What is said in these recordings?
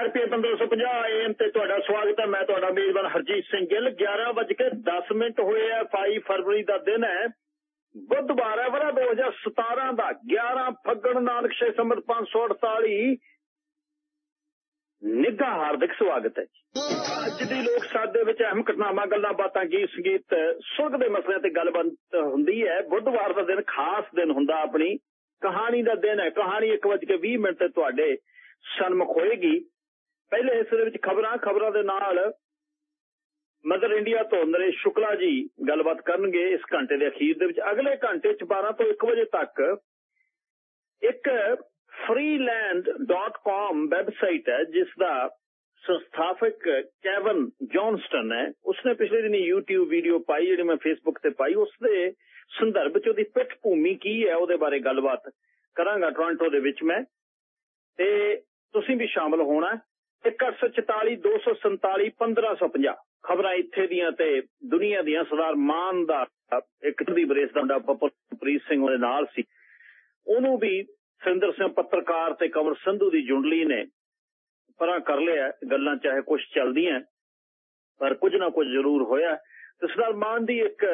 KRP 1550 AM ਤੇ ਤੁਹਾਡਾ ਸਵਾਗਤ ਹੈ, ਮੈਂ ਤੁਹਾਡਾ ਮੇਜ਼ਬਾਨ ਹਰਜੀਤ ਸਿੰਘ ਗਿੱਲ। 11:10 ਮਿੰਟ ਹੋਏ ਆ 5 ਫਰਵਰੀ ਦਾ ਦਿਨ ਹੈ। ਬੁੱਧਵਾਰ ਹੈ ਵਰਾ 2017 ਦਾ 11 ਫੱਗਣ ਨਾਨਕ ਸ਼ੇ ਸੰਮਤ 548 ਨਿੱਘਾ ਹਾਰਦਿਕ ਸਵਾਗਤ ਹੈ ਅੱਜ ਦੀ ਲੋਕ ਸਾਧ ਦੇ ਵਿੱਚ ਅਹਿਮ ਘਟਨਾਵਾਂ, ਗੱਲਾਂ ਬਾਤਾਂ, ਗੀਤ ਸੰਗੀਤ, ਸੁਰਗ ਦੇ ਮਸਲਿਆਂ ਤੇ ਗੱਲਬਾਤ ਹੁੰਦੀ ਹੈ। ਬੁੱਧਵਾਰ ਦਾ ਦਿਨ ਖਾਸ ਦਿਨ ਹੁੰਦਾ ਆਪਣੀ। ਕਹਾਣੀ ਦਾ ਦਿਨ ਹੈ। ਕਹਾਣੀ 1:20 ਮਿੰਟ ਤੇ ਤੁਹਾਡੇ ਸਨਮੁਖ ਹੋਏਗੀ। ਪਹਿਲੇ ਹਿੱਸੇ ਦੇ ਵਿੱਚ ਖਬਰਾਂ ਖਬਰਾਂ ਦੇ ਨਾਲ ਮਦਰ ਇੰਡੀਆ ਤੋਂ ਨਰੇਸ਼ ਸ਼ੁਕਲਾ ਜੀ ਗੱਲਬਾਤ ਕਰਨਗੇ ਇਸ ਘੰਟੇ ਦੇ ਅਖੀਰ ਦੇ ਵਿੱਚ। ਅਗਲੇ ਘੰਟੇ ਚ 12 ਤੋਂ 1 ਵਜੇ ਤੱਕ ਇੱਕ freeland.com ਵੈਬਸਾਈਟ ਹੈ ਜਿਸ ਦਾ ਸੰਸਥਾਪਕ ਕੈਵਨ ਜੌਨਸਟਨ ਹੈ। ਉਸਨੇ ਪਿਛਲੇ ਦਿਨੀ YouTube ਵੀਡੀਓ ਪਾਈ, ਜਿਹੜੀ ਮੈਂ Facebook ਤੇ ਪਾਈ ਉਸ ਦੇ ਸੰਦਰਭ ਚ ਉਹਦੀ ਪਿੱਠ ਭੂਮੀ ਕੀ ਹੈ, ਉਹਦੇ ਬਾਰੇ ਗੱਲਬਾਤ ਕਰਾਂਗਾ ਟੋਰਾਂਟੋ ਦੇ ਵਿੱਚ ਮੈਂ। ਤੇ ਤੁਸੀਂ ਵੀ ਸ਼ਾਮਲ ਹੋਣਾ। 1844 247 1550 ਖਬਰਾਂ ਇੱਥੇ ਦੀਆਂ ਤੇ ਦੁਨੀਆ ਦੀਆਂ ਸਰਦਾਰ ਮਾਨ ਦਾ ਇੱਕ ਦੀ ਬਰੇਸ ਦਾ ਪ੍ਰੀਤ ਸਿੰਘ ਉਹਦੇ ਨਾਲ ਸੀ। ਉਹਨੂੰ ਵੀ ਸਿੰਦਰ ਸਿੰਘ ਪੱਤਰਕਾਰ ਤੇ ਕਮਰ ਸੰਧੂ ਦੀ ਜੁੰਡਲੀ ਨੇ ਪਰਾਂ ਕਰ ਲਿਆ। ਗੱਲਾਂ ਚਾਹੇ ਕੁਝ ਚੱਲਦੀਆਂ, ਪਰ ਕੁਝ ਨਾ ਕੁਝ ਜ਼ਰੂਰ ਹੋਇਆ। ਤੇ ਸਰਦਾਰ ਮਾਨ ਦੀ ਇੱਕ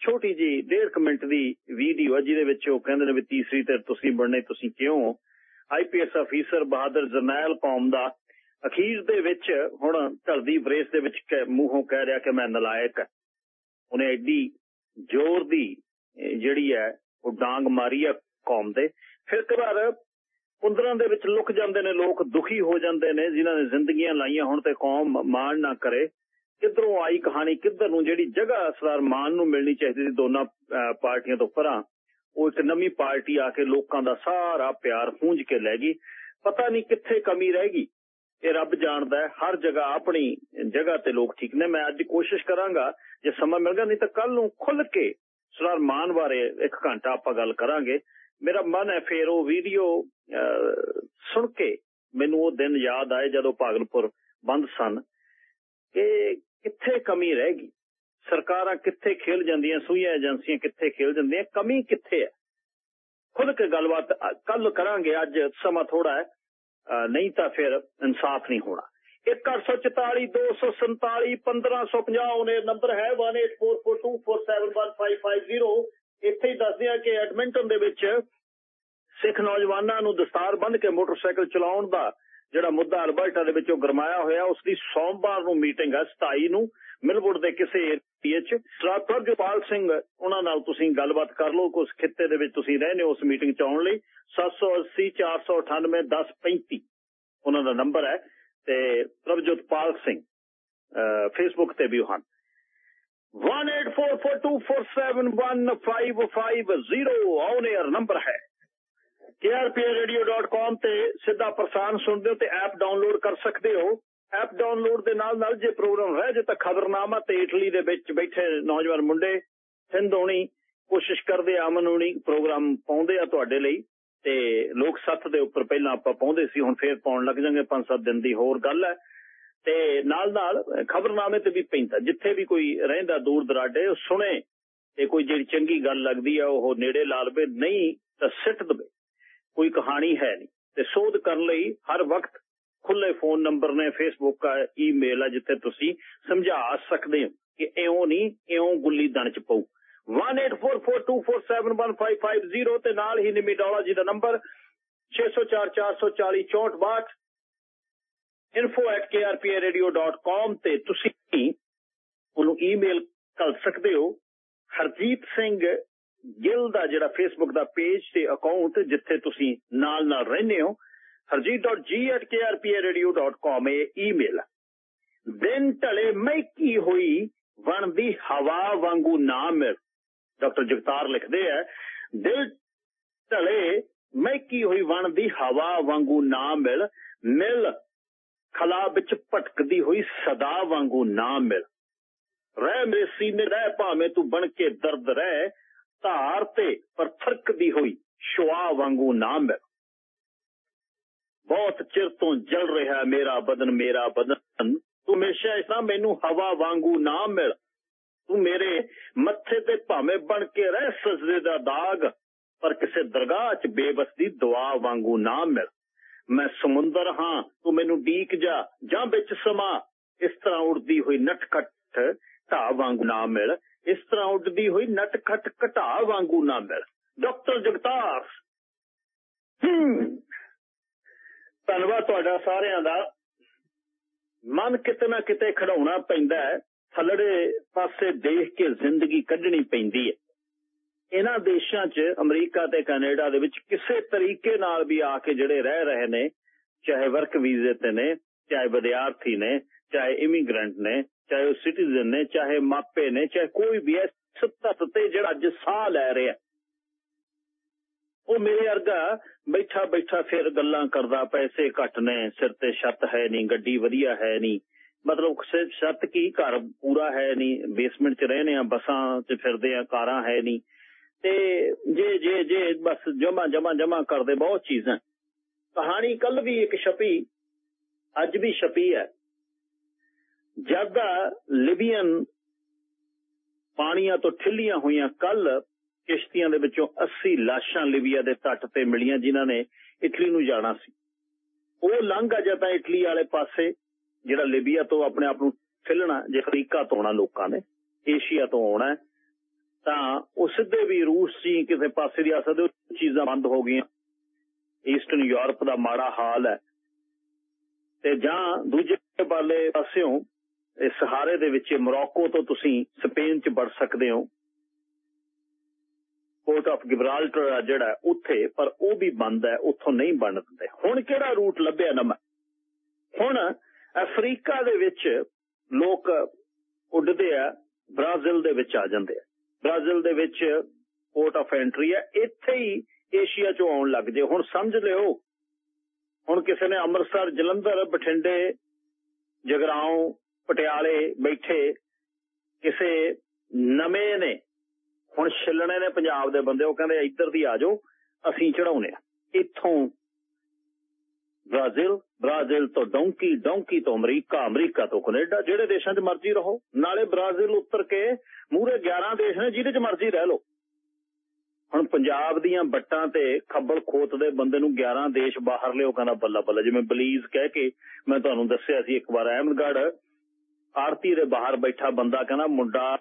ਛੋਟੀ ਜੀ 1.5 ਮਿੰਟ ਦੀ ਵੀਡੀਓ ਹੈ ਜਿਹਦੇ ਵਿੱਚ ਉਹ ਕਹਿੰਦੇ ਨੇ ਵੀ ਤੀਸਰੀ ਤੇ ਤੁਸੀਂ ਬਣਨੇ, ਤੁਸੀਂ ਕਿਉਂ ਆਈਪੀਐਸ ਅਫੀਸਰ ਬਹਾਦਰ ਜਰਨੈਲ ਕੌਮ ਦਾ ਅਖੀਰ ਦੇ ਵਿੱਚ ਹੁਣ ਢਲਦੀ ਬਰੇਸ ਦੇ ਵਿੱਚ ਮੂੰਹੋਂ ਕਹਿ ਰਿਹਾ ਕਿ ਮੈਂ ਨਲਾਇਕ ਉਹਨੇ ਐਡੀ ਜ਼ੋਰ ਦੀ ਜਿਹੜੀ ਹੈ, ਉਹ ਡਾਂਗ ਮਾਰੀ ਆ ਕੌਮ ਦੇ ਫਿਰ ਕਬਾਰ ਪੁੰਦਰਾਂ ਦੇ ਵਿੱਚ ਲੁਕ ਜਾਂਦੇ ਨੇ ਲੋਕ, ਦੁਖੀ ਹੋ ਜਾਂਦੇ ਨੇ, ਜਿਨ੍ਹਾਂ ਨੇ ਜ਼ਿੰਦਗੀਆਂ ਲਾਈਆਂ ਹੁਣ ਤੇ ਕੌਮ ਮਾਣ ਨਾ ਕਰੇ। ਕਿੱਧਰੋਂ ਆਈ ਕਹਾਣੀ, ਕਿੱਧਰ ਨੂੰ ਜਿਹੜੀ ਜਗ੍ਹਾ ਸਰਦਾਰ ਮਾਨ ਨੂੰ ਮਿਲਣੀ ਚਾਹੀਦੀ ਸੀ ਦੋਨਾਂ ਪਾਰਟੀਆਂ ਤੋਂ ਪਰਾਂ ਉਹ ਇੱਕ ਨਵੀਂ ਪਾਰਟੀ ਆ ਕੇ ਲੋਕਾਂ ਦਾ ਸਾਰਾ ਪਿਆਰ ਪੂੰਝ ਕੇ ਲੈ ਗਈ। ਪਤਾ ਨਹੀਂ ਕਿੱਥੇ ਕਮੀ ਰਹਿ ਗਈ। ਇਹ ਰੱਬ ਜਾਣਦਾ ਹੈ, ਹਰ ਜਗ੍ਹਾ ਆਪਣੀ ਜਗ੍ਹਾ ਤੇ ਲੋਕ ਠੀਕ ਨੇ। ਮੈਂ ਅੱਜ ਕੋਸ਼ਿਸ਼ ਕਰਾਂਗਾ, ਜੇ ਸਮਾਂ ਮਿਲ ਗਿਆ ਨਹੀਂ ਤਾਂ ਕੱਲ ਨੂੰ ਖੁੱਲ ਕੇ ਸਰਦਾਰ ਮਾਨ ਬਾਰੇ ਇੱਕ ਘੰਟਾ ਆਪਾਂ ਗੱਲ ਕਰਾਂਗੇ। ਮੇਰਾ ਮਨ ਹੈ ਫੇਰ ਉਹ ਵੀਡੀਓ ਸੁਣ ਕੇ ਮੈਨੂੰ ਉਹ ਦਿਨ ਯਾਦ ਆਏ ਜਦੋਂ ਭਾਗਲਪੁਰ ਬੰਦ ਸਨ। ਕਿ ਕਿੱਥੇ ਕਮੀ ਰਹਿ ਗਈ? ਸਰਕਾਰਾਂ ਕਿੱਥੇ ਖੇਲ ਜਾਂਦੀਆਂ, ਸੂਈਆਂ ਏਜੰਸੀਆਂ ਕਿੱਥੇ ਖੇਲ ਜਾਂਦੀਆਂ, ਕਮੀ ਕਿੱਥੇ ਹੈ? ਖੁੱਲ ਕੇ ਗੱਲਬਾਤ ਕੱਲ ਕਰਾਂਗੇ, ਅੱਜ ਸਮਾਂ ਥੋੜਾ ਹੈ। ਨਹੀਂ ਤਾਂ ਫਿਰ ਇਨਸਾਫ ਨਹੀਂ ਹੋਣਾ। 1844 247 1550 ਉਹਨੇ ਨੰਬਰ ਹੈ 184424715550 ਇੱਥੇ ਹੀ ਦੱਸਦੇ ਆ ਕਿ ਐਡਮਿੰਟਨ ਦੇ ਵਿੱਚ ਸਿੱਖ ਨੌਜਵਾਨਾਂ ਨੂੰ ਦਸਤਾਰ ਬੰਨ੍ਹ ਕੇ ਮੋਟਰਸਾਈਕਲ ਚਲਾਉਣ ਦਾ ਜਿਹੜਾ ਮੁੱਦਾ ਅਲਬਰਟਾ ਦੇ ਵਿੱਚ ਗਰਮਾਇਆ ਹੋਇਆ, ਉਸ ਦੀ ਸੋਮਵਾਰ ਨੂੰ ਮੀਟਿੰਗ ਹੈ 27 ਨੂੰ। ਮਿਲਵੁੱਡ ਦੇ ਕਿਸੇ ਏਰੀਏ ਸਰਾਪਰ ਜੋਪਾਲ ਸਿੰਘ, ਉਹਨਾਂ ਨਾਲ ਤੁਸੀਂ ਗੱਲਬਾਤ ਕਰ ਲਓ ਕੁਝ ਖਿੱਤੇ ਦੇ ਵਿੱਚ ਤੁਸੀਂ ਰਹਿੰਦੇ ਹੋ ਉਸ ਮੀਟਿੰਗ 'ਚ ਆਉਣ ਲਈ। 780 498 1035 ਉਹਨਾਂ ਦਾ ਨੰਬਰ ਹੈ ਤੇ ਪ੍ਰਭਜੋਤਪਾਲ ਸਿੰਘ ਫੇਸਬੁੱਕ ਤੇ ਵੀ ਹਨ। 18442471550 ਔਨ 에ਅਰ ਨੰਬਰ ਹੈ। Krpradio.com ਤੇ ਸਿੱਧਾ ਪ੍ਰਸਾਰਣ ਸੁਣਦੇ ਹੋ ਤੇ ਐਪ ਡਾਊਨਲੋਡ ਕਰ ਸਕਦੇ ਹੋ। ਐਪ ਡਾਊਨਲੋਡ ਦੇ ਨਾਲ ਨਾਲ ਜੇ ਪ੍ਰੋਗਰਾਮ ਰਹਿ ਜੇ ਤਾਂ ਖਬਰਨਾਮਾ ਤੇ ਇਟਲੀ ਦੇ ਵਿੱਚ ਬੈਠੇ ਨੌਜਵਾਨ ਮੁੰਡੇ, ਸਿੰਧ ਕੋਸ਼ਿਸ਼ ਕਰਦੇ ਅਮਨ ਹੋਣੀ ਪ੍ਰੋਗਰਾਮ ਪਾਉਂਦੇ ਆ ਤੁਹਾਡੇ ਲਈ ਤੇ ਲੋਕ ਸੱਤ ਦੇ ਉੱਪਰ ਪਹਿਲਾਂ ਆਪਾਂ ਪਾਉਂਦੇ ਸੀ, ਹੁਣ ਫੇਰ ਪਾਉਣ ਲੱਗ ਜਾਾਂਗੇ 5-7 ਦਿਨ ਦੀ ਹੋਰ ਗੱਲ ਹੈ। ਤੇ ਨਾਲ ਨਾਲ ਖਬਰਨਾਮੇ ਤੇ ਵੀ ਪੈਂਦਾ, ਜਿੱਥੇ ਵੀ ਕੋਈ ਰਹਿੰਦਾ ਦੂਰ ਦਰਾਡੇ, ਉਹ ਸੁਣੇ ਤੇ ਕੋਈ ਜਿਹੜੀ ਚੰਗੀ ਗੱਲ ਲੱਗਦੀ ਆ, ਉਹ ਨੇੜੇ ਲਾ ਲਵੇ, ਨਹੀਂ ਤਾਂ ਸਿੱਟ ਦਵੇ। ਕੋਈ ਕਹਾਣੀ ਹੈ ਨਹੀਂ। ਤੇ ਸੋਧ ਕਰਨ ਲਈ ਹਰ ਵਕਤ ਖੁੱਲੇ ਫੋਨ ਨੰਬਰ ਨੇ ਫੇਸਬੁੱਕ ਆ ਈਮੇਲ ਆ, ਜਿੱਥੇ ਤੁਸੀਂ ਸਮਝਾ ਸਕਦੇ ਹੋ ਕਿ ਐਉਂ ਨਹੀਂ ਐਉਂ ਗੁੱਲੀ ਦਣ ਚ ਪਊ। 18442471550 ਤੇ ਨਾਲ ਹੀ ਨਿਮੀ ਡੋਲਾ ਜੀ ਦਾ ਨੰਬਰ 6044406462 info@krpradio.com ਤੇ ਤੁਸੀਂ ਉਹਨੂੰ ਈਮੇਲ ਕਰ ਸਕਦੇ ਹੋ। ਹਰਜੀਤ ਸਿੰਘ ਗਿੱਲ ਦਾ ਜਿਹੜਾ ਫੇਸਬੁੱਕ ਦਾ ਪੇਜ ਤੇ ਅਕਾਊਂਟ ਜਿੱਥੇ ਤੁਸੀਂ ਨਾਲ ਨਾਲ ਰਹਿੰਦੇ ਹੋ harjeet.g@krpradio.com ਇਹ ਈਮੇਲ ਦਿਨ ਢਲੇ ਮਹਿਕੀ ਹੋਈ ਵਣ ਦੀ ਹਵਾ ਵਾਂਗੂ ਨਾ ਮਿਲ। ਡਾਕਟਰ ਜਗਤਾਰ ਲਿਖਦੇ ਆ, ਦਿਲ ਢਲੇ ਮਹਿਕੀ ਹੋਈ ਵਣ ਦੀ ਹਵਾ ਵਾਂਗੂ ਨਾ ਮਿਲ। ਮਿਲ ਖਲਾ ਵਿੱਚ ਭਟਕਦੀ ਹੋਈ, ਸਦਾ ਵਾਂਗੂ ਨਾ ਮਿਲ। ਰਹਿ ਮੇਰੇ ਸੀਨੇ, ਰਹਿ ਭਾਵੇਂ ਤੂੰ ਬਣ ਕੇ ਦਰਦ ਰਹਿ, ਧਾਰ ਤੇ ਪਰ ਥਰਕਦੀ ਹੋਈ ਸ਼ਵਾ ਵਾਂਗੂ ਨਾ ਮਿਲ। ਬਹੁਤ ਚਿਰ ਤੋਂ ਜਲ ਰਿਹਾ ਮੇਰਾ ਬਦਨ ਮੇਰਾ ਬਦਨ। ਤੂੰ ਹਮੇਸ਼ਾ ਇਸ ਮੈਨੂੰ ਹਵਾ ਵਾਂਗੂ ਨਾ ਮਿਲ। ਤੂੰ ਮੇਰੇ ਮੱਥੇ ਤੇ ਭਾਵੇਂ ਬਣ ਕੇ ਰਹਿ ਸਜਦੇ ਦਾ ਦਾਗ, ਪਰ ਕਿਸੇ ਦਰਗਾਹ 'ਚ ਬੇਬਸ ਦੀ ਦੁਆ ਵਾਂਗੂ ਨਾ ਮਿਲ। ਮੈਂ ਸਮੁੰਦਰ ਹਾਂ, ਤੂੰ ਮੈਨੂੰ ਡੀਕ ਜਾ, ਜਾਂ ਵਿੱਚ ਸਮਾ। ਇਸ ਤਰ੍ਹਾਂ ਉੜਦੀ ਹੋਈ ਨਟਖਟ ਘਟਾ ਵਾਂਗੂ ਨਾ ਮਿਲ। ਇਸ ਤਰ੍ਹਾਂ ਉੱਡਦੀ ਹੋਈ ਨਟਖਟ ਘਟਾ ਵਾਂਗੂ ਨਾ ਮਿਲ। ਡਾਕਟਰ ਜਗਤਾਰ। ਧੰਨਵਾਦ ਤੁਹਾਡਾ ਸਾਰਿਆਂ ਦਾ। ਮਨ ਕਿਤੇ ਨਾ ਕਿਤੇ ਖੜਾਉਣਾ ਪੈਂਦਾ ਹੈ। ਥਲੜੇ ਪਾਸੇ ਦੇਖ ਕੇ ਜ਼ਿੰਦਗੀ ਕੱਢਣੀ ਪੈਂਦੀ ਹੈ। ਇਹਨਾਂ ਦੇਸ਼ਾਂ 'ਚ, ਅਮਰੀਕਾ ਤੇ ਕੈਨੇਡਾ ਦੇ ਵਿੱਚ ਕਿਸੇ ਤਰੀਕੇ ਨਾਲ ਵੀ ਆ ਕੇ ਜਿਹੜੇ ਰਹਿ ਰਹੇ ਨੇ, ਚਾਹੇ ਵਰਕ ਵੀਜ਼ੇ ਤੇ ਨੇ, ਚਾਹੇ ਵਿਦਿਆਰਥੀ ਨੇ, ਚਾਹੇ ਇਮੀਗ੍ਰੈਂਟ ਨੇ, ਚਾਹੇ ਉਹ ਸਿਟੀਜ਼ਨ ਨੇ, ਚਾਹੇ ਮਾਪੇ ਨੇ, ਚਾਹੇ ਕੋਈ ਵੀ ਹੈ ਸੱਤਤ ਤੇ ਜਿਹੜਾ ਅੱਜ ਸਾਹ ਲੈ ਰਿਹਾ। ਉਹ ਮੇਰੇ ਵਰਗਾ ਬੈਠਾ ਬੈਠਾ ਫਿਰ ਗੱਲਾਂ ਕਰਦਾ, ਪੈਸੇ ਘੱਟ ਨੇ, ਸਿਰ ਤੇ ਛੱਤ ਹੈ ਨਹੀਂ, ਗੱਡੀ ਵਧੀਆ ਹੈ ਨਹੀਂ। ਮਤਲਬ ਛੱਤ ਕੀ ਘਰ ਪੂਰਾ ਹੈ ਨਹੀਂ ਬੇਸਮੈਂਟ 'ਚ ਰਹਿੰਦੇ ਆ ਬੱਸਾਂ 'ਚ ਫਿਰਦੇ ਆ ਕਾਰਾਂ ਹੈ ਨਹੀਂ। ਤੇ ਜੇ ਜੇ ਜੇ ਬਸ ਜਮਾ ਜਮਾ ਜਮਾ ਕਰਦੇ ਬਹੁਤ ਚੀਜ਼ਾਂ। ਕਹਾਣੀ ਕੱਲ ਵੀ ਇੱਕ ਛਪੀ, ਅੱਜ ਵੀ ਛਪੀ ਹੈ। ਜਦ ਦਾ ਲਿਬੀਅਨ ਪਾਣੀਆਂ ਤੋਂ ਠਿੱਲੀਆਂ ਹੋਈਆਂ, ਕੱਲ ਕਿਸ਼ਤੀਆਂ ਦੇ ਵਿੱਚੋਂ 80 ਲਾਸ਼ਾਂ ਲਿਬੀਆ ਦੇ ਤੱਟ ਤੇ ਮਿਲੀਆਂ ਜਿਨ੍ਹਾਂ ਨੇ ਇਟਲੀ ਨੂੰ ਜਾਣਾ ਸੀ। ਉਹ ਲੰਘ ਆ ਜਾਂਦਾ ਇਟਲੀ ਵਾਲੇ ਪਾਸੇ, ਜਿਹੜਾ ਲਿਬੀਆ ਤੋਂ ਆਪਣੇ ਆਪ ਨੂੰ ਫਿਲਣਾ ਜੇ ਅਫਰੀਕਾ ਤੋਂ ਆਉਣਾ ਲੋਕਾਂ ਨੇ, ਏਸ਼ੀਆ ਤੋਂ ਆਉਣਾ ਤਾਂ ਉਹ ਸਿੱਧੇ ਵੀ ਰੂਸ ਸੀ ਕਿਸੇ ਪਾਸੇ ਦੀ ਆ ਸਕਦੇ, ਉਹ ਚੀਜ਼ਾਂ ਬੰਦ ਹੋ ਗਈਆਂ। ਈਸਟਰਨ ਯੂਰਪ ਦਾ ਮਾੜਾ ਹਾਲ ਹੈ। ਤੇ ਜਾਂ ਦੂਜੇ ਪਾਲੇ ਪਾਸਿਓਂ, ਇਸ ਸਹਾਰੇ ਦੇ ਵਿੱਚ, ਮੋਰੋਕੋ ਤੋਂ ਤੁਸੀਂ ਸਪੇਨ 'ਚ ਵੜ ਸਕਦੇ ਹੋ। ਪੋਰਟ ਆਫ ਗਿਬਰਾਲਟਰ ਜਿਹੜਾ ਉੱਥੇ, ਪਰ ਉਹ ਵੀ ਬੰਦ ਹੈ, ਉੱਥੋਂ ਨਹੀਂ ਬਣ ਦਿੰਦੇ। ਹੁਣ ਕਿਹੜਾ ਰੂਟ ਲੱਭਿਆ ਨਾ ਹੁਣ ਅਫਰੀਕਾ ਦੇ ਵਿੱਚ ਲੋਕ ਉੱਡਦੇ ਆ, ਬ੍ਰਾਜ਼ੀਲ ਦੇ ਵਿੱਚ ਆ ਜਾਂਦੇ ਆ। ਬ੍ਰਾਜ਼ੀਲ ਦੇ ਵਿੱਚ ਪੋਰਟ ਆਫ ਐਂਟਰੀ ਹੈ ਇੱਥੇ ਹੀ ਏਸ਼ੀਆ ਚੋਂ ਆਉਣ ਲੱਗ ਜੇ। ਹੁਣ ਸਮਝ ਲਿਓ, ਹੁਣ ਕਿਸੇ ਨੇ ਅੰਮ੍ਰਿਤਸਰ, ਜਲੰਧਰ, ਬਠਿੰਡੇ, ਜਗਰਾਉਂ, ਪਟਿਆਲੇ ਬੈਠੇ, ਕਿਸੇ ਨਵੇਂ ਨੇ ਹੁਣ ਛਿੱਲਣੇ ਨੇ ਪੰਜਾਬ ਦੇ ਬੰਦੇ, ਉਹ ਕਹਿੰਦੇ ਇੱਧਰ ਦੀ ਆ ਜਾਓ, ਅਸੀਂ ਚੜਾਉਨੇ ਆ। ਇੱਥੋਂ ਬ੍ਰਾਜ਼ੀਲ ਬ੍ਰਾਜ਼ੀਲ ਤੋਂ ਡੌਂਕੀ ਡੌਂਕੀ ਤੋਂ ਅਮਰੀਕਾ ਅਮਰੀਕਾ ਤੋਂ ਕੈਨੇਡਾ, ਜਿਹੜੇ ਦੇਸ਼ਾਂ 'ਚ ਮਰਜ਼ੀ ਰਹੋ, ਨਾਲੇ ਬ੍ਰਾਜ਼ੀਲ ਉੱਤਰ ਕੇ ਮੂਰੇ 11 ਦੇਸ਼ ਨੇ ਜਿਹਦੇ 'ਚ ਮਰਜ਼ੀ ਰਹਿ ਲਓ। ਹੁਣ ਪੰਜਾਬ ਦੀਆਂ ਬੱਟਾਂ ਤੇ ਖੱਬਲ ਖੋਤ ਦੇ ਬੰਦੇ ਨੂੰ 11 ਦੇਸ਼ ਬਾਹਰ ਲਿਓ ਕਹਿੰਦਾ ਬੱਲਾ ਬੱਲਾ। ਜਿਵੇਂ ਬਲੀਜ਼ ਕਹਿ ਕੇ ਮੈਂ ਤੁਹਾਨੂੰ ਦੱਸਿਆ ਸੀ ਇੱਕ ਵਾਰ, ਅਹਿਮਦਗੜ੍ਹ ਆਰਤੀ ਦੇ ਬਾਹਰ ਬੈਠਾ ਬੰਦਾ ਕਹਿੰਦਾ, ਮੁੰਡਾ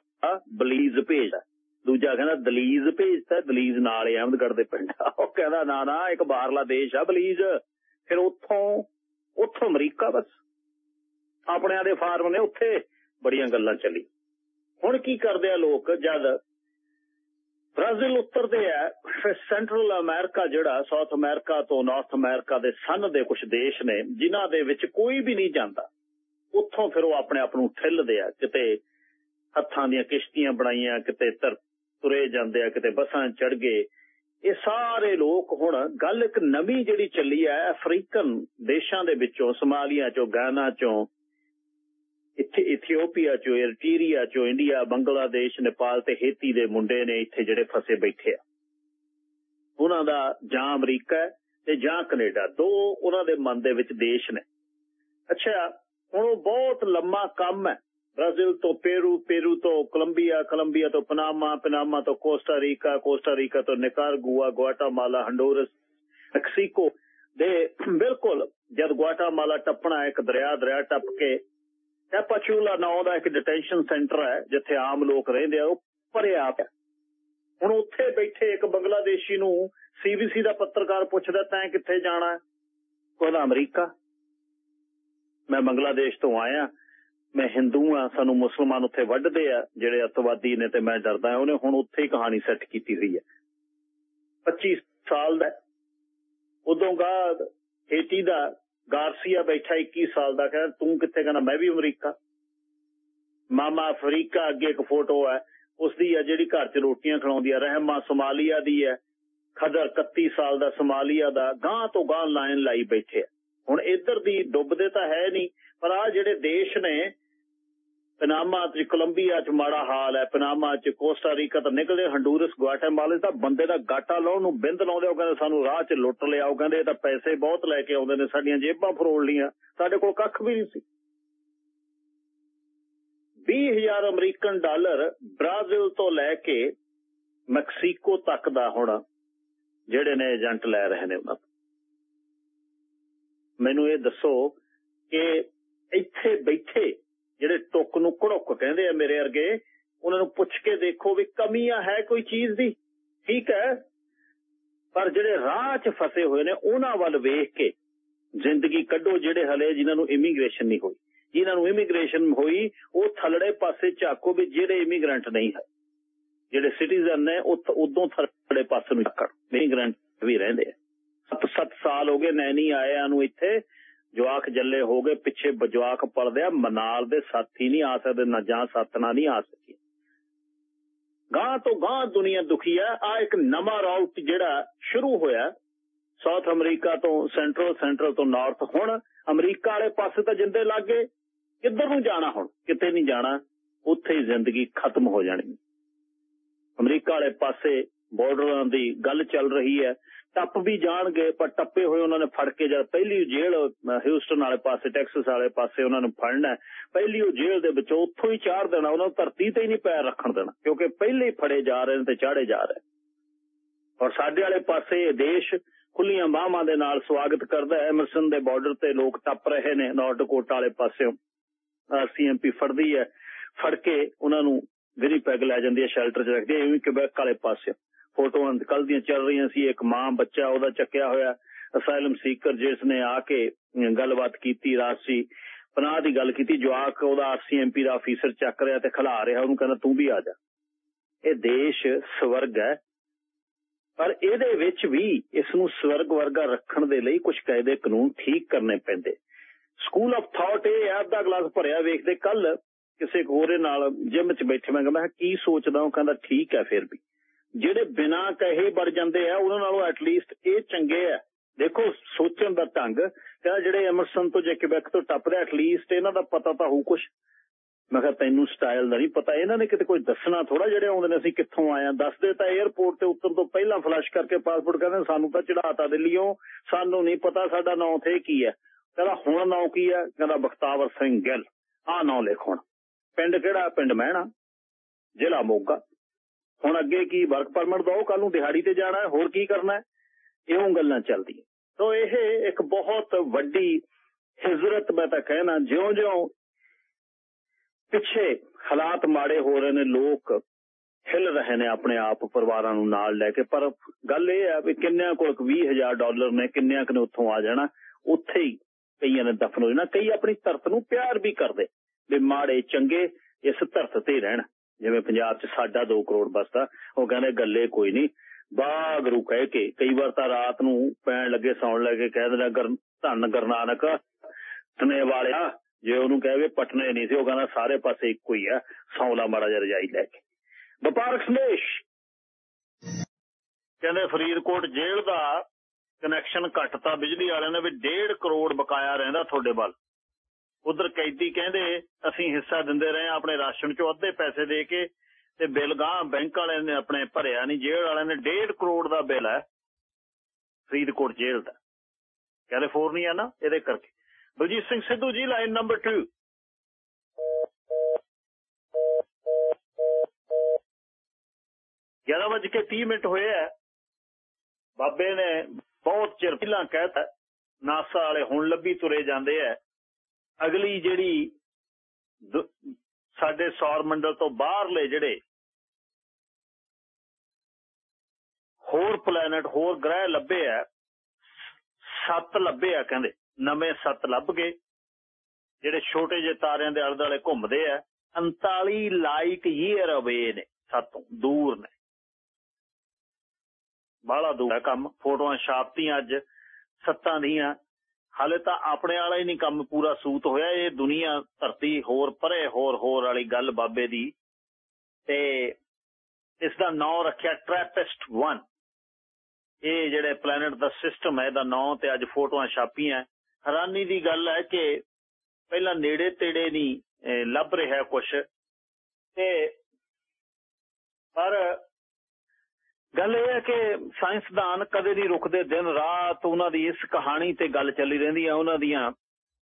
ਬਲੀਜ਼ ਭੇਜਦਾ। ਦੂਜਾ ਕਹਿੰਦਾ ਦਲੀਜ਼ ਭੇਜਤਾ, ਦਲੀਜ਼ ਨਾਲ ਅਹਿਮਦਗੜ੍ਹ ਦੇ ਪਿੰਡ ਉਹ ਕਹਿੰਦਾ, ਨਾ ਨਾ, ਇੱਕ ਬਾਹਰਲਾ ਦੇਸ਼ ਆ ਬਲੀਜ਼ ਫਿਰ ਉੱਥੋਂ ਉੱਥੋਂ ਅਮਰੀਕਾ ਬਸ। ਆਪਣਿਆਂ ਦੇ ਫਾਰਮ ਨੇ ਉੱਥੇ ਬੜੀਆਂ ਗੱਲਾਂ ਚੱਲੀ ਹੁਣ ਕੀ ਕਰਦੇ ਆ ਲੋਕ ਜਦ ਬ੍ਰਾਜ਼ੀਲ ਉੱਤਰਦੇ ਆ, ਫਿਰ ਸੈਂਟਰਲ ਅਮਰੀਕਾ ਜਿਹੜਾ, ਸਾਊਥ ਅਮਰੀਕਾ ਤੋਂ ਨਾਰਥ ਅਮਰੀਕਾ ਦੇ ਸਨ ਦੇ ਕੁਝ ਦੇਸ਼ ਨੇ, ਜਿਨ੍ਹਾਂ ਦੇ ਵਿੱਚ ਕੋਈ ਵੀ ਨਹੀਂ ਜਾਂਦਾ, ਉੱਥੋਂ ਫਿਰ ਉਹ ਆਪਣੇ ਆਪ ਨੂੰ ਠਿੱਲਦੇ ਆ। ਕਿਤੇ ਹੱਥਾਂ ਦੀਆਂ ਕਿਸ਼ਤੀਆਂ ਬਣਾਈਆਂ, ਕਿਤੇ ਧਰਤੀ ਤੁਰੇ ਜਾਂਦੇ ਆ, ਕਿਤੇ ਬੱਸਾਂ ਚੜ ਗਏ। ਇਹ ਸਾਰੇ ਲੋਕ ਹੁਣ ਗੱਲ ਇੱਕ ਨਵੀਂ ਜਿਹੜੀ ਚੱਲੀ ਹੈ ਅਫਰੀਕਨ ਦੇਸ਼ਾਂ ਦੇ ਵਿੱਚੋਂ, ਸਮਾਲੀਆ ਚੋਂ, ਗਾਨਾ ਚੋਂ, ਇੱਥੇ ਇਥੀਓਪੀਆ ਚੋਂ ਐਰਟੀਰੀਆ ਚੋਂ, ਇੰਡੀਆ, ਬੰਗਲਾਦੇਸ਼, ਨੇਪਾਲ ਤੇ ਹੇਤੀ ਦੇ ਮੁੰਡੇ ਨੇ ਇੱਥੇ ਜਿਹੜੇ ਫਸੇ ਬੈਠੇ ਆ। ਉਹਨਾਂ ਦਾ ਜਾਂ ਅਮਰੀਕਾ ਤੇ ਜਾਂ ਕੈਨੇਡਾ, ਦੋ ਉਹਨਾਂ ਦੇ ਮਨ ਦੇ ਵਿੱਚ ਦੇਸ਼ ਨੇ। ਅੱਛਾ, ਹੁਣ ਉਹ ਬਹੁਤ ਲੰਮਾ ਕੰਮ ਹੈ। ਬ੍ਰਾਜ਼ੀਲ ਤੋਂ ਪੇਰੂ ਪੇਰੂ ਤੋਂ ਕੋਲੰਬੀਆ ਕੋਲੰਬੀਆ ਤੋਂ ਪਨਾਮਾ ਪਨਾਮਾ ਤੋਂ ਕੋਸਟਾ ਰੀਕਾ ਕੋਸਟਾ ਰੀਕਾ ਤੋਂ ਨਿਕਾਰਗੁਆ ਗੁਆਟਾਮਾਲਾ ਹੰਡੋਰਸ ਮੈਕਸੀਕੋ ਦੇ ਬਿਲਕੁਲ, ਜਦ ਗੁਆਟਾਮਾਲਾ ਟੱਪਣਾ ਇੱਕ ਦਰਿਆ ਦਰਿਆ ਟੱਪ ਕੇ ਟੈਪਾਚੂਲਾ ਨਾਂ ਦਾ ਇੱਕ ਡਿਟੈਂਸ਼ਨ ਸੈਂਟਰ ਹੈ, ਜਿੱਥੇ ਆਮ ਲੋਕ ਰਹਿੰਦੇ ਆ, ਉਹ ਭਰਿਆ ਪਿਆ ਹੁਣ ਉੱਥੇ ਬੈਠੇ ਇੱਕ ਬੰਗਲਾਦੇਸ਼ੀ ਨੂੰ ਸੀਬੀਸੀ ਦਾ ਪੱਤਰਕਾਰ ਪੁੱਛਦਾ, ਤੈਂ ਕਿੱਥੇ ਜਾਣਾ? ਉਹਦਾ ਅਮਰੀਕਾ। ਮੈਂ ਬੰਗਲਾਦੇਸ਼ ਤੋਂ ਆਇਆ। ਮੈਂ ਹਿੰਦੂ ਆ, ਸਾਨੂੰ ਮੁਸਲਮਾਨ ਉੱਥੇ ਵੱਢਦੇ ਆ, ਜਿਹੜੇ ਅਤਵਾਦੀ ਨੇ ਤੇ ਮੈਂ ਡਰਦਾ ਉਹਨੇ ਹੁਣ ਉੱਥੇ ਹੀ ਕਹਾਣੀ ਸੈੱਟ ਕੀਤੀ ਹੋਈ ਹੈ। 25 ਸਾਲ ਦਾ ਉਦੋਂ ਬਾਅਦ ਹੇਟੀ ਦਾ ਗਾਰਸੀਆ ਬੈਠਾ 21 ਸਾਲ ਦਾ, ਕਹਿੰਦਾ, ਤੂੰ ਕਿੱਥੇ? ਕਹਿੰਦਾ, ਮੈਂ ਵੀ ਅਮਰੀਕਾ। ਮਾਮਾ ਅਫਰੀਕਾ ਅੱਗੇ ਇੱਕ ਫੋਟੋ ਹੈ ਉਸ ਦੀ ਆ ਜਿਹੜੀ ਘਰ 'ਚ ਰੋਟੀਆਂ ਖਿਲਾਉਂਦੀ ਆ ਰਹਿਮਾ ਸੋਮਾਲੀਆ ਦੀ ਹੈ। ਖਦਰ 31 ਸਾਲ ਦਾ ਸੋਮਾਲੀਆ ਦਾ ਗਾਂ ਤੋਂ ਗਾਂ ਲਾਈਨ ਲਾਈ ਬੈਠੇ ਹੁਣ ਇੱਧਰ ਦੀ ਡੁੱਬਦੇ ਤਾਂ ਹੈ ਨਹੀਂ ਪਰ ਆ ਜਿਹੜੇ ਦੇਸ਼ ਨੇ, ਪਨਾਮਾ ਤੇ ਕੋਲੰਬੀਆ ਚ ਮਾੜਾ ਹਾਲ ਹੈ, ਪਨਾਮਾ ਚ ਕੋਸਟਾ ਤਾਂ ਨਿਕਲਦੇ, ਹੰਡੂਰਸ ਗੁਆਟੇਮਾਲਾ ਤਾਂ ਬੰਦੇ ਦਾ ਗਾਟਾ ਲਾਉਣ ਨੂੰ ਬਿੰਦ ਲਾਉਂਦੇ ਉਹ ਕਹਿੰਦੇ ਸਾਨੂੰ ਰਾਹ 'ਚ ਲੁੱਟ ਲਿਆ, ਉਹ ਕਹਿੰਦੇ ਇਹ ਤਾਂ ਪੈਸੇ ਬਹੁਤ ਲੈ ਕੇ ਆਉਂਦੇ ਨੇ, ਸਾਡੀਆਂ ਜੇਬਾਂ ਫਰੋਲ ਲੀਆਂ, ਸਾਡੇ ਕੋਲ ਕੱਖ ਵੀ ਨਹੀਂ ਸੀ। 20000 ਅਮਰੀਕਨ ਡਾਲਰ ਬ੍ਰਾਜ਼ੀਲ ਤੋਂ ਲੈ ਕੇ ਮੈਕਸੀਕੋ ਤੱਕ ਦਾ ਹੁਣ ਜਿਹੜੇ ਨੇ ਏਜੰਟ ਲੈ ਰਹੇ ਨੇ ਉਹਨਾਂ ਮੈਨੂੰ ਇਹ ਦੱਸੋ ਕਿ ਇੱਥੇ ਬੈਠੇ, ਜਿਹੜੇ ਟੁੱਕ ਨੂੰ ਘੜੁੱਕ ਕਹਿੰਦੇ ਆ ਮੇਰੇ ਵਰਗੇ, ਉਹਨਾਂ ਨੂੰ ਪੁੱਛ ਕੇ ਦੇਖੋ ਵੀ ਕਮੀਆਂ ਹੈ ਕੋਈ ਚੀਜ਼ ਦੀ? ਠੀਕ ਹੈ? ਪਰ ਜਿਹੜੇ ਰਾਹ 'ਚ ਫਸੇ ਹੋਏ ਨੇ, ਉਹਨਾਂ ਵੱਲ ਵੇਖ ਕੇ ਜ਼ਿੰਦਗੀ ਕੱਢੋ ਜਿਹੜੇ ਹਲੇ ਜਿਨ੍ਹਾਂ ਨੂੰ ਇਮੀਗ੍ਰੇਸ਼ਨ ਨਹੀਂ ਹੋਈ। ਜਿਨ੍ਹਾਂ ਨੂੰ ਇਮੀਗ੍ਰੇਸ਼ਨ ਹੋਈ, ਉਹ ਥਲੜੇ ਪਾਸੇ ਝਾਕੋ ਵੀ ਜਿਹੜੇ ਇਮੀਗ੍ਰੈਂਟ ਨਹੀਂ ਹੈ। ਜਿਹੜੇ ਸਿਟੀਜ਼ਨ ਨੇ, ਉਹ ਉਦੋਂ ਥਲੜੇ ਪਾਸੇ ਨੂੰ ਝਾਕਣ। ਇਮੀਗ੍ਰੈਂਟ ਵੀ ਰਹਿੰਦੇ ਆ। 7-7 ਸਾਲ ਹੋ ਗਏ, ਨੈਣੀ ਆਇਆਂ ਨੂੰ ਇੱਥੇ। ਜਵਾਕ ਜੱਲੇ ਹੋ ਗਏ, ਪਿੱਛੇ ਬਜਵਾਕ ਪਲਦੇ ਆ, ਮਨਾਲ ਦੇ ਸਾਥੀ ਨਹੀਂ ਆ ਸਕਦੇ, ਨਾ ਜਾਂ ਸਤਨਾ ਨਹੀਂ ਆ ਸਕੀ। ਗਾਂ ਤੋਂ ਗਾਂ ਦੁਨੀਆ ਦੁਖੀ ਹੈ ਆ ਇੱਕ ਨਵਾਂ ਰਾਊਟ ਜਿਹੜਾ ਸ਼ੁਰੂ ਹੋਇਆ। ਸਾਊਥ ਅਮਰੀਕਾ ਤੋਂ ਸੈਂਟਰਲ ਸੈਂਟਰਲ ਤੋਂ ਨਾਰਥ ਹੁਣ ਅਮਰੀਕਾ ਵਾਲੇ ਪਾਸੇ ਤਾਂ ਜਿੰਦੇ ਲੱਗੇ ਕਿੱਧਰ ਨੂੰ ਜਾਣਾ ਹੁਣ? ਕਿਤੇ ਨਹੀਂ ਜਾਣਾ। ਉੱਥੇ ਹੀ ਜ਼ਿੰਦਗੀ ਖਤਮ ਹੋ ਜਾਣੀ। ਅਮਰੀਕਾ ਵਾਲੇ ਪਾਸੇ ਬਾਰਡਰਾਂ ਦੀ ਗੱਲ ਚੱਲ ਰਹੀ ਹੈ। ਟੱਪ ਵੀ ਜਾਣਗੇ, ਪਰ ਟੱਪੇ ਹੋਏ ਉਹਨਾਂ ਨੇ ਫੜ ਕੇ ਜਦ ਪਹਿਲੀ ਜੇਲ੍ਹ ਹਿਊਸਟਨ ਵਾਲੇ ਪਾਸੇ, ਟੈਕਸਸ ਵਾਲੇ ਪਾਸੇ ਉਹਨਾਂ ਨੂੰ ਫੜਨਾ ਪਹਿਲੀ ਉਹ ਜੇਲ੍ਹ ਦੇ ਵਿੱਚੋਂ ਉੱਥੋਂ ਹੀ ਚਾੜ ਦੇਣਾ ਉਹਨਾਂ ਨੂੰ ਧਰਤੀ ਤੇ ਹੀ ਨਹੀਂ ਪੈਰ ਰੱਖਣ ਦੇਣਾ, ਕਿਉਂਕਿ ਪਹਿਲੇ ਹੀ ਫੜੇ ਜਾ ਰਹੇ ਨੇ ਤੇ ਚਾੜੇ ਜਾ ਰਹੇ ਔਰ ਸਾਡੇ ਵਾਲੇ ਪਾਸੇ ਇਹ ਦੇਸ਼ ਖੁੱਲੀਆਂ ਬਾਹਾਂ ਦੇ ਨਾਲ ਸਵਾਗਤ ਕਰਦਾ ਹੈ। ਐਮਰਸਨ ਦੇ ਬਾਰਡਰ ਤੇ ਲੋਕ ਟੱਪ ਰਹੇ ਨੇ, ਨਾਰਥ ਕੋਟਾ ਵਾਲੇ ਪਾਸਿਓਂ। ਸੀਐਮਪੀ ਫੜਦੀ ਹੈ। ਫੜ ਕੇ ਉਹਨਾਂ ਨੂੰ ਵਿਨੀਪੈਗ ਲੈ ਜਾਂਦੀ ਹੈ, ਸ਼ੈਲਟਰ 'ਚ ਰੱਖਦੀ ਹੈ ਐਵੇਂ ਕਿਬੈਕ ਵਾਲੇ ਪਾਸੇ ਫੋਟੋਆਂ ਕੱਲ ਦੀਆਂ ਚੱਲ ਰਹੀਆਂ ਸੀ, ਇੱਕ ਮਾਂ, ਬੱਚਾ ਉਹਦਾ ਚੱਕਿਆ ਹੋਇਆ, ਅਸਾਈਲਮ ਸੀਕਰ ਜਿਸ ਨੇ ਆ ਕੇ ਗੱਲਬਾਤ ਕੀਤੀ ਰਾਸੀ ਪਨਾਹ ਦੀ ਗੱਲ ਕੀਤੀ, ਜਵਾਕ ਉਹਦਾ ਆਰਸੀਐਮਪੀ ਦਾ ਅਫੀਸਰ ਚੱਕ ਰਿਹਾ ਤੇ ਖਿਲਾ ਰਿਹਾ, ਉਹਨੂੰ ਕਹਿੰਦਾ ਤੂੰ ਵੀ ਆ ਜਾ। ਇਹ ਦੇਸ਼ ਸਵਰਗ ਹੈ, ਪਰ ਇਹਦੇ ਵਿੱਚ ਵੀ ਇਸ ਨੂੰ ਸਵਰਗ ਵਰਗਾ ਰੱਖਣ ਦੇ ਲਈ ਕੁਝ ਕਾਇਦੇ ਕਾਨੂੰਨ ਠੀਕ ਕਰਨੇ ਪੈਂਦੇ। ਸਕੂਲ ਆਫ ਥਾਟ ਇਹ ਐਪ ਦਾ ਗਲਾਸ ਭਰਿਆ ਵੇਖਦੇ ਕੱਲ ਕਿਸੇ ਹੋਰੇ ਨਾਲ ਜਿਮ 'ਚ ਬੈਠੇ, ਮੈਂ ਕਹਿੰਦਾ ਕੀ ਸੋਚਦਾ, ਉਹ ਕਹਿੰਦਾ ਠੀਕ ਹੈ ਫਿਰ ਵੀ। ਜਿਹੜੇ ਬਿਨਾਂ ਕਹੇ ਵੜ ਜਾਂਦੇ ਆ, ਉਹਨਾਂ ਨਾਲੋਂ ਐਟਲੀਸਟ ਇਹ ਚੰਗੇ ਆ। ਦੇਖੋ, ਸੋਚਣ ਦਾ ਢੰਗ, ਕਹਿੰਦਾ ਜਿਹੜੇ ਐਮਰਸਨ ਤੋਂ ਜੇ ਕਿਬੈਕ ਤੋਂ ਟੱਪਦੇ ਐਟਲੀਸਟ ਇਹਨਾਂ ਦਾ ਪਤਾ ਤਾਂ ਹੋਊ ਕੁਝ ਮੈਂ ਕਿਹਾ, ਤੈਨੂੰ ਸਟਾਈਲ ਦਾ ਨਹੀਂ ਪਤਾ। ਇਹਨਾਂ ਨੇ ਕਿਤੇ ਕੋਈ ਦੱਸਣਾ ਥੋੜਾ ਜਿਹੜੇ ਆਉਂਦੇ ਨੇ, ਅਸੀਂ ਕਿੱਥੋਂ ਆਏ ਦੱਸਦੇ ਤਾਂ 에어ਪੋਰਟ ਤੇ ਉਤਰਨ ਤੋਂ ਪਹਿਲਾਂ ਫਲੈਸ਼ ਕਰਕੇ ਪਾਸਪੋਰਟ ਕਹਿੰਦੇ, ਸਾਨੂੰ ਤਾਂ ਚੜਾਤਾ ਦਿੱਲੀੋਂ ਸਾਨੂੰ ਨਹੀਂ ਪਤਾ ਸਾਡਾ ਨਾਂ ਉਥੇ ਕੀ ਹੈ ਕਹਿੰਦਾ, ਹੁਣ ਨਾਂ ਕੀ ਹੈ ਕਹਿੰਦਾ, ਬਖਤਾਵਰ ਸਿੰਘ ਗਿੱਲ। ਆ ਨਾਂ ਲਿਖ ਹੁਣ। ਪਿੰਡ ਕਿਹੜਾ? ਪਿੰਡ ਮਹਿਣਾ। ਜ਼ਿਲ੍ਹਾ ਮੋਗਾ। ਹੁਣ ਅੱਗੇ ਕੀ ਵਰਕ ਪਰਮਿਟ ਦੋ ਕੱਲ ਨੂੰ ਦਿਹਾੜੀ ਤੇ ਜਾਣਾ ਹੋਰ ਕੀ ਕਰਨਾ ਹੈ? ਗੱਲਾਂ ਚੱਲਦੀਆਂ। ਤੋਂ ਇਹ ਇੱਕ ਬਹੁਤ ਵੱਡੀ ਹਿਜਰਤ ਮੈਂ ਤਾਂ ਕਹਿਣਾ, ਜਿਉਂ-ਜਿਉਂ ਪਿੱਛੇ ਹਾਲਾਤ ਮਾੜੇ ਹੋ ਰਹੇ ਨੇ, ਲੋਕ ਹਿੱਲ ਰਹੇ ਨੇ ਆਪਣੇ ਆਪ ਪਰਿਵਾਰਾਂ ਨੂੰ ਨਾਲ ਲੈ ਕੇ। ਪਰ ਗੱਲ ਇਹ ਹੈ ਵੀ ਕਿੰਨਿਆਂ ਕੋਲ 20000 ਡਾਲਰ ਨੇ, ਕਿੰਨਿਆਂ ਕਨੇ ਉੱਥੋਂ ਆ ਜਾਣਾ, ਉੱਥੇ ਹੀ ਕਈਆਂ ਨੇ ਦਫਨ ਹੋ ਜਾਣਾ। ਕਈ ਆਪਣੀ ਧਰਤ ਨੂੰ ਪਿਆਰ ਵੀ ਕਰਦੇ, ਵੀ ਮਾੜੇ, ਚੰਗੇ ਇਸ ਧਰਤ ਤੇ ਰਹਿਣ। ਜਿਵੇਂ ਪੰਜਾਬ 'ਚ ਸਾਡਾ 2 ਕਰੋੜ ਬਸਦਾ, ਉਹ ਕਹਿੰਦੇ ਗੱਲੇ ਕੋਈ ਨਹੀਂ ਬਾਗਰੂ ਕਹਿ ਕੇ ਕਈ ਵਾਰ ਤਾਂ ਰਾਤ ਨੂੰ ਪੈਣ ਲੱਗੇ, ਸੌਣ ਲੱਗੇ, ਕਹਿ ਦਿੰਦਾ ਗਰ, ਧੰਨ ਗਰਨਾਨਕ ਤਨੇ ਵਾਲਿਆ, ਜੇ ਉਹਨੂੰ ਕਹੇ ਪਟਨੇ ਨਹੀਂ ਸੀ, ਉਹ ਕਹਿੰਦਾ ਸਾਰੇ ਪਾਸੇ ਇੱਕੋ ਹੀ ਆ ਸੌਲਾ ਮਾੜਾ ਜਿਹਾ ਰਜਾਈ ਲੈ ਕੇ। ਵਪਾਰਕ ਸੰਦੇਸ਼। ਕਹਿੰਦੇ ਫਰੀਦਕੋਟ ਜੇਲ੍ਹ ਦਾ ਕਨੈਕਸ਼ਨ ਕੱਟਤਾ ਬਿਜਲੀ ਵਾਲਿਆਂ ਨੇ ਵੀ 1.5 ਕਰੋੜ ਬਕਾਇਆ ਰਹਿੰਦਾ ਤੁਹਾਡੇ ਵੱਲ। ਉਧਰ ਕੈਦੀ ਕਹਿੰਦੇ, ਅਸੀਂ ਹਿੱਸਾ ਦਿੰਦੇ ਰਹੇ ਆਪਣੇ ਰਾਸ਼ਨ ਚੋਂ ਅੱਧੇ ਪੈਸੇ ਦੇ ਕੇ ਤੇ ਬਿੱਲ ਗਾਂ ਬੈਂਕ ਵਾਲਿਆਂ ਨੇ ਆਪਣੇ ਭਰਿਆ ਨਹੀਂ, ਜੇਲ੍ਹ ਵਾਲਿਆਂ ਨੇ 1.5 ਕਰੋੜ ਦਾ ਬਿੱਲ ਹੈ, ਫਰੀਦਕੋਟ ਜੇਲ੍ਹ ਦਾ। ਕੈਲੀਫੋਰਨੀਆ ਨਾ, ਇਹਦੇ ਕਰਕੇ। ਬਲਜੀਤ ਸਿੰਘ ਸਿੱਧੂ ਜੀ, ਲਾਈਨ ਨੰਬਰ 2 11 ਵਜੇ ਕੇ 30 ਮਿੰਟ ਹੋਏ ਆ ਬਾਬੇ ਨੇ ਬਹੁਤ ਚਿਰ ਪਹਿਲਾਂ ਕਹਿਤਾ, ਨਾਸਾ ਵਾਲੇ ਹੁਣ ਲੱਭੀ ਤੁਰੇ ਜਾਂਦੇ ਆ ਅਗਲੀ ਜਿਹੜੀ ਸਾਡੇ ਸੌਰ ਮੰਡਲ ਤੋਂ ਬਾਹਰਲੇ ਜਿਹੜੇ ਹੋਰ ਪਲੈਨਟ ਹੋਰ ਗ੍ਰਹਿ ਲੱਭੇ ਆ, ਸੱਤ ਲੱਭੇ ਆ ਕਹਿੰਦੇ, ਨਵੇਂ ਸੱਤ ਲੱਭ ਗਏ, ਜਿਹੜੇ ਛੋਟੇ ਜਿਹੇ ਤਾਰਿਆਂ ਦੇ ਆਲੇ-ਦੁਆਲੇ ਘੁੰਮਦੇ ਆ 39 ਲਾਈਟ ਈਅਰ ਅਵੇ ਨੇ, ਸਾਤੋਂ, ਦੂਰ ਨੇ। ਬਾਹਲਾ ਦੂਰ ਹੈ ਕੰਮ, ਫੋਟੋਆਂ ਛਾਪਤੀਆਂ ਅੱਜ, ਸੱਤਾਂ ਦੀਆਂ ਹਾਲੇ ਤਾਂ ਆਪਣੇ ਵਾਲਾ ਹੀ ਨਹੀਂ ਕੰਮ ਪੂਰਾ ਸੂਤ ਹੋਇਆ, ਇਹ ਦੁਨੀਆ ਧਰਤੀ ਹੋਰ ਪਰੇ ਹੋਰ ਹੋਰ ਵਾਲੀ ਗੱਲ ਬਾਬੇ ਦੀ। ਤੇ ਇਸ ਦਾ ਨਾਮ ਰੱਖਿਆ ਟ੍ਰੈਪਿਸਟ 1 ਇਹ ਜਿਹੜੇ ਪਲੈਨਟ ਦਾ ਸਿਸਟਮ ਹੈ, ਇਹਦਾ ਨਾਮ ਤੇ ਅੱਜ ਫੋਟੋਆਂ ਛਾਪੀਆਂ। ਹੈਰਾਨੀ ਦੀ ਗੱਲ ਹੈ ਕਿ ਪਹਿਲਾਂ ਨੇੜੇ ਤੇੜੇ ਨਹੀਂ ਲੱਭ ਰਿਹਾ ਕੁਝ ਤੇ ਪਰ ਗੱਲ ਇਹ ਹੈ ਕਿ ਸਾਇੰਸਦਾਨ ਕਦੇ ਨਹੀਂ ਰੁਕਦੇ, ਦਿਨ ਰਾਤ ਉਹਨਾਂ ਦੀ ਇਸ ਕਹਾਣੀ ਤੇ ਗੱਲ ਚੱਲੀ ਰਹਿੰਦੀ ਹੈ ਉਹਨਾਂ ਦੀਆਂ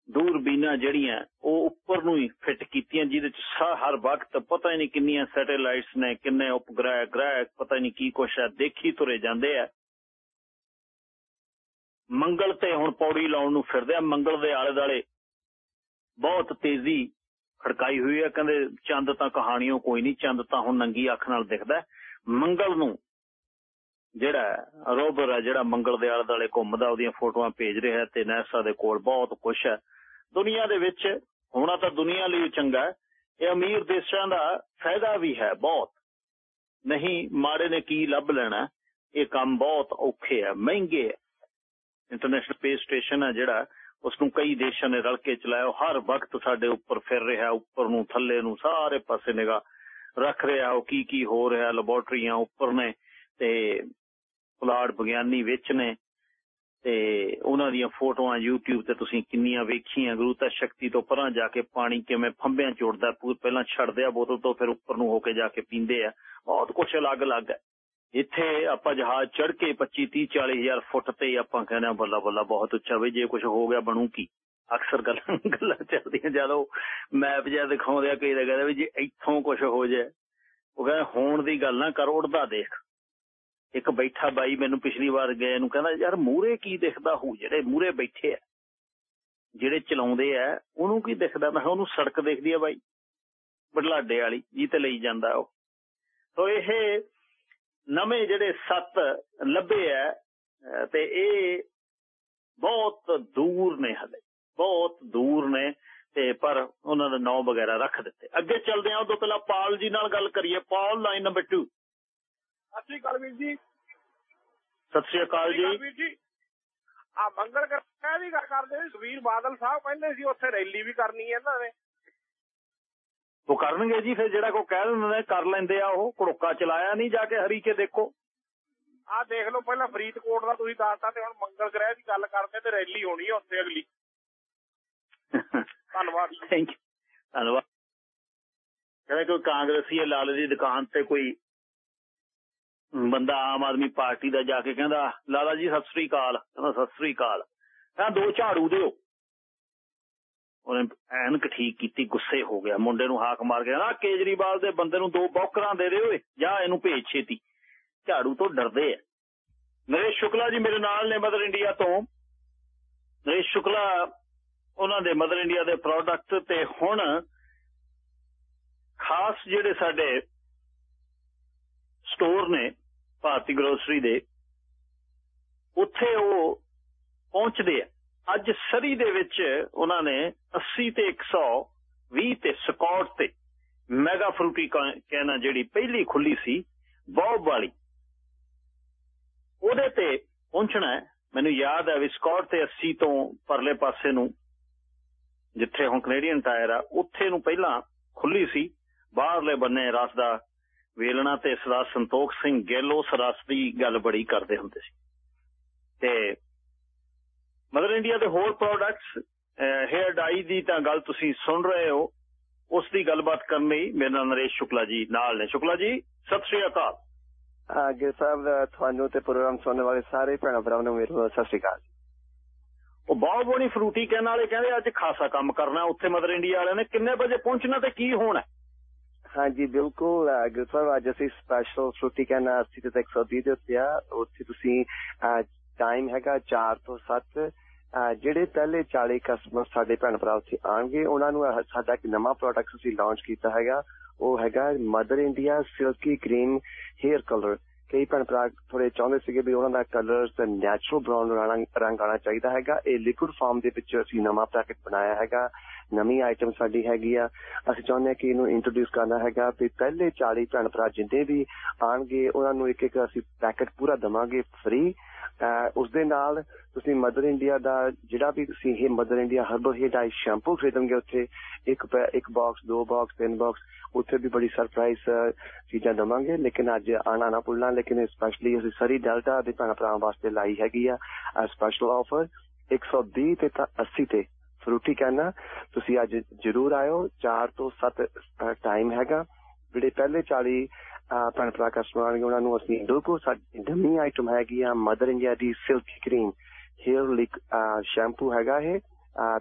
ਦੂਰਬੀਨਾਂ ਜਿਹੜੀਆਂ, ਉਹ ਉੱਪਰ ਨੂੰ ਹੀ ਫਿੱਟ ਕੀਤੀਆਂ, ਜਿਹਦੇ ਚ ਹਰ ਵਕਤ ਪਤਾ ਹੀ ਨਹੀਂ ਕਿੰਨੀਆਂ ਸੈਟੇਲਾਈਟਸ ਨੇ, ਕਿੰਨੇ ਉਪਗ੍ਰਹਿ, ਗ੍ਰਹਿ, ਪਤਾ ਹੀ ਨਹੀਂ ਕੀ ਕੁਛ ਹੈ ਦੇਖੀ ਤੁਰੇ ਜਾਂਦੇ ਆ। ਮੰਗਲ ਤੇ ਹੁਣ ਪੌੜੀ ਲਾਉਣ ਨੂੰ ਫਿਰਦੇ ਆ, ਮੰਗਲ ਦੇ ਆਲੇ ਦਾਲੇ ਬਹੁਤ ਤੇਜ਼ੀ ਖੜਕਾਈ ਹੋਈ ਹੈ ਕਹਿੰਦੇ ਚੰਦ ਤਾਂ ਕਹਾਣੀਓ ਕੋਈ ਨਹੀਂ, ਚੰਦ ਤਾਂ ਹੁਣ ਨੰਗੀ ਅੱਖ ਨਾਲ ਦਿਖਦਾ। ਮੰਗਲ ਨੂੰ ਜਿਹੜਾ ਰੋਬਰ ਹੈ, ਜਿਹੜਾ ਮੰਗਲ ਦੇ ਆਲੇ ਦੁਆਲੇ ਘੁੰਮਦਾ, ਉਹਦੀਆਂ ਫੋਟੋਆਂ ਭੇਜ ਰਿਹਾ ਤੇ ਨੈਸਾ ਦੇ ਕੋਲ ਬਹੁਤ ਕੁਝ ਹੈ। ਦੁਨੀਆ ਦੇ ਵਿੱਚ ਹੋਣਾ ਤਾਂ ਦੁਨੀਆ ਲਈ ਚੰਗਾ ਇਹ ਅਮੀਰ ਦੇਸ਼ਾਂ ਦਾ ਫਾਇਦਾ ਵੀ ਹੈ ਬਹੁਤ। ਨਹੀਂ, ਮਾੜੇ ਨੇ ਕੀ ਲੱਭ ਲੈਣਾ ਇਹ ਕੰਮ ਬਹੁਤ ਔਖੇ ਆ ਮਹਿੰਗੇ ਆ ਇੰਟਰਨੈਸ਼ਨਲ ਸਪੇਸ ਸਟੇਸ਼ਨ ਹੈ ਜਿਹੜਾ ਉਸ ਨੂੰ ਕਈ ਦੇਸ਼ਾਂ ਨੇ ਰਲ ਕੇ ਚਲਾਇਆ ਹਰ ਵਕਤ ਸਾਡੇ ਉੱਪਰ ਫਿਰ ਰਿਹਾ, ਉੱਪਰ ਨੂੰ, ਥੱਲੇ ਨੂੰ, ਸਾਰੇ ਪਾਸੇ ਨਿਗਾ ਰੱਖ ਰਿਹਾ, ਉਹ ਕੀ ਕੀ ਹੋ ਰਿਹਾ ਲੈਬੋਰਟਰੀਆਂ ਉੱਪਰ ਨੇ ਤੇ ਪੁਲਾੜ ਵਿਗਿਆਨੀ ਵਿੱਚ ਨੇ ਤੇ ਉਹਨਾਂ ਦੀਆਂ ਫੋਟੋਆਂ YouTube ਤੇ ਤੁਸੀਂ ਕਿੰਨੀਆਂ ਵੇਖੀਆਂ ਗੁਰੂਤਾ ਸ਼ਕਤੀ ਤੋਂ ਪਰਾਂ ਜਾ ਕੇ ਪਾਣੀ ਕਿਵੇਂ ਫੰਬਿਆਂ ਚੋੜਦਾ ਪਹਿਲਾਂ ਛੱਡਦੇ ਆ ਬੋਤਲ ਤੋਂ, ਫਿਰ ਉੱਪਰ ਨੂੰ ਹੋ ਕੇ ਜਾ ਕੇ ਪੀਂਦੇ ਆ। ਬਹੁਤ ਕੁਝ ਅਲੱਗ-ਅਲੱਗ ਹੈ। ਇੱਥੇ ਆਪਾਂ ਜਹਾਜ਼ ਚੜ ਕੇ 25 30 40 ਹਜ਼ਾਰ ਫੁੱਟ ਤੇ ਆਪਾਂ ਕਹਿੰਦੇ ਆ ਬੱਲਾ ਬੱਲਾ ਬਹੁਤ ਉੱਚਾ ਵੀ, ਜੇ ਕੁਝ ਹੋ ਗਿਆ ਬਣੂ ਕੀ? ਅਕਸਰ ਗੱਲਾਂ ਗੱਲਾਂ ਚੱਲਦੀਆਂ ਜਦੋਂ ਮੈਪ ਜਿਹਾ ਦਿਖਾਉਂਦੇ ਆ, ਕਈ ਦਾ ਕਹਿੰਦੇ ਵੀ ਜੇ ਇੱਥੋਂ ਕੁਝ ਹੋ ਜਾਏ। ਉਹ ਕਹਿੰਦਾ ਹੋਣ ਦੀ ਗੱਲ ਨਾ ਕਰ ਉੜਦਾ ਦੇਖ। ਇੱਕ ਬੈਠਾ ਬਾਈ ਮੈਨੂੰ ਪਿਛਲੀ ਵਾਰ ਗਏ ਨੂੰ ਕਹਿੰਦਾ, ਯਾਰ ਮੂਰੇ ਕੀ ਦਿਖਦਾ ਹੋ ਜਿਹੜੇ ਮੂਰੇ ਬੈਠੇ ਆ? ਜਿਹੜੇ ਚਲਾਉਂਦੇ ਆ, ਉਹਨੂੰ ਕੀ ਦਿਖਦਾ? ਮੈਂ ਉਹਨੂੰ ਸੜਕ ਦਿਖਦੀ ਆ ਬਾਈ ਬੜਲਾਡੇ ਵਾਲੀ, ਜੀ ਤੇ ਲਈ ਜਾਂਦਾ ਉਹ। ਸੋ ਇਹ ਨਵੇਂ ਜਿਹੜੇ ਸੱਤ ਲੱਭੇ ਆ ਤੇ ਇਹ ਬਹੁਤ ਦੂਰ ਨੇ ਹਲੇ, ਬਹੁਤ ਦੂਰ ਨੇ, ਤੇ ਪਰ ਉਹਨਾਂ ਦਾ ਨਾਮ ਵਗੈਰਾ ਰੱਖ ਦਿੱਤੇ। ਅੱਗੇ ਚੱਲਦੇ ਆ, ਉਦੋਂ ਪਹਿਲਾਂ ਪਾਲ ਜੀ ਨਾਲ ਗੱਲ ਕਰੀਏ। ਪਾਲ ਲਾਈਨ ਨੰਬਰ 2 ਸਤਿ ਸ਼੍ਰੀ ਅਕਾਲ ਵੀਰ ਜੀ ਸਤਿ ਸ਼੍ਰੀ ਅਕਾਲ ਜੀ ਵੀਰ ਜੀ ਆ ਮੰਗਲ ਕਰਨਾ ਦੀ ਗੱਲ ਕਰਦੇ ਸੀ ਸੁਵੀਰ ਬਾਦਲ ਸਾਹਿਬ ਕਹਿੰਦੇ ਸੀ ਉੱਥੇ ਰੈਲੀ ਵੀ ਕਰਨੀ ਹੈ ਇਹਨਾਂ ਨੇ ਉਹ ਕਰਨਗੇ ਜੀ ਫਿਰ ਜਿਹੜਾ ਕੋ ਕਹਿ ਦਿੰਦੇ ਨੇ ਕਰ ਲੈਂਦੇ ਆ ਉਹ ਕੁੜਕਾ ਚਲਾਇਆ ਨਹੀਂ ਜਾ ਕੇ ਹਰੀ ਕੇ ਦੇਖੋ ਆ ਦੇਖ ਲਓ ਪਹਿਲਾਂ ਫਰੀਦਕੋਟ ਦਾ ਤੁਸੀਂ ਦੱਸਤਾ ਤੇ ਹੁਣ ਮੰਗਲ ਗ੍ਰਹਿ ਦੀ ਗੱਲ ਕਰਦੇ ਤੇ ਰੈਲੀ ਹੋਣੀ ਹੈ ਉੱਥੇ ਅਗਲੀ ਧੰਨਵਾਦ ਥੈਂਕ ਯੂ ਧੰਨਵਾਦ ਕਹਿੰਦੇ ਕੋਈ ਕਾਂਗਰਸੀ ਲਾਲ ਦੀ ਦੁਕਾਨ ਤੇ ਕੋਈ ਬੰਦਾ ਆਮ ਆਦਮੀ ਪਾਰਟੀ ਦਾ ਜਾ ਕੇ ਕਹਿੰਦਾ, ਲਾਲਾ ਜੀ, ਸਤਿ ਸ੍ਰੀ ਅਕਾਲ। ਕਹਿੰਦਾ, ਸਤਿ ਸ੍ਰੀ ਅਕਾਲ। ਕਹਿੰਦਾ, ਦੋ ਝਾੜੂ ਦਿਓ। ਉਹਨੇ ਐਨਕ ਠੀਕ ਕੀਤੀ, ਗੁੱਸੇ ਹੋ ਗਿਆ। ਮੁੰਡੇ ਨੂੰ ਹਾਕ ਮਾਰ ਗਿਆ ਨਾ ਕੇਜਰੀਵਾਲ ਦੇ ਬੰਦੇ ਨੂੰ ਦੋ ਬੌਕਰਾਂ ਦੇ ਦੇ ਓਏ, ਜਾ ਇਹਨੂੰ ਭੇਜ ਛੇਤੀ। ਝਾੜੂ ਤੋਂ ਡਰਦੇ ਆ। ਨਰੇਸ਼ ਸ਼ੁਕਲਾ ਜੀ ਮੇਰੇ ਨਾਲ ਨੇ ਮਦਰ ਇੰਡੀਆ ਤੋਂ। ਨਰੇਸ਼ ਸ਼ੁਕਲਾ, ਉਹਨਾਂ ਦੇ ਮਦਰ ਇੰਡੀਆ ਦੇ ਪ੍ਰੋਡਕਟ ਤੇ ਹੁਣ ਖਾਸ ਜਿਹੜੇ ਸਾਡੇ ਸਟੋਰ ਨੇ ਭਾਰਤੀ ਗਰੋਸਰੀ ਦੇ, ਉੱਥੇ ਉਹ ਪਹੁੰਚਦੇ ਆ। ਅੱਜ ਸਰੀ ਦੇ ਵਿੱਚ ਉਹਨਾਂ ਨੇ 80 ਤੇ 120 ਤੇ ਸਕਾਟ ਤੇ ਮੈਗਾ ਫਰੂਟੀ ਕਹਿਣਾ ਜਿਹੜੀ ਪਹਿਲੀ ਖੁੱਲੀ ਸੀ, ਬੌਬ ਵਾਲੀ। ਉਹਦੇ ਤੇ ਪਹੁੰਚਣਾ ਮੈਨੂੰ ਯਾਦ ਹੈ ਵੀ ਸਕਾਟ ਤੇ 80 ਤੋਂ ਪਰਲੇ ਪਾਸੇ ਨੂੰ, ਜਿੱਥੇ ਹੁਣ ਕੈਨੇਡੀਅਨ ਟਾਇਰ ਆ, ਉੱਥੇ ਨੂੰ ਪਹਿਲਾਂ ਖੁੱਲੀ ਸੀ। ਬਾਹਰਲੇ ਬੰਨੇ ਰਸ ਦਾ ਵੇਲਣਾ ਤੇ ਸਰਦਾਰ ਸੰਤੋਖ ਸਿੰਘ ਗਿੱਲ ਉਸ ਰਸ ਦੀ ਗੱਲ ਬੜੀ ਕਰਦੇ ਹੁੰਦੇ ਸੀ। ਤੇ ਮਦਰ ਇੰਡੀਆ ਦੇ ਹੋਰ ਪ੍ਰੋਡਕਟਸ ਹੇਅਰ ਡਾਈ ਦੀ ਤਾਂ ਗੱਲ ਤੁਸੀਂ ਸੁਣ ਰਹੇ ਹੋ। ਉਸ ਦੀ ਗੱਲਬਾਤ ਕਰਨ ਲਈ ਮੇਰੇ ਨਾਲ ਨਰੇਸ਼ ਸ਼ੁਕਲਾ ਜੀ ਨਾਲ ਨੇ। ਸ਼ੁਕਲਾ ਜੀ ਸਤਿ ਸ਼੍ਰੀ ਅਕਾਲ। ਅੱਗੇ ਸਾਹਿਬ ਤੁਹਾਨੂੰ ਤੇ ਪ੍ਰੋਗਰਾਮ ਸੁਣਨ ਵਾਲੇ ਸਾਰੇ ਭੈਣਾਂ ਭਰਾਵਾਂ ਨੂੰ ਮੇਰੇ ਸਤਿ ਸ਼੍ਰੀ ਅਕਾਲ। ਉਹ ਬਹੁਤ ਬੋਣੀ ਫਰੂਟੀ ਕਹਿਣ ਵਾਲੇ ਕਹਿੰਦੇ ਅੱਜ ਖਾਸਾ ਕੰਮ ਕਰਨਾ ਉੱਥੇ ਮਦਰ ਇੰਡੀਆ ਵਾਲਿਆਂ ਨੇ। ਕਿੰਨੇ ਵਜੇ ਪਹੁੰਚਣਾ ਤੇ ਕੀ ਹੋਣਾ? ਹਾਂਜੀ, ਬਿਲਕੁਲ ਗੁਰੂ ਸਾਹਿਬ, ਅੱਜ ਅਸੀਂ ਸਪੈਸ਼ਲ ਫਰੂਟੀ ਕਹਿਣਾ ਅਸੀਂ ਤੇ 120 ਦੇ ਉੱਤੇ ਆ। ਉੱਥੇ ਤੁਸੀਂ ਟਾਈਮ ਹੈਗਾ 4 ਤੋਂ 7 ਜਿਹੜੇ ਪਹਿਲੇ 40 ਕਸਟਮਰ ਸਾਡੇ ਭੈਣ ਭਰਾ ਉੱਥੇ ਆਣਗੇ ਉਹਨਾਂ ਨੂੰ ਸਾਡਾ ਇੱਕ ਨਵਾਂ ਪ੍ਰੋਡਕਟ ਅਸੀਂ ਲਾਂਚ ਕੀਤਾ ਹੈਗਾ। ਉਹ ਹੈਗਾ Mother India silky green hair colour ਕਈ ਭੈਣ ਭਰਾ ਥੋੜੇ ਚਾਹੁੰਦੇ ਸੀਗੇ ਵੀ ਉਹਨਾਂ ਦਾ ਕਲਰ ਤੇ ਨੈਚੁਰਲ ਬ੍ਰਾਊਨ ਰੰਗ ਆਣਾ ਚਾਹੀਦਾ ਹੈਗਾ। ਇਹ ਲਿਕੁਇਡ ਫਾਰਮ ਦੇ ਵਿੱਚ ਅਸੀਂ ਨਵਾਂ ਪੈਕੇਟ ਬਣਾਇਆ ਹੈਗਾ। ਨਵੀਂ ਆਈਟਮ ਸਾਡੀ ਹੈਗੀ ਆ। ਅਸੀਂ ਚਾਹੁੰਦੇ ਹਾਂ ਕਿ ਇਹਨੂੰ ਇੰਟਰੋਡਿਊਸ ਕਰਨਾ ਹੈਗਾ ਵੀ ਪਹਿਲੇ 40 ਭੈਣ ਭਰਾ ਜਿੰਨੇ ਵੀ ਆਣਗੇ ਉਹਨਾਂ ਨੂੰ ਇੱਕ ਇੱਕ ਅਸੀਂ ਪੈਕੇਟ ਪੂਰਾ ਦਵਾਂਗੇ ਫ੍ਰੀ ਉਸ ਦੇ ਨਾਲ ਤੁਸੀਂ ਮਦਰ ਇੰਡੀਆ ਦਾ ਜਿਹੜਾ ਵੀ ਤੁਸੀਂ ਇਹ Mother India herbal hair dye shampoo ਖਰੀਦੋਗੇ ਉੱਥੇ, ਇੱਕ ਇੱਕ ਬਾਕਸ ਦੋ ਬਾਕਸ ਤਿੰਨ ਬਾਕਸ ਉੱਥੇ ਵੀ ਬੜੀ ਸਰਪ੍ਰਾਈਜ਼ ਚੀਜ਼ਾਂ ਦਵਾਂਗੇ। ਲੇਕਿਨ ਅੱਜ ਆਣਾ ਨਾ ਭੁੱਲਣਾ, ਲੇਕਿਨ ਸਪੈਸ਼ਲੀ ਅਸੀਂ ਸਰੀ ਡੈਲਟਾ ਦੇ ਭੈਣ ਭਰਾਵਾਂ ਵਾਸਤੇ ਲਾਈ ਹੈਗੀ ਆ ਸਪੈਸ਼ਲ ਆਫਰ 120 ਤੇ 80 ਤੇ। ਫਰੂਟੀ ਕਹਿਣਾ ਤੁਸੀਂ ਅੱਜ ਜਰੂਰ ਆਇਓ। 4 ਤੋਂ 7 ਟਾਈਮ ਹੈਗਾ। ਜਿਹੜੇ ਪਹਿਲੇ 40 ਭੈਣ ਭਰਾ ਕਸਟਮਰ ਆਣਗੇ ਉਹਨਾਂ ਨੂੰ ਅਸੀਂ ਬਿਲਕੁਲ ਸਾਡੀ ਨਵੀਂ ਆਈਟਮ ਹੈਗੀ ਆ ਮਦਰ ਇੰਡੀਆ ਦੀ ਸਿਲਕੀ ਕਰੀਮ ਹੇਅਰ ਲਿਕ ਸ਼ੈਂਪੂ ਹੈਗਾ ਇਹ।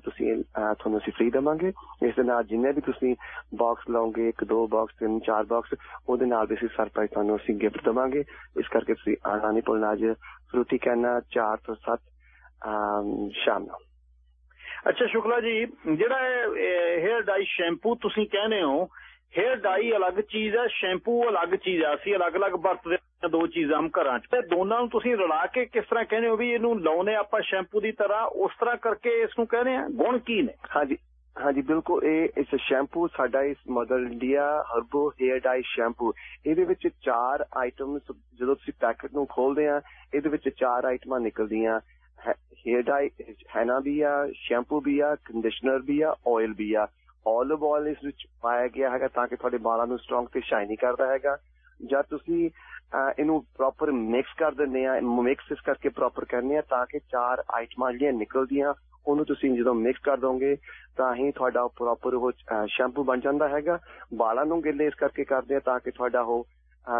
ਤੁਸੀਂ ਤੁਹਾਨੂੰ ਅਸੀਂ ਫ੍ਰੀ ਦਵਾਂਗੇ। ਇਸ ਦੇ ਨਾਲ ਜਿੰਨੇ ਵੀ ਤੁਸੀਂ ਬਾਕਸ ਲਓਗੇ, ਇੱਕ, ਦੋ ਬਾਕਸ ਤਿੰਨ, ਚਾਰ ਬਾਕਸ ਉਹਦੇ ਨਾਲ ਵੀ ਅਸੀਂ ਸਰਪ੍ਰਾਈਜ਼ ਤੁਹਾਨੂੰ ਅਸੀਂ ਗਿਫਟ ਦਵਾਂਗੇ। ਇਸ ਕਰਕੇ ਤੁਸੀਂ ਆਣਾ ਨਹੀਂ ਭੁੱਲਣਾ ਅੱਜ। ਫਰੂਟੀ ਕਹਿਣਾ 4 ਤੋਂ 7 ਸ਼ਾਮ ਨੂੰ। ਅੱਛਾ, ਸ਼ੁਕਲਾ ਜੀ, ਜਿਹੜਾ ਹੇਅਰ ਡਾਈ ਸ਼ੈਂਪੂ ਤੁਸੀਂ ਕਹਿੰਦੇ ਹੋ ਹੇਅਰ ਡਾਈ ਅਲੱਗ ਚੀਜ਼ ਹੈ ਸ਼ੈਂਪੂ ਅਲੱਗ ਚੀਜ਼ ਆ ਅਸੀਂ ਅਲੱਗ-ਅਲੱਗ ਵਰਤਦੇ ਹਾਂ ਦੋ ਚੀਜ਼ਾਂ ਹਮ ਘਰਾਂ 'ਚ। ਤੇ ਦੋਨਾਂ ਨੂੰ ਤੁਸੀਂ ਰਲਾ ਕੇ ਕਿਸ ਤਰ੍ਹਾਂ ਕਹਿੰਦੇ ਹੋ ਵੀ ਇਹਨੂੰ ਲਾਉਨੇ ਆਪਾਂ ਸ਼ੈਂਪੂ ਦੀ ਤਰ੍ਹਾਂ, ਉਸ ਤਰ੍ਹਾਂ ਕਰਕੇ ਇਸ ਨੂੰ ਕਹਿੰਦੇ ਆ ਗੁਣ ਕੀ ਨੇ? ਹਾਂਜੀ ਹਾਂਜੀ, ਬਿਲਕੁਲ। ਇਹ ਇਸ ਸ਼ੈਂਪੂ ਸਾਡਾ ਇਸ Mother India herbal hair dye shampoo ਇਹਦੇ ਵਿੱਚ ਚਾਰ ਆਈਟਮਸ ਜਦੋਂ ਤੁਸੀਂ ਪੈਕੇਟ ਨੂੰ ਖੋਲਦੇ ਆ ਇਹਦੇ ਵਿੱਚ ਚਾਰ ਆਈਟਮਾਂ ਨਿਕਲਦੀਆਂ। ਹੇਅਰ ਡਾਈ ਹੈਨਾ ਵੀ ਆ ਸ਼ੈਂਪੂ ਵੀ ਆ ਕੰਡੀਸ਼ਨਰ ਵੀ ਆ ਆਇਲ ਵੀ ਆ। 올ਿਵ ਆਇਲ ਇਸ ਵਿੱਚ ਪਾਇਆ ਗਿਆ ਹੈਗਾ ਤਾਂ ਕਿ ਤੁਹਾਡੇ ਵਾਲਾਂ ਨੂੰ ਸਟਰੋਂਗ ਤੇ ਸ਼ਾਈਨੀ ਕਰਦਾ ਹੈਗਾ। ਜਦ ਤੁਸੀਂ ਇਹਨੂੰ ਪ੍ਰੋਪਰ ਮਿਕਸ ਕਰ ਦਿੰਦੇ ਆ ਮਿਕਸ ਇਸ ਕਰਕੇ ਪ੍ਰੋਪਰ ਕਰਨੇ ਆ ਤਾਂ ਕਿ ਚਾਰ ਆਈਟਮਾਂ ਜਿਹੜੀਆਂ ਨਿਕਲਦੀਆਂ, ਉਹਨੂੰ ਤੁਸੀਂ ਜਦੋਂ ਮਿਕਸ ਕਰ ਦੋਗੇ, ਤਾਂ ਹੀ ਤੁਹਾਡਾ ਪ੍ਰੋਪਰ ਉਹ ਸ਼ੈਂਪੂ ਬਣ ਜਾਂਦਾ ਹੈਗਾ। ਵਾਲਾਂ ਨੂੰ ਗਿੱਲੇ ਇਸ ਕਰਕੇ ਕਰਦੇ ਆ ਤਾਂ ਕਿ ਤੁਹਾਡਾ ਉਹ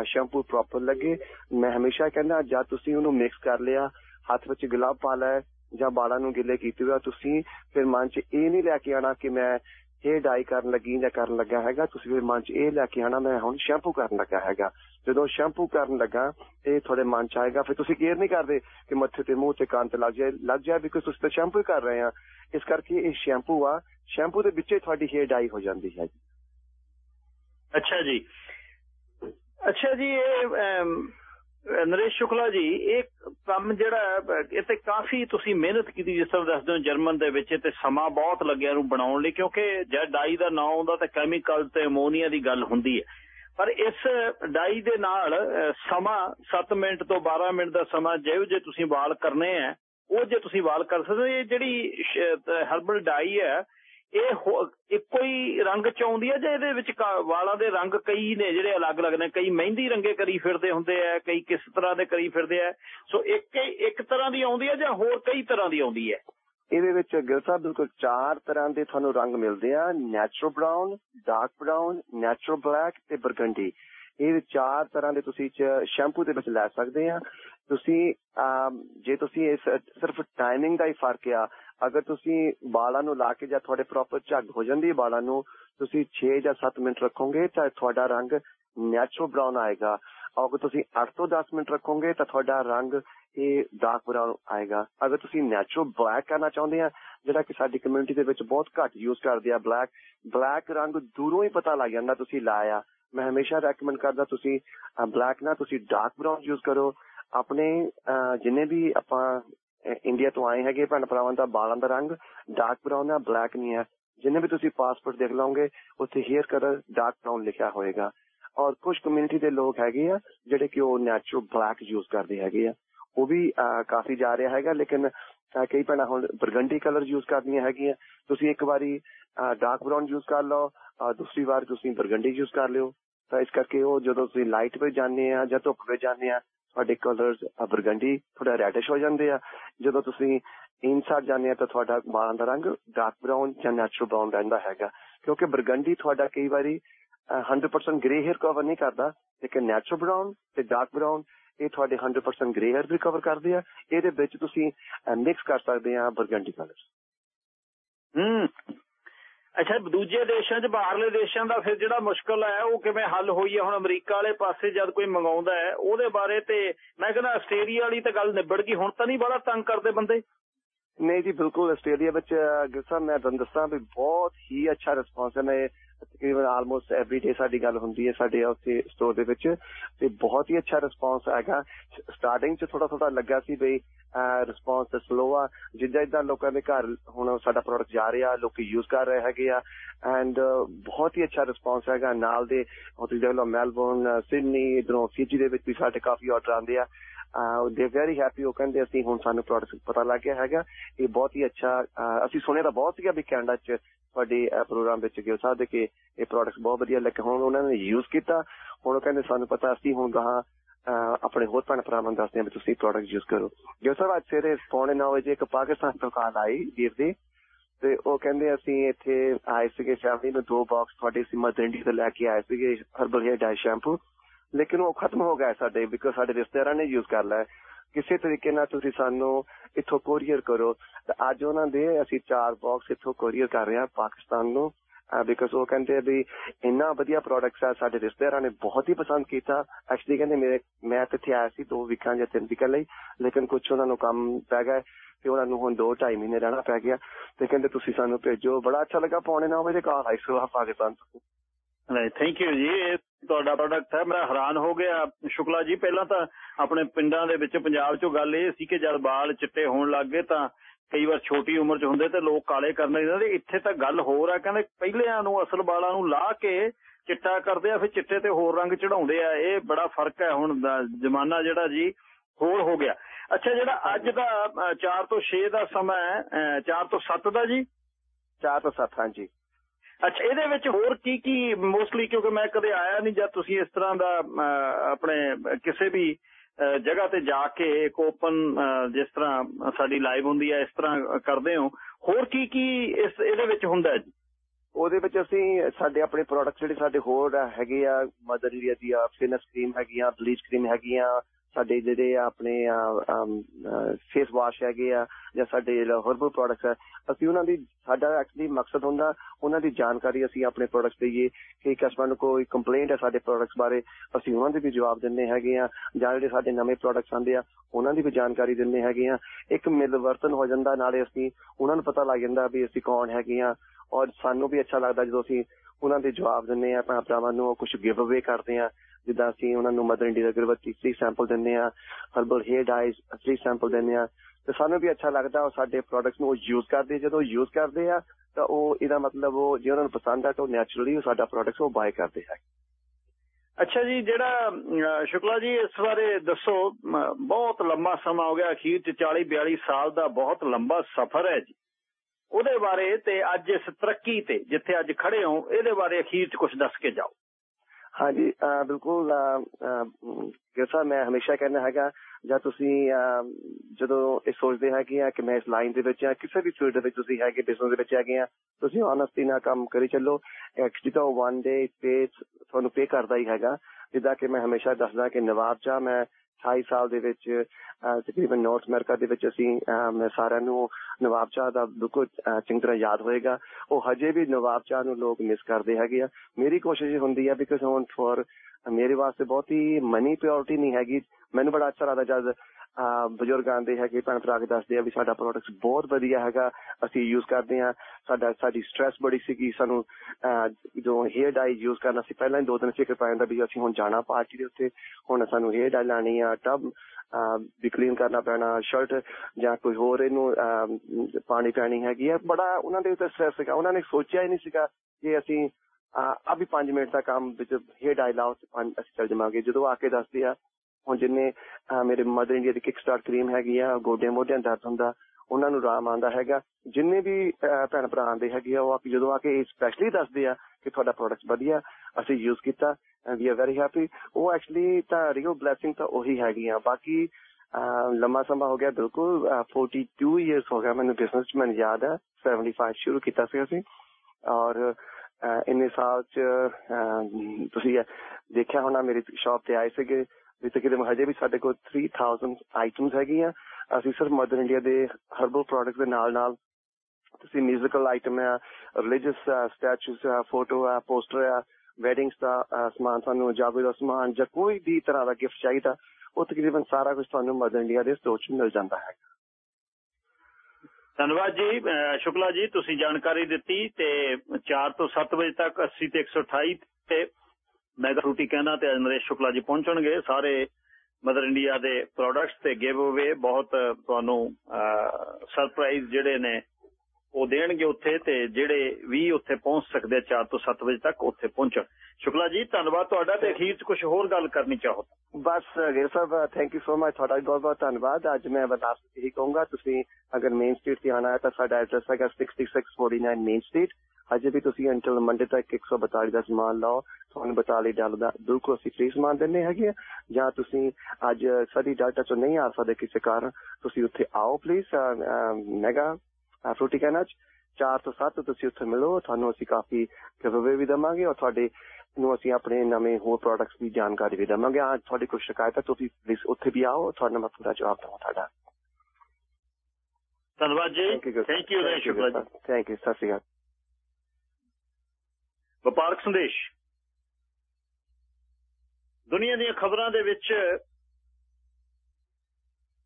ਸ਼ੈਂਪੂ ਪ੍ਰੋਪਰ ਲੱਗੇ। ਮੈਂ ਹਮੇਸ਼ਾ ਕਹਿੰਦਾ ਜਦ ਤੁਸੀਂ ਉਹਨੂੰ ਮਿਕਸ ਕਰ ਲਿਆ, ਹੱਥ ਵਿੱਚ ਗਲਵ ਪਾ ਲੈ ਜਾਂ ਵਾਲਾਂ ਨੂੰ ਗਿੱਲੇ ਕੀਤੇ ਹੋਇਆ ਤੁਸੀਂ ਫਿਰ ਮਨ 'ਚ ਇਹ ਨਹੀਂ ਲੈ ਕੇ ਆਣਾ ਕਿ ਮੈਂ ਇਹ ਡਾਈ ਕਰਨ ਲੱਗੀ ਜਾਂ ਕਰਨ ਲੱਗਾ ਹੈਗਾ, ਤੁਸੀਂ ਫਿਰ ਮਨ 'ਚ ਇਹ ਲੈ ਕੇ ਆਣਾ ਮੈਂ ਹੁਣ ਸ਼ੈਂਪੂ ਕਰਨ ਲੱਗਾ ਹੈਗਾ। ਜਦੋਂ ਸ਼ੈਂਪੂ ਕਰਨ ਲੱਗਾ, ਇਹ ਤੁਹਾਡੇ ਮਨ 'ਚ ਆਏਗਾ, ਫਿਰ ਤੁਸੀਂ ਕੇਅਰ ਨਹੀਂ ਕਰਦੇ ਕਿ ਮੱਥੇ ਤੇ ਮੂੰਹ ਤੇ ਕੰਨ ਤੇ ਲੱਗ ਜਾਏ ਲੱਗ ਜਾਏ ਬਿਕੋਜ਼ ਤੁਸੀਂ ਤਾਂ ਸ਼ੈਂਪੂ ਕਰ ਰਹੇ ਆ। ਇਸ ਕਰਕੇ ਇਹ ਸ਼ੈਂਪੂ ਆ ਸ਼ੈਂਪੂ ਦੇ ਵਿੱਚ ਤੁਹਾਡੀ ਹੇਅਰ ਡਾਈ ਹੋ ਜਾਂਦੀ ਹੈ ਅੱਛਾ ਜੀ। ਅੱਛਾ ਜੀ, ਇਹ ਨਰੇਸ਼ ਸ਼ੁਕਲਾ ਜੀ, ਇਹ ਕੰਮ ਜਿਹੜਾ ਇਹ ਤੇ ਕਾਫੀ ਤੁਸੀਂ ਮਿਹਨਤ ਕੀਤੀ ਜਿਸ ਤਰ੍ਹਾਂ ਦੱਸਦੇ ਹੋ ਜਰਮਨ ਦੇ ਵਿੱਚ ਤੇ ਸਮਾਂ ਬਹੁਤ ਲੱਗਿਆ ਨੂੰ ਬਣਾਉਣ ਲਈ, ਕਿਉਂਕਿ ਜਦ ਡਾਈ ਦਾ ਨਾਂ ਆਉਂਦਾ ਤਾਂ ਕੈਮੀਕਲ ਤੇ ਅਮੋਨੀਆ ਦੀ ਗੱਲ ਹੁੰਦੀ ਹੈ। ਪਰ ਇਸ ਡਾਈ ਦੇ ਨਾਲ ਸਮਾਂ 7 ਮਿੰਟ ਤੋਂ 12 ਮਿੰਟ ਦਾ ਸਮਾਂ ਜਿਹੋ ਜੇ ਤੁਸੀਂ ਵਾਲ ਕਰਨੇ ਆ ਉਹ ਜੇ ਤੁਸੀਂ ਵਾਲ ਕਰ ਸਕਦੇ ਹੋ, ਇਹ ਜਿਹੜੀ ਹਰਬਲ ਡਾਈ ਹੈ ਇਹ ਇੱਕੋ ਹੀ ਰੰਗ ਚ ਆਉਂਦੀ ਹੈ ਜਾਂ ਇਹਦੇ ਵਿੱਚ ਵਾਲਾਂ ਦੇ ਰੰਗ ਕਈ ਨੇ ਜਿਹੜੇ ਅਲੱਗ-ਅਲੱਗ ਨੇ? ਕਈ ਮਹਿੰਦੀ ਰੰਗੇ ਕਰੀ ਫਿਰਦੇ ਹੁੰਦੇ ਆ, ਕਈ ਕਿਸ ਤਰ੍ਹਾਂ ਦੇ ਕਰੀ ਫਿਰਦੇ ਆ। ਸੋ ਇੱਕ ਇੱਕ ਤਰ੍ਹਾਂ ਦੀ ਆਉਂਦੀ ਹੈ ਜਾਂ ਹੋਰ ਕਈ ਤਰ੍ਹਾਂ ਦੀ ਆਉਂਦੀ ਹੈ ਇਹਦੇ ਵਿੱਚ ਗਿਲ ਸਾਹਿਬ, ਬਿਲਕੁਲ ਚਾਰ ਤਰ੍ਹਾਂ ਦੇ ਤੁਹਾਨੂੰ ਰੰਗ ਮਿਲਦੇ ਆ। Natural brown dark brown natural black ਤੇ ਬਰਗੰਡੀ ਇਹ ਚਾਰ ਤਰ੍ਹਾਂ ਦੇ ਤੁਸੀਂ ਸ਼ੈਂਪੂ ਦੇ ਵਿੱਚ ਲੈ ਸਕਦੇ ਆ। ਤੁਸੀਂ ਜੇ ਤੁਸੀਂ ਇਸ, ਸਿਰਫ ਟਾਈਮਿੰਗ ਦਾ ਹੀ ਫ਼ਰਕ ਆ ਅਗਰ ਤੁਸੀਂ ਵਾਲਾਂ ਨੂੰ ਲਾ ਕੇ ਜਾਂ ਤੁਹਾਡੇ ਪ੍ਰੋਪਰ ਝੱਗ ਹੋ ਜਾਂਦੀ ਹੈ ਵਾਲਾਂ ਨੂੰ, ਤੁਸੀਂ 6 ਜਾਂ 7 ਮਿੰਟ ਰੱਖੋਗੇ ਤਾਂ ਤੁਹਾਡਾ ਰੰਗ ਨੈਚੁਰਲ ਬ੍ਰਾਊਨ ਆਏਗਾ। ਅਗਰ ਤੁਸੀਂ 8 ਤੋਂ 10 ਮਿੰਟ ਰੱਖੋਗੇ ਤਾਂ ਤੁਹਾਡਾ ਰੰਗ ਇਹ ਡਾਰਕ ਬ੍ਰਾਊਨ ਆਏਗਾ। ਅਗਰ ਤੁਸੀਂ ਨੈਚੁਰਲ ਬਲੈਕ ਕਰਨਾ ਚਾਹੁੰਦੇ ਆ, ਜਿਹੜਾ ਕਿ ਸਾਡੀ ਕਮਿਊਨਿਟੀ ਦੇ ਵਿੱਚ ਬਹੁਤ ਘੱਟ ਯੂਜ਼ ਕਰਦੇ ਆ ਬਲੈਕ ਬਲੈਕ ਰੰਗ ਦੂਰੋਂ ਹੀ ਪਤਾ ਲੱਗ ਜਾਂਦਾ ਤੁਸੀਂ ਲਾਇਆ। ਮੈਂ ਹਮੇਸ਼ਾ ਰეკਮੈਂਡ ਕਰਦਾ ਤੁਸੀਂ ਬਲੈਕ ਨਾ ਤੁਸੀਂ ਡਾਰਕ ਬ੍ਰਾਊਨ ਯੂਜ਼ ਕਰੋ। ਆਪਣੇ ਜਿੰਨੇ ਵੀ ਆਪਾਂ ਇੰਡੀਆ ਤੋਂ ਆਏ ਹੈਗੇ ਭੈਣ ਭਰਾਵਾਂ ਦਾ ਬਾਲਾਂ ਦਾ ਰੰਗ ਡਾਰਕ ਬ੍ਰਾਊਨ ਹੈ ਬਲੈਕ ਨਹੀਂ ਹੈ। ਜਿੰਨੇ ਵੀ ਤੁਸੀਂ ਪਾਸਪੋਰਟ ਦੇਖ ਲਓਗੇ, ਉੱਥੇ ਹੇਅਰ ਕਲਰ ਡਾਰਕ ਬ੍ਰਾਊਨ ਲਿਖਿਆ ਹੋਏਗਾ। ਔਰ ਕੁਝ ਕਮਿਊਨਿਟੀ ਦੇ ਲੋਕ ਹੈਗੇ ਆ, ਜਿਹੜੇ ਕਿ ਉਹ ਨੈਚੁਰਲ ਬਲੈਕ ਯੂਜ਼ ਕਰਦੇ ਹੈਗੇ ਆ। ਉਹ ਵੀ ਕਾਫੀ ਜਾ ਰਿਹਾ ਹੈਗਾ, ਲੇਕਿਨ ਕਈ ਭੈਣਾਂ ਹੁਣ ਬਰਗੰਡੀ ਕਲਰ ਯੂਜ਼ ਕਰਦੀਆਂ ਹੈਗੀਆਂ। ਤੁਸੀਂ ਇੱਕ ਵਾਰੀ ਡਾਰਕ ਬ੍ਰਾਊਨ ਯੂਜ਼ ਕਰ ਲਓ ਦੂਸਰੀ ਵਾਰ ਤੁਸੀਂ ਬਰਗੰਡੀ ਯੂਜ਼ ਕਰ ਲਿਓ। ਤਾਂ ਇਸ ਕਰਕੇ ਉਹ ਜਦੋਂ ਤੁਸੀਂ ਲਾਈਟ ਵਿੱਚ ਜਾਂਦੇ ਆ ਜਾਂ ਧੁੱਪ ਵਿੱਚ ਜਾਂਦੇ ਆ ਤੁਹਾਡੇ ਕਲਰਸ ਬਰਗੰਡੀ ਥੋੜਾ ਰੈਡਿਸ਼ ਹੋ ਜਾਂਦੇ ਆ। ਜਦੋਂ ਤੁਸੀਂ ਇਨਸਾਈਡ ਜਾਂਦੇ ਆ ਤਾਂ ਤੁਹਾਡਾ ਵਾਲਾਂ ਦਾ ਰੰਗ ਡਾਰਕ ਬ੍ਰਾਊਨ ਜਾਂ ਨੈਚੁਰਲ ਬ੍ਰਾਊਨ ਰਹਿੰਦਾ ਹੈਗਾ। ਕਿਉਂਕਿ ਬਰਗੰਡੀ ਤੁਹਾਡਾ ਕਈ ਵਾਰੀ 100% ਗ੍ਰੇ ਹੇਅਰ ਕਵਰ ਨਹੀਂ ਕਰਦਾ, ਲੇਕਿਨ ਨੈਚੁਰਲ ਬ੍ਰਾਊਨ ਤੇ ਡਾਰਕ ਬ੍ਰਾਊਨ ਇਹ ਤੁਹਾਡੇ 100% ਗ੍ਰੇ ਹੇਅਰ ਵੀ ਕਵਰ ਕਰਦੇ ਆ। ਇਹਦੇ ਵਿੱਚ ਤੁਸੀਂ ਮਿਕਸ ਕਰ ਸਕਦੇ ਆ ਬਰਗੰਡੀ ਕਲਰਸ ਹੂੰ। ਅੱਛਾ, ਦੂਜੇ ਦੇਸ਼ਾਂ 'ਚ, ਬਾਹਰਲੇ ਦੇਸ਼ਾਂ ਦਾ ਫਿਰ ਜਿਹੜਾ ਮੁਸ਼ਕਲ ਹੈ, ਉਹ ਕਿਵੇਂ ਹੱਲ ਹੋਈ ਹੈ? ਹੁਣ ਅਮਰੀਕਾ ਵਾਲੇ ਪਾਸੇ ਜਦ ਕੋਈ ਮੰਗਾਉਂਦਾ ਹੈ, ਉਹਦੇ ਬਾਰੇ ਤੇ ਮੈਂ ਕਹਿੰਦਾ ਆਸਟ੍ਰੇਲੀਆ ਵਾਲੀ ਤਾਂ ਗੱਲ ਨਿਬੜ ਗਈ, ਹੁਣ ਤਾਂ ਨਹੀਂ ਬੜਾ ਤੰਗ ਕਰਦੇ ਬੰਦੇ? ਨਹੀਂ ਜੀ, ਬਿਲਕੁਲ ਆਸਟ੍ਰੇਲੀਆ ਵਿੱਚ ਗਿਰਸਾ, ਮੈਂ ਤੁਹਾਨੂੰ ਦੱਸਾਂ ਵੀ ਬਹੁਤ ਹੀ ਅੱਛਾ ਰਿਸਪੌਂਸ ਹੈ। ਮੈਂ ਤਕਰੀਬਨ ਆਲਮੋਸਟ ਐਵਰੀ ਸਾਡੀ ਗੱਲ ਹੁੰਦੀ ਹੈ ਸਾਡੇ ਉੱਥੇ ਸਟੋਰ ਦੇ ਵਿੱਚ ਤੇ ਬਹੁਤ ਹੀ ਅੱਛਾ ਰਿਸਪੌਂਸ ਹੈਗਾ। ਸਟਾਰਟਿੰਗ 'ਚ ਥੋੜਾ ਥੋੜਾ ਲੱਗਾ ਸੀ ਬਈ ਰਿਸਪੌਂਸ ਸਲੋ ਆ, ਜਿੱਦਾਂ ਜਿੱਦਾਂ ਲੋਕਾਂ ਦੇ ਘਰ ਹੁਣ ਸਾਡਾ ਪ੍ਰੋਡਕਟ ਜਾ ਰਿਹਾ, ਲੋਕੀ ਯੂਜ਼ ਕਰ ਰਹੇ ਹੈਗੇ ਆ ਐਂਡ ਬਹੁਤ ਹੀ ਅੱਛਾ ਰਿਸਪੌਂਸ ਹੈਗਾ। ਨਾਲ ਦੇ ਉੱਥੇ ਦੇਖ ਲਓ ਮੈਲਬੌਰਨ ਸਿਡਨੀ ਇਧਰੋਂ ਫਿਜੀ ਦੇ ਵਿੱਚ ਵੀ ਸਾਡੇ ਕਾਫੀ ਆਰਡਰ ਆਉਂਦੇ ਆ। ਦੇ ਵੈਰੀ ਹੈਪੀ ਉਹ ਕਹਿੰਦੇ ਅਸੀਂ ਹੁਣ ਸਾਨੂੰ ਪ੍ਰੋਡਕਟ ਪਤਾ ਲੱਗ ਗਿਆ ਹੈਗਾ। ਇਹ ਬਹੁਤ ਹੀ ਅੱਛਾ ਅਸੀਂ ਸੁਣਿਆ ਤਾਂ ਬਹੁਤ ਸੀਗਾ ਵੀ ਕੈਨੇਡਾ 'ਚ ਤੁਹਾਡੇ ਪ੍ਰੋਗਰਾਮ ਵਿੱਚ ਗਿਲ ਸਾਹਿਬ ਦੇ ਕਿ ਇਹ ਪ੍ਰੋਡਕਟ ਬਹੁਤ ਵਧੀਆ ਲੱਗੇ ਹੁਣ ਉਹਨਾਂ ਨੇ ਯੂਜ਼ ਕੀਤਾ। ਹੁਣ ਉਹ ਕਹਿੰਦੇ ਸਾਨੂੰ ਪਤਾ, ਅਸੀਂ ਹੁਣ ਗਾਹਾਂ ਆਪਣੇ ਹੋਰ ਭੈਣ ਭਰਾਵਾਂ ਦੱਸਦੇ ਆ ਵੀ ਤੁਸੀਂ ਪ੍ਰੋਡਕਟ ਯੂਜ਼ ਕਰੋ। ਗਿਲ ਸਾਹਿਬ ਅੱਜ ਸਵੇਰੇ ਪੌਣੇ 9 ਵਜੇ ਇੱਕ ਪਾਕਿਸਤਾਨ ਤੋਂ ਕਾਲ ਆਈ ਵੀਰ ਦੀ ਤੇ ਉਹ ਕਹਿੰਦੇ ਅਸੀਂ ਇੱਥੇ ਆਏ ਸੀਗੇ ਫੈਮਿਲੀ ਨੂੰ ਦੋ ਬਾਕਸ ਤੁਹਾਡੇ ਸੀ ਮਦਰੰਡੀ ਤੋਂ ਲੈ ਕੇ ਆਏ ਸੀਗੇ ਹਰਬਲ ਹੇਅਰ ਡਾਈ ਸ਼ੈਂਪੂ ਲੇਕਿਨ ਉਹ ਖਤਮ ਹੋ ਗਿਆ ਸਾਡੇ ਬਿਕੋਜ਼ ਸਾਡੇ ਰਿਸ਼ਤੇਦਾਰਾਂ ਨੇ ਯੂਜ਼ ਕਰ ਲਿਆ ਕਿਸੇ ਤਰੀਕੇ ਨਾਲ ਤੁਸੀਂ ਸਾਨੂੰ ਇੱਥੋਂ ਕੋਰੀਅਰ ਕਰੋ। ਤਾਂ ਅੱਜ ਉਹਨਾਂ ਦੇ ਅਸੀਂ ਚਾਰ ਬਾਕਸ ਇੱਥੋਂ ਕੋਰੀਅਰ ਕਰ ਰਹੇ ਹਾਂ ਪਾਕਿਸਤਾਨ ਨੂੰ। ਬਿਕਾਜ਼ ਉਹ ਕਹਿੰਦੇ ਵੀ ਇੰਨਾ ਵਧੀਆ ਪ੍ਰੋਡਕਟਸ ਆ, ਸਾਡੇ ਰਿਸ਼ਤੇਦਾਰਾਂ ਨੇ ਬਹੁਤ ਹੀ ਪਸੰਦ ਕੀਤਾ। ਐਕਚੁਅਲੀ ਕਹਿੰਦੇ ਮੇਰੇ, ਮੈਂ ਇੱਥੇ ਆਇਆ ਸੀ ਦੋ ਵੀਕਾਂ ਜਾਂ ਤਿੰਨ ਵੀਕਾਂ ਲਈ, ਲੇਕਿਨ ਕੁਝ ਉਹਨਾਂ ਨੂੰ ਕੰਮ ਪੈ ਗਿਆ ਤੇ ਉਹਨਾਂ ਨੂੰ ਹੁਣ 2.5 ਮਹੀਨੇ ਰਹਿਣਾ ਪੈ ਗਿਆ। ਤੇ ਕਹਿੰਦੇ ਤੁਸੀਂ ਸਾਨੂੰ ਭੇਜੋ। ਬੜਾ ਅੱਛਾ ਲੱਗਾ ਪੌਣੇ 9 ਵਜੇ ਕਾਲ ਆਈ ਸੋ ਪਾਕਿਸਤਾਨ ਤੋਂ। ਥੈਂਕ ਯੂ ਜੀ। ਤੁਹਾਡਾ ਪ੍ਰੋਡਕਟ ਹੈ, ਮੈਂ ਹੈਰਾਨ ਹੋ ਗਿਆ। ਸ਼ੁਕਲਾ ਜੀ, ਪਹਿਲਾਂ ਤਾਂ ਆਪਣੇ ਪਿੰਡਾਂ ਦੇ ਵਿੱਚ ਪੰਜਾਬ 'ਚੋਂ ਗੱਲ ਇਹ ਸੀ ਕਿ ਜਦ ਬਾਲ ਚਿੱਟੇ ਹੋਣ ਲੱਗ ਗਏ ਤਾਂ ਕਈ ਵਾਰ ਛੋਟੀ ਉਮਰ 'ਚ ਹੁੰਦੇ ਤੇ ਲੋਕ ਕਾਲੇ ਕਰਨ ਜਾਂਦੇ। ਇੱਥੇ ਤਾਂ ਗੱਲ ਹੋਰ ਆ, ਕਹਿੰਦੇ ਪਹਿਲਿਆਂ ਨੂੰ ਅਸਲ ਬਾਲਾਂ ਨੂੰ ਲਾ ਕੇ ਚਿੱਟਾ ਕਰਦੇ ਆ, ਫਿਰ ਚਿੱਟੇ ਤੇ ਹੋਰ ਰੰਗ ਚੜਾਉਂਦੇ ਆ। ਇਹ ਬੜਾ ਫ਼ਰਕ ਹੈ ਹੁਣ ਜ਼ਮਾਨਾ ਜਿਹੜਾ ਜੀ, ਹੋਰ ਹੋ ਗਿਆ। ਅੱਛਾ, ਜਿਹੜਾ ਅੱਜ ਦਾ 4 ਤੋਂ 6 ਦਾ ਸਮਾਂ ਹੈ 4 ਤੋਂ 7 ਦਾ ਜੀ? 4 ਤੋਂ 7 ਹਾਂਜੀ। ਅੱਛਾ, ਇਹਦੇ ਵਿੱਚ ਹੋਰ ਕੀ ਕੀ ਮੋਸਟਲੀ ਕਿਉਂਕਿ ਮੈਂ ਕਦੇ ਆਇਆ ਨਹੀਂ ਜਾਂ ਤੁਸੀਂ ਇਸ ਤਰ੍ਹਾਂ ਦਾ ਆਪਣੇ ਕਿਸੇ ਵੀ ਜਗ੍ਹਾ ਤੇ ਜਾ ਕੇ ਇੱਕ ਓਪਨ ਜਿਸ ਤਰ੍ਹਾਂ ਸਾਡੀ ਲਾਈਵ ਹੁੰਦੀ ਹੈ, ਇਸ ਤਰ੍ਹਾਂ ਕਰਦੇ ਹੋ। ਹੋਰ ਕੀ ਕੀ ਇਸ, ਇਹਦੇ ਵਿੱਚ ਹੁੰਦਾ ਜੀ? ਉਹਦੇ ਵਿੱਚ ਅਸੀਂ ਸਾਡੇ ਆਪਣੇ ਪ੍ਰੋਡਕਟ ਜਿਹੜੇ ਸਾਡੇ ਹੋਰ ਹੈਗੇ ਆ ਮਦਰ ਏਰੀਆ ਦੀ ਆ ਫਿਨਸ ਕਰੀਮ ਹੈਗੀਆਂ ਬਲੀਚ ਕਰੀਮ ਹੈਗੀਆਂ ਸਾਡੇ ਜਿਹੜੇ ਆਪਣੇ ਫੇਸ ਵਾਸ਼ ਹੈਗੇ ਆ ਜਾਂ ਸਾਡੇ ਹਰਬਲ ਪ੍ਰੋਡਕਟਸ ਆ, ਅਸੀਂ ਉਹਨਾਂ ਦੀ, ਸਾਡਾ ਐਕਚੁਅਲੀ ਮਕਸਦ ਹੁੰਦਾ ਉਹਨਾਂ ਦੀ ਜਾਣਕਾਰੀ ਅਸੀਂ ਆਪਣੇ ਪ੍ਰੋਡਕਟਸ ਦੇਈਏ ਕਿ ਕਸਟਮਰ ਨੂੰ ਕੋਈ ਕੰਪਲੇਂਟ ਹੈ ਸਾਡੇ ਪ੍ਰੋਡਕਟਸ ਬਾਰੇ, ਅਸੀਂ ਉਹਨਾਂ ਦੇ ਵੀ ਜਵਾਬ ਦਿੰਨੇ ਹੈਗੇ ਆ ਜਾਂ ਜਿਹੜੇ ਸਾਡੇ ਨਵੇਂ ਪ੍ਰੋਡਕਟਸ ਆਉਂਦੇ ਆ, ਉਹਨਾਂ ਦੀ ਵੀ ਜਾਣਕਾਰੀ ਦਿੰਨੇ ਹੈਗੇ ਆ। ਇੱਕ ਮਿਲਵਰਤਨ ਹੋ ਜਾਂਦਾ, ਨਾਲੇ ਅਸੀਂ ਉਹਨਾਂ ਨੂੰ ਪਤਾ ਲੱਗ ਜਾਂਦਾ ਵੀ ਅਸੀਂ ਕੌਣ ਹੈਗੇ ਆ ਔਰ ਸਾਨੂੰ ਵੀ ਅੱਛਾ ਲੱਗਦਾ ਜਦੋਂ ਅਸੀਂ ਉਹਨਾਂ ਦੇ ਜਵਾਬ ਦਿੰਨੇ ਆ ਆਪਣਾ ਭਰਾਵਾਂ ਨੂੰ ਕੁਝ ਗਿਵ ਅਵੇ ਕਰਦੇ ਆ। ਜਿੱਦਾਂ ਅਸੀਂ ਉਹਨਾਂ ਨੂੰ ਮਦਰ ਇੰਡੀਆ ਦਾ ਗਰਵਤੀ ਫ੍ਰੀ ਸੈਂਪਲ ਦਿੰਦੇ ਆ herbal hair dyes free sample ਦਿੰਦੇ ਆ ਤੇ ਸਾਨੂੰ ਵੀ ਅੱਛਾ ਲੱਗਦਾ ਉਹ ਸਾਡੇ ਪ੍ਰੋਡਕਟਸ ਨੂੰ ਉਹ ਯੂਜ਼ ਕਰਦੇ ਜਦੋਂ ਯੂਜ਼ ਕਰਦੇ ਆ, ਤਾਂ ਉਹ ਇਹਦਾ ਮਤਲਬ ਉਹ ਜੇ ਉਹਨਾਂ ਨੂੰ ਪਸੰਦ ਆ, ਤਾਂ ਉਹ ਨੇਚਰਲੀ ਉਹ ਸਾਡਾ ਪ੍ਰੋਡਕਟ ਉਹ ਬਾਏ ਕਰਦੇ ਹੈ ਅੱਛਾ ਜੀ, ਜਿਹੜਾ ਸ਼ੁਕਲਾ ਜੀ, ਇਸ ਬਾਰੇ ਦੱਸੋ ਬਹੁਤ ਲੰਮਾ ਸਮਾਂ ਹੋ ਗਿਆ, ਅਖੀਰ ਚ 40 42 ਸਾਲ ਦਾ ਬਹੁਤ ਲੰਬਾ ਸਫ਼ਰ ਹੈ ਜੀ। ਉਹਦੇ ਬਾਰੇ ਤੇ ਅੱਜ ਇਸ ਤਰੱਕੀ ਤੇ ਜਿੱਥੇ ਅੱਜ ਖੜੇ ਹੋ, ਇਹਦੇ ਬਾਰੇ ਅਖੀਰ ਚ ਕੁਝ ਦੱਸ ਕੇ ਜਾਓ। ਹਾਂਜੀ ਬਿਲਕੁਲ ਜਿਵੇਂ ਮੈਂ ਹਮੇਸ਼ਾ ਕਹਿੰਦਾ ਹੈਗਾ, ਜਾਂ ਤੁਸੀਂ ਜਦੋਂ ਇਹ ਸੋਚਦੇ ਹੈ ਕਿ ਕਿ ਮੈਂ ਇਸ ਲਾਈਨ ਦੇ ਵਿੱਚ ਆ, ਕਿਸੇ ਵੀ ਫੀਲਡ ਦੇ ਵਿੱਚ ਤੁਸੀਂ ਹੈਗੇ ਬਿਜ਼ਨਸ ਦੇ ਵਿੱਚ ਹੈਗੇ ਆ, ਤੁਸੀਂ ਆਨੈਸਟੀ ਨਾਲ ਕੰਮ ਕਰੀ ਚੱਲੋ। ਐਕਚੁਅਲੀ ਤਾਂ ਵਨ ਡੇ ਪੇ ਤੁਹਾਨੂੰ ਪੇ ਕਰਦਾ ਹੀ ਹੈਗਾ। ਜਿੱਦਾਂ ਕਿ ਮੈਂ ਹਮੇਸ਼ਾ ਦੱਸਦਾ ਕਿ ਨਵਾਬ ਚਾ ਮੈਂ 28 ਸਾਲ ਦੇ ਵਿੱਚ ਤਕਰੀਬਨ ਨਾਰਥ ਅਮਰੀਕਾ ਦੇ ਵਿੱਚ ਅਸੀਂ ਸਾਰਿਆਂ ਨੂੰ ਨਵਾਬ ਚਾਹ ਦਾ ਬਿਲਕੁਲ ਚੰਗੀ ਤਰ੍ਹਾਂ ਯਾਦ ਹੋਏਗਾ। ਉਹ ਹਜੇ ਵੀ ਨਵਾਬ ਚਾਹ ਨੂੰ ਲੋਕ ਮਿਸ ਕਰਦੇ ਹੈਗੇ ਆ। ਮੇਰੀ ਕੋਸ਼ਿਸ਼ ਹੁੰਦੀ ਆ ਬਿਕਾਜ਼ ਹੁਣ ਫॉर ਮੇਰੇ ਵਾਸਤੇ ਬਹੁਤ ਹੀ ਮਨੀ ਪਿਓਰਿਟੀ ਨਹੀਂ ਹੈਗੀ। ਮੈਨੂੰ ਬੜਾ ਅੱਛਾ ਲੱਗਦਾ ਜਦ ਬਜ਼ੁਰਗ ਆਂਦੇ ਹੈਗੇ, ਭੈਣ ਭਰਾ ਕੇ ਦੱਸਦੇ ਆ ਵੀ ਸਾਡਾ ਪ੍ਰੋਡਕਟ ਬਹੁਤ ਵਧੀਆ ਹੈਗਾ, ਅਸੀਂ ਯੂਜ਼ ਕਰਦੇ ਆ ਸਾਡਾ, ਸਾਡੀ ਸਟ੍ਰੈਸ ਬੜੀ ਸੀ ਸਾਨੂੰ ਜੋ ਹੇਅਰ ਡਾਈ ਯੂਜ਼ ਕਰਨਾ ਸੀ, ਪਹਿਲਾਂ ਹੀ ਦੋ ਦਿਨ ਫਿਕਰ ਪਾ ਜਾਂਦਾ ਵੀ ਅਸੀਂ ਹੁਣ ਜਾਣਾ ਪਾਰਟੀ ਦੇ ਉੱਤੇ। ਹੁਣ ਸਾਨੂੰ ਹੇਅਰ ਡਾਈ ਲਾਣੀ ਆ ਟਬ ਵੀ ਕਲੀਨ ਕਰਨਾ ਪੈਣਾ ਸ਼ਰਟ ਜਾਂ ਕੋਈ ਹੋਰ ਇਹਨੂੰ ਪਾਣੀ ਪੈਣੀ ਹੈਗੀ ਆ। ਬੜਾ ਉਹਨਾਂ ਦੇ ਉੱਤੇ ਸਟ੍ਰੈਸ ਸੀਗਾ। ਉਹਨਾਂ ਨੇ ਸੋਚਿਆ ਹੀ ਨਹੀਂ ਸੀਗਾ ਕਿ ਅਸੀਂ ਆ ਵੀ 5 ਮਿੰਟ ਦਾ ਕੰਮ ਵਿੱਚ ਹੇਅਰ ਡਾਈ ਲਾਓ ਅਸੀਂ ਚੱਲ ਜਾਵਾਂਗੇ। ਜਦੋਂ ਆ ਕੇ ਦੱਸਦੇ ਆ ਹੁਣ ਜਿੰਨੇ ਮੇਰੇ ਮਦਰ ਇੰਡੀਆ ਦੀ ਕਿਕ ਕਰੀਮ ਹੈਗੀ ਆ ਗੋਡੇ ਮੋਢਿਆਂ ਦਰਦ ਹੁੰਦਾ, ਉਹਨਾਂ ਨੂੰ ਆਰਾਮ ਆਉਂਦਾ ਹੈਗਾ। ਜਿੰਨੇ ਵੀ ਭੈਣ ਭਰਾ ਆਂਦੇ ਹੈਗੇ ਆ, ਉਹ ਆ ਜਦੋਂ ਆ ਕੇ ਸਪੈਸ਼ਲੀ ਦੱਸਦੇ ਆ ਕਿ ਤੁਹਾਡਾ ਪ੍ਰੋਡਕਟ ਵਧੀਆ ਅਸੀਂ ਯੂਜ਼ ਕੀਤਾ ਵੀ ਆਰ ਵੈਰੀ ਹੈਪੀ ਉਹ ਐਕਚੁਅਲੀ ਤਾਂ ਰੀਅਲ ਬਲੇਸਿੰਗ ਤਾਂ ਉਹੀ ਹੈਗੀ ਆ। ਬਾਕੀ ਲੰਮਾ ਸਮਾਂ ਹੋ ਗਿਆ, ਬਿਲਕੁਲ 42 ਇਅਰਸ ਹੋ ਗਿਆ ਮੈਨੂੰ ਬਿਜ਼ਨਸ ਚ, ਮੈਨੂੰ ਯਾਦ ਹੈ 75 ਸ਼ੁਰੂ ਕੀਤਾ ਸੀ ਅਸੀਂ। ਔਰ ਇੰਨੇ ਸਾਲ ਚ ਤੁਸੀਂ ਦੇਖਿਆ ਹੋਣਾ, ਮੇਰੀ ਸ਼ਾਪ ਤੇ ਆਏ ਸੀਗੇ। ਜਿੱਥੇ ਕਿ ਹਜੇ ਵੀ ਸਾਡੇ ਕੋਲ 3000 ਆਈਟਮਸ ਹੈਗੀਆਂ। ਅਸੀਂ ਸਿਰਫ ਮਦਰ ਇੰਡੀਆ ਦੇ ਹਰਬਲ ਪ੍ਰੋਡਕਟਸ ਦੇ ਨਾਲ ਨਾਲ ਤੁਸੀਂ ਮਿਊਜ਼ੀਕਲ ਆਈਟਮ ਆ ਰਿਲੀਜੀਅਸ ਸਟੈਚੂਸ ਆ ਫੋਟੋ ਆ ਪੋਸਟਰ ਆ ਵੈਡਿੰਗਸ ਦਾ ਸਮਾਨ ਤੁਹਾਨੂੰ ਜਾਗੋ ਦਾ ਸਮਾਨ ਜਾਂ ਕੋਈ ਵੀ ਤਰ੍ਹਾਂ ਦਾ ਗਿਫਟ ਚਾਹੀਦਾ, ਉਹ ਤਕਰੀਬਨ ਸਾਰਾ ਕੁਝ ਤੁਹਾਨੂੰ ਮਦਰ ਇੰਡੀਆ ਦੇ ਸਟੋਰ 'ਚ ਮਿਲ ਜਾਂਦਾ ਹੈ। ਧੰਨਵਾਦ ਜੀ ਸ਼ੁਕਲਾ ਜੀ, ਤੁਸੀਂ ਜਾਣਕਾਰੀ ਦਿੱਤੀ ਤੇ 4 ਤੋਂ 7 ਵਜੇ ਤੱਕ 80 ਤੇ 128 ਤੇ ਮੈਂ ਰੂਟੀ ਕਹਿਣਾ ਤੇ ਨਰੇਸ਼ ਸ਼ੁਕਲਾ ਜੀ ਪਹੁੰਚਣਗੇ। ਸਾਰੇ ਮਦਰ ਇੰਡੀਆ ਦੇ ਪ੍ਰੋਡਕਟਸ ਤੇ ਗਿਵ ਅਵੇ ਬਹੁਤ ਤੁਹਾਨੂੰ ਸਰਪ੍ਰਾਈਜ਼ ਜਿਹੜੇ ਨੇ, ਉਹ ਦੇਣਗੇ ਉੱਥੇ ਤੇ ਜਿਹੜੇ ਵੀ ਉੱਥੇ ਪਹੁੰਚ ਸਕਦੇ 4 ਤੋਂ 7 ਵਜੇ ਤੱਕ ਉੱਥੇ ਪਹੁੰਚਣ। ਸ਼ੁਕਲਾ ਜੀ, ਧੰਨਵਾਦ ਤੁਹਾਡਾ ਤੇ ਅਖੀਰ 'ਚ ਕੁਝ ਹੋਰ ਗੱਲ ਕਰਨੀ ਚਾਹੋ ਬਸ ਗੇਰ ਸਾਹਿਬ ਥੈਂਕ ਯੂ ਸੋ ਮਚ ਤੁਹਾਡਾ ਬਹੁਤ ਬਹੁਤ ਧੰਨਵਾਦ। ਅੱਜ ਮੈਂ ਬਤਾ ਹੀ ਕਹੂੰਗਾ ਤੁਸੀਂ ਅਗਰ ਮੇਨ ਸਟਰੀਟ ਤੇ ਆਣਾ ਹੈ ਤਾਂ ਸਾਡਾ ਐਡਰੈਸ ਹੈਗਾ 6649 ਮੇਨ ਸਟਰੀਟ ਅਜੇ ਵੀ ਤੁਸੀਂ ਅੰਟਲ ਮੰਡੇ ਤੱਕ 142 ਦਾ ਸਮਾਨ ਲਾਓ ਤੁਹਾਨੂੰ 42 ਡਾਲਰ ਦਾ ਬਿਲਕੁਲ ਅਸੀਂ ਫ੍ਰੀ ਸਮਾਨ ਦਿੰਨੇ ਹੈਗੇ ਜਾਂ ਤੁਸੀਂ ਅੱਜ ਸਾਡੀ ਡਾਟਾ ਚੋਂ ਨਹੀਂ ਆ ਸਕਦੇ ਕਿਸੇ ਕਾਰਨ ਤੁਸੀਂ ਉੱਥੇ ਆਓ ਪਲੀਜ਼ ਮੈਗਾ ਫਰੂਟੀ ਕੈਨਚ 4 ਤੋਂ 7 ਤੁਸੀਂ ਉੱਥੇ ਮਿਲੋ ਤੁਹਾਨੂੰ ਅਸੀਂ ਕਾਫੀ ਗਿਵਅਵੇ ਵੀ ਦਵਾਂਗੇ ਔਰ ਤੁਹਾਡੇ ਨੂੰ ਅਸੀਂ ਆਪਣੇ ਨਵੇਂ ਹੋਰ ਪ੍ਰੋਡਕਟਸ ਦੀ ਜਾਣਕਾਰੀ ਵੀ ਦਵਾਂਗੇ। ਆ ਤੁਹਾਡੀ ਕੋਈ ਸ਼ਿਕਾਇਤ ਹੈ ਤੁਸੀਂ ਪਲੀਜ਼ ਉੱਥੇ ਵੀ ਆਓ ਤੁਹਾਨੂੰ ਮੈਂ ਪੂਰਾ ਜਵਾਬ ਦਵਾਂ ਤੁਹਾਡਾ। ਧੰਨਵਾਦ ਜੀ। Thank you very much thank you ਸਤਿ ਸ਼੍ਰੀ ਅਕਾਲ। ਵਪਾਰਕ ਸੰਦੇਸ਼। ਦੁਨੀਆ ਦੀਆਂ ਖਬਰਾਂ ਦੇ ਵਿੱਚ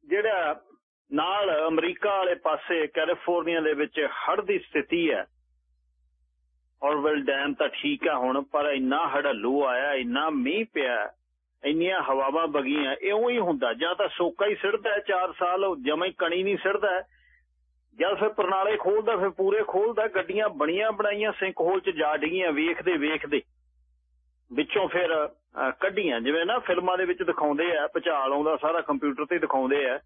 ਜਿਹੜਾ ਨਾਲ ਅਮਰੀਕਾ ਵਾਲੇ ਪਾਸੇ ਕੈਲੀਫੋਰਨੀਆ ਦੇ ਵਿੱਚ ਹੜ ਦੀ ਸਥਿਤੀ ਹੈ ਔਰਵੈਲ ਡੈਮ ਤਾਂ ਠੀਕ ਆ ਹੁਣ, ਪਰ ਇੰਨਾ ਹੜੱਲੂ ਆਇਆ, ਇੰਨਾ ਮੀਂਹ ਪਿਆ, ਇੰਨੀਆਂ ਹਵਾਵਾਂ ਬਗੀਆਂ ਇਉਂ ਹੀ ਹੁੰਦਾ, ਜਾਂ ਤਾਂ ਸੋਕਾ ਹੀ ਸਿਰਦਾ 4 ਸਾਲ ਜਮਾ ਹੀ ਕਣੀ ਨਹੀਂ ਸਿਰਦਾ ਜਦ ਫਿਰ ਪ੍ਰਣਾਲੇ ਖੋਲਦਾ, ਫਿਰ ਪੂਰੇ ਖੋਲਦਾ, ਗੱਡੀਆਂ ਬਣੀਆਂ ਬਣਾਈਆਂ, ਸਿੰਕ ਹੋਲ 'ਚ ਜਾ ਡਿਗੀਆਂ, ਵੇਖਦੇ ਵੇਖਦੇ। ਵਿੱਚੋਂ ਫਿਰ ਕੱਢੀਆਂ, ਜਿਵੇਂ ਨਾ ਫਿਲਮਾਂ ਦੇ ਵਿੱਚ ਦਿਖਾਉਂਦੇ ਆ, ਭਚਾਲ ਆਉਂਦਾ, ਸਾਰਾ ਕੰਪਿਊਟਰ ਤੇ ਦਿਖਾਉਂਦੇ ਆ।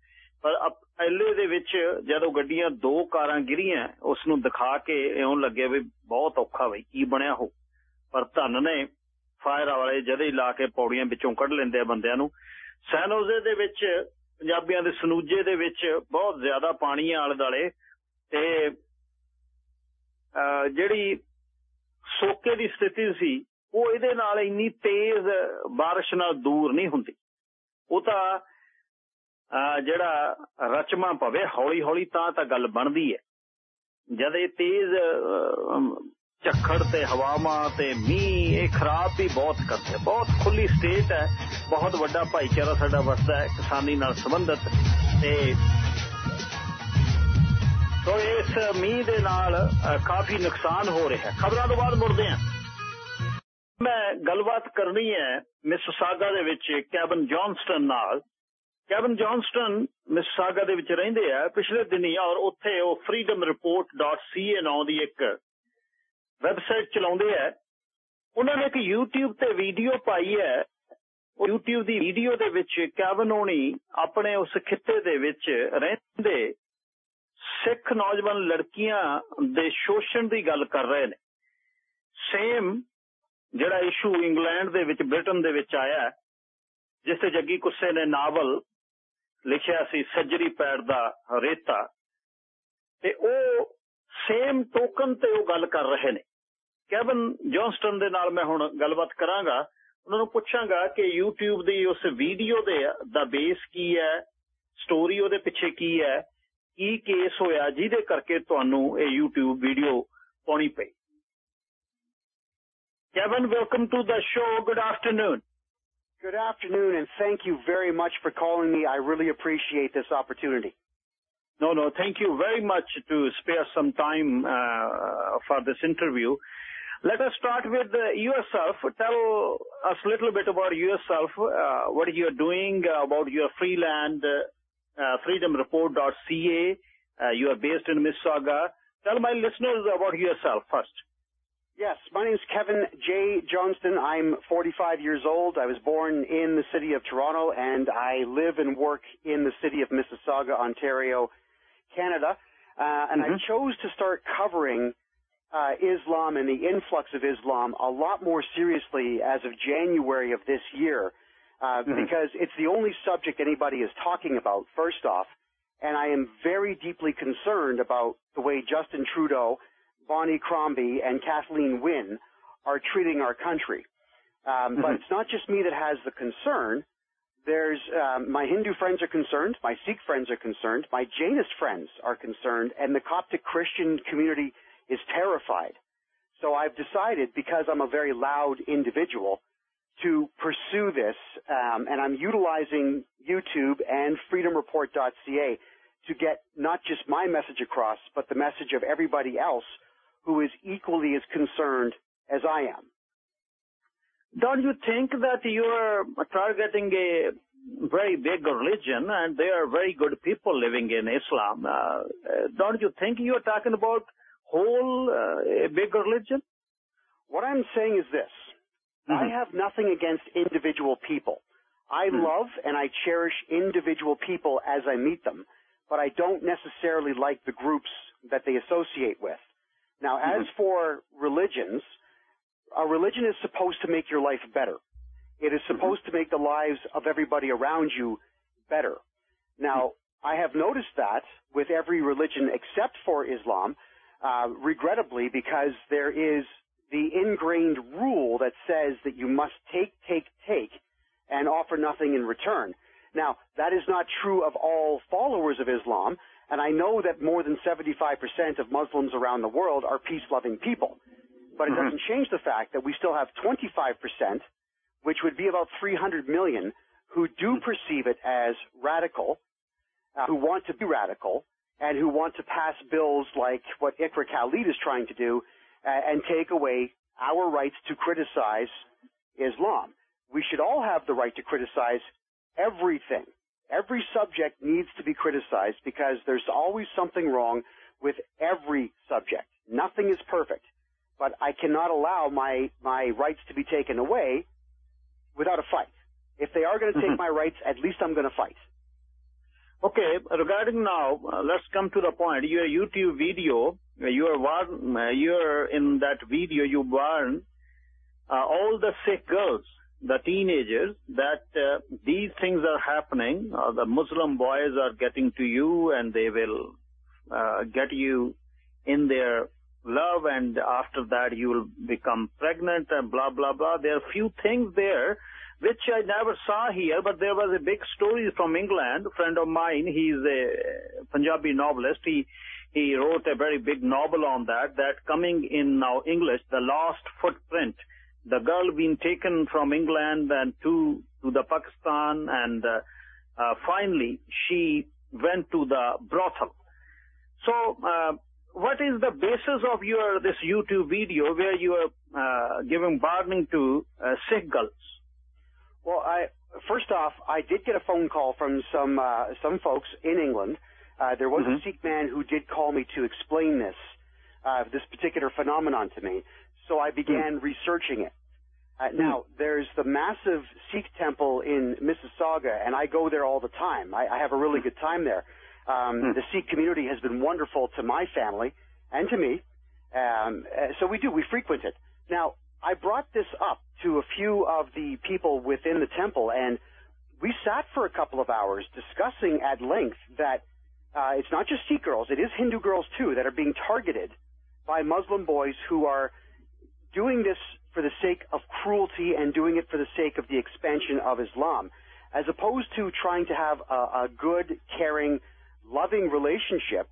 ਪਰ ਪਹਿਲੇ ਦੇ ਵਿੱਚ ਜਦੋਂ ਗੱਡੀਆਂ ਦੋ ਕਾਰਾਂ ਗਿਰੀਆਂ, ਉਸ ਨੂੰ ਦਿਖਾ ਕੇ ਇਉਂ ਲੱਗਿਆ ਵੀ ਬਹੁਤ ਔਖਾ ਬਈ, ਕੀ ਬਣਿਆ ਹੋ ਪਰ ਧੰਨ ਨੇ, ਫਾਇਰ ਵਾਲੇ ਜਦੇ ਲਾ ਕੇ ਪੌੜੀਆਂ ਵਿੱਚੋਂ ਕੱਢ ਲੈਂਦੇ ਆ ਬੰਦਿਆਂ ਨੂੰ। ਸੈਨੋਜ਼ੇ ਦੇ ਵਿੱਚ ਪੰਜਾਬੀਆਂ ਦੇ ਸਨੂਜੇ ਦੇ ਵਿੱਚ ਬਹੁਤ ਜ਼ਿਆਦਾ ਪਾਣੀ ਆਲੇ ਦਾਲੇ ਤੇ ਜਿਹੜੀ ਸੋਕੇ ਦੀ ਸਥਿਤੀ ਸੀ ਉਹ ਇਹਦੇ ਨਾਲ ਇੰਨੀ ਤੇਜ਼ بارش ਨਾਲ ਦੂਰ ਨਹੀਂ ਹੁੰਦੀ ਉਹ ਤਾਂ ਜਿਹੜਾ ਰਚਮਾ ਪਵੇ ਹੌਲੀ ਹੌਲੀ ਤਾਂ ਤਾਂ ਗੱਲ ਬਣਦੀ ਹੈ ਜਦ ਇਹ ਤੇਜ਼ ਝੱਖੜ ਤੇ ਹਵਾਵਾਂ ਤੇ ਮੀਂਹ, ਇਹ ਖਰਾਬ ਵੀ ਬਹੁਤ ਕਰਦੇ ਬਹੁਤ ਖੁੱਲੀ ਸਟੇਟ ਹੈ। ਬਹੁਤ ਵੱਡਾ ਭਾਈਚਾਰਾ ਸਾਡਾ ਵਸਦਾ ਹੈ, ਕਿਸਾਨੀ ਨਾਲ ਸੰਬੰਧਿਤ। ਤੇ ਸੋ ਇਸ ਮੀਂਹ ਦੇ ਨਾਲ ਕਾਫੀ ਨੁਕਸਾਨ ਹੋ ਰਿਹਾ ਖਬਰਾਂ ਤੋਂ ਬਾਅਦ ਮੁੜਦੇ ਹਾਂ। ਮੈਂ ਗੱਲਬਾਤ ਕਰਨੀ ਹੈ ਮਿਸਸਾਗਾ ਦੇ ਵਿੱਚ ਕੈਬਨ ਜੌਨਸਟਨ ਨਾਲ। ਕੈਵਨ ਜੌਨਸਟਨ ਮਿਸਾਗਾ ਦੇ ਵਿੱਚ ਰਹਿੰਦੇ ਆ। ਪਿਛਲੇ ਦਿਨੀ ਔਰ ਉੱਥੇ ਉਹ freedomreport.ca ਨਾਂ ਦੀ ਇੱਕ ਵੈਬਸਾਈਟ ਚਲਾਉਂਦੇ ਆ। ਉਹਨਾਂ ਨੇ ਇੱਕ YouTube ਤੇ ਵੀਡੀਓ ਪਾਈ ਹੈ। ਉਹ YouTube ਦੀ ਵੀਡੀਓ ਦੇ ਵਿੱਚ ਕੈਵਨ ਹੋਣੀ ਆਪਣੇ ਉਸ ਖਿੱਤੇ ਦੇ ਵਿੱਚ ਰਹਿੰਦੇ ਸਿੱਖ ਨੌਜਵਾਨ ਲੜਕੀਆਂ ਦੇ ਸ਼ੋਸ਼ਣ ਦੀ ਗੱਲ ਕਰ ਰਹੇ ਨੇ। ਸੇਮ ਜਿਹੜਾ ਇਸ਼ੂ ਇੰਗਲੈਂਡ ਦੇ ਵਿੱਚ ਬ੍ਰਿਟਨ ਦੇ ਵਿੱਚ ਆਇਆ, ਜਿਸ ਤੇ ਜੱਗੀ ਕੁੱਸੇ ਨੇ ਨਾਵਲ ਲਿਖਿਆ ਸੀ, ਸੱਜਰੀ ਪੈੜ ਦਾ ਰੇਤਾ। ਤੇ ਉਹ ਸੇਮ ਟੋਕਨ ਤੇ ਉਹ ਗੱਲ ਕਰ ਰਹੇ ਨੇ। ਕੈਵਨ ਜੌਨਸਟਨ ਦੇ ਨਾਲ ਮੈਂ ਹੁਣ ਗੱਲਬਾਤ ਕਰਾਂਗਾ ਉਹਨਾਂ ਨੂੰ ਪੁੱਛਾਂਗਾ ਕਿ YouTube ਦੀ ਉਸ ਵੀਡੀਓ ਦੇ ਦਾ ਬੇਸ ਕੀ ਹੈ ਸਟੋਰੀ ਉਹਦੇ ਪਿੱਛੇ ਕੀ ਹੈ ਕੀ ਕੇਸ ਹੋਇਆ ਜਿਹਦੇ ਕਰਕੇ ਤੁਹਾਨੂੰ ਇਹ YouTube ਵੀਡੀਓ ਪਾਉਣੀ ਪਈ Kevin, welcome to the show. Good afternoon. Good afternoon, and thank you very much for calling me. I really appreciate this opportunity. No, no, thank you very much to spare some time uh, for this interview. Let us start with uh, yourself. Tell us a little bit about yourself, uh, what you're doing, uh, about your freeland, uh, freedomreport.ca. you are based in Mississauga. Tell my listeners about yourself first. Yes, my name is Kevin J. Johnston. I'm 45 years old. I was born in the city of Toronto and I live and work in the city of Mississauga, Ontario, Canada. Uh, and mm-hmm. I chose to start covering uh, Islam and the influx of Islam a lot more seriously as of January of this year uh, mm-hmm. because it's the only subject anybody is talking about, first off. And I am very deeply concerned about the way Justin Trudeau Bonnie Crombie and Kathleen Wynne are treating our country. Um, mm-hmm. But it's not just me that has the concern. There's um, my Hindu friends are concerned, my Sikh friends are concerned, my Jainist friends are concerned, and the Coptic Christian community is terrified. So I've decided, because I'm a very loud individual, to pursue this, um, and I'm utilizing YouTube and FreedomReport.ca to get not just my message across, but the message of everybody else who is equally as concerned as I am. Don't you think that you are targeting a very big religion and there are very good people living in Islam? Uh, don't you think you are talking about whole uh, a big religion? What I'm saying is this. Mm-hmm. I have nothing against individual people. I mm-hmm. love and I cherish individual people as I meet them, but I don't necessarily like the groups that they associate with. Now, mm-hmm. as for religions, a religion is supposed to make your life better. It is supposed mm-hmm. to make the lives of everybody around you better. Now, I have noticed that with every religion except for Islam, uh, regrettably, because there is the ingrained rule that says that you must take, take, take, and offer nothing in return. Now, that is not true of all followers of Islam, and I know that more than 75% of Muslims around the world are peace-loving people. but it Mhm. doesn't change the fact that we still have 25%, which would be about 300 million, who do perceive it as radical, uh, who want to be radical, and who want to pass bills like what Iqra Khalid is trying to do uh, and take away our rights to criticize Islam. We should all have the right to criticize everything. Every subject needs to be criticized because there's always something wrong with every subject. Nothing is perfect. But I cannot allow my, my rights to be taken away without a fight. If they are going to take Mhm. my rights, at least I'm going to fight. Okay, regarding now, uh, let's come to the point. Your YouTube video, uh, you are warn, uh, in that video, you warn uh, all the Sikh girls, the teenagers, that uh, these things are happening. Uh, the Muslim boys are getting to you, and they will uh, get you in their love, and after that you will become pregnant, and blah blah blah. There are few things there which I never saw here, but there was a big story from England. A friend of mine, he's a Punjabi novelist. He he wrote a very big novel on that. That coming in now English, the lost footprint. The girl being taken from England and to to the Pakistan, and uh, uh, finally she went to the brothel. So. Uh, what is the basis of your this YouTube video where you are uh, giving warning to uh, girls? Well, I first off, I did get a phone call from some uh, some folks in England. Uh, there was Mhm. a Sikh man who did call me to explain this uh, this particular phenomenon to me. So I began researching it. Uh, now, there's the massive Sikh temple in Mississauga, and I go there all the time. I, I have a really good time there. Um, Hmm. The Sikh community has been wonderful to my family and to me. Um, uh, so we do, we frequent it. Now, I brought this up to a few of the people within the temple, and we sat for a couple of hours discussing at length that uh, it's not just Sikh girls, it is Hindu girls too that are being targeted by Muslim boys who are doing this for the sake of cruelty and doing it for the sake of the expansion of Islam, as opposed to trying to have a, a good, caring, loving relationship.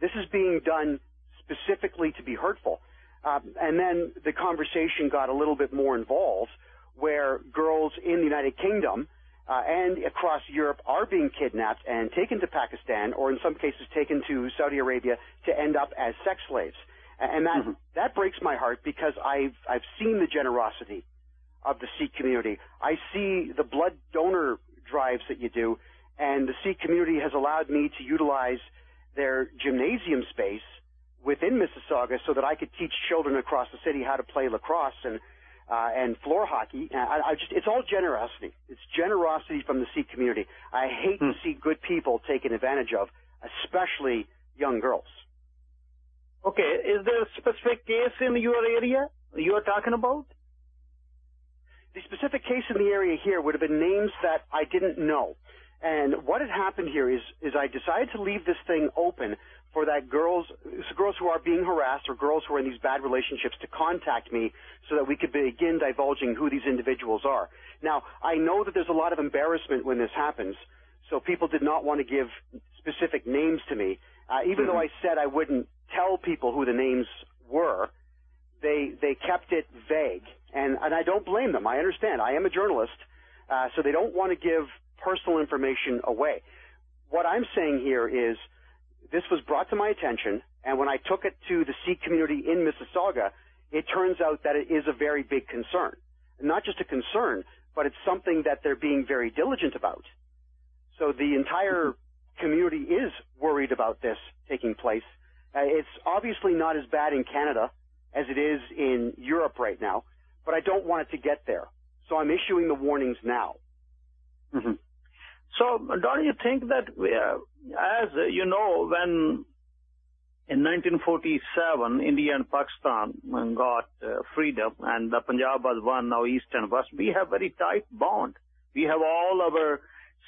This is being done specifically to be hurtful. Um, and then the conversation got a little bit more involved, where girls in the United Kingdom uh, and across Europe are being kidnapped and taken to Pakistan, or in some cases taken to Saudi Arabia to end up as sex slaves. And that Mhm. that breaks my heart because I've I've seen the generosity of the Sikh community. I see the blood donor drives that you do, and the Sikh community has allowed me to utilize their gymnasium space within Mississauga so that I could teach children across the city how to play lacrosse and uh, and floor hockey. And I, I just it's all generosity. It's generosity from the Sikh community. I hate to Hmm. see good people taken advantage of, especially young girls. Okay, is there a specific case in your area you are talking about? The specific case in the area here would have been names that I didn't know. And what had happened here is, is I decided to leave this thing open for that girls, girls who are being harassed or girls who are in these bad relationships to contact me so that we could begin divulging who these individuals are. Now, I know that there's a lot of embarrassment when this happens, so people did not want to give specific names to me. Uh, even though I said I wouldn't tell people who the names were, they they kept it vague, and and I don't blame them. I understand. I am a journalist, uh, so they don't want to give personal information away. What I'm saying here is, this was brought to my attention, and when I took it to the Sikh community in Mississauga, it turns out that it is a very big concern. Not just a concern, but it's something that they're being very diligent about. So the entire community is worried about this taking place. Uh, it's obviously not as bad in Canada as it is in Europe right now, but I don't want it to get there. So I'm issuing the warnings now. Mm-hmm. So don't you think that, uh, as uh, you know, when in 1947 India and Pakistan got uh, freedom and the Punjab was one, now East and West, we have very tight bond. We have all our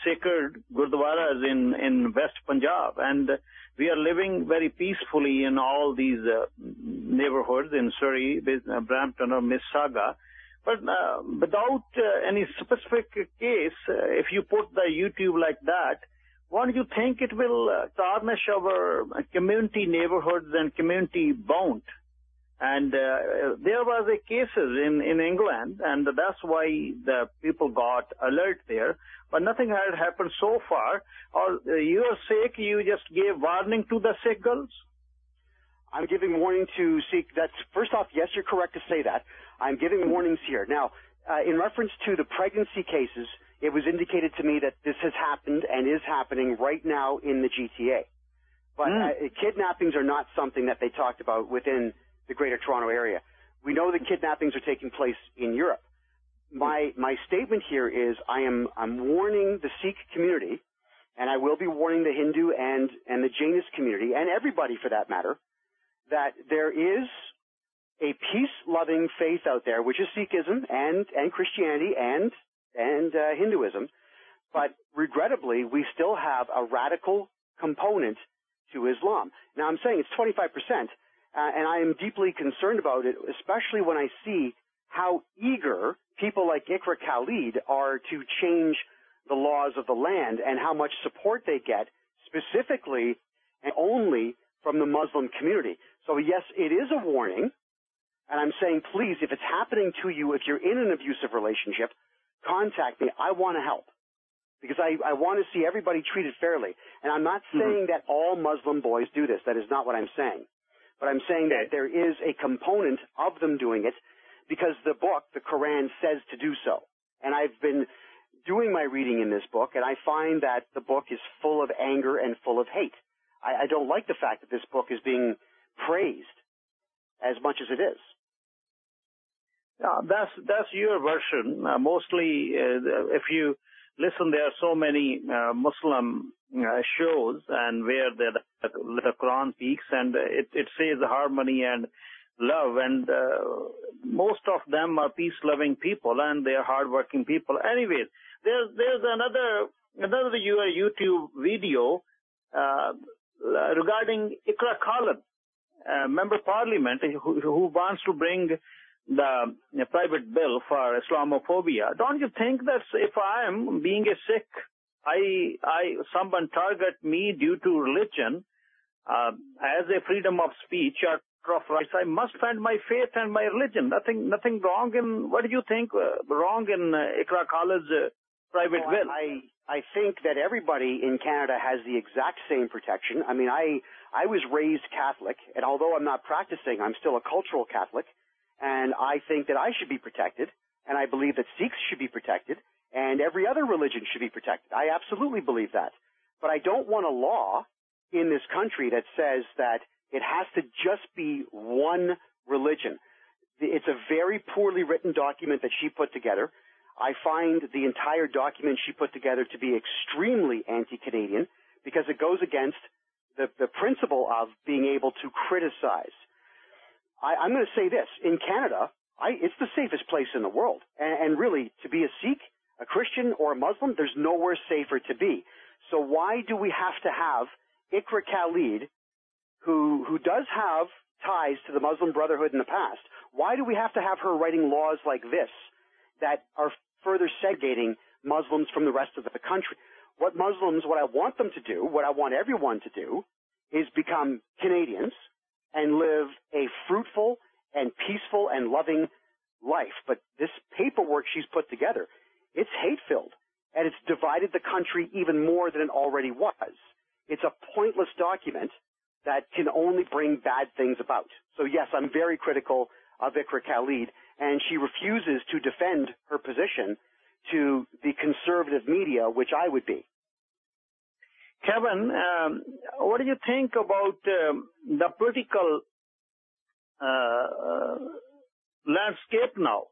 sacred gurdwaras in, in West Punjab and we are living very peacefully in all these uh, neighborhoods in Surrey, Brampton or Mississauga. But uh, without uh, any specific case, uh, if you put the YouTube like that, won't you think it will uh, tarnish our community neighborhoods and community bond? And uh, there was a cases in, in England, and that's why the people got alert there. But nothing had happened so far. Or uh, your sake, you just gave warning to the Sikh girls? I'm giving warning to Sikh. That's first off, yes, you're correct to say that. I'm giving warnings here. Now, uh, in reference to the pregnancy cases, it was indicated to me that this has happened and is happening right now in the GTA. But mm. uh, kidnappings are not something that they talked about within the Greater Toronto Area. We know that kidnappings are taking place in Europe. My my statement here is I am I'm warning the Sikh community, and I will be warning the Hindu and and the Jainist community and everybody for that matter, that there is a peace-loving faith out there, which is Sikhism and and Christianity and and uh, Hinduism, but regrettably, we still have a radical component to Islam. Now, I'm saying it's 25 percent, uh, and I am deeply concerned about it, especially when I see how eager people like Iqra Khalid are to change the laws of the land and how much support they get specifically and only from the Muslim community. So yes, it is a warning. And I'm saying, please, if it's happening to you, if you're in an abusive relationship, contact me. I want to help because I, I want to see everybody treated fairly. And I'm not mm-hmm. saying mm-hmm. that all Muslim boys do this. That is not what I'm saying. But I'm saying that there is a component of them doing it because the book, the Quran, says to do so. And I've been doing my reading in this book, and I find that the book is full of anger and full of hate. I, I don't like the fact that this book is being praised as much as it is. That's that's your version. Uh, mostly, uh, if you listen, there are so many uh, Muslim uh, shows and where the, the Quran speaks and it, it says harmony and love and uh, most of them are peace-loving people and they are hard-working people. Anyways, there's there's another another your YouTube video uh, regarding Ikra Khalid, uh, member parliament who, who wants to bring the, private bill for Islamophobia. Don't you think that if I am being a Sikh, I, I, someone target me due to religion, uh, as a freedom of speech or of rights, I must find my faith and my religion. Nothing, nothing wrong in, what do you think uh, wrong in uh, Iqra Khalid's uh, private well, will? I, I think that everybody in Canada has the exact same protection. I mean, I, I was raised Catholic, and although I'm not practicing, I'm still a cultural Catholic. And I think that I should be protected, and I believe that Sikhs should be protected, and every other religion should be protected. I absolutely believe that. But I don't want a law in this country that says that it has to just be one religion. It's a very poorly written document that she put together. I find the entire document she put together to be extremely anti-Canadian because it goes against the, the principle of being able to criticize. I, am going to say this. In Canada, I, it's the safest place in the world. And, and really, to be a Sikh, a Christian, or a Muslim, there's nowhere safer to be. So why do we have to have Iqra Khalid, who, who does have ties to the Muslim Brotherhood in the past, why do we have to have her writing laws like this that are further segregating Muslims from the rest of the country? What Muslims, what I want them to do, what I want everyone to do, is become Canadians, and live a fruitful and peaceful and loving life. But this paperwork she's put together, it's hate filled and it's divided the country even more than it already was. It's a pointless document that can only bring bad things about. So yes, I'm very critical of Iqra Khalid and she refuses to defend her position to the conservative media, which I would be. Kevin, um, what do you think about um, the political uh, uh, landscape now?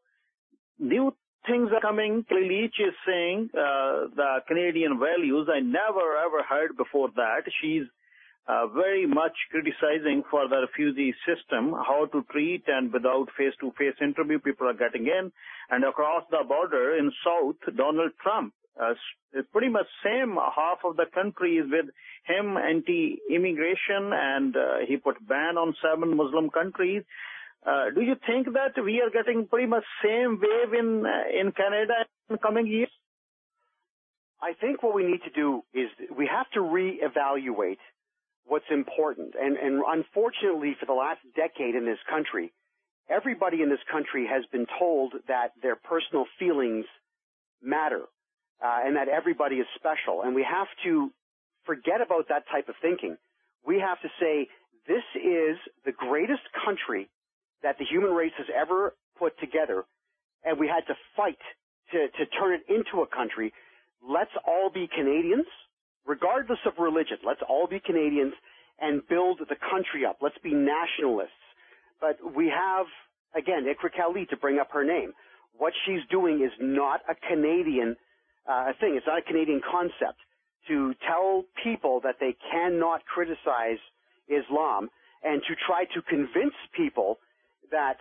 New things are coming. Leach is saying uh, the Canadian values. I never ever heard before that. She's very much criticizing for the refugee system, how to treat and without face-to-face interview, people are getting in. And across the border in South, Donald Trump pretty much same half of the country is with him anti-immigration and uh, he put ban on seven Muslim countries. Uh, do you think that we are getting pretty much same wave in uh, in Canada in coming years? I think what we need to do is we have to reevaluate what's important. And, and unfortunately, for the last decade in this country, everybody in this country has been told that their personal feelings matter uh, and that everybody is special. And we have to forget about that type of thinking. We have to say, this is the greatest country that the human race has ever put together, and we had to fight to, to turn it into a country. Let's all be Canadians, regardless of religion. Let's all be Canadians and build the country up. Let's be nationalists. But we have, again, Ikra Khalid to bring up her name. What she's doing is not a Canadian uh, thing. It's not a Canadian concept to tell people that they cannot criticize Islam and to try to convince people that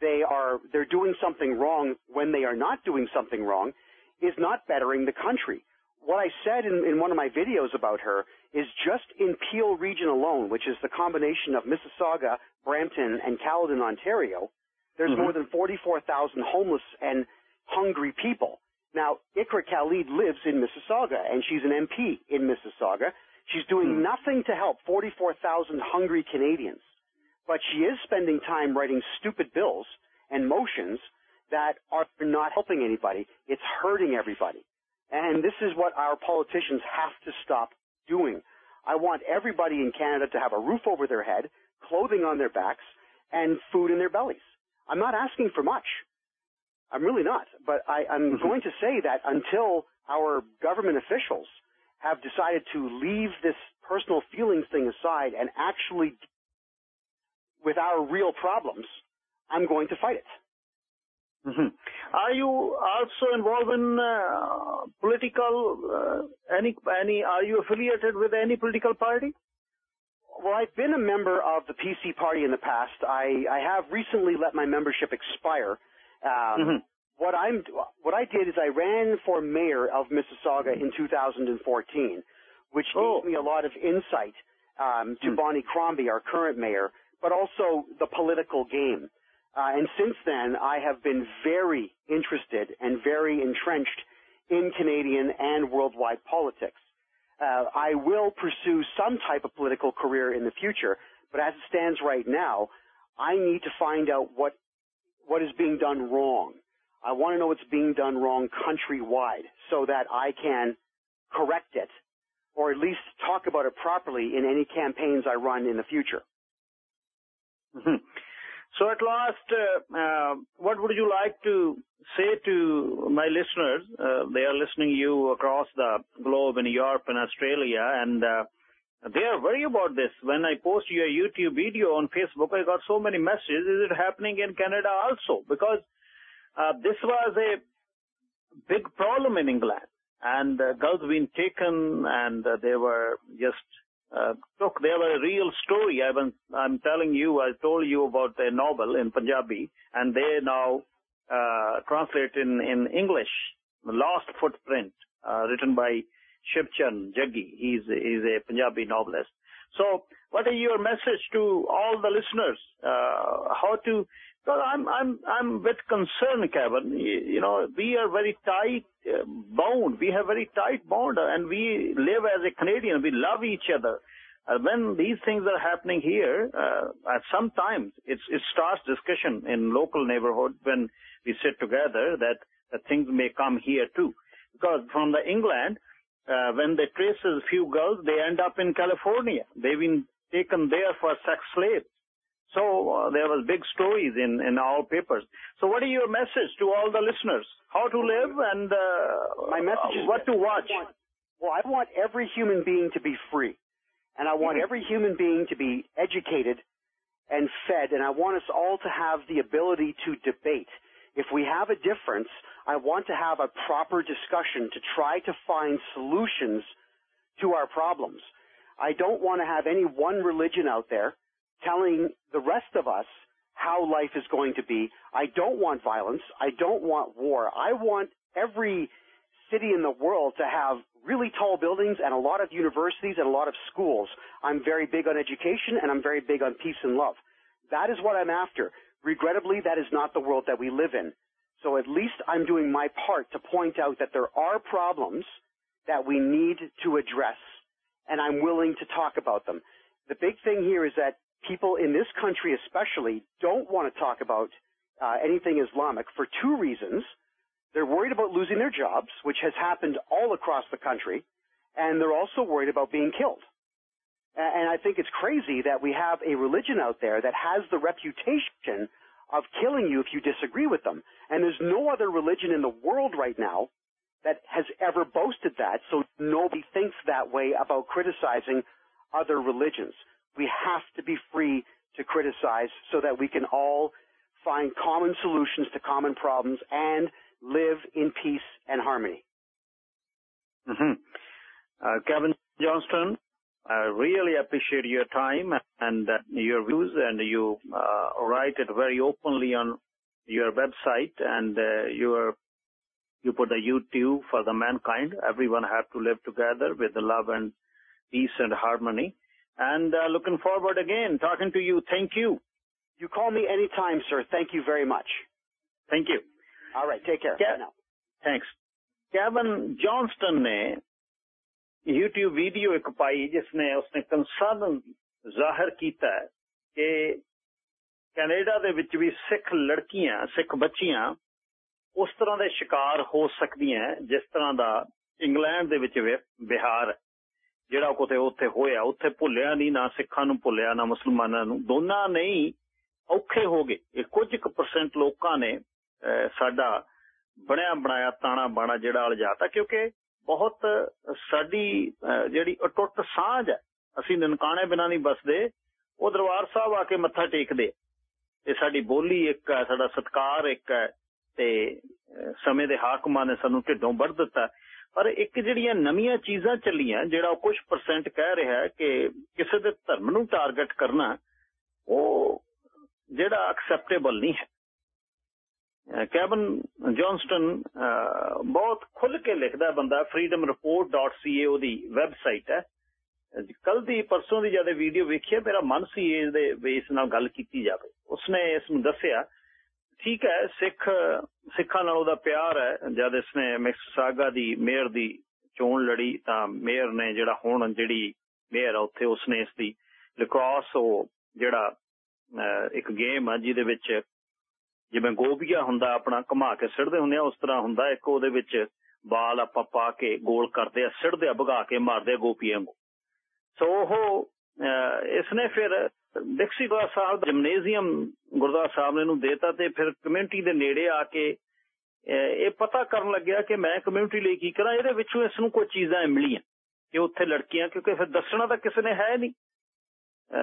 they are they're doing something wrong when they are not doing something wrong is not bettering the country. What I said in, in one of my videos about her is just in Peel region alone, which is the combination of Mississauga, Brampton, and Caledon, Ontario, there's mm-hmm. more than 44,000 homeless and hungry people. Now, Ikra Khalid lives in Mississauga, and she's an MP in Mississauga. She's doing mm-hmm. nothing to help 44,000 hungry Canadians, but she is spending time writing stupid bills and motions that are not helping anybody. It's hurting everybody. And this is what our politicians have to stop doing. I want everybody in Canada to have a roof over their head, clothing on their backs, and food in their bellies. I'm not asking for much. I'm really not. But I, am mm-hmm. going to say that until our government officials have decided to leave this personal feelings thing aside and actually with our real problems, I'm going to fight it. Mm-hmm. Are you also involved in uh, political uh, any any? Are you affiliated with any political party? Well, I've been a member of the PC party in the past. I, I have recently let my membership expire. Um, mm-hmm. What I'm, what I did is I ran for mayor of Mississauga in 2014, which oh. gave me a lot of insight um, to mm. Bonnie Crombie, our current mayor, but also the political game. Uh, and since then, I have been very interested and very entrenched in Canadian and worldwide politics. Uh, I will pursue some type of political career in the future, but as it stands right now, I need to find out what what is being done wrong. I want to know what's being done wrong countrywide so that I can correct it or at least talk about it properly in any campaigns I run in the future. Mm-hmm. So at last, uh, uh, what would you like to say to my listeners? Uh, they are listening to you across the globe in Europe and Australia, and uh, they are worried about this. When I post your YouTube video on Facebook, I got so many messages. Is it happening in Canada also? Because uh, this was a big problem in England, and uh, girls been taken, and they were just uh, look, they have a real story. I'm telling you, I told you about a novel in Punjabi, and they now uh, translate in, in English, The Lost Footprint, uh, written by Shivchan Jaggi. He's, he's a Punjabi novelist. So, what is your message to all the listeners? Uh, how to well, I'm I'm I'm a bit concerned, Kevin. You know, we are very tight uh, bound. We have very tight bond, and we live as a Canadian. We love each other. Uh, when these things are happening here, uh, sometimes it starts discussion in local neighborhood when we sit together that, that things may come here too. Because from the England, uh, when they trace a few girls, they end up in California. They've been taken there for sex slaves. So uh, there was big stories in, in our papers. So what is your message to all the listeners? How to live and uh, my message is what to watch? I want, well, I want every human being to be free, and I want mm-hmm. every human being to be educated and fed, and I want us all to have the ability to debate. If we have a difference, I want to have a proper discussion to try to find solutions to our problems. I don't want to have any one religion out there telling the rest of us how life is going to be. I don't want violence. I don't want war. I want every city in the world to have really tall buildings and a lot of universities and a lot of schools. I'm very big on education and I'm very big on peace and love. That is what I'm after. Regrettably, that is not the world that we live in. So at least I'm doing my part to point out that there are problems that we need to address and I'm willing to talk about them. The big thing here is that people in this country especially don't want to talk about uh, anything Islamic for two reasons. They're worried about losing their jobs, which has happened all across the country, and they're also worried about being killed. And I think it's crazy that we have a religion out there that has the reputation of killing you if you disagree with them. And there's no other religion in the world right now that has ever boasted that, so nobody thinks that way about criticizing other religions. We have to be free to criticize so that we can all find common solutions to common problems and live in peace and harmony. Mm-hmm. Uh, Kevin Johnston, I really appreciate your time and uh, your views, and you uh, write it very openly on your website and uh, your you put the YouTube for the mankind. Everyone have to live together with love and peace and harmony. And uh, looking forward again talking to you. Thank you. You call me anytime, sir. Thank you very much. Thank you. All right. Take care. Ke- Thanks. Kevin Johnston Ne. YouTube video ਇੱਕ ਪਾਈ ਜਿਸ ਨੇ ਉਸਨੇ concern ਜ਼ਾਹਿਰ ਕੀਤਾ ਕਿ Canada ਦੇ ਵਿੱਚ ਵੀ ਸਿੱਖ ਲੜਕੀਆਂ, ਸਿੱਖ ਬੱਚੀਆਂ ਉਸ ਤਰ੍ਹਾਂ ਦੇ ਸ਼ਿਕਾਰ ਹੋ ਸਕਦੀਆਂ ਜਿਸ ਤਰ੍ਹਾਂ ਦਾ ਇੰਗਲੈਂਡ ਦੇ ਵਿੱਚ ਬਿਹਾਰ ਜਿਹੜਾ ਕੋਤੇ ਉੱਥੇ ਹੋਇਆ, ਉੱਥੇ ਭੁੱਲਿਆ ਨਹੀਂ ਨਾ ਸਿੱਖਾਂ ਨੂੰ ਭੁੱਲਿਆ, ਨਾ ਮੁਸਲਮਾਨਾਂ ਨੂੰ। ਦੋਨਾਂ ਨਹੀਂ, ਔਖੇ ਹੋ ਗਏ। ਇਹ ਕੁਝ ਕੁ ਪਰਸੈਂਟ ਲੋਕਾਂ ਨੇ ਸਾਡਾ ਬਣਿਆ ਬਣਾਇਆ ਤਾਣਾ ਬਾਣਾ ਜਿਹੜਾ ਅਲਜਾਤਾ ਕਿਉਂਕਿ ਬਹੁਤ ਸਾਡੀ ਜਿਹੜੀ ਅਟੁੱਟ ਸਾਂਝ ਹੈ ਅਸੀਂ ਨਨਕਾਣੇ ਬਿਨਾਂ ਨਹੀਂ ਬਸਦੇ ਉਹ ਦਰਬਾਰ ਸਾਹਿਬ ਆ ਕੇ ਮੱਥਾ ਟੇਕਦੇ ਤੇ ਸਾਡੀ ਬੋਲੀ ਇੱਕ ਹੈ ਸਾਡਾ ਸਤਕਾਰ ਇੱਕ ਹੈ ਤੇ ਸਮੇਂ ਦੇ ਹਾਕਮਾਂ ਨੇ ਸਾਨੂੰ ਢਿੱਡੋਂ ਵੱਢ ਦਿੱਤਾ। ਪਰ ਇੱਕ ਜਿਹੜੀਆਂ ਨਵੀਆਂ ਚੀਜ਼ਾਂ ਚੱਲੀਆਂ, ਜਿਹੜਾ ਕੁਝ ਪਰਸੈਂਟ ਕਹਿ ਰਿਹਾ ਹੈ ਕਿ ਕਿਸੇ ਦੇ ਧਰਮ ਨੂੰ ਟਾਰਗੇਟ ਕਰਨਾ, ਉਹ ਜਿਹੜਾ ਐਕਸੈਪਟੇਬਲ ਨਹੀਂ ਹੈ। ਕੈਵਨ ਜੌਨਸਟਨ ਬਹੁਤ ਖੁੱਲ ਕੇ ਲਿਖਦਾ ਬੰਦਾ, freedomreport.ca ਉਹਦੀ ਵੈਬਸਾਈਟ ਹੈ। ਕੱਲ ਦੀ, ਪਰਸੋਂ ਦੀ ਜਦ ਵੀਡੀਓ ਵੇਖੀ ਮੇਰਾ ਮਨ ਸੀ ਇਸ ਦੇ ਬੇਸ ਨਾਲ ਗੱਲ ਕੀਤੀ ਜਾਵੇ। ਉਸਨੇ ਇਸ ਨੂੰ ਦੱਸਿਆ, ਠੀਕ ਹੈ, ਸਿੱਖ, ਸਿੱਖਾਂ ਨਾਲ ਉਹਦਾ ਪਿਆਰ ਹੈ। ਜਦ ਇਸਨੇ ਮਿਕਸਾਗਾ ਦੀ ਮੇਅਰ ਦੀ ਚੋਣ ਲੜੀ, ਤਾਂ ਮੇਅਰ ਨੇ ਜਿਹੜਾ ਹੁਣ ਜਿਹੜੀ ਮੇਅਰ ਆ, ਉੱਥੇ ਉਸਨੇ ਇਸ ਦੀ ਲਿਕਰਾਸ ਉਹ ਜਿਹੜਾ ਇੱਕ ਗੇਮ ਆ, ਜਿਹਦੇ ਵਿੱਚ ਜਿਵੇਂ ਗੋਬੀਆ ਹੁੰਦਾ ਆਪਣਾ ਘੁਮਾ ਕੇ ਸਿੱੜਦੇ ਹੁੰਦੇ ਆ, ਉਸ ਤਰ੍ਹਾਂ ਹੁੰਦਾ ਇੱਕ ਉਹਦੇ ਵਿੱਚ ਬਾਲ ਆਪਾਂ ਪਾ ਕੇ ਗੋਲ ਕਰਦੇ ਆ, ਸਿੱੜਦੇ ਆ, ਭਗਾ ਕੇ ਮਾਰਦੇ ਗੋਪੀਆਂ ਨੂੰ। ਸੋ ਉਹ ਇਸਨੇ ਫਿਰ ਡਿਕਸੀ ਗੁਰਦੁਆਰਾ ਸਾਹਿਬ ਜਿਮਨੇਜ਼ੀਅਮ ਗੁਰਦੁਆਰਾ ਸਾਹਿਬ ਨੇ ਇਹਨੂੰ ਦੇਤਾ ਤੇ ਫਿਰ ਕਮਿਊਨਿਟੀ ਦੇ ਨੇੜੇ ਆ ਕੇ ਇਹ ਪਤਾ ਕਰਨ ਲੱਗਿਆ ਕਿ ਮੈਂ ਕਮਿਊਨਿਟੀ ਲਈ ਕੀ ਕਰਾਂ, ਇਹਦੇ ਵਿੱਚੋਂ ਇਸ ਨੂੰ ਕੋਈ ਚੀਜ਼ਾਂ ਮਿਲੀਆਂ ਕਿ ਉੱਥੇ ਲੜਕੀਆਂ, ਕਿਉਂਕਿ ਫਿਰ ਦੱਸਣਾ ਤਾਂ ਕਿਸੇ ਨੇ ਹੈ ਨਹੀਂ।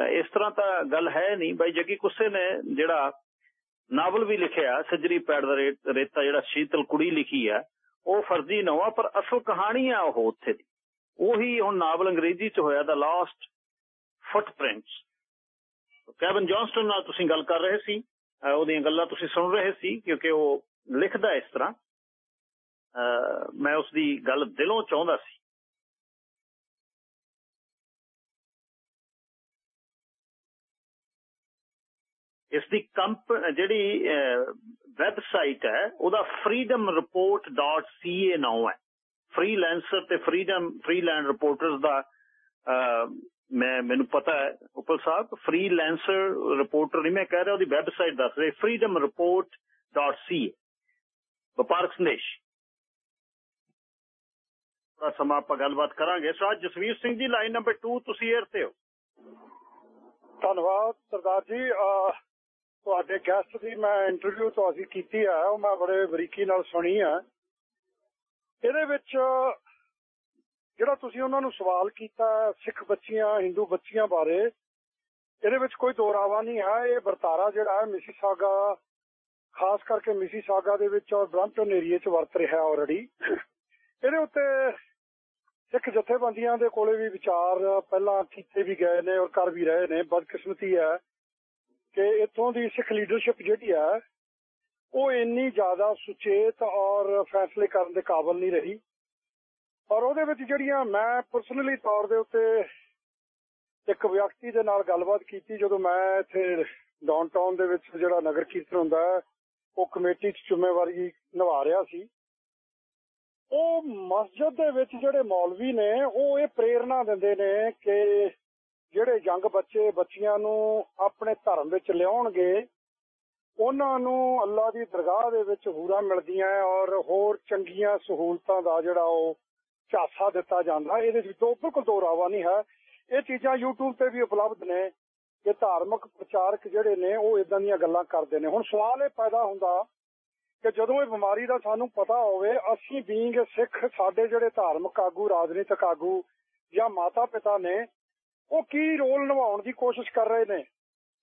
ਇਸ ਤਰ੍ਹਾਂ ਤਾਂ ਗੱਲ ਹੈ ਨਹੀਂ। ਬਾਈ ਜੱਗੀ ਕੁੱਸੇ ਨੇ ਜਿਹੜਾ ਨਾਵਲ ਵੀ ਲਿਖਿਆ ਸਜਰੀ ਪੈੜ ਦਾ ਰੇਤਾ ਜਿਹੜਾ ਸ਼ੀਤਲ ਕੁੜੀ ਲਿਖੀ ਆ ਉਹ ਫਰਜ਼ੀ ਨਵਾ ਪਰ ਅਸਲ ਕਹਾਣੀ ਆ ਉਹ ਉੱਥੇ ਦੀ। ਉਹੀ ਹੁਣ ਨਾਵਲ ਅੰਗਰੇਜ਼ੀ ਚ ਹੋਇਆ ਦਾ ਲਾਸਟ ਫੁੱਟਪ੍ਰਿੰਟਸ ਕੈਵਨ ਜੌਨਸਟਨ ਨਾਲ ਤੁਸੀਂ ਗੱਲ ਕਰ ਰਹੇ ਸੀ ਉਹਦੀਆਂ ਗੱਲਾਂ ਤੁਸੀਂ ਸੁਣ ਰਹੇ ਸੀ, ਕਿਉਂਕਿ ਉਹ ਲਿਖਦਾ ਇਸ ਤਰ੍ਹਾਂ। ਮੈਂ ਉਸ ਦੀ ਗੱਲ ਦਿਲੋਂ ਚਾਹੁੰਦਾ ਸੀ। ਇਸ ਦੀ ਕੰਪ, ਜਿਹੜੀ ਵੈਬਸਾਈਟ ਹੈ, ਉਹਦਾ freedomreport.ca ਨਾਮ ਹੈ। ਫ੍ਰੀਲੈਂਸਰ ਤੇ ਫ੍ਰੀडम ਫ੍ਰੀਲੈਂਡ ਰਿਪੋਰਟਰਸ ਦਾ ਮੈਂ, ਮੈਨੂੰ ਪਤਾ ਹੈ, ਉਪਲ ਸਾਹਿਬ ਫ੍ਰੀਲੈਂਸਰ ਰਿਪੋਰਟਰ ਨਹੀਂ, ਮੈਂ ਕਹਿ ਰਿਹਾ ਉਹਦੀ ਵੈਬਸਾਈਟ ਦੱਸ ਰਿਹਾ, freedomreport.ca ਵਪਾਰਕ ਸੰਦੇਸ਼। ਦਾ ਸਮਾਂ ਆਪਾਂ ਗੱਲਬਾਤ ਕਰਾਂਗੇ। ਸੋ ਜਸਵੀਰ ਸਿੰਘ ਜੀ ਲਾਈਨ ਨੰਬਰ 2 ਤੁਸੀਂ 에ਅਰ ਤੇ ਹੋ। ਧੰਨਵਾਦ, ਸਰਦਾਰ ਜੀ। ਤੁਹਾਡੇ ਗੈਸਟ ਦੀ ਮੈਂ ਇੰਟਰਵਿਊ ਤੋਂ ਅਸੀਂ ਕੀਤੀ ਆ, ਉਹ ਮੈਂ ਬੜੇ ਬਰੀਕੀ ਨਾਲ ਸੁਣੀ ਆ। ਇਹਦੇ ਵਿੱਚ ਜਿਹੜਾ ਤੁਸੀਂ ਉਹਨਾਂ ਨੂੰ ਸਵਾਲ ਕੀਤਾ, ਸਿੱਖ ਬੱਚੀਆਂ, ਹਿੰਦੂ ਬੱਚੀਆਂ ਬਾਰੇ, ਇਹਦੇ ਵਿੱਚ ਕੋਈ ਦੋਰਾਵਾ ਨਹੀਂ ਹੈ ਇਹ ਵਰਤਾਰਾ ਜਿਹੜਾ ਹੈ ਮਿਸੀਸਾਗਾ ਖਾਸ ਕਰਕੇ ਮਿਸੀਸਾਗਾ ਦੇ ਵਿੱਚ ਔਰ ਬ੍ਰੈਂਪਟਨ ਏਰੀਆ 'ਚ ਵਰਤ ਰਿਹਾ ਆਲਰੇਡੀ ਇਹਦੇ ਉੱਤੇ ਸਿੱਖ ਜਥੇਬੰਦੀਆਂ ਦੇ ਕੋਲੇ ਵੀ ਵਿਚਾਰ, ਪਹਿਲਾਂ ਕੀਤੇ ਵੀ ਗਏ ਨੇ ਔਰ ਕਰ ਵੀ ਰਹੇ ਨੇ, ਬਦਕਿਸਮਤੀ ਹੈ। ਕਿ ਇਥੋਂ ਦੀ ਸਿੱਖ ਲੀਡਰਸ਼ਿਪ ਜਿਹੜੀ ਹੈ ਉਹ ਇੰਨੀ ਜ਼ਿਆਦਾ ਸੁਚੇਤ ਔਰ ਫੈਸਲੇ ਕਰਨ ਦੇ ਕਾਬਿਲ ਨਹੀਂ ਰਹੀ। ਔਰ ਉਹਦੇ ਵਿੱਚ ਜਿਹੜੀਆਂ ਮੈਂ ਪਰਸਨਲੀ ਤੌਰ ਦੇ ਉੱਤੇ ਇੱਕ ਵਿਅਕਤੀ ਦੇ ਨਾਲ ਗੱਲਬਾਤ ਕੀਤੀ, ਜਦੋਂ ਮੈਂ ਇੱਥੇ ਡਾਊਨਟਾਊਨ ਦੇ ਵਿੱਚ ਜਿਹੜਾ ਨਗਰ ਕੀਰਤਨ ਹੁੰਦਾ ਉਹ ਕਮੇਟੀ 'ਚ ਜ਼ਿੰਮੇਵਾਰੀ ਨਿਭਾ ਰਿਹਾ ਸੀ। ਉਹ ਮਸਜਿਦ ਦੇ ਵਿੱਚ ਜਿਹੜੇ ਮੌਲਵੀ ਨੇ, ਉਹ ਇਹ ਪ੍ਰੇਰਣਾ ਦਿੰਦੇ ਨੇ ਕਿ ਜਿਹੜੇ ਜੰਗ ਬੱਚੇ ਬੱਚੀਆਂ ਨੂੰ ਆਪਣੇ ਧਰਮ ਵਿੱਚ ਲਿਆਉਣਗੇ, ਉਹਨਾਂ ਨੂੰ ਅੱਲਾ ਦੀ ਦਰਗਾਹ ਦੇ ਵਿੱਚ ਹੂਰਾ ਮਿਲਦੀਆਂ ਔਰ ਹੋਰ ਚੰਗੀਆਂ ਸਹੂਲਤਾਂ ਦਾ ਜਿਹੜਾ ਉਹ ਝਾਸਾ ਦਿੱਤਾ ਜਾਂਦਾ। ਇਹਦੇ ਵਿੱਚ ਤੋਂ ਬਿਲਕੁਲ ਦੋ ਰਾਵਾ ਨਹੀਂ ਹੈ। ਇਹ ਚੀਜ਼ਾਂ YouTube ਤੇ ਵੀ ਉਪਲਬਧ ਨੇ ਕਿ ਧਾਰਮਿਕ ਪ੍ਰਚਾਰਕ ਜਿਹੜੇ ਨੇ ਉਹ ਇਦਾਂ ਦੀਆਂ ਗੱਲਾਂ ਕਰਦੇ ਨੇ। ਹੁਣ ਸਵਾਲ ਇਹ ਪੈਦਾ ਹੁੰਦਾ ਕਿ ਜਦੋਂ ਇਹ ਬਿਮਾਰੀ ਦਾ ਸਾਨੂੰ ਪਤਾ ਹੋਵੇ, ਅਸੀਂ ਬੀਂਗ ਸਿੱਖ ਸਾਡੇ ਜਿਹੜੇ ਧਾਰਮਿਕ ਆਗੂ, ਰਾਜਨੀਤਿਕ ਆਗੂ ਜਾਂ ਮਾਤਾ ਪਿਤਾ ਨੇ ਉਹ ਕੀ ਰੋਲ ਨਿਭਾਉਣ ਦੀ ਕੋਸ਼ਿਸ਼ ਕਰ ਰਹੇ ਨੇ?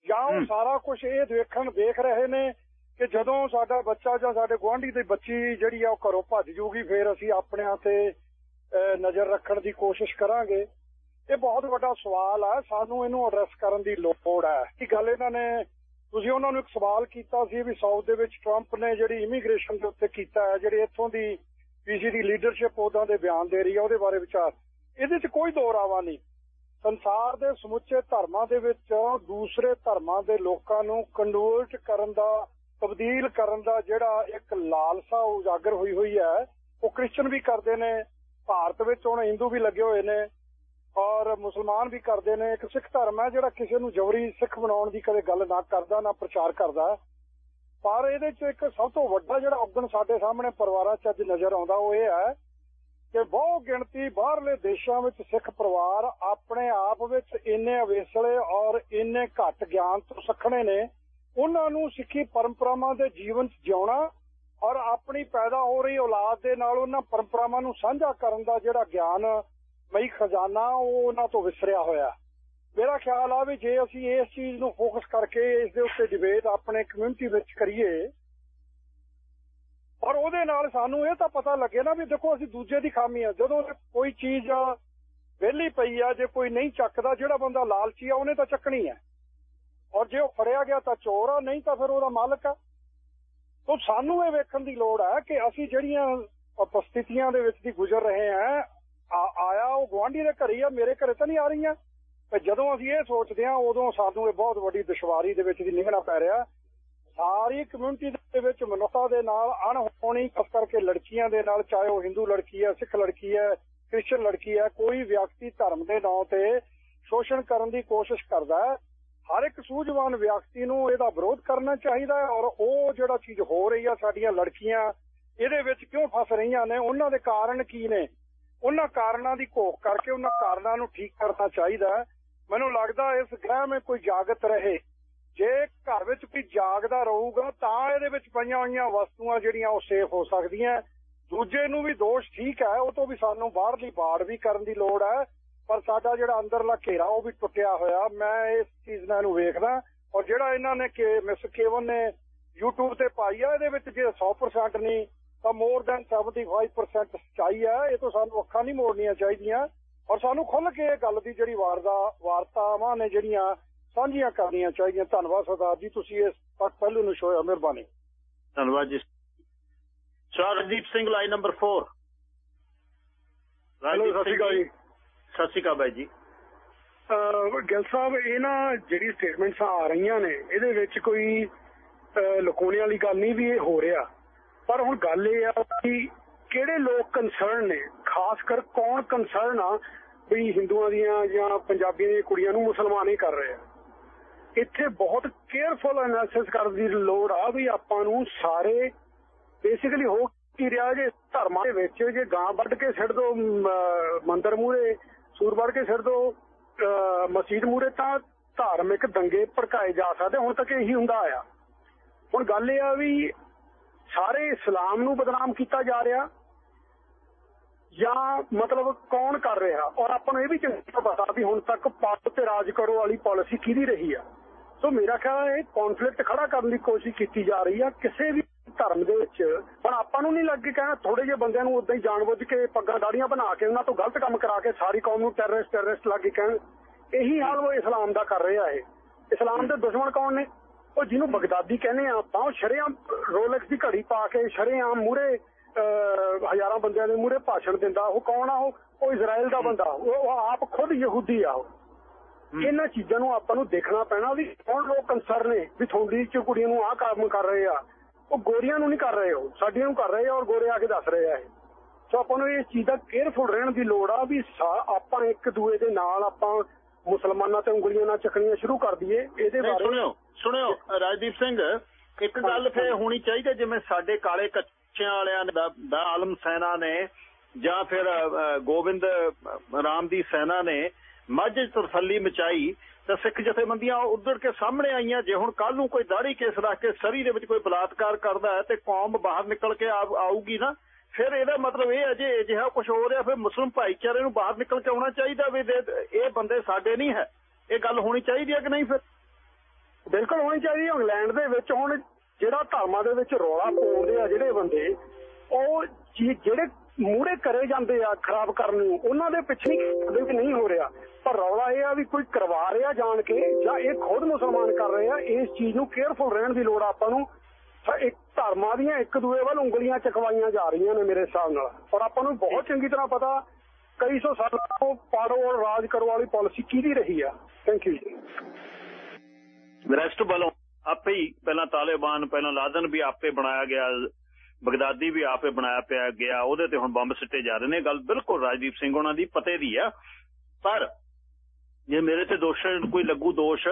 ਜਾਂ ਉਹ ਸਾਰਾ ਕੁਝ ਇਹ ਦੇਖਣ ਦੇਖ ਰਹੇ ਨੇ ਕਿ ਜਦੋਂ ਸਾਡਾ ਬੱਚਾ ਜਾਂ ਸਾਡੇ ਗੁਆਂਢੀ ਦੀ ਬੱਚੀ ਜਿਹੜੀ ਆ ਉਹ ਘਰੋਂ ਭੱਜ ਜੂਗੀ ਫਿਰ ਅਸੀਂ ਆਪਣਿਆਂ ਤੇ ਨਜ਼ਰ ਰੱਖਣ ਦੀ ਕੋਸ਼ਿਸ਼ ਕਰਾਂਗੇ। ਇਹ ਬਹੁਤ ਵੱਡਾ ਸਵਾਲ ਹੈ ਸਾਨੂੰ ਇਹਨੂੰ ਐਡਰੈਸ ਕਰਨ ਦੀ ਲੋੜ ਹੈ ਇਹ ਗੱਲ ਇਹਨਾਂ ਨੇ ਤੁਸੀਂ ਉਹਨਾਂ ਨੂੰ ਇੱਕ ਸਵਾਲ ਕੀਤਾ ਸੀ ਵੀ ਸਾਊਥ ਦੇ ਵਿੱਚ ਟਰੰਪ ਨੇ ਜਿਹੜੀ ਇਮੀਗ੍ਰੇਸ਼ਨ ਦੇ ਉੱਤੇ ਕੀਤਾ ਹੈ ਜਿਹੜੇ ਇੱਥੋਂ ਦੀ ਪੀਸੀ ਦੀ ਲੀਡਰਸ਼ਿਪ ਉਹਦਾਂ ਦੇ ਬਿਆਨ ਦੇ ਰਹੀ ਹੈ ਉਹਦੇ ਬਾਰੇ ਵਿਚਾਰ। ਇਹਦੇ 'ਚ ਕੋਈ ਦੋਰਾਵਾ ਨਹੀਂ। ਸੰਸਾਰ ਦੇ ਸਮੁੱਚੇ ਧਰਮਾਂ ਦੇ ਵਿੱਚ ਦੂਸਰੇ ਧਰਮਾਂ ਦੇ ਲੋਕਾਂ ਨੂੰ ਕਨਵਰਟ ਕਰਨ ਦਾ, ਤਬਦੀਲ ਕਰਨ ਦਾ ਜਿਹੜਾ ਇੱਕ ਲਾਲਸਾ ਉਜਾਗਰ ਹੋਈ ਹੋਈ ਹੈ, ਉਹ ਕ੍ਰਿਸਚੀਅਨ ਵੀ ਕਰਦੇ ਨੇ, ਭਾਰਤ ਵਿੱਚ ਹੁਣ ਹਿੰਦੂ ਵੀ ਲੱਗੇ ਹੋਏ ਨੇ ਔਰ ਮੁਸਲਮਾਨ ਵੀ ਕਰਦੇ ਨੇ। ਇੱਕ ਸਿੱਖ ਧਰਮ ਹੈ ਜਿਹੜਾ ਕਿਸੇ ਨੂੰ ਜਬਰੀ ਸਿੱਖ ਬਣਾਉਣ ਦੀ ਕਦੇ ਗੱਲ ਨਾ ਕਰਦਾ, ਨਾ ਪ੍ਰਚਾਰ ਕਰਦਾ। ਪਰ ਇਹਦੇ 'ਚ ਇੱਕ ਸਭ ਤੋਂ ਵੱਡਾ ਜਿਹੜਾ ਔਗਣ ਸਾਡੇ ਸਾਹਮਣੇ ਪਰਿਵਾਰਾਂ 'ਚ ਅੱਜ ਨਜ਼ਰ ਆਉਂਦਾ, ਉਹ ਇਹ ਹੈ ਕਿ ਬਹੁ ਗਿਣਤੀ ਬਾਹਰਲੇ ਦੇਸ਼ਾਂ ਵਿੱਚ ਸਿੱਖ ਪਰਿਵਾਰ ਆਪਣੇ ਆਪ ਵਿੱਚ ਇੰਨੇ ਅਵੇਸਲੇ ਔਰ ਇੰਨੇ ਘੱਟ ਗਿਆਨ ਤੋਂ ਸਖਣੇ ਨੇ, ਉਹਨਾਂ ਨੂੰ ਸਿੱਖੀ ਪਰੰਪਰਾਵਾਂ ਦੇ ਜੀਵਨ 'ਚ ਜਿਉਣਾ ਔਰ ਆਪਣੀ ਪੈਦਾ ਹੋ ਰਹੀ ਔਲਾਦ ਦੇ ਨਾਲ ਉਹਨਾਂ ਪਰੰਪਰਾਵਾਂ ਨੂੰ ਸਾਂਝਾ ਕਰਨ ਦਾ ਜਿਹੜਾ ਗਿਆਨ ਮਈ ਖਜ਼ਾਨਾ, ਉਹ ਉਹਨਾਂ ਤੋਂ ਵਿਸਰਿਆ ਹੋਇਆ। ਮੇਰਾ ਖਿਆਲ ਆ ਵੀ ਜੇ ਅਸੀਂ ਇਸ ਚੀਜ਼ ਨੂੰ ਫੋਕਸ ਕਰਕੇ ਇਸ ਦੇ ਉੱਤੇ ਡਿਬੇਟ ਆਪਣੇ ਕਮਿਊਨਿਟੀ ਵਿੱਚ ਕਰੀਏ ਔਰ ਉਹਦੇ ਨਾਲ ਸਾਨੂੰ ਇਹ ਤਾਂ ਪਤਾ ਲੱਗੇ ਨਾ ਵੀ ਦੇਖੋ ਅਸੀਂ ਦੂਜੇ ਦੀ ਖਾਮੀ ਆ। ਜਦੋਂ ਕੋਈ ਚੀਜ਼ ਵਿਹਲੀ ਪਈ ਆ, ਜੇ ਕੋਈ ਨਹੀਂ ਚੱਕਦਾ, ਜਿਹੜਾ ਬੰਦਾ ਲਾਲਚੀ ਆ, ਉਹਨੇ ਤਾਂ ਚੱਕਣੀ ਆ। ਔਰ ਜੇ ਉਹ ਫੜਿਆ ਗਿਆ ਤਾਂ ਚੋਰ ਆ, ਨਹੀਂ ਤਾਂ ਫਿਰ ਉਹਦਾ ਮਾਲਕ ਆ। ਤੋਂ ਸਾਨੂੰ ਇਹ ਵੇਖਣ ਦੀ ਲੋੜ ਹੈ ਕਿ ਅਸੀਂ ਜਿਹੜੀਆਂ ਉਪਸਥਿਤੀਆਂ ਦੇ ਵਿੱਚ ਦੀ ਗੁਜ਼ਰ ਰਹੇ ਆ ਆਇਆ ਉਹ ਗਵਾਂਢੀ ਦੇ ਘਰੇ ਆ, ਮੇਰੇ ਘਰੇ ਤਾਂ ਨਹੀਂ ਆ ਰਹੀਆਂ। ਤੇ ਜਦੋਂ ਅਸੀਂ ਇਹ ਸੋਚਦੇ ਆ, ਉਦੋਂ ਸਾਨੂੰ ਇਹ ਬਹੁਤ ਵੱਡੀ ਦੁਸ਼ਵਾਰੀ ਦੇ ਵਿੱਚ ਦੀ ਨਿਕਲਣਾ ਪੈ ਰਿਹਾ। ਸਾਰੀ ਕਮਿਊਨਿਟੀ ਦੇ ਵਿੱਚ ਮਨੁੱਖਤਾ ਦੇ ਨਾਲ ਅਣਹੋਣੀ ਖਾਸ ਕਰਕੇ ਲੜਕੀਆਂ ਦੇ ਨਾਲ, ਚਾਹੇ ਉਹ ਹਿੰਦੂ ਲੜਕੀ ਹੈ ਸਿੱਖ ਲੜਕੀ ਹੈ ਕ੍ਰਿਸਚੀਅਨ ਲੜਕੀ ਹੈ, ਕੋਈ ਵਿਅਕਤੀ ਧਰਮ ਦੇ ਨਾਂ ਤੇ ਸ਼ੋਸ਼ਣ ਕਰਨ ਦੀ ਕੋਸ਼ਿਸ਼ ਕਰਦਾ ਹੈ। ਹਰ ਇੱਕ ਸੂਝਵਾਨ ਵਿਅਕਤੀ ਨੂੰ ਇਹਦਾ ਵਿਰੋਧ ਕਰਨਾ ਚਾਹੀਦਾ ਹੈ ਔਰ ਉਹ ਜਿਹੜਾ ਚੀਜ਼ ਹੋ ਰਹੀ ਆ ਸਾਡੀਆਂ ਲੜਕੀਆਂ, ਇਹਦੇ ਵਿੱਚ ਕਿਉਂ ਫਸ ਰਹੀਆਂ ਨੇ, ਉਹਨਾਂ ਦੇ ਕਾਰਨ ਕੀ ਨੇ? ਉਹਨਾਂ ਕਾਰਨਾਂ ਦੀ ਘੋਖ ਕਰਕੇ ਉਹਨਾਂ ਕਾਰਨਾਂ ਨੂੰ ਠੀਕ ਕਰਨਾ ਚਾਹੀਦਾ ਮੈਨੂੰ ਲੱਗਦਾ ਇਸ ਗ੍ਰਹਿ 'ਮੇ ਕੋਈ ਜਾਗਤ ਰਹੇ। ਜੇ ਘਰ ਵਿੱਚ ਕੋਈ ਜਾਗਦਾ ਰਹੂਗਾ, ਤਾਂ ਇਹਦੇ ਵਿੱਚ ਪਈਆਂ ਹੋਈਆਂ ਵਸਤੂਆਂ ਜਿਹੜੀਆਂ ਉਹ ਸੇਫ ਹੋ ਸਕਦੀਆਂ ਦੂਜੇ ਨੂੰ ਵੀ ਦੋਸ਼ ਠੀਕ ਹੈ, ਉਹ ਤੋਂ ਵੀ ਸਾਨੂੰ ਬਾਹਰਲੀ ਬਾੜ ਵੀ ਕਰਨ ਦੀ ਲੋੜ ਹੈ। ਪਰ ਸਾਡਾ ਜਿਹੜਾ ਅੰਦਰਲਾ ਘੇਰਾ, ਉਹ ਵੀ ਟੁੱਟਿਆ ਹੋਇਆ। ਮੈਂ ਇਸ ਚੀਜ਼ ਨਾਲ ਨੂੰ ਵੇਖਦਾ ਔਰ ਜਿਹੜਾ ਇਹਨਾਂ ਨੇ ਕਿ ਮਿਸ ਕੇਵਨ ਨੇ YouTube ਤੇ ਪਾਈ ਆ, ਇਹਦੇ ਵਿੱਚ ਜੇ 100% ਨਹੀਂ, ਤਾਂ ਮੋਰ ਦੈਨ 75% ਸਚਾਈ ਹੈ। ਇਹ ਤੋਂ ਸਾਨੂੰ ਅੱਖਾਂ ਨਹੀਂ ਮੋੜਨੀਆਂ ਚਾਹੀਦੀਆਂ। ਔਰ ਸਾਨੂੰ ਖੁੱਲ ਕੇ ਇਹ ਗੱਲ ਦੀ ਜਿਹੜੀ ਵਾਰਦਾ, ਵਾਰਤਾਵਾਂ ਨੇ ਜਿਹੜੀਆਂ ਸਾਂਝੀਆਂ ਕਰਨੀਆਂ ਚਾਹੀਦੀਆਂ। ਧੰਨਵਾਦ ਸਰਦਾਰ ਜੀ ਤੁਸੀਂ ਇਸ ਤੱਕ ਪਹਿਲੂ ਨੂੰ ਸ਼ੋਇਆ ਮਿਹਰਬਾਨੀ। ਧੰਨਵਾਦ ਜੀ। Sardeep Singh line number 4 hello ਸਤਿ ਸ਼੍ਰੀ ਅਕਾਲ ਜੀ। ਸਤਿ ਸ਼੍ਰੀ ਅਕਾਲ ਬਾਈ ਜੀ। ਗਿਲ ਸਾਹਿਬ ਇਹ ਨਾ ਜਿਹੜੀ ਸਟੇਟਮੈਂਟਸ ਆ ਰਹੀਆਂ ਨੇ ਇਹਦੇ ਵਿੱਚ ਕੋਈ ਲੁਕਾਉਣੇ ਵਾਲੀ ਗੱਲ ਨਹੀਂ ਵੀ ਇਹ ਹੋ ਰਿਹਾ। ਪਰ ਹੁਣ ਗੱਲ ਇਹ ਆ ਕਿ ਕਿਹੜੇ ਲੋਕ ਕੰਸਰਨ ਨੇ? ਖਾਸ ਕਰ ਕੌਣ ਕੰਸਰਨ ਆ ਵੀ ਹਿੰਦੂਆਂ ਦੀਆਂ ਜਾਂ ਪੰਜਾਬੀਆਂ ਦੀਆਂ ਕੁੜੀਆਂ ਨੂੰ ਮੁਸਲਮਾਨ ਹੀ ਕਰ ਰਹੇ ਆ? ਇੱਥੇ ਬਹੁਤ ਕੇਅਰਫੁਲ ਐਨਾਲਿਸਿਸ ਕਰਨ ਦੀ ਲੋੜ ਆ ਵੀ ਆਪਾਂ ਨੂੰ ਸਾਰੇ ਬੇਸਿਕਲੀ ਹੋ ਕੀ ਰਿਹਾ ਜੇ ਧਰਮਾਂ ਦੇ ਵਿੱਚ, ਜੇ ਗਾਂ ਵੱਢ ਕੇ ਸਿੱਟ ਦੋ ਮੰਦਰ ਮੂਰੇ ਸੂਰ ਵੱਢ ਕੇ ਸਿੱਟ ਦੋ ਮਸਜਿਦ ਮੂਰੇ ਤਾਂ ਧਾਰਮਿਕ ਦੰਗੇ ਭੜਕਾਏ ਜਾ ਸਕਦੇ ਹੁਣ ਤੱਕ ਇਹੀ ਹੁੰਦਾ ਆਇਆ। ਹੁਣ ਗੱਲ ਇਹ ਆ ਵੀ ਸਾਰੇ ਇਸਲਾਮ ਨੂੰ ਬਦਨਾਮ ਕੀਤਾ ਜਾ ਰਿਹਾ ਜਾਂ ਮਤਲਬ ਕੌਣ ਕਰ ਰਿਹਾ? ਔਰ ਆਪਾਂ ਨੂੰ ਇਹ ਵੀ ਚੰਗਾ ਪਤਾ ਵੀ ਹੁਣ ਤੱਕ ਪਾਕ ਤੇ ਰਾਜ ਕਰੋ ਵਾਲੀ ਪਾਲਿਸੀ ਕਿਹਦੀ ਰਹੀ ਆ? ਸੋ ਮੇਰਾ ਖਿਆਲ ਹੈ ਕਨਫਲਿਕਟ ਖੜਾ ਕਰਨ ਦੀ ਕੋਸ਼ਿਸ਼ ਕੀਤੀ ਜਾ ਰਹੀ ਆ, ਕਿਸੇ ਵੀ ਧਰਮ ਦੇ ਵਿੱਚ। ਪਰ ਆਪਾਂ ਨੂੰ ਨਹੀਂ ਲੱਗ ਕੇ ਕਹਿਣਾ ਥੋੜੇ ਜਿਹੇ ਬੰਦਿਆਂ ਨੂੰ ਉਦਾਂ ਹੀ ਜਾਣਬੁੱਝ ਕੇ ਪੱਗਾਂ ਦਾੜੀਆਂ ਬਣਾ ਕੇ ਉਹਨਾਂ ਤੋਂ ਗਲਤ ਕੰਮ ਕਰਾ ਕੇ ਸਾਰੀ ਕੌਮ ਨੂੰ ਟੈਰਰਿਸਟ ਟੈਰਰਿਸਟ ਲੱਗ ਕੇ ਕਹਿਣ। ਇਹੀ ਹਾਲ ਉਹ ਇਸਲਾਮ ਦਾ ਕਰ ਰਿਹਾ ਹੈ ਇਸਲਾਮ ਦੇ ਦੁਸ਼ਮਣ ਕੌਣ ਨੇ? ਉਹ ਜਿਹਨੂੰ ਬਗਦਾਦੀ ਕਹਿੰਦੇ ਆ ਆਪਾਂ, ਉਹ ਸ਼ਰੇਆਮ ਰੋਲੈਕਸ ਦੀ ਘੜੀ ਪਾ ਕੇ ਸ਼ਰੇਆਮ ਮੂਰੇ ਹਜ਼ਾਰਾਂ ਬੰਦਿਆਂ ਦੇ ਮੂਰੇ ਭਾਸ਼ਣ ਦਿੰਦਾ। ਉਹ ਕੌਣ ਆ ਉਹ? ਉਹ ਇਜ਼ਰਾਈਲ ਦਾ ਬੰਦਾ। ਉਹ ਆਪ ਖੁਦ ਯਹੂਦੀ ਆ ਉਹ। ਇਹਨਾਂ ਚੀਜ਼ਾਂ ਨੂੰ ਆਪਾਂ ਨੂੰ ਦੇਖਣਾ ਪੈਣਾ ਵੀ ਕੌਣ ਲੋਕ ਕੰਸਰਨ ਨੇ ਵੀ ਥੋੜੀ ਚ ਕੁੜੀਆਂ ਨੂੰ ਆਹ ਕੰਮ ਕਰ ਰਹੇ ਆ। ਉਹ ਗੋਰੀਆਂ ਨੂੰ ਨਹੀਂ ਕਰ ਰਹੇ ਉਹ ਸਾਡੀਆਂ ਨੂੰ ਕਰ ਰਹੇ ਆ ਔਰ ਗੋਰੇ ਆ ਕੇ ਦੱਸ ਰਹੇ ਆ ਇਹ। ਸੋ ਆਪਾਂ ਨੂੰ ਇਸ ਚੀਜ਼ ਦਾ ਕੇਅਰਫੁਲ ਰਹਿਣ ਦੀ ਲੋੜ ਆ ਵੀ ਆਪਾਂ ਇੱਕ ਦੂਏ ਦੇ ਨਾਲ ਆਪਾਂ ਮੁਸਲਮਾਨਾਂ ਤੇ ਉਂਗਲੀਆਂ ਨਾਲ ਚੱਕਣੀਆਂ ਸ਼ੁਰੂ ਕਰ ਦਈਏ ਇਹਦੇ ਬਾਰੇ ਸੁਣਿਓ ਸੁਣਿਓ ਰਾਜਦੀਪ ਸਿੰਘ ਇੱਕ ਗੱਲ ਫੇਰ ਹੋਣੀ ਚਾਹੀਦੀ ਹੈ, ਜਿਵੇਂ ਸਾਡੇ ਕਾਲੇ ਕੱਚਿਆਂ ਵਾਲਿਆਂ ਦਾ- ਆਲਮ ਸੈਨਾ ਨੇ ਜਾਂ ਫਿਰ ਗੋਬਿੰਦ ਰਾਮ ਦੀ ਸੈਨਾ ਨੇ ਮੱਝ ਤਰਸੱਲੀ ਮਚਾਈ ਤਾਂ ਸਿੱਖ ਜਥੇਬੰਦੀਆਂ ਉੱਧੜ ਕੇ ਸਾਹਮਣੇ ਆਈਆਂ ਜੇ ਹੁਣ ਕੱਲ ਨੂੰ ਕੋਈ ਦਾੜੀ ਕੇਸ ਰੱਖ ਕੇ ਸਰੀ ਦੇ ਵਿੱਚ ਕੋਈ ਬਲਾਤਕਾਰ ਕਰਦਾ ਹੈ ਤੇ ਕੌਮ ਬਾਹਰ ਨਿਕਲ ਕੇ ਆਊਗੀ ਨਾ, ਫਿਰ ਇਹਦਾ ਮਤਲਬ ਇਹ ਹੈ ਜੇ ਅਜਿਹਾ ਕੁਝ ਹੋ ਰਿਹਾ ਫਿਰ ਮੁਸਲਮ ਭਾਈਚਾਰੇ ਨੂੰ ਬਾਹਰ ਨਿਕਲ ਕੇ ਆਉਣਾ ਚਾਹੀਦਾ ਵੀ ਇਹ ਬੰਦੇ ਸਾਡੇ ਨਹੀਂ ਹੈ। ਇਹ ਗੱਲ ਹੋਣੀ ਚਾਹੀਦੀ ਹੈ ਕਿ ਨਹੀਂ ਫਿਰ? ਬਿਲਕੁਲ ਹੋਣੀ ਚਾਹੀਦੀ ਹੈ। ਇੰਗਲੈਂਡ ਦੇ ਵਿੱਚ ਹੁਣ ਜਿਹੜਾ ਧਰਮਾਂ ਦੇ ਵਿੱਚ ਰੌਲਾ ਪਾਉਂਦੇ ਆ ਜਿਹੜੇ ਬੰਦੇ, ਉਹ ਜਿਹੜੇ ਮੂਹਰੇ ਕਰੇ ਜਾਂਦੇ ਆ ਖਰਾਬ ਕਰਨ ਨੂੰ, ਉਹਨਾਂ ਦੇ ਪਿੱਛੇ ਨਹੀਂ ਦੇ ਨਹੀਂ ਹੋ ਰਿਹਾ। ਪਰ ਰੌਲਾ ਇਹ ਆ ਵੀ ਕੋਈ ਕਰਵਾ ਰਿਹਾ ਜਾਣ ਕੇ, ਜਾਂ ਇਹ ਖੁਦ ਮੁਸਲਮਾਨ ਕਰ ਰਹੇ ਆ, ਇਸ ਚੀਜ਼ ਨੂੰ ਕੇਅਰਫੁਲ ਰਹਿਣ ਦੀ ਲੋੜ ਆਪਾਂ ਨੂੰ। ਇੱਕ ਧਰਮਾਂ ਦੀਆਂ ਇੱਕ ਦੂਏ ਵੱਲ ਉਂਗਲੀਆਂ ਚਕਵਾਈਆਂ ਜਾ ਰਹੀਆਂ ਨੇ ਮੇਰੇ ਹਿਸਾਬ ਨਾਲ। ਔਰ ਆਪਾਂ ਨੂੰ ਬਹੁਤ ਚੰਗੀ ਤਰ੍ਹਾਂ ਪਤਾ, ਕਈ ਸੌ ਸਾਲਾਂ ਤੋਂ ਪਾੜੋ ਔਰ ਰਾਜ ਕਰੋ ਵਾਲੀ ਪਾਲਿਸੀ ਕਿਹਦੀ ਰਹੀ ਆ। ਥੈਂਕ ਯੂ ਜੀ। ਰੈਸਟ ਵੱਲੋਂ ਆਪੇ ਹੀ ਪਹਿਲਾਂ ਤਾਲਿਬਾਨ, ਪਹਿਲਾਂ ਲਾਜਨ ਵੀ ਆਪੇ ਬਣਾਇਆ ਗਿਆ। ਬਗਦਾਦੀ ਵੀ ਆਪੇ ਬਣਾਇਆ ਪਿਆ ਗਿਆ, ਉਹਦੇ ਤੇ ਹੁਣ ਬੰਬ ਸਿੱਟੇ ਜਾ ਰਹੇ ਨੇ। ਗੱਲ ਬਿਲਕੁਲ ਰਾਜਦੀਪ ਸਿੰਘ ਉਹਨਾਂ ਦੀ ਪਤੇ ਦੀ ਆ। ਪਰ ਜੇ ਮੇਰੇ ਤੇ ਦੋਸ਼ ਕੋਈ ਲੱਗੂ ਦੋਸ਼,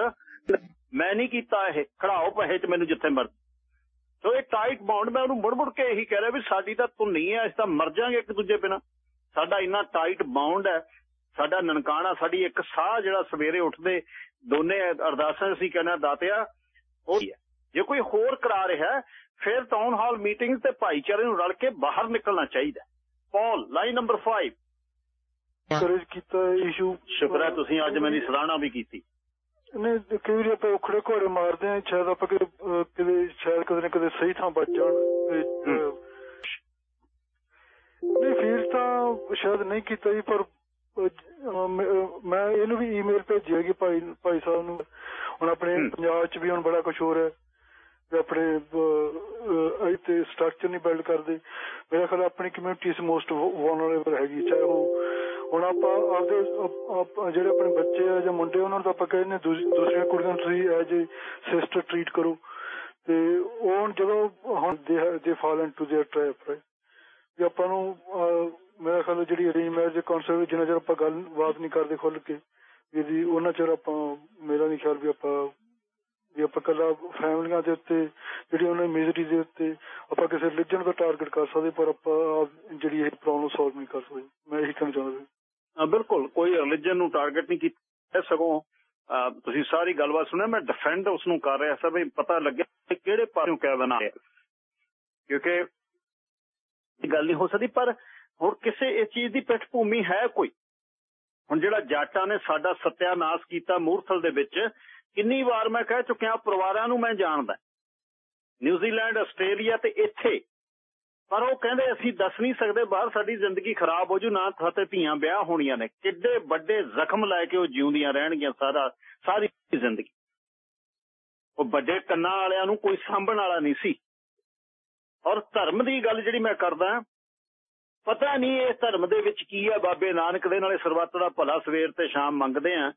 ਮੈਂ ਨਹੀਂ ਕੀਤਾ ਇਹ। ਖੜਾਓ ਪਹੇ ਚ ਮੈਨੂੰ ਜਿੱਥੇ ਮਰ ਸੋ ਇਹ ਟਾਈਟ ਬਾਉਂਡ ਮੈਂ ਉਹਨੂੰ ਮੁੜ ਮੁੜ ਕੇ ਇਹੀ ਕਹਿ ਰਿਹਾ ਵੀ ਸਾਡੀ ਤਾਂ ਧੁੰਨੀ ਹੈ, ਅਸੀਂ ਤਾਂ ਮਰ ਜਾਾਂਗੇ ਇੱਕ ਦੂਜੇ ਬਿਨਾ। ਸਾਡਾ ਇੰਨਾ ਟਾਈਟ ਬਾਉਂਡ ਹੈ, ਸਾਡਾ ਨਨਕਾਣਾ, ਸਾਡੀ ਇੱਕ ਸਾਹ ਜਿਹੜਾ ਸਵੇਰੇ ਉੱਠਦੇ, ਦੋਨੇ ਅਰਦਾਸਾਂ ਅਸੀਂ ਕਹਿੰਦੇ ਦਾਤਿਆ, ਉਹ ਜੇ ਕੋਈ ਹੋਰ ਕਰਾ ਰਿਹਾ ਫਿਰ ਟਾਊਨ ਹਾਲ ਮੀਟਿੰਗ ਤੇ ਭਾਈਚਾਰੇ ਨੂੰ ਰਲ ਕੇ ਬਾਹਰ ਨਿਕਲਣਾ ਚਾਹੀਦਾ ਹੈ। ਪੌਲ ਲਾਈਨ ਨੰਬਰ 5 ਕਰੇਜ ਕੀਤਾ ਇਸ਼ੂ ਸ਼ੁਕਰ ਹੈ ਤੁਸੀਂ ਅੱਜ ਮੇਰੀ ਸਰਾਹਨਾ ਵੀ ਕੀਤੀ ਨੇ ਕਈ ਵਾਰੀ ਆਪਾਂ ਉਖੜੇ ਘੋੜੇ ਮਾਰਦੇ ਆ ਸ਼ਾਇਦ ਆਪਾਂ ਕਿਤੇ ਅਹ, ਕਿਤੇ ਸ਼ਾਇਦ ਕਦੇ ਨਾ ਕਦੇ ਸਹੀ ਥਾਂ ਵੱਜ ਜਾਣ ਤੇ, ਅਹ, ਨਹੀਂ ਫੀਲ ਤਾਂ ਸ਼ਾਇਦ ਨਹੀਂ ਕੀਤਾ ਜੀ ਪਰ ਅਹ, ਅਹ, ਮੈਂ- ਅਹ, ਮੈਂ ਇਹਨੂੰ ਵੀ ਈਮੇਲ ਭੇਜੀ ਹੈਗੀ ਭਾਈ ਭਾਈ ਸਾਹਿਬ ਨੂੰ ਹੁਣ ਆਪਣੇ ਹੂੰ। ਪੰਜਾਬ 'ਚ ਵੀ ਹੁਣ ਬੜਾ ਕੁਝ ਹੋ ਰਿਹਾ ਵੀ ਆਪਣੇ ਅਹ, ਇੱਥੇ ਸਟਰਕਚਰ ਨਹੀਂ ਬਿਲਡ ਕਰਦੇ ਮੇਰਾ ਖਿਆਲ ਆਪਣੀ ਕਮਿਊਨਿਟੀ ਇਸ ਮੋਸਟ ਵਨਰੇਬਲ ਹੈਗੀ ਚਾਹੇ ਉਹ ਹੁਣ ਆਪਾਂ ਆਪਦੇ ਆਪ- ਆਪ- ਜਿਹੜੇ ਆਪਣੇ ਬੱਚੇ ਆ ਜਾਂ ਮੁੰਡੇ ਉਹਨਾਂ ਨੂੰ ਤਾਂ ਆਪਾਂ ਕਹਿੰਦੇ ਦੂਜ- ਦੂਸਰੀਆਂ ਕੁੜੀਆਂ ਨੂੰ ਤੁਸੀਂ ਐਜ ਏ ਸਿਸਟਰ ਟਰੀਟ ਕਰੋ ਤੇ ਉਹ ਹੁਣ ਜਦੋਂ ਹੁਣ they they fall into their trap right ਵੀ ਆਪਾਂ ਨੂੰ ਅਹ, ਮੇਰਾ ਖਿਆਲ ਜਿਹੜੀ ਅਰੇਂਜ ਮੈਰਿਜ ਦੇ ਕਨਸੈਪਟ ਜਿੰਨਾ ਚਿਰ ਆਪਾਂ ਗੱਲ ਬਾਤ ਨਹੀਂ ਕਰਦੇ ਖੁੱਲ ਕੇ ਵੀ ਇਹਦੀ ਉਹਨਾਂ ਚਿਰ ਆਪਾਂ ਮੇਰਾ ਨਹੀਂ ਖਿਆਲ ਵੀ ਆਪਾਂ ਵੀ ਆਪਾਂ ਕੱਲਾ ਫੈਮਲੀਆਂ ਦੇ ਉੱਤੇ, ਜਿਹੜੀ ਉਹਨਾਂ ਦੀ ਮਿਜ਼ਰੀ ਦੇ ਉੱਤੇ ਆਪਾਂ ਕਿਸੇ ਰਿਲੀਜਨ ਦਾ ਟਾਰਗੇਟ ਕਰ ਸਕਦੇ, ਪਰ ਆਪਾਂ ਜਿਹੜੀ ਇਹ ਪ੍ਰੋਬਲਮ ਸੋਲਵ ਨਹੀਂ ਕਰ ਸਕਦੇ। ਮੈਂ ਇਹੀ ਕਹਿਣਾ ਚਾਹੁੰਦਾ ਸੀ। ਬਿਲਕੁਲ। ਕੋਈ ਰਿਲੀਜਨ ਨੂੰ ਟਾਰਗੇਟ ਨਹੀਂ ਕੀਤਾ ਸਗੋਂ ਤੁਸੀਂ ਸਾਰੀ ਗੱਲਬਾਤ ਸੁਣਿਆ, ਮੈਂ ਡਿਫੈਂਡ ਉਸ ਨੂੰ ਕਰ ਰਿਹਾ ਸੀ, ਵੀ ਪਤਾ ਲੱਗਿਆ ਕਿ ਕਿਹੜੇ ਪਾਸਿਓਂ ਕੈਵਨ ਆ ਰਿਹਾ ਕਿਉਂਕਿ ਇਹ ਗੱਲ ਨਹੀਂ ਹੋ ਸਕਦੀ, ਪਰ ਹੁਣ ਕਿਸੇ ਇਸ ਚੀਜ਼ ਦੀ ਪਿੱਠ ਭੂਮੀ ਹੈ ਕੋਈ? ਹੁਣ ਜਿਹੜਾ ਜਾਟਾਂ ਨੇ ਸਾਡਾ ਸਤਿਆਨਾਸ਼ ਕੀਤਾ ਮੂਰਥਲ ਦੇ ਵਿੱਚ ਕਿੰਨੀ ਵਾਰ ਮੈਂ ਕਹਿ ਚੁੱਕਿਆ ਪਰਿਵਾਰਾਂ ਨੂੰ ਮੈਂ ਜਾਣਦਾ। ਨਿਊਜ਼ੀਲੈਂਡ, ਆਸਟ੍ਰੇਲੀਆ ਤੇ ਇੱਥੇ। ਪਰ ਉਹ ਕਹਿੰਦੇ ਅਸੀਂ ਦੱਸ ਨਹੀਂ ਸਕਦੇ, ਬਾਹਰ ਸਾਡੀ ਜ਼ਿੰਦਗੀ ਖਰਾਬ ਹੋ ਜੂ, ਨਾ ਥਾਤੇ ਧੀਆਂ ਵਿਆਹ ਹੋਣੀਆਂ ਨੇ। ਕਿੱਡੇ ਵੱਡੇ ਜ਼ਖਮ ਲੈ ਕੇ ਉਹ ਜਿਉਂਦੀਆਂ ਰਹਿਣਗੀਆਂ ਸਾਰਾ, ਸਾਰੀ ਜ਼ਿੰਦਗੀ। ਉਹ ਵੱਡੇ ਕੰਨਾਂ ਵਾਲਿਆਂ ਨੂੰ ਕੋਈ ਸਾਂਭਣ ਵਾਲਾ ਨਹੀਂ ਸੀ। ਔਰ ਧਰਮ ਦੀ ਗੱਲ ਜਿਹੜੀ ਮੈਂ ਕਰਦਾ, ਪਤਾ ਨਹੀਂ ਇਹ ਧਰਮ ਦੇ ਵਿੱਚ ਕੀ ਹੈ ਬਾਬੇ ਨਾਨਕ ਦੇ ਨਾਲੇ ਸਰਬੱਤ ਦਾ ਭਲਾ ਸਵੇਰ ਤੇ ਸ਼ਾਮ ਮੰਗਦੇ ਆ।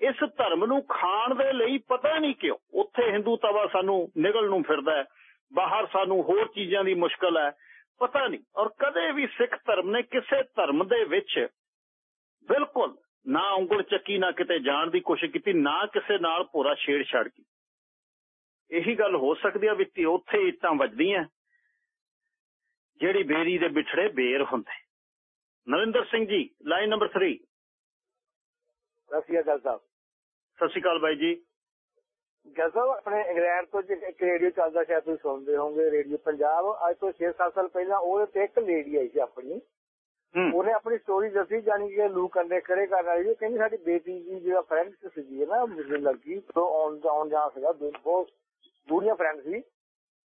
ਇਸ ਧਰਮ ਨੂੰ ਖਾਣ ਦੇ ਲਈ ਪਤਾ ਨਹੀਂ ਕਿਉਂ, ਉੱਥੇ ਹਿੰਦੂ ਤਵਾ ਸਾਨੂੰ ਨਿਗਲ ਨੂੰ ਫਿਰਦਾ ਬਾਹਰ ਸਾਨੂੰ ਹੋਰ ਚੀਜ਼ਾਂ ਦੀ ਮੁਸ਼ਕਲ ਹੈ, ਪਤਾ ਨਹੀਂ। ਔਰ ਕਦੇ ਵੀ ਸਿੱਖ ਧਰਮ ਨੇ ਕਿਸੇ ਧਰਮ ਦੇ ਵਿੱਚ ਬਿਲਕੁਲ ਨਾ ਉਂਗਲ ਚੱਕੀ, ਨਾ ਕਿਤੇ ਜਾਣ ਦੀ ਕੋਸ਼ਿਸ਼ ਕੀਤੀ, ਨਾ ਕਿਸੇ ਨਾਲ ਪੂਰਾ ਛੇੜਛਾੜ ਕੀਤੀ। ਇਹੀ ਗੱਲ ਹੋ ਸਕਦੀ ਹੈ ਵੀ ਉੱਥੇ ਇੱਟਾਂ ਵੱਜਦੀਆਂ, ਜਿਹੜੀ ਬੇਰੀ ਦੇ ਵਿਛੜੇ ਬੇਰ ਹੁੰਦੇ। ਨਰਿੰਦਰ ਸਿੰਘ ਜੀ, ਲਾਈਨ ਨੰਬਰ 3 ਸਤਿ ਸ਼੍ਰੀ ਅਕਾਲ ਸਾਹਿਬ। ਸਤਿ ਸ਼੍ਰੀ ਅਕਾਲ ਬਾਈ ਜੀ। ਸਾਹਿਬ ਆਪਣੇ ਇੰਗਲੈਂਡ ਤੋਂ ਜੇ ਇੱਕ ਰੇਡੀਓ ਚੱਲਦਾ ਸ਼ਾਇਦ ਤੁਸੀਂ ਸੁਣਦੇ ਹੋਵੋਗੇ ਰੇਡੀਓ ਪੰਜਾਬ। ਅੱਜ ਤੋਂ 6-7 ਸਾਲ ਪਹਿਲਾਂ ਉਹਦੇ ਤੇ ਇੱਕ ਲੇਡੀ ਆਈ ਸੀ ਆਪਣੀ। ਉਹਨੇ ਆਪਣੀ ਸਟੋਰੀ ਦੱਸੀ ਜਾਨੀ ਕਿ ਲੂ ਕੰਡੇ ਖੜੇ ਕਰਨ ਵਾਲੀ ਕਹਿੰਦੀ ਸਾਡੀ ਬੇਟੀ ਦੀ ਜਿਹੜਾ ਫਰੈਂਡ ਸੀਗੀ ਨਾ ਮੁਸਲਿਮ ਲੜਕੀ ਤੋਂ ਆਉਣ ਆਉਣ ਜਾ ਸੀਗਾ ਬਹੁਤ ਦੂਰੀਆਂ ਫਰੈਂਡ ਸੀ।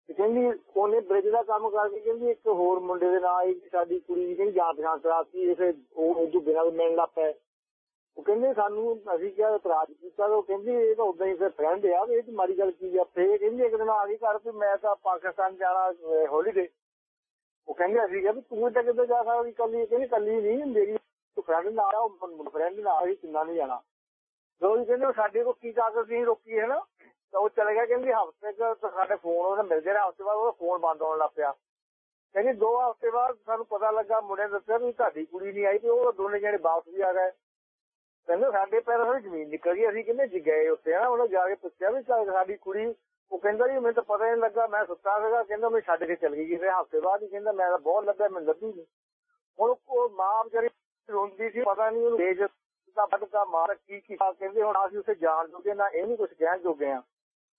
ਕਹਿੰਦੀ ਉਹਨੇ ਬ੍ਰਿਜ ਦਾ ਕੰਮ ਕਰਕੇ ਕਹਿੰਦੀ ਇੱਕ ਹੋਰ ਮੁੰਡੇ ਦੇ ਨਾਲ ਇੱਕ ਸਾਡੀ ਕੁੜੀ ਦੀ ਕਹਿੰਦੀ ਜਾਣ ਪਛਾਣ ਕਰਾਤੀ। ਫਿਰ ਉਹ ਉਹਦੇ ਬਿਨਾਂ ਮਿਲਣ ਲੱਗ ਪਏ। ਉਹ ਕਹਿੰਦੇ ਸਾਨੂੰ, ਅਸੀਂ ਕਿਹਾ ਇਤਰਾਜ਼ ਕੀਤਾ ਉਹ ਕਹਿੰਦੀ ਇਹ ਤਾਂ ਉਦਾਂ ਹੀ ਫਿਰ ਫਰੈਂਡ ਆ, ਇਹ ਤੇ ਮਾੜੀ ਗੱਲ ਕੀ ਆ, ਫੇਰ ਕਹਿੰਦੀ ਇੱਕ ਦਿਨ ਆ ਗਈ ਘਰ ਵੀ ਮੈਂ ਤਾਂ ਪਾਕਿਸਤਾਨ ਜਾਣਾ ਹੋਲੀਡੇ ਉਹ ਕਹਿੰਦੇ ਅਸੀਂ ਕਿਹਾ ਵੀ ਤੂੰ ਤਾਂ ਕਿੱਥੇ ਜਾ ਸਕਦੀ ਕੱਲੀ ਕਹਿੰਦੀ ਕੱਲੀ ਨਹੀਂ, ਮੇਰੀ ਫਰੈਂਡ ਨਾਲ ਆ ਫਰੈਂਡ ਨਾਲ ਹੀ ਕਿੰਨਾ ਨਹੀਂ ਜਾਣਾ। ਲੋਕ ਕਹਿੰਦੇ ਸਾਡੇ ਕੋਲ ਕੀ ਕਾਗਜ਼ ਨਹੀਂ ਰੋਕੀ ਹੈ ਨਾ, ਤਾਂ ਉਹ ਚਲੇ ਗਿਆ, ਕਹਿੰਦੀ ਹਫ਼ਤੇ ਕੁ ਸਾਡੇ ਫੋਨ ਉਹਨੇ ਮਿਲਦੇ ਰਹੇ, ਹਫ਼ਤੇ ਬਾਅਦ ਉਹਦਾ ਫੋਨ ਬੰਦ ਹੋਣ ਲੱਗ ਪਿਆ। ਕਹਿੰਦੀ ਦੋ ਹਫ਼ਤੇ ਬਾਅਦ ਸਾਨੂੰ ਪਤਾ ਲੱਗਾ, ਮੁੰਡੇ ਨੇ ਦੱਸਿਆ ਵੀ ਤੁਹਾਡੀ ਕੁੜੀ ਨਹੀਂ ਆਈ, ਤੇ ਉਹ ਦੋਨੇ ਜਣੇ ਵਾਪਸ ਵੀ ਆ ਗਏ। ਕਹਿੰਦੇ ਸਾਡੇ ਪੈਰਾਂ ਤੋਂ ਜ਼ਮੀਨ ਨਿਕਲ ਗਈ ਅਸੀਂ ਕਿੰਨੇ ਗਏ ਉੱਥੇ ਆ ਉਹਨੇ ਜਾ ਕੇ ਪੁੱਛਿਆ ਵੀ ਸਾਡੀ ਕੁੜੀ ਉਹ ਕਹਿੰਦਾ ਜੀ ਮੈਨੂੰ ਤਾਂ ਪਤਾ ਨਹੀਂ ਲੱਗਾ ਮੈਂ ਸੁੱਤਾ ਸੀਗਾ ਕਹਿੰਦਾ ਮੈਂ ਛੱਡ ਕੇ ਚਲ ਗਈ ਕਿਸੇ ਹਫ਼ਤੇ ਬਾਅਦ ਹੀ ਕਹਿੰਦਾ ਮੈਂ ਤਾਂ ਬਹੁਤ ਲੱਗਾ ਮੈਨੂੰ ਲੱਭੀ ਨਹੀਂ। ਹੁਣ ਉਹ ਮਾਂ ਵਿਚਾਰੀ ਰੋਂਦੀ ਸੀ ਪਤਾ ਨਹੀਂ ਉਹਨੂੰ ਵੇਜ ਦਾ ਫਟਕਾ ਮਾਰ ਕੀ ਕੀ ਕਹਿੰਦੇ ਹੁਣ ਅਸੀਂ ਉੱਥੇ ਜਾਣ ਜੋਗੇ ਨਾ ਇਹ ਨਹੀਂ ਕੁਝ ਕਹਿਣ ਜੋਗੇ ਆ।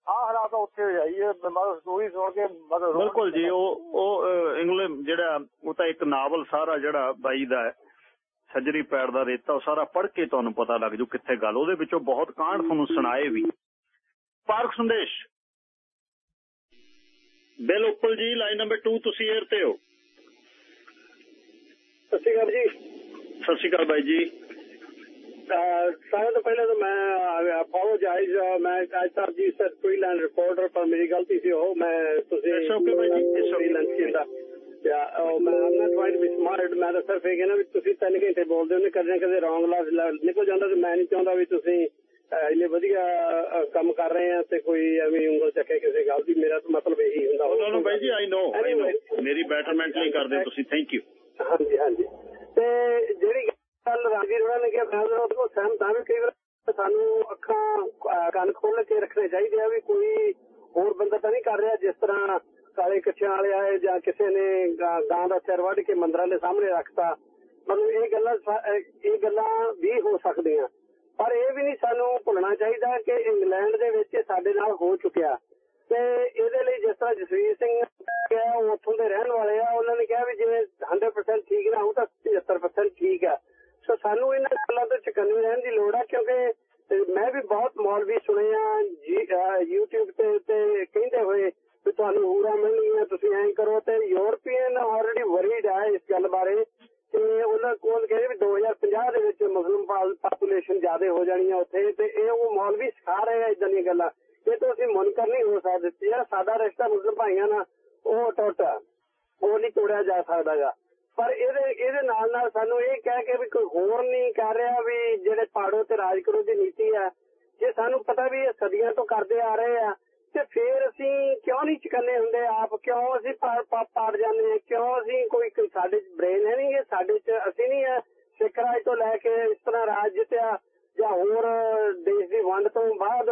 ਆਹ ਹਾਲਾਤ ਉੱਥੇ ਹੋ ਜਾਈਏ ਮਤਲਬ ਸਟੋਰੀ ਸੁਣ ਕੇ ਮਤਲਬ ਬਿਲਕੁਲ ਜੀ ਉਹ ਉਹ ਇੰਗਲੈਂਡ ਜਿਹੜਾ ਉਹ ਤਾਂ ਇੱਕ ਨਾਵਲ ਸਾਰਾ ਜਿਹੜਾ ਬਾਈ ਦਾ ਹੈ। ਸੱਜਰੀ ਪੈੜ ਦਾ ਰੇਤਾ ਉਹ ਸਾਰਾ ਪੜ੍ਹ ਕੇ ਤੁਹਾਨੂੰ ਪਤਾ ਲੱਗ ਜੂ ਕਿੱਥੇ ਗੱਲ। ਉਹਦੇ ਵਿੱਚੋਂ ਬਹੁਤ ਕਾਂਡ ਤੁਹਾਨੂੰ ਸੁਣਾਏ ਵੀ। ਪਾਰਕ ਸੰਦੇਸ਼। Bill Uppal ji line number 2 ਤੁਸੀਂ 에ਅਰ ਤੇ ਹੋ। ਸਤਿ ਸ਼੍ਰੀ ਅਕਾਲ ਜੀ। ਸਤਿ ਸ਼੍ਰੀ ਅਕਾਲ ਬਾਈ ਜੀ। ਸਾਰਿਆਂ ਤੋਂ ਪਹਿਲਾਂ ਤਾਂ ਮੈਂ ਅਪੋਲੋਜਾਈਜ਼ ਮੈਂ ਅੱਜ ਤੱਕ ਜੀ ਸਰ ਫ੍ਰੀਲੈਂਡ ਰਿਪੋਰਟਰ ਪਰ ਮੇਰੀ ਗਲਤੀ ਸੀ ਉਹ। ਮੈਂ ਤੁਸੀਂ It's okay ਬਾਈ ਜੀ, it's okay. ਮੈਂ am not trying to be smart ਮੈਂ ਤਾਂ ਸਿਰਫ ਇਹ ਕਹਿੰਦਾ ਵੀ ਤੁਸੀਂ ਤਿੰਨ ਘੰਟੇ ਬੋਲਦੇ ਹੋ ਕਦੇ ਨਾ ਕਦੇ ਰੌਂਗ ਲਫ਼ਜ਼ ਨਿਕਲ ਜਾਂਦਾ ਤੇ ਮੈਂ ਨਹੀਂ ਚਾਹੁੰਦਾ ਵੀ ਤੁਸੀਂ ਇੰਨੇ ਵਧੀਆ ਕੰਮ ਕਰ ਰਹੇ ਆ ਤੇ ਕੋਈ ਐਵੇਂ ਉਂਗਲ ਚੱਕੇ ਕਿਸੇ ਗੱਲ ਦੀ ਮੇਰਾ ਤਾਂ ਮਤਲਬ ਇਹੀ ਹੁੰਦਾ ਨੋ ਨੋ ਬਾਈ ਜੀ ਆਈ ਨੋ. ਮੇਰੀ ਬੈਟਰਮੈਂਟ ਲਈ ਕਰਦੇ ਤੁਸੀਂ ਥੈਂਕ ਯੂ ਹਾਂਜੀ ਹਾਂਜੀ। ਤੇ ਜਿਹੜੀ ਗੱਲ ਰਾਜੀਰ ਉਹਨਾਂ ਨੇ ਕਿਹਾ ਮੈਂ ਉਹਦੇ ਕੋਲ ਸਹਿਮਤ ਹਾਂ ਵੀ ਕਈ ਵਾਰ ਸਾਨੂੰ ਅੱਖਾਂ ਕੰਨ ਖੋਲ ਕੇ ਰੱਖਣੇ ਚਾਹੀਦੇ ਆ ਵੀ ਕੋਈ ਹੋਰ ਬੰਦਾ ਤਾਂ ਨਹੀਂ ਕਰ ਰਿਹਾ ਜਿਸ ਤਰ੍ਹਾਂ ਕਾਲੇ ਕੱਛਿਆਂ ਵਾਲੇ ਆਏ ਜਾਂ ਕਿਸੇ ਨੇ ਗਾਂ ਦਾ ਸਿਰ ਵੱਢ ਕੇ ਮੰਦਰਾਂ ਦੇ ਸਾਹਮਣੇ ਰੱਖਤਾ। ਮਤਲਬ ਇਹ ਗੱਲਾਂ ਇਹ ਗੱਲਾਂ ਵੀ ਹੋ ਸਕਦੀਆਂ। ਪਰ ਇਹ ਵੀ ਨਹੀਂ ਸਾਨੂੰ ਭੁੱਲਣਾ ਚਾਹੀਦਾ ਕਿ ਇੰਗਲੈਂਡ ਦੇ ਵਿੱਚ ਸਾਡੇ ਨਾਲ ਹੋ ਚੁੱਕਿਆ। ਤੇ ਇਹਦੇ ਲਈ ਜਿਸ ਤਰ੍ਹਾਂ ਜਸਵੀਰ ਸਿੰਘ ਹੈ ਉਹ ਉੱਥੋਂ ਦੇ ਰਹਿਣ ਵਾਲੇ ਆ, ਉਹਨਾਂ ਨੇ ਕਿਹਾ ਵੀ ਜਿਵੇਂ 100% ਠੀਕ ਨਾ ਹੋ ਤਾਂ 75% ਠੀਕ ਆ। ਸੋ ਸਾਨੂੰ ਇਹਨਾਂ ਗੱਲਾਂ ਤੋਂ ਚਕੰਨੇ ਰਹਿਣ ਦੀ ਲੋੜ ਆ, ਕਿਉਂਕਿ ਮੈਂ ਵੀ ਬਹੁਤ ਮੌਲਵੀ ਸੁਣੇ ਆ ਜੀ- YouTube ਤੇ ਤੇ ਕਹਿੰਦੇ ਹੋਏ ਵੀ ਤੁਹਾਨੂੰ ਹੂਰਾ ਮਿਲਣਗੀਆਂ ਤੁਸੀਂ ਐਂ ਕਰੋ ਤੇ ਯੂਰਪੀਅਨ ਆਲਰੇਡੀ ਵਰੀਡ ਆ ਇਸ ਗੱਲ ਬਾਰੇ ਤੇ ਉਹਨਾਂ ਕੋਲ ਕਹਿੰਦੇ ਵੀ 2050 ਦੇ ਵਿੱਚ ਮੁਸਲਿਮ ਪਾਪੂਲੇਸ਼ਨ ਜ਼ਿਆਦਾ ਹੋ ਜਾਣੀ ਆ ਉੱਥੇ ਤੇ ਇਹ ਉਹ ਮੌਲਵੀ ਸਿਖਾ ਰਹੇ ਆ ਇਦਾਂ ਦੀਆਂ ਗੱਲਾਂ। ਇਹ ਤੋਂ ਅਸੀਂ ਮੁਨਕਰ ਨਹੀਂ ਹੋ ਸਕਦੇ ਯਾਰ ਸਾਡਾ ਰਿਸ਼ਤਾ ਮੁਸਲਿਮ ਭਾਈਆਂ ਨਾਲ ਉਹ ਟੁੱਟ ਉਹ ਨਹੀਂ ਤੋੜਿਆ ਜਾ ਸਕਦਾਗਾ। ਪਰ ਇਹਦੇ ਇਹਦੇ ਨਾਲ ਨਾਲ ਸਾਨੂੰ ਇਹ ਕਹਿ ਕੇ ਵੀ ਕੋਈ ਹੋਰ ਨਹੀਂ ਕਰ ਰਿਹਾ ਵੀ ਜਿਹੜੇ ਪਾੜੋ ਤੇ ਰਾਜ ਕਰੋ ਦੀ ਨੀਤੀ ਆ। ਜੇ ਸਾਨੂੰ ਪਤਾ ਵੀ ਇਹ ਸਦੀਆਂ ਤੋਂ ਕਰਦੇ ਆ ਰਹੇ ਆ ਤੇ ਫੇਰ ਅਸੀਂ ਕਿਉਂ ਨਹੀਂ ਚਕੰਨੇ ਹੁੰਦੇ? ਆਪ ਕਿਉਂ ਅਸੀਂ ਪਾੜ ਜਾਂਦੇ ਹਾਂ? ਕਿਉਂ ਅਸੀਂ ਕੋਈ ਕੋਈ ਸਾਡੇ ਚ ਬ੍ਰੇਨ ਹੈ ਨਹੀਂ ਸਾਡੇ ਚ ਅਸੀਂ ਨਹੀਂ ਹੈ। ਸਿੱਖ ਰਾਜ ਤੋਂ ਲੈ ਕੇ ਇਸ ਤਰ੍ਹਾਂ ਰਾਜ ਜਿੱਤਿਆ, ਜਾਂ ਹੋਰ ਦੇਸ਼ ਦੀ ਵੰਡ ਤੋਂ ਬਾਅਦ,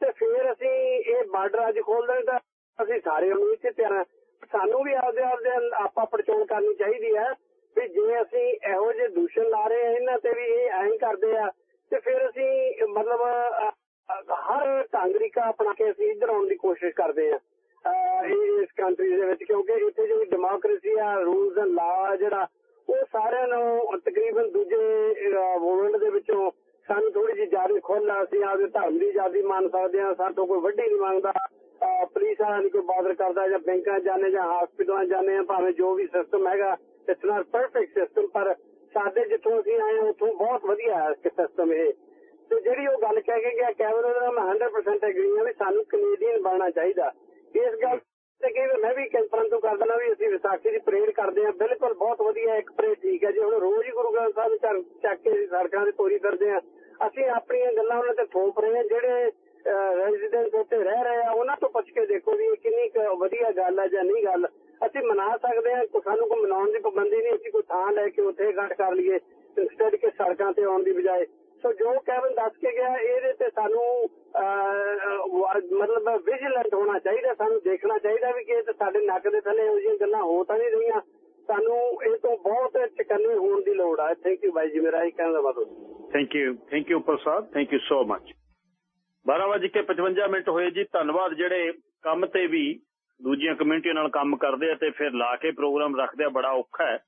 ਤੇ ਫੇਰ ਅਸੀਂ ਇਹ ਬਾਰਡਰ ਅੱਜ ਖੋਲਦੇ ਤਾਂ ਅਸੀਂ ਸਾਰੇ ਉਮੀਦ ਚ ਤਿਆਰ ਸਾਨੂੰ ਵੀ ਆਪਦੇ ਆਪਦੇ ਆਪਾ ਪੜਚੋਲ ਕਰਨੀ ਚਾਹੀਦੀ ਹੈ ਵੀ ਜੇ ਅਸੀਂ ਇਹੋ ਜਿਹੇ ਦੂਸ਼ਣ ਲਾ ਰਹੇ ਹਾਂ, ਇਹਨਾਂ ਤੇ ਵੀ ਇਹ ਐਂ ਕਰਦੇ ਆ, ਤੇ ਫਿਰ ਅਸੀਂ ਮਤਲਬ ਅ, ਅ, ਹਰ ਢੰਗਰੀਕਾ ਆਪਣਾ ਕੇ ਅਸੀਂ ਇੱਧਰ ਆਉਣ ਦੀ ਕੋਸ਼ਿਸ਼ ਕਰਦੇ ਆ ਇਸ ਕੰਟਰੀ ਦੇ ਵਿੱਚ ਕਿਉਂਕਿ ਇੱਥੇ ਜਿਹੜੀ ਡੈਮੋਕ੍ਰੇਸੀ ਆ ਰੂਲਸ ਐਂਡ ਲਾ ਜਿਹੜਾ ਉਹ ਸਾਰਿਆਂ ਨੂੰ ਤਕਰੀਬਨ ਦੂਜੇ ਵਰਲਡ ਦੇ ਵਿੱਚੋਂ ਸਾਨੂੰ ਥੋੜੀ ਜਿਹੀ ਜ਼ਿਆਦਾ ਖੁੱਲ੍ਹ ਆ ਅਸੀਂ ਆਪਦੇ ਧਰਮ ਦੀ ਆਜ਼ਾਦੀ ਮੰਨ ਸਕਦੇ ਆ ਸਾਤੋਂ ਕੋਈ ਵੱਡੀ ਨਹੀਂ ਮੰਗਦਾ। ਪੁਲਿਸ ਵਾਲਾ ਨਹੀਂ ਕੋਈ ਬਾਦਰ ਕਰਦਾ ਜਾਂ ਬੈਂਕਾਂ ਜਾਣੇ ਜਾਂ ਹਸਪੀਟਲਾਂ ਜਾਣੇ ਆ ਭਾਵੇਂ ਜੋ ਵੀ ਸਿਸਟਮ ਹੈਗਾ ਇਟਸ ਨਾਟ ਪਰਫੈਕਟ ਸਿਸਟਮ ਪਰ ਸਾਡੇ ਜਿੱਥੋਂ ਅਸੀਂ ਆਏ ਉੱਥੋਂ ਬਹੁਤ ਵਧੀਆ ਹੈ ਸਿਸਟਮ ਇਹ। ਤੇ ਜਿਹੜੀ ਉਹ ਗੱਲ ਕਹਿ ਕੇ ਗਿਆ ਕੈਮਰਨ ਉਹਦੇ ਨਾਲ ਮੈਂ 100% ਐਗਰੀ ਹਾਂ ਵੀ ਸਾਨੂੰ ਕੈਨੇਡੀਅਨ ਬਣਨਾ ਚਾਹੀਦਾ। ਇਸ ਗੱਲ ਤੇ ਕਈ ਮੈਂ ਵੀ ਕੈਂਪਰਨ ਤੋਂ ਕਰ ਦਿੰਦਾ ਵੀ ਅਸੀਂ ਵਿਸਾਖੀ ਦੀ ਪਰੇਡ ਕਰਦੇ ਹਾਂ। ਬਿਲਕੁਲ ਬਹੁਤ ਵਧੀਆ ਇੱਕ ਪਰੇਡ ਠੀਕ ਹੈ ਜੀ। ਹੁਣ ਰੋਜ਼ ਹੀ ਗੁਰੂ ਗ੍ਰੰਥ ਸਾਹਿਬ ਚੱਕ ਚੱਕ ਕੇ ਅਸੀਂ ਸੜਕਾਂ ਤੇ ਤੋਰੀ ਫਿਰਦੇ ਹਾਂ। ਅਸੀਂ ਆਪਣੀਆਂ ਗੱਲਾਂ ਉਹਨਾਂ ਤੇ ਥੋਪ ਰਹੇ ਹਾਂ। ਜਿਹੜੇ ਰੈਜ਼ੀਡੈਂਟ ਉੱਤੇ ਰਹਿ ਰਹੇ ਆ, ਉਹਨਾਂ ਤੋਂ ਪੁੱਛ ਕੇ ਦੇਖੋ ਵੀ ਇਹ ਕਿੰਨੀ ਵਧੀਆ ਗੱਲ ਹੈ ਜਾਂ ਨਹੀਂ ਗੱਲ। ਅਸੀਂ ਮਨਾ ਸਕਦੇ ਹਾਂ। ਸਾਨੂੰ ਕੋਈ ਮਨਾਉਣ ਦੀ ਪਾਬੰਦੀ ਨਹੀਂ। ਅਸੀਂ ਕੋਈ ਥਾਂ ਲੈ ਕੇ ਉੱਥੇ ਇਕੱਠ ਕਰ ਲਈਏ। ਇੰਸਟੈਡ ਕੇ ਸੜਕਾਂ ਤੇ ਆਉਣ ਦੀ ਬਜਾਏ ਸੋ ਜੋ ਕੈਵਨ ਦੱਸ ਕੇ ਗਿਆ, ਇਹਦੇ ਤੇ ਸਾਨੂੰ ਮਤਲਬ ਵਿਜੀਲੈਂਟ ਹੋਣਾ ਚਾਹੀਦਾ, ਸਾਨੂੰ ਦੇਖਣਾ ਚਾਹੀਦਾ ਵੀ ਕਿ ਸਾਡੇ ਨੱਕ ਦੇ ਥੱਲੇ ਇਹੋ ਜਿਹੀਆਂ ਗੱਲਾਂ ਹੋ ਤਾਂ ਨਹੀਂ ਰਹੀਆਂ। ਸਾਨੂੰ ਇਹ ਤੋਂ ਬਹੁਤ ਚਕੰਨੇ ਹੋਣ ਦੀ ਲੋੜ ਆ। ਥੈਂਕ ਯੂ ਬਾਈ ਜੀ, ਮੇਰਾ ਇਹ ਕਹਿਣ ਦਾ ਮਤਲਬ। Thank you thank you Prasad thank you so much 12 ਵਜੇ ਕੇ 55 ਮਿੰਟ ਹੋਏ ਜੀ, ਧੰਨਵਾਦ ਜਿਹੜੇ ਕੰਮ ਤੇ ਵੀ ਦੂਜੀਆਂ ਕਮਿਊਨਿਟੀਆਂ ਨਾਲ ਕੰਮ ਕਰਦੇ ਆ ਤੇ ਫਿਰ ਲਾ ਕੇ ਪ੍ਰੋਗਰਾਮ ਰੱਖਦੇ ਆ ਬੜਾ ਔਖਾ ਹੈ।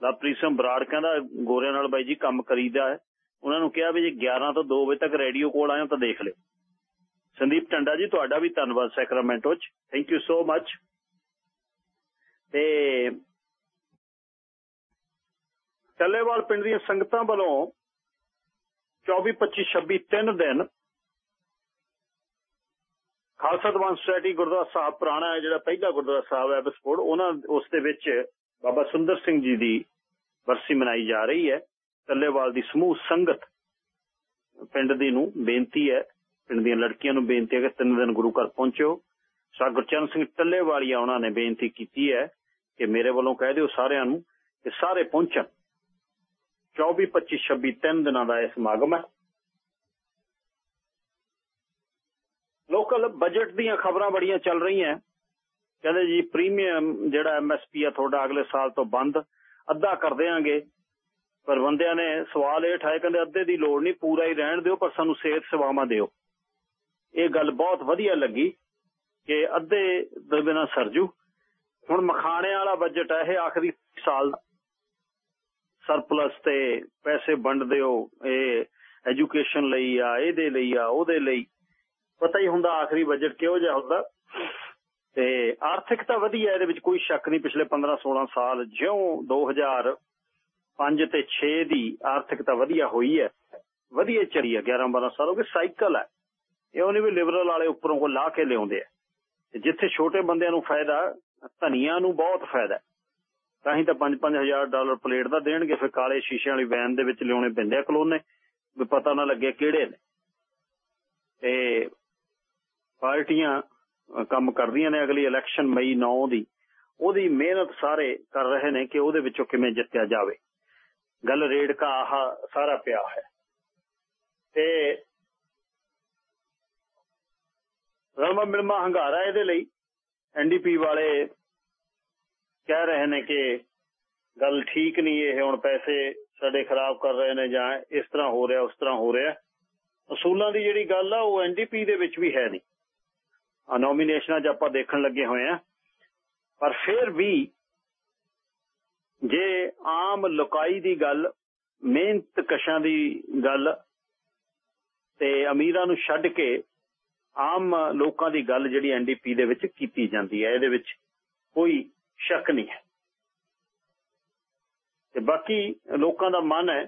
ਲਵਪ੍ਰੀਤ ਸਿੰਘ ਬਰਾੜ ਕਹਿੰਦਾ ਗੋਰਿਆਂ ਨਾਲ ਬਾਈ ਜੀ ਕੰਮ ਕਰੀਦਾ ਹੈ। ਉਹਨਾਂ ਨੂੰ ਕਿਹਾ ਵੀ ਜੇ 11 ਤੋਂ 2 ਵਜੇ ਤੱਕ ਰੇਡੀਓ ਕੋਲ ਆਇਓ ਤਾਂ ਦੇਖ ਲਿਓ। ਸੰਦੀਪ ਟੰਡਾ ਜੀ, ਤੁਹਾਡਾ ਵੀ ਧੰਨਵਾਦ ਸੈਕਰਾਮੈਂਟੋ ਚ। ਥੈਂਕ ਯੂ ਸੋ ਮਚ ਤੇ ਚੱਲੇਵਾਲ ਪਿੰਡ ਦੀਆਂ ਸੰਗਤਾਂ ਵੱਲੋਂ 24 25 26 ਤਿੰਨ ਦਿਨ ਖਾਲਸਾ ਦੀਵਾਨ ਸੁਸਾਇਟੀ ਗੁਰਦੁਆਰਾ ਸਾਹਿਬ ਪੁਰਾਣਾ ਹੈ, ਜਿਹੜਾ ਪਹਿਲਾ ਗੁਰਦੁਆਰਾ ਸਾਹਿਬ ਹੈ ਬਸਪੋਰਟ ਉਹਨਾਂ ਉਸ ਦੇ ਵਿੱਚ ਬਾਬਾ ਸੁੰਦਰ ਸਿੰਘ ਜੀ ਦੀ ਵਰਸੀ ਮਨਾਈ ਜਾ ਰਹੀ ਹੈ। ਟੱਲੇਵਾਲ ਦੀ ਸਮੂਹ ਸੰਗਤ ਪਿੰਡ ਦੀ ਨੂੰ ਬੇਨਤੀ ਹੈ, ਪਿੰਡ ਦੀਆਂ ਲੜਕੀਆਂ ਨੂੰ ਬੇਨਤੀ ਹੈ ਕਿ ਤਿੰਨ ਦਿਨ ਗੁਰੂ ਘਰ ਪਹੁੰਚਿਓ ਸਾ ਗੁਰਚਰਨ ਸਿੰਘ ਟੱਲੇਵਾਲੀਆ ਉਹਨਾਂ ਨੇ ਬੇਨਤੀ ਕੀਤੀ ਹੈ ਕਿ ਮੇਰੇ ਵੱਲੋਂ ਕਹਿ ਦਿਓ ਸਾਰਿਆਂ ਨੂੰ ਕਿ ਸਾਰੇ ਪਹੁੰਚਣ। 24 25 26 ਤਿੰਨ ਦਿਨਾਂ ਦਾ ਇਹ ਸਮਾਗਮ ਹੈ। ਲੋਕਲ ਬਜਟ ਦੀਆਂ ਖਬਰਾਂ ਬੜੀਆਂ ਚੱਲ ਰਹੀਆਂ। ਕਹਿੰਦੇ ਜੀ ਪ੍ਰੀਮੀਅਮ ਜਿਹੜਾ ਐਮਐਸਪੀ ਆ, ਤੁਹਾਡਾ ਅਗਲੇ ਸਾਲ ਤੋਂ ਬੰਦ। ਅੱਧਾ ਕਰ ਦੇਾਂਗੇ ਪਰ ਬੰਦਿਆਂ ਨੇ ਸਵਾਲ ਇਹ ਠਾਏ ਕਹਿੰਦੇ ਅੱਧੇ ਦੀ ਲੋੜ ਨਹੀਂ, ਪੂਰਾ ਹੀ ਰਹਿਣ ਦਿਓ, ਪਰ ਸਾਨੂੰ ਸਿਹਤ ਸੇਵਾਵਾਂ ਦਿਓ। ਇਹ ਗੱਲ ਬਹੁਤ ਵਧੀਆ ਲੱਗੀ ਕਿ ਅੱਧੇ ਦੇ ਬਿਨਾ ਸਰਜੂ ਹੁਣ ਮਖਾਣੇ ਵਾਲਾ ਬਜਟ ਹੈ ਇਹ ਆਖਰੀ ਸਾਲ ਸਰਪਲਸ ਤੇ ਪੈਸੇ ਵੰਡ ਦਿਓ, ਇਹ ਐਜੂਕੇਸ਼ਨ ਲਈ ਆ, ਇਹਦੇ ਲਈ ਆ, ਉਹਦੇ ਲਈ। ਪਤਾ ਹੀ ਹੁੰਦਾ ਆਖਰੀ ਬਜਟ ਕਿਹੋ ਜਿਹਾ ਹੁੰਦਾ। ਤੇ ਆਰਥਿਕਤਾ ਵਧੀਆ, ਇਹਦੇ ਵਿੱਚ ਕੋਈ ਸ਼ੱਕ ਨਹੀਂ, ਪਿਛਲੇ 15 16 ਸਾਲ ਜਿਉਂ 2005 ਤੇ 6 ਦੀ ਆਰਥਿਕਤਾ ਵਧੀਆ ਹੋਈ ਹੈ। ਵਧੀਆ ਚੱਲੀ ਹੈ 11 12 ਸਾਲ ਹੋ ਗਏ, ਸਾਈਕਲ ਹੈ। ਇਹ ਉਹਨੇ ਵੀ ਲਿਬਰਲ ਵਾਲੇ ਉੱਪਰੋਂ ਕੋ ਲਾ ਕੇ ਲਿਆਉਂਦੇ ਆ। ਤੇ ਜਿੱਥੇ ਛੋਟੇ ਬੰਦਿਆਂ ਨੂੰ ਫਾਇਦਾ, ਧਨੀਆਂ ਨੂੰ ਬਹੁਤ ਫਾਇਦਾ। ਤਾਂ ਹੀ ਤਾਂ 5-5000 ਡਾਲਰ ਪਲੇਟ ਦਾ ਦੇਣਗੇ, ਫਿਰ ਕਾਲੇ ਸ਼ੀਸ਼ੇ ਵਾਲੀ ਵੈਨ ਦੇ ਵਿੱਚ ਲਿਆਉਣੇ ਪੈਂਦੇ ਆ ਕਲੋਨੇ ਵੀ ਪਤਾ ਨਾ ਲੱਗੇ ਕਿਹੜੇ ਨੇ। ਤੇ ਪਾਰਟੀਆਂ ਕੰਮ ਕਰਦੀਆਂ ਨੇ ਅਗਲੀ ਇਲੈਕਸ਼ਨ ਮਈ 9 ਦੀ। ਉਹਦੀ ਮਿਹਨਤ ਸਾਰੇ ਕਰ ਰਹੇ ਨੇ ਕਿ ਉਹਦੇ ਵਿੱਚੋਂ ਕਿਵੇਂ ਜਿੱਤਿਆ ਜਾਵੇ। ਗੱਲ ਰੇਡ ਕਾ ਆਹ ਸਾਰਾ ਪਿਆ ਹੈ। ਤੇ ਰਲਮਾ ਮਿਲਮਾ ਹੰਗਾਰਾ ਇਹਦੇ ਲਈ ਐਨਡੀਪੀ ਵਾਲੇ ਕਹਿ ਰਹੇ ਨੇ ਕਿ ਗੱਲ ਠੀਕ ਨਹੀਂ ਇਹ, ਹੁਣ ਪੈਸੇ ਸਾਡੇ ਖਰਾਬ ਕਰ ਰਹੇ ਨੇ ਜਾਂ ਇਸ ਤਰ੍ਹਾਂ ਹੋ ਰਿਹਾ, ਉਸ ਤਰ੍ਹਾਂ ਹੋ ਰਿਹਾ। ਅਸੂਲਾਂ ਦੀ ਜਿਹੜੀ ਗੱਲ ਆ, ਉਹ ਐਨਡੀਪੀ ਦੇ ਵਿੱਚ ਵੀ ਹੈ ਨਹੀਂ। ਆ ਨੋਮੀਨੇਸ਼ਨਾਂ 'ਚ ਆਪਾਂ ਦੇਖਣ ਲੱਗੇ ਹੋਏ ਆ। ਪਰ ਫਿਰ ਵੀ ਜੇ ਆਮ ਲੋਕਾਈ ਦੀ ਗੱਲ, ਮਿਹਨਤ ਕਸ਼ਾਂ ਦੀ ਗੱਲ ਤੇ ਅਮੀਰਾਂ ਨੂੰ ਛੱਡ ਕੇ ਆਮ ਲੋਕਾਂ ਦੀ ਗੱਲ ਜਿਹੜੀ ਐਨਡੀਪੀ ਦੇ ਵਿੱਚ ਕੀਤੀ ਜਾਂਦੀ ਹੈ, ਇਹਦੇ ਵਿੱਚ ਕੋਈ ਸ਼ੱਕ ਨਹੀਂ ਹੈ। ਤੇ ਬਾਕੀ ਲੋਕਾਂ ਦਾ ਮਨ ਹੈ,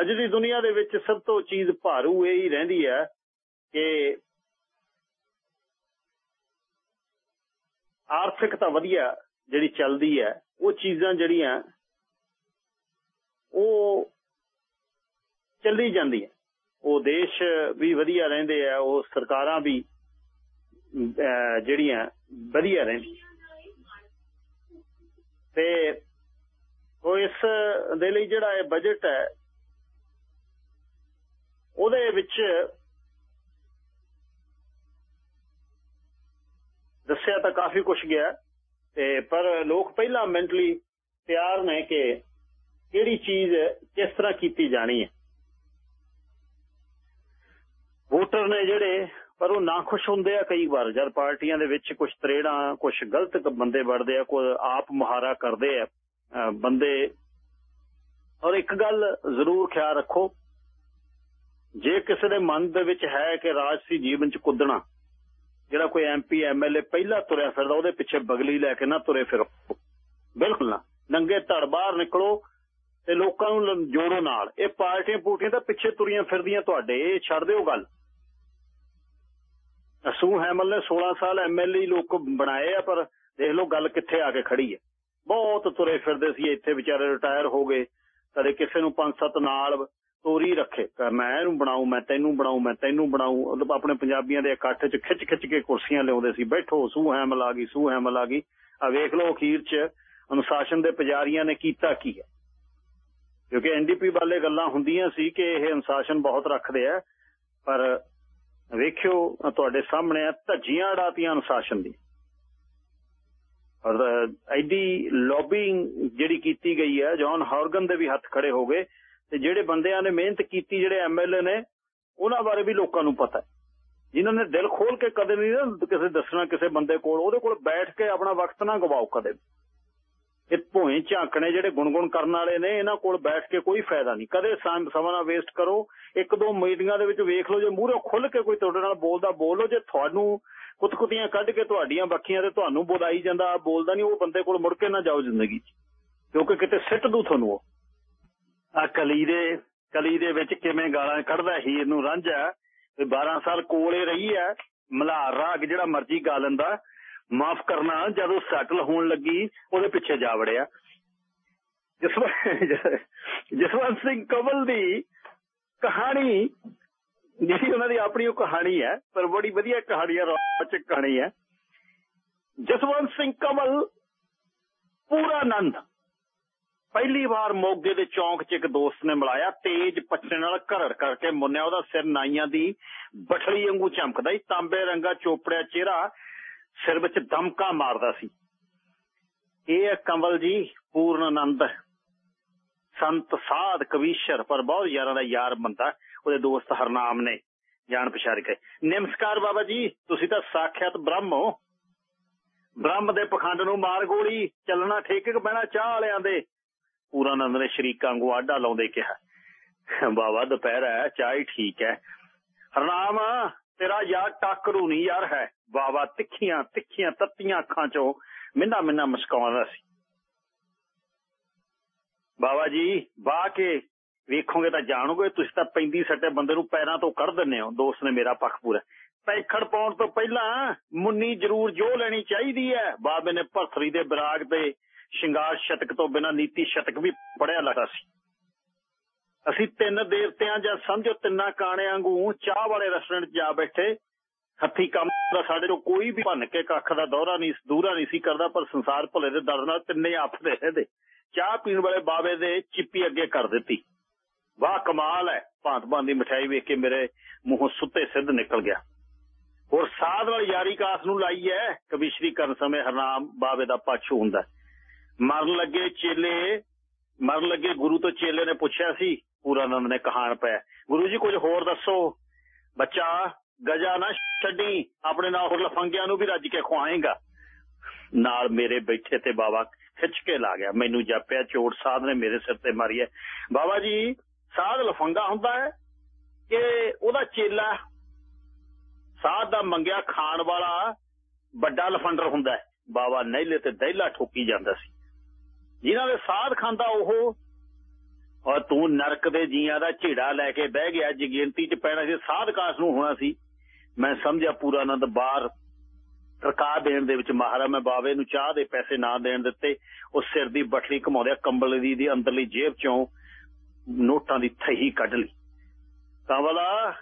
ਅੱਜ ਦੀ ਦੁਨੀਆ ਦੇ ਵਿੱਚ ਸਭ ਤੋਂ ਚੀਜ਼ ਭਾਰੂ ਇਹ ਹੀ ਰਹਿੰਦੀ ਹੈ ਕਿ ਆਰਥਿਕਤਾ ਵਧੀਆ ਜਿਹੜੀ ਚੱਲਦੀ ਹੈ ਉਹ ਚੀਜ਼ਾਂ ਜਿਹੜੀਆਂ, ਉਹ ਚੱਲੀ ਜਾਂਦੀਆਂ। ਉਹ ਦੇਸ਼ ਵੀ ਵਧੀਆ ਰਹਿੰਦੇ ਆ, ਉਹ ਸਰਕਾਰਾਂ ਵੀ ਜਿਹੜੀਆਂ ਵਧੀਆ ਰਹਿੰਦੀਆਂ। ਤੇ ਉਹ ਇਸ ਦੇ ਲਈ ਜਿਹੜਾ ਇਹ ਬਜਟ ਹੈ, ਉਹਦੇ ਵਿੱਚ ਦੱਸਿਆ ਤਾਂ ਕਾਫੀ ਕੁਝ ਗਿਆ। ਤੇ ਪਰ ਲੋਕ ਪਹਿਲਾਂ ਮੈਂਟਲੀ ਤਿਆਰ ਨੇ ਕਿ ਕਿਹੜੀ ਚੀਜ਼ ਕਿਸ ਤਰ੍ਹਾਂ ਕੀਤੀ ਜਾਣੀ ਹੈ। ਵੋਟਰ ਨੇ ਜਿਹੜੇ, ਪਰ ਉਹ ਨਾ ਖੁਸ਼ ਹੁੰਦੇ ਆ ਕਈ ਵਾਰ। ਜਦ ਪਾਰਟੀਆਂ ਦੇ ਵਿੱਚ ਕੁਝ ਤਰੇੜਾਂ ਕੁਝ ਗਲਤ ਬੰਦੇ ਵੜਦੇ ਆ ਕੋਈ ਆਪ ਮੁਹਾਰਾ ਕਰਦੇ ਆ ਬੰਦੇ। ਔਰ ਇੱਕ ਗੱਲ ਜ਼ਰੂਰ ਖਿਆਲ ਰੱਖੋ, ਜੇ ਕਿਸੇ ਦੇ ਮਨ ਦੇ ਵਿੱਚ ਹੈ ਕਿ ਰਾਜਸੀ ਜੀਵਨ ਚ ਕੁੱਦਣਾ ਜਿਹੜਾ ਕੋਈ ਐਮਪੀ ਐਮਐਲਏ ਪਹਿਲਾਂ ਤੁਰਿਆ ਫਿਰਦਾ, ਉਹਦੇ ਪਿੱਛੇ ਬਗਲੀ ਲੈ ਕੇ ਨਾ ਤੁਰੇ ਫਿਰੋ। ਬਿਲਕੁਲ ਨਾ। ਨੰਗੇ ਧੜ ਬਾਹਰ ਨਿਕਲੋ ਤੇ ਲੋਕਾਂ ਨੂੰ ਜੋੜੋ ਨਾਲ। ਇਹ ਪਾਰਟੀਆਂ ਪੂਟੀਆਂ ਤਾਂ ਪਿੱਛੇ ਤੁਰੀਆਂ ਫਿਰਦੀਆਂ ਤੁਹਾਡੇ। ਇਹ ਛੱਡ ਦਿਓ ਗੱਲ। ਅਸੂ ਹੈਮਲ ਨੇ 16 ਸਾਲ ਐਮਐਲਏ ਲੋਕ ਬਣਾਏ ਆ, ਪਰ ਦੇਖ ਲਓ ਗੱਲ ਕਿੱਥੇ ਆ ਕੇ ਖੜੀ ਹੈ। ਬਹੁਤ ਤੁਰੇ ਫਿਰਦੇ ਸੀ ਇੱਥੇ ਵਿਚਾਰੇ ਰਿਟਾਇਰ ਹੋ ਗਏ। ਕਦੇ ਕਿਸੇ ਨੂੰ ਪੰਜ ਸੱਤ ਨਾਲ ਤੋਰੀ ਰੱਖੇ। ਮੈਂ ਇਹਨੂੰ ਬਣਾਉ ਮੈਂ ਤੈਨੂੰ ਬਣਾਉ ਮੈਂ ਤੈਨੂੰ ਬਣਾਉ ਆਪਣੇ ਪੰਜਾਬੀਆਂ ਦੇ ਇਕੱਠ 'ਚ ਖਿੱਚ ਖਿੱਚ ਕੇ ਕੁਰਸੀਆਂ ਲਿਆਉਂਦੇ ਸੀ। ਬੈਠੋ ਸੂ ਹੈਮਲ ਆ ਗਈ ਸੂ ਹੈਮਲ ਆ ਗਈ। ਆ ਵੇਖ ਲਓ ਅਖੀਰ 'ਚ ਅਨੁਸ਼ਾਸਨ ਦੇ ਪੁਜਾਰੀਆਂ ਨੇ ਕੀਤਾ ਕੀ ਹੈ। ਕਿਉਂਕਿ ਐਨਡੀਪੀ ਵਾਲੇ ਗੱਲਾਂ ਹੁੰਦੀਆਂ ਸੀ ਕਿ ਇਹ ਅਨੁਸ਼ਾਸਨ ਬਹੁਤ ਰੱਖਦੇ ਆ। ਪਰ ਵੇਖਿਓ ਤੁਹਾਡੇ ਸਾਹਮਣੇ ਆ ਧੱਜੀਆਂ ਅੜਾਤੀਆਂ ਅਨੁਸ਼ਾਸਨ ਦੀ ਔਰ ਐਡੀ ਲੌਬਿੰਗ ਜਿਹੜੀ ਕੀਤੀ ਗਈ ਹੈ ਜੌਨ ਹਾਰਗਨ ਦੇ ਵੀ ਹੱਥ ਖੜੇ ਹੋ ਗਏ। ਤੇ ਜਿਹੜੇ ਬੰਦਿਆਂ ਨੇ ਮਿਹਨਤ ਕੀਤੀ, ਜਿਹੜੇ ਐਮਐਲਏ ਨੇ, ਉਹਨਾਂ ਬਾਰੇ ਵੀ ਲੋਕਾਂ ਨੂੰ ਪਤਾ ਹੈ। ਜਿਨ੍ਹਾਂ ਨੇ ਦਿਲ ਖੋਲ ਕੇ ਕਦੇ ਨਹੀਂ ਕਿਸੇ ਦੱਸਣਾ ਕਿਸੇ ਬੰਦੇ ਕੋਲ, ਉਹਦੇ ਕੋਲ ਬੈਠ ਕੇ ਆਪਣਾ ਵਕਤ ਨਾ ਗਵਾਓ ਕਦੇ ਇਹ ਭੋਏ ਝਾਂਕਣੇ ਜਿਹੜੇ ਗੁੰਗੁਣ ਕਰਨ ਵਾਲੇ ਨੇ, ਇਹਨਾਂ ਕੋਲ ਬੈਠ ਕੇ ਕੋਈ ਫਾਇਦਾ ਨਹੀਂ। ਕਦੇ ਸਮਾਂ ਨਾ ਵੇਸਟ ਕਰੋ। ਇੱਕ ਦੋ ਮੀਟਿੰਗਾਂ ਦੇ ਵਿੱਚ ਵੇਖ ਲਓ, ਜੇ ਮੂਹਰੇ ਖੁੱਲ ਕੇ ਕੋਈ ਤੁਹਾਡੇ ਨਾਲ ਬੋਲਦਾ, ਬੋਲੋ ਜੇ ਤੁਹਾਨੂੰ ਕੁੱਤਕੁੱਤੀਆਂ ਕੱਢ ਕੇ ਤੁਹਾਡੀਆਂ ਬੱਖੀਆਂ ਤੇ ਤੁਹਾਨੂੰ ਬੁਲਾਈ ਜਾਂਦਾ, ਬੋਲਦਾ ਨਹੀਂ, ਉਹ ਬੰਦੇ ਕੋਲ ਮੁੜ ਕੇ ਨਾ ਜਾਓ ਜ਼ਿੰਦਗੀ 'ਚ। ਕਿਉਂਕਿ ਕਿਤੇ ਸਿੱਟ ਦੂ ਤੁਹਾਨੂੰ ਉਹ। ਆ ਕਲੀ ਦੇ ਕਲੀ ਦੇ ਵਿੱਚ ਕਿਵੇਂ ਗਾਲਾਂ ਕੱਢਦਾ ਹੀਰ ਨੂੰ ਰਾਂਝਾ ਤੇ 12 ਸਾਲ ਕੋਲੇ ਰਹੀ ਹੈ ਮਲਾਰ ਰਾਗ ਜਿਹੜਾ ਮਰਜ਼ੀ ਗਾ ਲੈਂਦਾ। ਮਾਫ ਕਰਨਾ, ਜਦੋਂ ਸੈਟਲ ਹੋਣ ਲੱਗੀ, ਉਹਦੇ ਪਿੱਛੇ ਜਾ ਵੜਿਆ। ਜਸਵੰਤ ਸਿੰਘ ਕਮਲ ਦੀ ਕਹਾਣੀ, ਜਿਹੜੀ ਉਹਨਾਂ ਦੀ ਆਪਣੀ ਉਹ ਕਹਾਣੀ ਹੈ, ਪਰ ਬੜੀ ਵਧੀਆ ਕਹਾਣੀ ਹੈ ਰੋਚਕ ਕਹਾਣੀ ਹੈ। ਜਸਵੰਤ ਸਿੰਘ ਕਮਲ ਪੂਰਾ ਆਨੰਦ। ਪਹਿਲੀ ਵਾਰ ਮੋਗੇ ਦੇ ਚੌਂਕ 'ਚ ਇੱਕ ਦੋਸਤ ਨੇ ਮਿਲਾਇਆ, ਤੇਜ਼ ਪੱਛੇ ਨਾਲ ਘਰੜ ਕਰਕੇ ਮੁੰਨਿਆ ਉਹਦਾ ਸਿਰ ਨਾਈਆਂ ਦੀ ਬਠੜੀ ਵਾਂਗੂ ਚਮਕਦਾ ਸੀ। ਤਾਂਬੇ ਰੰਗਾ ਚੋਪੜਿਆ ਚਿਹਰਾ ਸਿਰ ਵਿੱਚ ਦਮਕਾ ਮਾਰਦਾ ਸੀ। ਇਹ ਹੈ ਕੰਵਲ ਜੀ, ਪੂਰਨ ਆਨੰਦ। ਸੰਤ ਸਾਧ ਕਵੀਸ਼ਰ ਪਰ ਬਹੁਤ ਯਾਰਾਂ ਦਾ ਯਾਰ ਬੰਦਾ, ਉਹਦੇ ਦੋਸਤ ਹਰਨਾਮ ਨੇ ਜਾਣ ਪਛਾਣ ਕੇ। ਨਮਸਕਾਰ ਬਾਬਾ ਜੀ, ਤੁਸੀਂ ਤਾਂ ਸਾਖਿਆਤ ਬ੍ਰਹਮ ਹੋ। ਬ੍ਰਹਮ ਦੇ ਪਖੰਡ ਨੂੰ ਮਾਰ ਗੋਲੀ, ਚੱਲਣਾ ਠੇਕੇ ਕਿ ਬਹਿਣਾ ਚਾਹ ਵਾਲਿਆਂ ਦੇ। ਪੂਰਾ ਆਨੰਦ ਨੇ ਸ਼ਰੀਕਾਂ ਵਾਂਗੂ ਆਡਾ ਲਾਉਂਦੇ ਕਿਹਾ। ਬਾਬਾ, ਦੁਪਹਿਰ ਹੈ, ਚਾਹ ਹੀ ਠੀਕ ਹੈ। ਹਰਨਾਮ, ਤੇਰਾ ਯਾਰ ਟੱਕਰੂ ਨਹੀਂ ਯਾਰ ਹੈ। ਬਾਬਾ, ਤਿੱਖੀਆਂ ਤਿੱਖੀਆਂ, ਤੱਤੀਆਂ ਅੱਖਾਂ ਚੋਂ ਮਿੰਨਾ ਮਿੰਨਾ ਮੁਸਕਾਉਂਦਾ ਸੀ। ਬਾਬਾ ਜੀ ਬਾਹ ਕੇ ਵੇਖੋਗੇ ਤਾਂ ਜਾਣੋਗੇ, ਤੁਸੀਂ ਤਾਂ ਪੈਂਦੀ ਸੱਟੇ ਬੰਦੇ ਨੂੰ ਪੈਰਾਂ ਤੋਂ ਕੱਢ ਦਿੰਦੇ ਹੋ। ਦੋਸਤ ਨੇ ਮੇਰਾ ਪੱਖ ਪੂਰਾ। ਪੈਖੜ ਪਾਉਣ ਤੋਂ ਪਹਿਲਾਂ ਮੁੰਨੀ ਜ਼ਰੂਰ ਜੋ ਲੈਣੀ ਚਾਹੀਦੀ ਹੈ। ਬਾਬੇ ਨੇ ਭਰਥਰੀ ਦੇ ਬਰਾਗ ਤੇ ਸ਼ਿੰਗਾਰ ਸ਼ਤਕ ਤੋਂ ਬਿਨਾ ਨੀਤੀ ਸ਼ਤਕ ਵੀ ਪੜਿਆ ਲੱਗਦਾ ਸੀ। ਅਸੀਂ ਤਿੰਨ ਦੇਵਤਿਆਂ ਜਾਂ ਸਮਝੋ ਤਿੰਨਾਂ ਕਾਣਿਆਂ ਵਾਂਗੂ ਚਾਹ ਵਾਲੇ ਰੈਸਟੋਰੈਂਟ ਜਾ ਬੈਠੇ, ਹੱਥੀ ਕੰਮ ਦਾ ਸਾਡੇ ਤੋਂ ਕੋਈ ਵੀ ਭੰਨ ਕੇ ਕੱਖ ਦਾ ਦੌਰਾ ਨਹੀਂ ਦੂਰਾ ਨਹੀਂ ਸੀ ਕਰਦਾ, ਪਰ ਸੰਸਾਰ ਭਲੇ ਦੇ ਦਰਦ ਨਾਲ ਤਿੰਨੇ ਆਪਦੇ ਰਹਦੇ। ਚਾਹ ਪੀਣ ਵਾਲੇ ਬਾਬੇ ਦੇ ਚਿੱਪੀ ਅੱਗੇ ਕਰ ਦਿੱਤੀ। ਵਾਹ ਕਮਾਲ ਹੈ, ਭਾਂਤ ਭਾਂਤ ਦੀ ਮਠਿਆਈ ਵੇਖ ਕੇ ਮੇਰੇ ਮੂੰਹੋਂ ਸੁੱਤੇ ਸਿੱਧ ਨਿਕਲ ਗਿਆ। ਹੋਰ ਸਾਧ ਵਾਲੀ ਯਾਰੀ ਕਾਸ ਨੂੰ ਲਾਈ ਹੈ ਕਵੀਸ਼ਰੀ ਕਰਨ ਸਮੇਂ ਹਰਨਾਮ ਬਾਵੇ ਦਾ ਪਾਛੂ ਹੁੰਦਾ। ਮਰਨ ਲੱਗੇ ਚੇਲੇ, ਮਰਨ ਲੱਗੇ ਗੁਰੂ ਤੋਂ ਚੇਲੇ ਨੇ ਪੁੱਛਿਆ ਸੀ, ਪੂਰਾ ਆਨੰਦ ਨੇ ਕਹਾਣ ਪਿਆ ਗੁਰੂ ਜੀ, ਕੁਝ ਹੋਰ ਦੱਸੋ। ਬੱਚਾ, ਗਜਾ ਨਾ ਛੱਡੀ, ਆਪਣੇ ਨਾਲ ਹੋਰ ਲਫੰਗਿਆਂ ਨੂੰ ਵੀ ਰੱਜ ਕੇ ਖਵਾਏਗਾ ਨਾਲ ਮੇਰੇ ਬੈਠੇ ਤੇ ਬਾਬਾ ਖਿੱਚ ਕੇ ਲਾ ਗਿਆ। ਮੈਨੂੰ ਜਾਪਿਆ, ਚੋਟ ਸਾਧ ਨੇ ਮੇਰੇ ਸਿਰ ਤੇ ਮਾਰੀ ਹੈ। ਬਾਬਾ ਜੀ, ਸਾਧ ਲਫੰਗਾ ਹੁੰਦਾ ਹੈ ਕਿ ਉਹਦਾ ਚੇਲਾ ਸਾਧ ਦਾ ਮੰਗਿਆ ਖਾਣ ਵਾਲਾ ਵੱਡਾ ਲਫੰਡਰ ਹੁੰਦਾ ਹੈ। ਬਾਬਾ ਨਹਿਲੇ ਤੇ ਦਹਿਲਾ ਠੋਕੀ ਜਾਂਦਾ ਸੀ। ਜਿਨ੍ਹਾਂ ਦੇ ਸਾਧ ਖਾਂਦਾ ਉਹ। ਔਰ ਤੂੰ ਨਰਕ ਦੇ ਜੀਆਂ ਦਾ ਝੀੜਾ ਲੈ ਕੇ ਬਹਿ ਗਿਆ। ਜਗਿੰਤੀ ਚ ਪੈਣਾ ਸੀ, ਸਾਧ ਕਾਸ ਨੂੰ ਹੋਣਾ ਸੀ। ਮੈਂ ਸਮਝਿਆ ਪੂਰਾ ਆਨੰਦ ਬਾਹਰ ਰਕਾ ਦੇਣ ਦੇ ਵਿੱਚ ਮਾਹਰਾ ਮੈਂ ਬਾਵੇ ਨੂੰ ਚਾਹ ਦੇ ਪੈਸੇ ਨਾ ਦੇਣ ਦਿੱਤੇ। ਉਹ ਸਿਰ ਦੀ ਬਟਲੀ ਘਮਾਉਂਦਿਆ ਕੰਬਲ ਦੀ ਦੀ ਅੰਦਰਲੀ ਜੇਬ ਚੋਂ ਨੋਟਾਂ ਦੀ ਥਹੀ ਕੱਢ ਲਈ। ਕੰਵਲਾ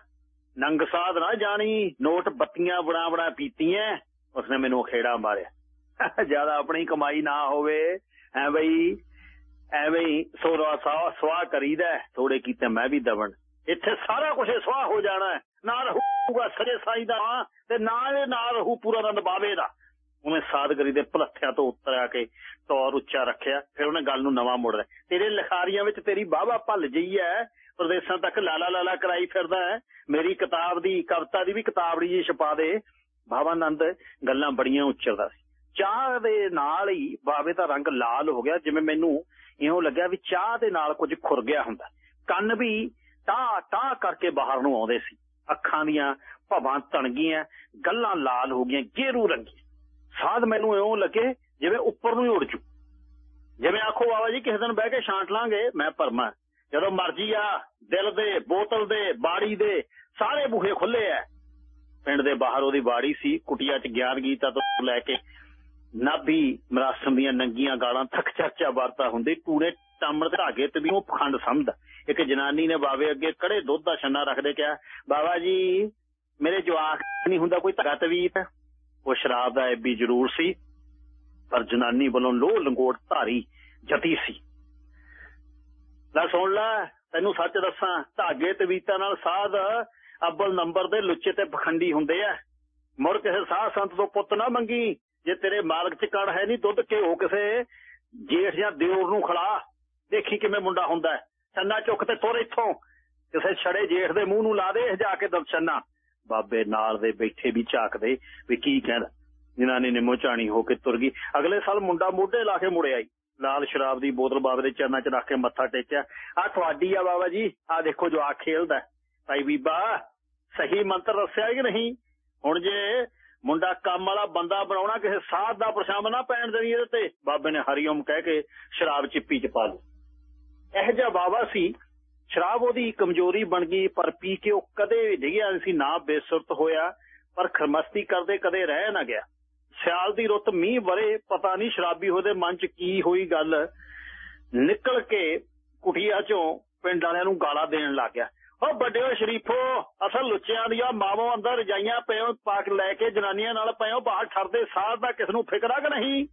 ਨੰਗ ਸਾਧ ਨਾ ਜਾਣੀ, ਨੋਟ ਬੱਤੀਆਂ ਬਣਾ ਬਣਾ ਪੀਤੀਆਂ, ਉਸਨੇ ਮੈਨੂੰ ਖੇੜਾ ਮਾਰਿਆ। ਜ਼ਿਆਦਾ ਆਪਣੀ ਕਮਾਈ ਨਾ ਹੋਵੇ। ਐ ਬਈ ਐਵੇਂ ਹੀ ਸੋਰਾ ਸਵਾ ਸਵਾ ਕਰੀਦਾ ਥੋੜੇ ਕੀਤੇ ਮੈਂ ਵੀ ਦਵਣ। ਇੱਥੇ ਸਾਰਾ ਕੁਝ ਸਵਾਹ ਹੋ ਜਾਣਾ ਹੈ। ਨਾ ਰਹੂਗਾ ਸਰੇ ਸਾਈ ਦਾ ਤੇ ਨਾ ਇਹ ਨਾਲ ਰਹੂ ਪੂਰਾ ਆਨੰਦ ਬਾਵੇ ਦਾ। ਉਹਨੇ ਸਾਧਗਰੀ ਦੇ ਭਲੱਥਿਆਂ ਤੋਂ ਉੱਤਰ ਆ ਕੇ ਤੌਰ ਉੱਚਾ ਰੱਖਿਆ, ਫਿਰ ਉਹਨੇ ਗੱਲ ਨੂੰ ਨਵਾਂ ਮੋੜ ਲਿਆ ਤੇਰੇ ਲਿਖਾਰੀਆਂ ਵਿੱਚ ਤੇਰੀ ਬਾਵਾ ਭੱਲ ਜਈ ਹੈ, ਪ੍ਰਦੇਸ਼ਾਂ ਤੱਕ ਲਾਲਾ ਲਾਲਾ ਕਰਾਈ ਫਿਰਦਾ ਹੈ। ਮੇਰੀ ਕਿਤਾਬ ਦੀ, ਕਵਿਤਾ ਦੀ ਵੀ ਕਿਤਾਬੜੀ ਜੀ ਛਪਾ ਦੇ। ਭਾਵਾਨੰਦ ਗੱਲਾਂ ਬੜੀਆਂ ਉੱਚਰਦਾ ਸੀ। ਚਾਹ ਦੇ ਨਾਲ ਹੀ ਬਾਵੇ ਦਾ ਰੰਗ ਲਾਲ ਹੋ ਗਿਆ, ਜਿਵੇਂ ਮੈਨੂੰ ਇਉਂ ਲੱਗਿਆ ਵੀ ਚਾਹ ਦੇ ਨਾਲ ਕੁਝ ਖੁਰ ਗਿਆ ਹੁੰਦਾ। ਕੰਨ ਵੀ ਟਾ ਟਾ ਕਰਕੇ ਬਾਹਰ ਨੂੰ ਆਉਂਦੇ ਸੀ। ਅੱਖਾਂ ਦੀਆਂ ਭਵਾਂ ਤਣ ਗਈਆਂ, ਗੱਲਾਂ ਲਾਲ ਹੋ ਗਈਆਂ, ਗੇਰੂ ਰੰਗੀ ਸਾਧ ਮੈਨੂੰ ਇਉਂ ਲੱਗੇ ਜਿਵੇਂ ਉੱਪਰ ਨੂੰ ਹੀ ਉੱਡ ਜੂ। ਜਿਵੇਂ ਆਖੋ ਬਾਬਾ ਜੀ, ਕਿਸੇ ਦਿਨ ਬਹਿ ਕੇ ਛਾਂਟ ਲਾਂਗੇ, ਮੈਂ ਪਰਮਾ ਜਦੋਂ ਮਰਜ਼ੀ ਆ, ਦਿਲ ਦੇ, ਬੋਤਲ ਦੇ, ਬਾੜੀ ਦੇ, ਸਾਰੇ ਬੂਹੇ ਖੁੱਲੇ ਐ। ਪਿੰਡ ਦੇ ਬਾਹਰ ਉਹਦੀ ਬਾੜੀ ਸੀ, ਕੁਟਿਆ ਚ ਗਿਆਨ ਗੀਤਾ ਤੋਂ ਲੈ ਕੇ ਨਾਭੀ ਮਰਾਸਮ ਦੀਆਂ ਨੰਗੀਆਂ ਗਾਲਾਂ ਤੱਕ ਚਰਚਾ ਵਾਰਤਾ ਹੁੰਦੀ, ਪੂਰੇ ਟਾਮਣ ਧਾਗੇ ਤੇ ਵੀ ਉਹ ਪਖੰਡ ਸਮਝਦਾ। ਇੱਕ ਜਨਾਨੀ ਨੇ ਬਾਵੇ ਅੱਗੇ ਕੜੇ ਦੁੱਧ ਦਾ ਛੰਨਾ ਰੱਖਦੇ ਕਿਹਾ, ਬਾਬਾ ਜੀ, ਮੇਰੇ ਜਵਾਕ ਨਹੀਂ ਹੁੰਦਾ, ਕੋਈ ਧਾਗਾ ਤਵੀਤ ਉਹ ਸ਼ਰਾਬ ਦਾ ਐਬੀ ਜ਼ਰੂਰ ਸੀ, ਪਰ ਜਨਾਨੀ ਵੱਲੋਂ ਲੋਹ ਲੰਗੋਟ ਧਾਰੀ ਜਤੀ ਸੀ। ਲੈ ਸੁਣ ਲੈ, ਤੈਨੂੰ ਸੱਚ ਦੱਸਾਂ, ਧਾਗੇ ਤਵੀਤਾਂ ਨਾਲ ਸਾਧ ਅਬਲ ਨੰਬਰ ਦੇ ਲੁੱਚੇ ਤੇ ਪਖੰਡੀ ਹੁੰਦੇ ਆ। ਮੁੜ ਕਿਸੇ ਸਾਧ ਸੰਤ ਤੋਂ ਪੁੱਤ ਨਾ ਮੰਗੀ। ਜੇ ਤੇਰੇ ਮਾਲਕ ਚ ਕਣ ਹੈ ਨਹੀਂ ਦੁੱਧ, ਘਿਓ ਕਿਸੇ, ਜੇਠ ਜਾਂ ਦਿਓਰ ਨੂੰ ਖੜਾ ਦੇਖੀ ਕਿਵੇਂ ਮੁੰਡਾ ਹੁੰਦਾ ਛੰਨਾ ਚੁੱਕ ਤੇ ਤੁਰ ਇੱਥੋਂ। ਕਿਸੇ ਛੜੇ ਜੇਠ ਦੇ ਮੂੰਹ ਨੂੰ ਲਾ ਦੇ, ਜਾ ਕੇ ਦਰਸ਼ਨਾ ਬਾਬੇ ਨਾਲ ਦੇ ਬੈਠੇ ਵੀ ਝਾਕਦੇ ਵੀ ਕੀ ਕਹਿੰਦਾ ਜਨਾਨੀ ਨੇ ਮੋਚਾਣੀ ਹੋ ਕੇ ਤੁਰ ਗਈ। ਅਗਲੇ ਸਾਲ ਮੁੰਡਾ ਮੋਢੇ ਲਾ ਕੇ ਮੁੜਿਆ ਈ ਲਾਲ ਸ਼ਰਾਬ ਦੀ ਬੋਤਲ ਬਾਬੇ ਦੇ ਚਰਨਾਂ 'ਚ ਰੱਖ ਕੇ ਮੱਥਾ ਟੇਕਿਆ। ਆ ਤੁਹਾਡੀ ਆ ਬਾਬਾ ਜੀ। ਆ ਦੇਖੋ ਜੋ ਆ ਖੇਲਦਾ ਭਾਈ ਬੀਬਾ, ਸਹੀ ਮੰਤਰ ਦੱਸਿਆ ਕਿ ਨਹੀਂ? ਹੁਣ ਜੇ ਮੁੰਡਾ ਕੰਮ ਵਾਲਾ ਬੰਦਾ ਬਣਾਉਣਾ ਕਿਸੇ ਸਾਧ ਦਾ ਪ੍ਰਸ਼ਾਮ ਨਾ ਪੈਣ ਦੇਣੀ ਇਹਦੇ ਤੇ। ਬਾਬੇ ਨੇ ਹਰੀਓਮ ਕਹਿ ਕੇ ਸ਼ਰਾਬ ਚਿੱਪੀ ਚ ਪਾ ਲਈ। ਇਹ ਜਿਹਾ ਬਾਬਾ ਸੀ। ਸ਼ਰਾਬ ਉਹਦੀ ਕਮਜ਼ੋਰੀ ਬਣ ਗਈ, ਪਰ ਪੀ ਕੇ ਉਹ ਕਦੇ ਡਿਗਿਆ ਸੀ, ਨਾ ਬੇਸੁਰਤ ਹੋਇਆ, ਪਰ ਖਰਮਸਤੀ ਕਰਦੇ ਕਦੇ ਰਹਿ ਨਾ ਗਿਆ। ਸਿਆਲ ਦੀ ਰੁੱਤ ਮੀਂਹ ਵਰੇ, ਪਤਾ ਨਹੀਂ ਸ਼ਰਾਬੀ ਉਹਦੇ ਮਨ 'ਚ ਕੀ ਹੋਈ ਗੱਲ। ਨਿਕਲ ਕੇ ਕੁਠੀਆ 'ਚੋਂ ਪਿੰਡ ਵਾਲਿਆਂ ਨੂੰ ਗਾਲਾਂ ਦੇਣ ਲੱਗ ਗਿਆ। ਓ ਵੱਡਿਓ ਸ਼ਰੀਫੋ, ਅਸਲ ਲੁੱਚਿਆਂ ਦੀਆਂ ਮਾਵੋਂ ਅੰਦਰ ਰਜਾਈਆਂ ਪਿਓ ਪਾਕ ਲੈ ਕੇ ਜਨਾਨੀਆਂ ਨਾਲ ਪਿਓ ਬਾਹਰ ਠਰਦੇ ਸਾਹ ਦਾ ਕਿਸ ਨੂੰ ਫਿਕਰ ਆ ਕਿ ਨਹੀਂ?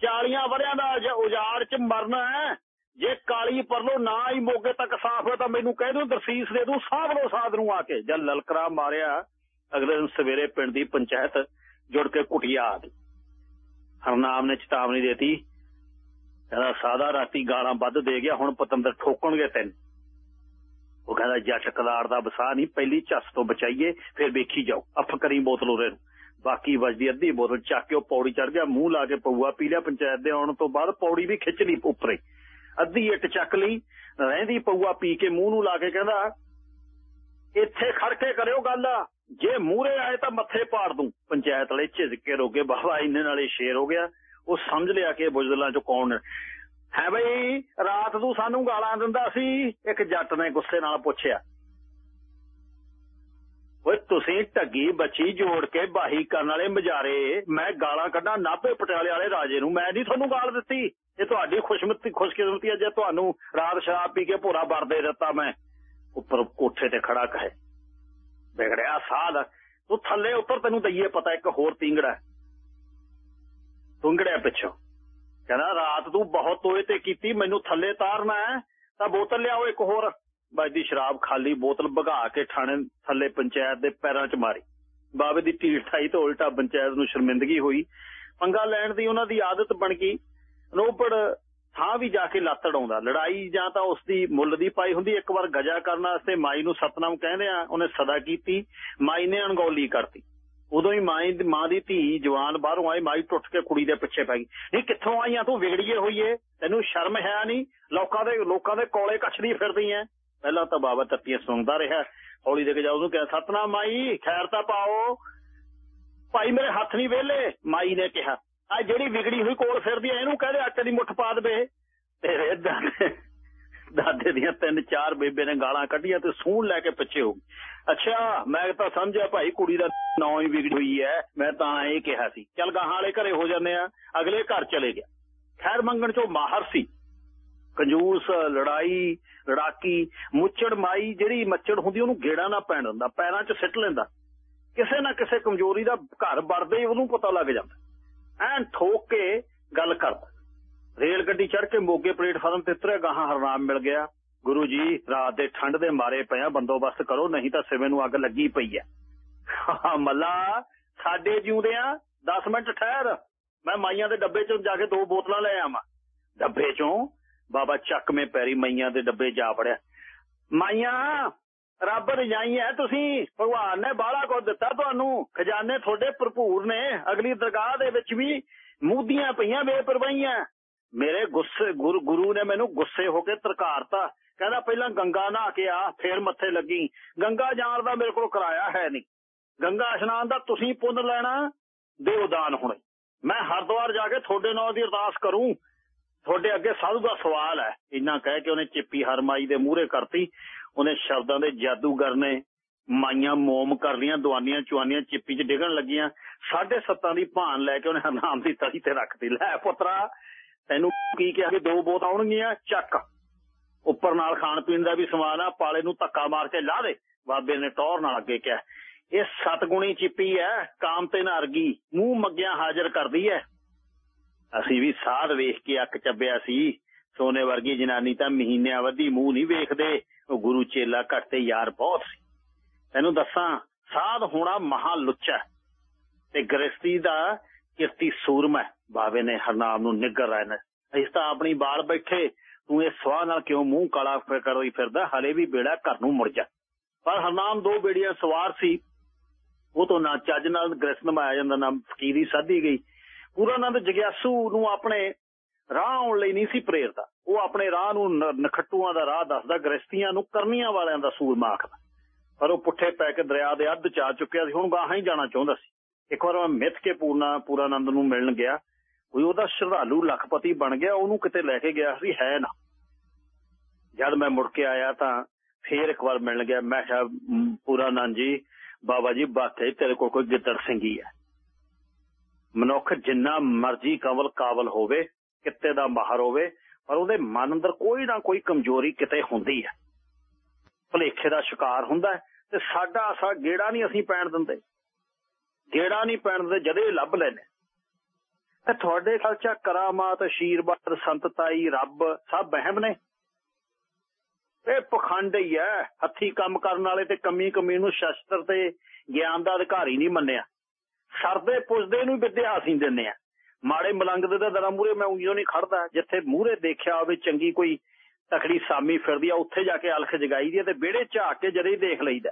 40 ਵਰਿਆਂ ਦਾ ਉਜਾੜ 'ਚ ਮਰਨਾ ਹੈ। ਜੇ ਕਾਲੀ ਪਰਲੋ ਨਾ ਹੀ ਮੋਗੇ ਤੱਕ ਸਾਫ਼ ਹੈ ਤਾਂ ਮੈਨੂੰ ਕਹਿ ਦਿਓ, ਦਰਸੀਸ ਦੇ ਦੂੰ, ਸਾਂਭ ਲਓ ਸਾਧ ਨੂੰ ਆ ਕੇ। ਜਦ ਲਲਕਰਾ ਮਾਰਿਆ, ਅਗਲੇ ਦਿਨ ਸਵੇਰੇ ਪਿੰਡ ਦੀ ਪੰਚਾਇਤ ਜੁੜ ਕੇ ਕੁਟਿਆ ਆ ਗਈ। ਹਰਨਾਮ ਨੇ ਚੇਤਾਵਨੀ ਦੇਤੀ, ਕਹਿੰਦਾ, ਸਾਦਾ ਰਾਤੀ ਗਾਲਾਂ ਵੱਧ ਦੇ ਗਿਆ, ਹੁਣ ਪਤੰਦਰ ਠੋਕਣਗੇ ਤੈਨੂੰ। ਉਹ ਕਹਿੰਦਾ ਜੱਟ ਕਲਾੜ ਦਾ ਵਸਾ ਨਹੀਂ, ਪਹਿਲੀ ਝੱਸ ਤੋਂ ਬਚਾਈਏ, ਫਿਰ ਵੇਖੀ ਜਾਓ। ਅਫ ਕਰੀ ਬੋਤਲ ਉਰੇ ਨੂੰ। ਬਾਕੀ ਵੱਜਦੀ ਅੱਧੀ ਬੋਤਲ, ਚੱਕ ਕੇ ਉਹ ਪੌੜੀ ਚੜ ਗਿਆ, ਮੂੰਹ ਲਾ ਕੇ ਪਊਆ ਪੀ ਲਿਆ, ਪੰਚਾਇਤ ਦੇ ਆਉਣ ਤੋਂ ਬਾਅਦ ਪੌੜੀ ਵੀ ਖਿੱਚ ਲਈ ਉੱਪਰੇ। ਅੱਧੀ ਇੱਟ ਚੱਕ ਲਈ, ਰਹਿੰਦੀ ਪਊਆ ਪੀ ਕੇ ਮੂੰਹ ਨੂੰ ਲਾ ਕੇ ਕਹਿੰਦਾ, ਇੱਥੇ ਖੜ ਕੇ ਕਰਿਓ ਗੱਲ, ਜੇ ਮੂਹਰੇ ਆਏ ਤਾਂ ਮੱਥੇ ਪਾੜ ਦੂੰ। ਪੰਚਾਇਤ ਵਾਲੇ ਝਿਜਕ ਕੇ ਰੋਗੇ, ਬਾਬਾ, ਇੰਨੇ ਨਾਲੇ ਸ਼ੇਰ ਹੋ ਗਿਆ। ਉਹ ਸਮਝ ਲਿਆ ਕਿ ਬੁਜ਼ਦਲਾਂ ਚ ਕੌਣ ਹੈ ਬਈ, ਰਾਤ ਨੂੰ ਸਾਨੂੰ ਗਾਲਾਂ ਦਿੰਦਾ ਸੀ, ਇੱਕ ਜੱਟ ਨੇ ਗੁੱਸੇ ਨਾਲ ਪੁੱਛਿਆ। ਓਏ, ਤੁਸੀਂ ਢੱਗੀ ਬੱਚੀ ਜੋੜ ਕੇ ਬਾਹੀ ਕਰਨ ਵਾਲੇ ਮਜਾਰੇ, ਮੈਂ ਗਾਲਾਂ ਕੱਢਾਂ ਨਾਭੇ ਪਟਿਆਲੇ ਵਾਲੇ ਰਾਜੇ ਨੂੰ, ਮੈਂ ਨਹੀਂ ਤੁਹਾਨੂੰ ਗਾਲ ਦਿੱਤੀ। ਇਹ ਤੁਹਾਡੀ ਖੁਸ਼ਮਤੀ, ਖੁਸ਼ਕਿਸਮਤੀ ਹੈ ਜੇ ਤੁਹਾਨੂੰ ਰਾਤ ਸ਼ਰਾਬ ਪੀ ਕੇ ਭੋਰਾ ਵਰਦੇ ਦਿੱਤਾ ਮੈਂ। ਉੱਪਰ ਕੋਠੇ ਤੇ ਖੜਾ ਕਹੇ, ਵਿਗੜਿਆ ਸਾਧ, ਤੂੰ ਥੱਲੇ ਉੱਤਰ, ਤੈਨੂੰ ਦਈਏ ਪਤਾ ਇੱਕ ਹੋਰ ਤਿੰਗੜਾ ਤੂੰਗੜਿਆ ਪਿੱਛੋਂ। ਕਹਿੰਦਾ, ਰਾਤ ਤੂੰ ਬਹੁਤ ਤੋਏ ਤੇ ਕੀਤੀ, ਮੈਨੂੰ ਥੱਲੇ ਤਾਰਨਾ ਹੈ, ਤਾਂ ਬੋਤਲ ਲਿਆਓ ਇੱਕ ਹੋਰ। ਵੱਜਦੀ ਸ਼ਰਾਬ ਖਾਲੀ, ਬੋਤਲ ਭਗਾ ਕੇ ਥਾਣੇ ਥੱਲੇ ਪੰਚਾਇਤ ਦੇ ਪੈਰਾਂ 'ਚ ਮਾਰੀ। ਬਾਬੇ ਦੀ ਢੀਠ ਠਾਈ ਤੋਂ ਉਲਟਾ ਪੰਚਾਇਤ ਨੂੰ ਸ਼ਰਮਿੰਦਗੀ ਹੋਈ। ਪੰਗਾ ਲੈਣ ਦੀ ਉਹਨਾਂ ਦੀ ਆਦਤ ਬਣ ਗਈ। ਰੋਪੜ ਥਾਂ ਵੀ ਜਾ ਕੇ ਲੱਤ ਅੜਾਉਂਦਾ। ਲੜਾਈ ਜਾਂ ਤਾਂ ਉਸ ਦੀ ਮੁੱਲ ਦੀ ਪਾਈ ਹੁੰਦੀ। ਇੱਕ ਵਾਰ ਗਜਾ ਕਰਨ ਵਾਸਤੇ ਮਾਈ ਨੂੰ ਸਤਨਾਮ ਕਹਿੰਦੇ ਆ, ਉਹਨੇ ਸਦਾ ਕੀਤੀ। ਮਾਈ ਨੇ ਅਣਗੌਲੀ ਕਰਤੀ। ਉਦੋਂ ਹੀ ਮਾਈ ਦੀ, ਮਾਂ ਦੀ ਧੀ ਜਵਾਨ ਬਾਹਰੋਂ ਆਈ ਮਾਈ ਟੁੱਟ ਕੇ ਕੁੜੀ ਦੇ ਪਿੱਛੇ ਪੈ ਗਈ। ਨਹੀਂ ਕਿੱਥੋਂ ਆਈਆਂ ਤੂੰ? ਵਿਗੜੀਏ ਹੋਈਏ ਤੈਨੂੰ ਸ਼ਰਮ ਹੈ ਨਹੀਂ ਲੋਕਾਂ ਦੇ ਲੋਕਾਂ ਦੇ ਕੋਲੇ ਕੱਛਦੀ ਫਿਰਦੀ ਐ। ਪਹਿਲਾਂ ਤਾਂ ਬਾਬਾ ਤੱਤੀਆਂ ਸੁਣਦਾ ਰਿਹਾ। ਹੌਲੀ ਦੇ ਕੇ ਜਾ ਉਹਨੂੰ ਕਿਹਾ, ਸਤਨਾਮ ਮਾਈ, ਖੈਰ ਤਾਂ ਪਾਓ। ਭਾਈ ਮੇਰੇ ਹੱਥ ਨਹੀਂ ਵੇਲੇ ਮਾਈ ਨੇ ਕਿਹਾ, ਆ ਜਿਹੜੀ ਵਿਗੜੀ ਹੋਈ ਕੋਲ ਫਿਰਦੀ ਐ, ਇਹਨੂੰ ਕਹਦੇ ਆਟੇ ਦੀ ਮੁੱਠ ਪਾ ਦੇਵੇ। ਤੇਰੇ ਦਾਦੇ ਦੀਆਂ ਤਿੰਨ ਚਾਰ ਬੇਬੇ ਨੇ ਗਾਲਾਂ ਕੱਢੀਆਂ ਤੇ ਸੂਣ ਲੈ ਕੇ ਪਿੱਛੇ ਹੋ ਗਈ। ਅੱਛਾ, ਮੈਂ ਤਾਂ ਸਮਝਿਆ ਭਾਈ ਕੁੜੀ ਦਾ ਨਾਂ ਹੀ ਵਿਗੜੀ ਹੋਈ ਹੈ, ਮੈਂ ਤਾਂ ਇਹ ਕਿਹਾ ਸੀ। ਚੱਲ ਗਾਹਾਂ ਵਾਲੇ ਘਰੇ ਹੋ ਜਾਂਦੇ ਆ, ਅਗਲੇ ਘਰ ਚਲੇ ਗਿਆ। ਖੈਰ ਮੰਗਣ ਚੋਂ ਮਾਹਰ ਸੀ। ਕੰਜੂਸ, ਲੜਾਈ ਲੜਾਕੀ ਮੁੱਚੜ ਮਾਈ, ਜਿਹੜੀ ਮੱਚੜ ਹੁੰਦੀ ਉਹਨੂੰ ਗੇੜਾ ਨਾ ਪੈਣ ਦਿੰਦਾ, ਪੈਰਾਂ 'ਚ ਸਿੱਟ ਲੈਂਦਾ। ਕਿਸੇ ਨਾ ਕਿਸੇ ਕਮਜ਼ੋਰੀ ਦਾ ਘਰ ਵੜਦੇ ਹੀ ਉਹਨੂੰ ਪਤਾ ਲੱਗ ਜਾਂਦਾ। ਐਨ ਠੋਕ ਕੇ ਗੱਲ ਕਰਦਾ। ਰੇਲ ਗੱਡੀ ਚੜ ਕੇ ਮੋਗੇ ਪਲੇਟਫਾਰਮ ਤੇ ਉਤਰਿਆ ਗਾਹਾਂ ਹਰਨਾਮ ਮਿਲ ਗਿਆ। ਗੁਰੂ ਜੀ, ਰਾਤ ਦੇ ਠੰਡ ਦੇ ਮਾਰੇ ਪਿਆ, ਬੰਦੋਬਸਤ ਕਰੋ, ਨਹੀਂ ਤਾਂ ਸਿਵੇਂ ਨੂੰ ਅੱਗ ਲੱਗੀ ਪਈ ਐ। ਮੱਲਾ, ਸਾਡੇ ਜਿਉਂਦਿਆਂ 10 ਮਿੰਟ ਠਹਿਰ। ਮੈਂ ਮਾਈਆਂ ਦੇ ਡੱਬੇ ਚੋਂ ਜਾ ਕੇ ਦੋ ਬੋਤਲਾਂ ਲੈ ਆਵਾਂ। ਡੱਬੇ ਚੋਂ? ਬਾਬਾ ਚੱਕਵੇਂ ਪੈਰੀ ਮਾਈਆਂ ਦੇ ਡੱਬੇ ਜਾ ਪੜਿਆ ਮਾਈਆਂ, ਰੱਬ ਰਜਾਈ ਹੈ ਤੁਸੀਂ। ਭਗਵਾਨ ਨੇ ਬਾਹਲਾ ਕੁਝ ਦਿੱਤਾ ਤੁਹਾਨੂੰ। ਖਜ਼ਾਨੇ ਤੁਹਾਡੇ ਭਰਪੂਰ ਨੇ। ਅਗਲੀ ਦਰਗਾਹ ਦੇ ਵਿੱਚ ਵੀ ਮੂਦੀਆਂ ਪਈਆਂ ਬੇਪਰਵਾਹੀਆਂ। ਮੇਰੇ ਗੁੱਸੇ, ਗੁਰੂ ਗੁਰੂ ਨੇ ਮੈਨੂੰ ਗੁੱਸੇ ਹੋ ਕੇ ਤਰਕਾਰਤਾ। ਕਹਿੰਦਾ, ਪਹਿਲਾਂ ਗੰਗਾ ਨਹਾ ਕੇ ਆ, ਫੇਰ ਮੱਥੇ ਲੱਗੀ। ਗੰਗਾ ਜਾਣ ਦਾ ਮੇਰੇ ਕੋਲ ਕਿਰਾਇਆ ਹੈ ਨਹੀਂ। ਗੰਗਾ ਇਸ਼ਨਾਨ ਦਾ ਤੁਸੀਂ ਪੁੰਨ ਲੈਣਾ, ਦਿਓ ਦਾਨ ਹੁਣੇ। ਮੈਂ ਹਰਦੁਆਰ ਜਾ ਕੇ ਤੁਹਾਡੇ ਨਾਂ ਦੀ ਅਰਦਾਸ ਕਰੂੰ। ਤੁਹਾਡੇ ਅੱਗੇ ਸਾਧੂ ਦਾ ਸਵਾਲ ਹੈ। ਇੰਨਾ ਕਹਿ ਕੇ ਉਹਨੇ ਚਿੱਪੀ ਹਰਮਾਈ ਦੇ ਮੂਹਰੇ ਕਰਤੀ। ਉਹਨੇ ਸ਼ਬਦਾਂ ਦੇ ਜਾਦੂਗਰ ਨੇ ਮਾਈਆਂ ਮੋਮ ਕਰ ਲੀਆਂ, ਦਵਾਨੀਆਂ ਚੁਆਨੀਆਂ ਚਿੱਪੀ 'ਚ ਡਿੱਗਣ ਲੱਗੀਆਂ। ਸਾਢੇ ਸੱਤਾਂ ਦੀ ਭਾਨ ਲੈ ਕੇ ਉਹਨੇ ਹਰਨਾਮ ਦੀ ਤਲੀ ਤੇ ਰੱਖਤੀ। ਲੈ ਪੁੱਤਰਾ ਤੈਨੂੰ ਕੀ ਕਿਹਾ ਕਿ ਦੋ ਬੋਤ ਆਉਣਗੀਆਂ? ਚੱਕ। ਉੱਪਰ ਨਾਲ ਖਾਣ ਪੀਣ ਦਾ ਵੀ ਸਮਾਨ ਆ, ਪਾਲੇ ਨੂੰ ਧੱਕਾ ਮਾਰ ਕੇ ਲਾ ਦੇ। ਬਾਬੇ ਨੇ ਟੌਰ ਨਾਲ ਅੱਗੇ ਕਿਹਾ। ਇਹ ਸਤਗੁਣੀ ਚਿੱਪੀ ਐ, ਕਾਮ ਤੇ ਨਰਗੀ ਮੂੰਹ ਮੱਗਿਆ ਹਾਜ਼ਰ ਕਰਦੀ ਐ। ਅਸੀਂ ਵੀ ਸਾਧ ਵੇਖ ਕੇ ਅੱਖ ਚੱਬਿਆ ਸੀ। ਸੋਨੇ ਵਰਗੀ ਜਨਾਨੀ ਤਾਂ ਮਹੀਨਿਆਂ ਵਧੀ ਮੂੰਹ ਨਹੀਂ ਵੇਖਦੇ। ਉਹ ਗੁਰੂ ਚੇਲਾ ਘੱਟ ਤੇ ਯਾਰ ਬਹੁਤ ਸੀ। ਤੈਨੂੰ ਦੱਸਾਂ, ਸਾਧ ਹੋਣਾ ਮਹਾ ਲੁੱਚਾ। ਤੇ ਗ੍ਰਸਤੀ ਦਾ ਕਿਰਤੀ ਸੂਰਮਾ ਬਾਵੇ ਨੇ ਹਰਨਾਮ ਨੂੰ ਨਿੱਗਰ ਰਾਇ ਨੇ। ਇਸ ਤਾਂ ਆਪਣੀ ਬਾਲ ਬੈਠੇ, ਤੂੰ ਇਹ ਸਵਾਹ ਨਾਲ ਕਿਉਂ ਮੂੰਹ ਕਾਲਾ ਕਰੋਈ ਫਿਰਦਾ? ਹਲੇ ਵੀ ਬੇੜਾ ਘਰ ਨੂੰ ਮੁੜ ਜਾ। ਪਰ ਹਰਨਾਮ ਦੋ ਬੇੜੀਆਂ ਸਵਾਰ ਸੀ। ਉਹ ਤੋਂ ਨਾ ਚੱਜ ਨਾਲ ਗ੍ਰਸਤ ਨਮਾਇਆ ਜਾਂਦਾ, ਨਾ ਫਕੀਰੀ ਸਾਧੀ ਗਈ। ਪੂਰਾ ਨੰਦ ਜਗਿਆਸੂ ਨੂੰ ਆਪਣੇ ਰਾਹ ਆਉਣ ਲਈ ਨਹੀਂ ਸੀ ਪ੍ਰੇਰਦਾ। ਉਹ ਆਪਣੇ ਰਾਹ ਨੂੰ ਨਖੱਟੂਆਂ ਦਾ ਰਾਹ ਦੱਸਦਾ, ਗ੍ਰਸਤੀਆਂ ਨੂੰ ਕਰਨੀਆਂ ਵਾਲਿਆਂ ਦਾ ਸੂਰਮਾ ਆਖਦਾ ਪਰ ਉਹ ਪੁੱਠੇ ਪੈ ਕੇ ਦਰਿਆ ਦੇ ਅੱਧ ਚਾ ਚੁੱਕਿਆ ਸੀ, ਹੁਣ ਗਾਹਾਂ ਹੀ ਜਾਣਾ ਚਾਹੁੰਦਾ ਸੀ। ਇੱਕ ਵਾਰ ਮੈਂ ਮਿੱਥ ਕੇ ਪੂਰਨਾ, ਪੂਰਾਨੰਦ ਨੂੰ ਮਿਲਣ ਗਿਆ। ਕੋਈ ਉਹਦਾ ਸ਼ਰਧਾਲੂ ਲੱਖਪਤੀ ਬਣ ਗਿਆ, ਉਹਨੂੰ ਕਿਤੇ ਲੈ ਕੇ ਗਿਆ ਸੀ ਹੈ ਨਾ। ਜਦ ਮੈਂ ਮੁੜ ਕੇ ਆਇਆ ਤਾਂ ਫੇਰ ਇੱਕ ਵਾਰ ਮਿਲਣ ਗਿਆ। ਮੈਂ ਕਿਹਾ ਪੂਰਾਨੰਦ ਜੀ, ਬਾਬਾ ਜੀ, ਬਾਤੇ ਤੇਰੇ ਕੋਲ ਕੋਈ ਗਿੱਦੜ ਸਿੰਘੀ ਹੈ। ਮਨੁੱਖ ਜਿੰਨਾ ਮਰਜ਼ੀ ਕਵਲ ਕਾਬਲ ਹੋਵੇ, ਕਿੱਤੇ ਦਾ ਮਾਹਰ ਹੋਵੇ, ਪਰ ਉਹਦੇ ਮਨ ਅੰਦਰ ਕੋਈ ਨਾ ਕੋਈ ਕਮਜ਼ੋਰੀ ਕਿਤੇ ਹੁੰਦੀ ਹੈ। ਭਲੇਖੇ ਦਾ ਸ਼ਿਕਾਰ ਹੁੰਦਾ ਤੇ ਸਾਡਾ ਅਸਾ ਗੇੜਾ ਨਹੀਂ ਅਸੀਂ ਪੈਣ ਦਿੰਦੇ। ਗੇੜਾ ਨਹੀਂ ਪੈਣ ਦੇ ਜਦੇ ਲੱਭ ਲੈਨੇ ਤੇ ਤੁਹਾਡੇ ਖਿਆਲ ਚ ਕਰਾਮਾਤ, ਅਸ਼ੀਰਵਾਦ, ਸੰਤਤਾਈ, ਰੱਬ ਸਭ ਵਹਿਮ ਨੇ? ਇਹ ਪਖੰਡ ਹੀ ਹੈ। ਹੱਥੀ ਕੰਮ ਕਰਨ ਵਾਲੇ ਤੇ ਕਮੀ ਕਮੀ ਨੂੰ ਸ਼ਸਤਰ ਤੇ ਗਿਆਨ ਦਾ ਅਧਿਕਾਰੀ ਨਹੀਂ ਮੰਨਿਆ। ਸਰਦੇ ਪੁੱਛਦੇ ਨੂੰ ਵਿਦਿਆ ਅਸੀਂ ਦਿੰਨੇ ਆ। ਮਾੜੇ ਮਲੰਗ ਦੇ ਦਰਾਂ ਮੂਰੇ ਮੈਂ ਉਂਗੀਓ ਨਹੀਂ ਖੜਦਾ। ਜਿੱਥੇ ਮੂਰੇ ਦੇਖਿਆ ਹੋਵੇ ਚੰਗੀ ਕੋਈ ਤਕੜੀ ਸਾਮੀ ਫਿਰਦੀ ਆ, ਉੱਥੇ ਜਾ ਕੇ ਅਲਖ ਜਗਾਈ ਦੀ ਤੇ ਵਿਹੜੇ ਝਾਕ ਕੇ ਜਦੇ ਹੀ ਦੇਖ ਲਈਦਾ।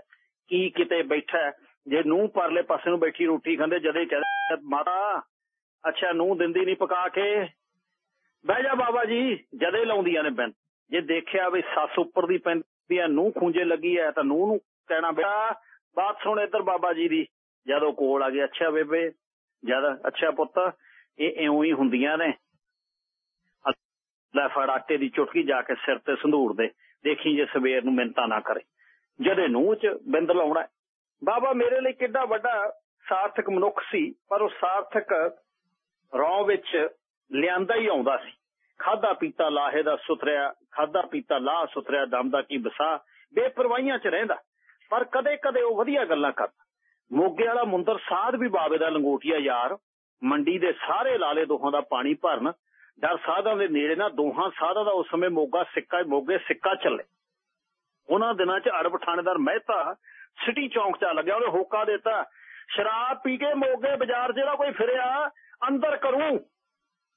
ਕੀ ਕਿਤੇ ਬੈਠਾ ਜੇ ਨੂੰ ਪਰਲੇ ਪਾਸੇ ਨੂੰ ਬੈਠੀ ਰੋਟੀ ਖਾਂਦੇ, ਜਦੇ ਕਹਿੰਦੇ ਮਾਤਾ, ਅੱਛਾ ਨੂੰ ਦਿੰਦੀ ਨਹੀਂ ਪਕਾ ਕੇ। ਬਹਿ ਜਾ ਬਾਬਾ ਜੀ, ਜਦੇ ਲਾਉਂਦੀਆਂ ਨੇ ਬਿੰਦ ਜੇ ਦੇਖਿਆ ਵੀ ਸੱਸ ਉੱਪਰ ਦੀ ਪੈਂਦੀ ਆ ਨੂੰ ਖੂੰਜੇ ਲੱਗੀ ਐ ਤਾਂ ਨੂੰ ਨੂੰ ਕਹਿਣਾ, ਬੇਟਾ, ਬਾਤ ਸੁਣ ਇੱਧਰ ਬਾਬਾ ਜੀ ਦੀ। ਜਦੋਂ ਕੋਲ ਆ ਗਿਆ ਅੱਛਾ ਬੇਬੇ, ਜਦ, ਅੱਛਾ ਪੁੱਤ, ਇਹ ਇਉਂ ਹੀ ਹੁੰਦੀਆਂ ਨੇ। ਲੈ ਫੜ ਆਟੇ ਦੀ ਚੁਟਕੀ ਜਾ ਕੇ ਸਿਰ ਤੇ ਸੰਧੂੜ ਦੇ, ਦੇਖੀ ਜੇ ਸਵੇਰ ਨੂੰ ਮਿੰਤਾ ਨਾ ਕਰੇ। ਜਦੇ ਨੂੰ ਚ ਬਿੰਦ ਲਾਉਣਾ ਬਾਬਾ ਮੇਰੇ ਲਈ ਕਿੱਡਾ ਵੱਡਾ ਸਾਰਥਕ ਮਨੁੱਖ ਸੀ, ਪਰ ਉਹ ਸਾਰਥਕ ਰੌ ਵਿੱਚ ਲਿਆਂਦਾ ਹੀ ਆਉਂਦਾ ਸੀ। ਖਾਦਾ ਪੀਤਾ ਲਾਹੇ ਦਾ ਸੁਥਰਿਆ ਖਾਦਾ ਪੀਤਾ ਲਾਹ ਸੁਥਰਿਆ, ਦਮ ਦਾ ਕੀ ਬਸਾ, ਬੇਪਰਵਾਹੀਆਂ ਚ ਰਹਿੰਦਾ। ਪਰ ਕਦੇ ਕਦੇ ਉਹ ਵਧੀਆ ਗੱਲਾਂ ਕਰਦਾ। ਮੋਗੇ ਵਾਲਾ ਮੁੰਦਰ ਸਾਧ ਵੀ ਬਾਬੇ ਦਾ ਲੰਗੋਟੀਆ ਯਾਰ, ਮੰਡੀ ਦੇ ਸਾਰੇ ਲਾਲੇ ਦੋਹਾਂ ਦਾ ਪਾਣੀ ਭਰਨ, ਡਰ ਸਾਧਾਂ ਦੇ ਨੇੜੇ ਨਾ ਦੋਹਾਂ ਸਾਧਾਂ ਦਾ ਉਸ ਸਮੇਂ ਮੋਗਾ ਸਿੱਕਾ, ਮੋਗੇ ਸਿੱਕਾ ਚੱਲੇ। ਉਹਨਾਂ ਦਿਨਾਂ 'ਚ ਅਰਬ ਥਾਣੇਦਾਰ ਮਹਿਤਾ ਸਿਟੀ ਚੌਂਕ 'ਚ ਲੱਗਿਆ ਉਹਨੇ ਹੋਕਾ ਦਿੱਤਾ। ਸ਼ਰਾਬ ਪੀ ਕੇ ਮੋਗੇ ਬਾਜ਼ਾਰ ਜਿਹੜਾ ਕੋਈ ਫਿਰਿਆ, ਅੰਦਰ ਕਰੂੰ।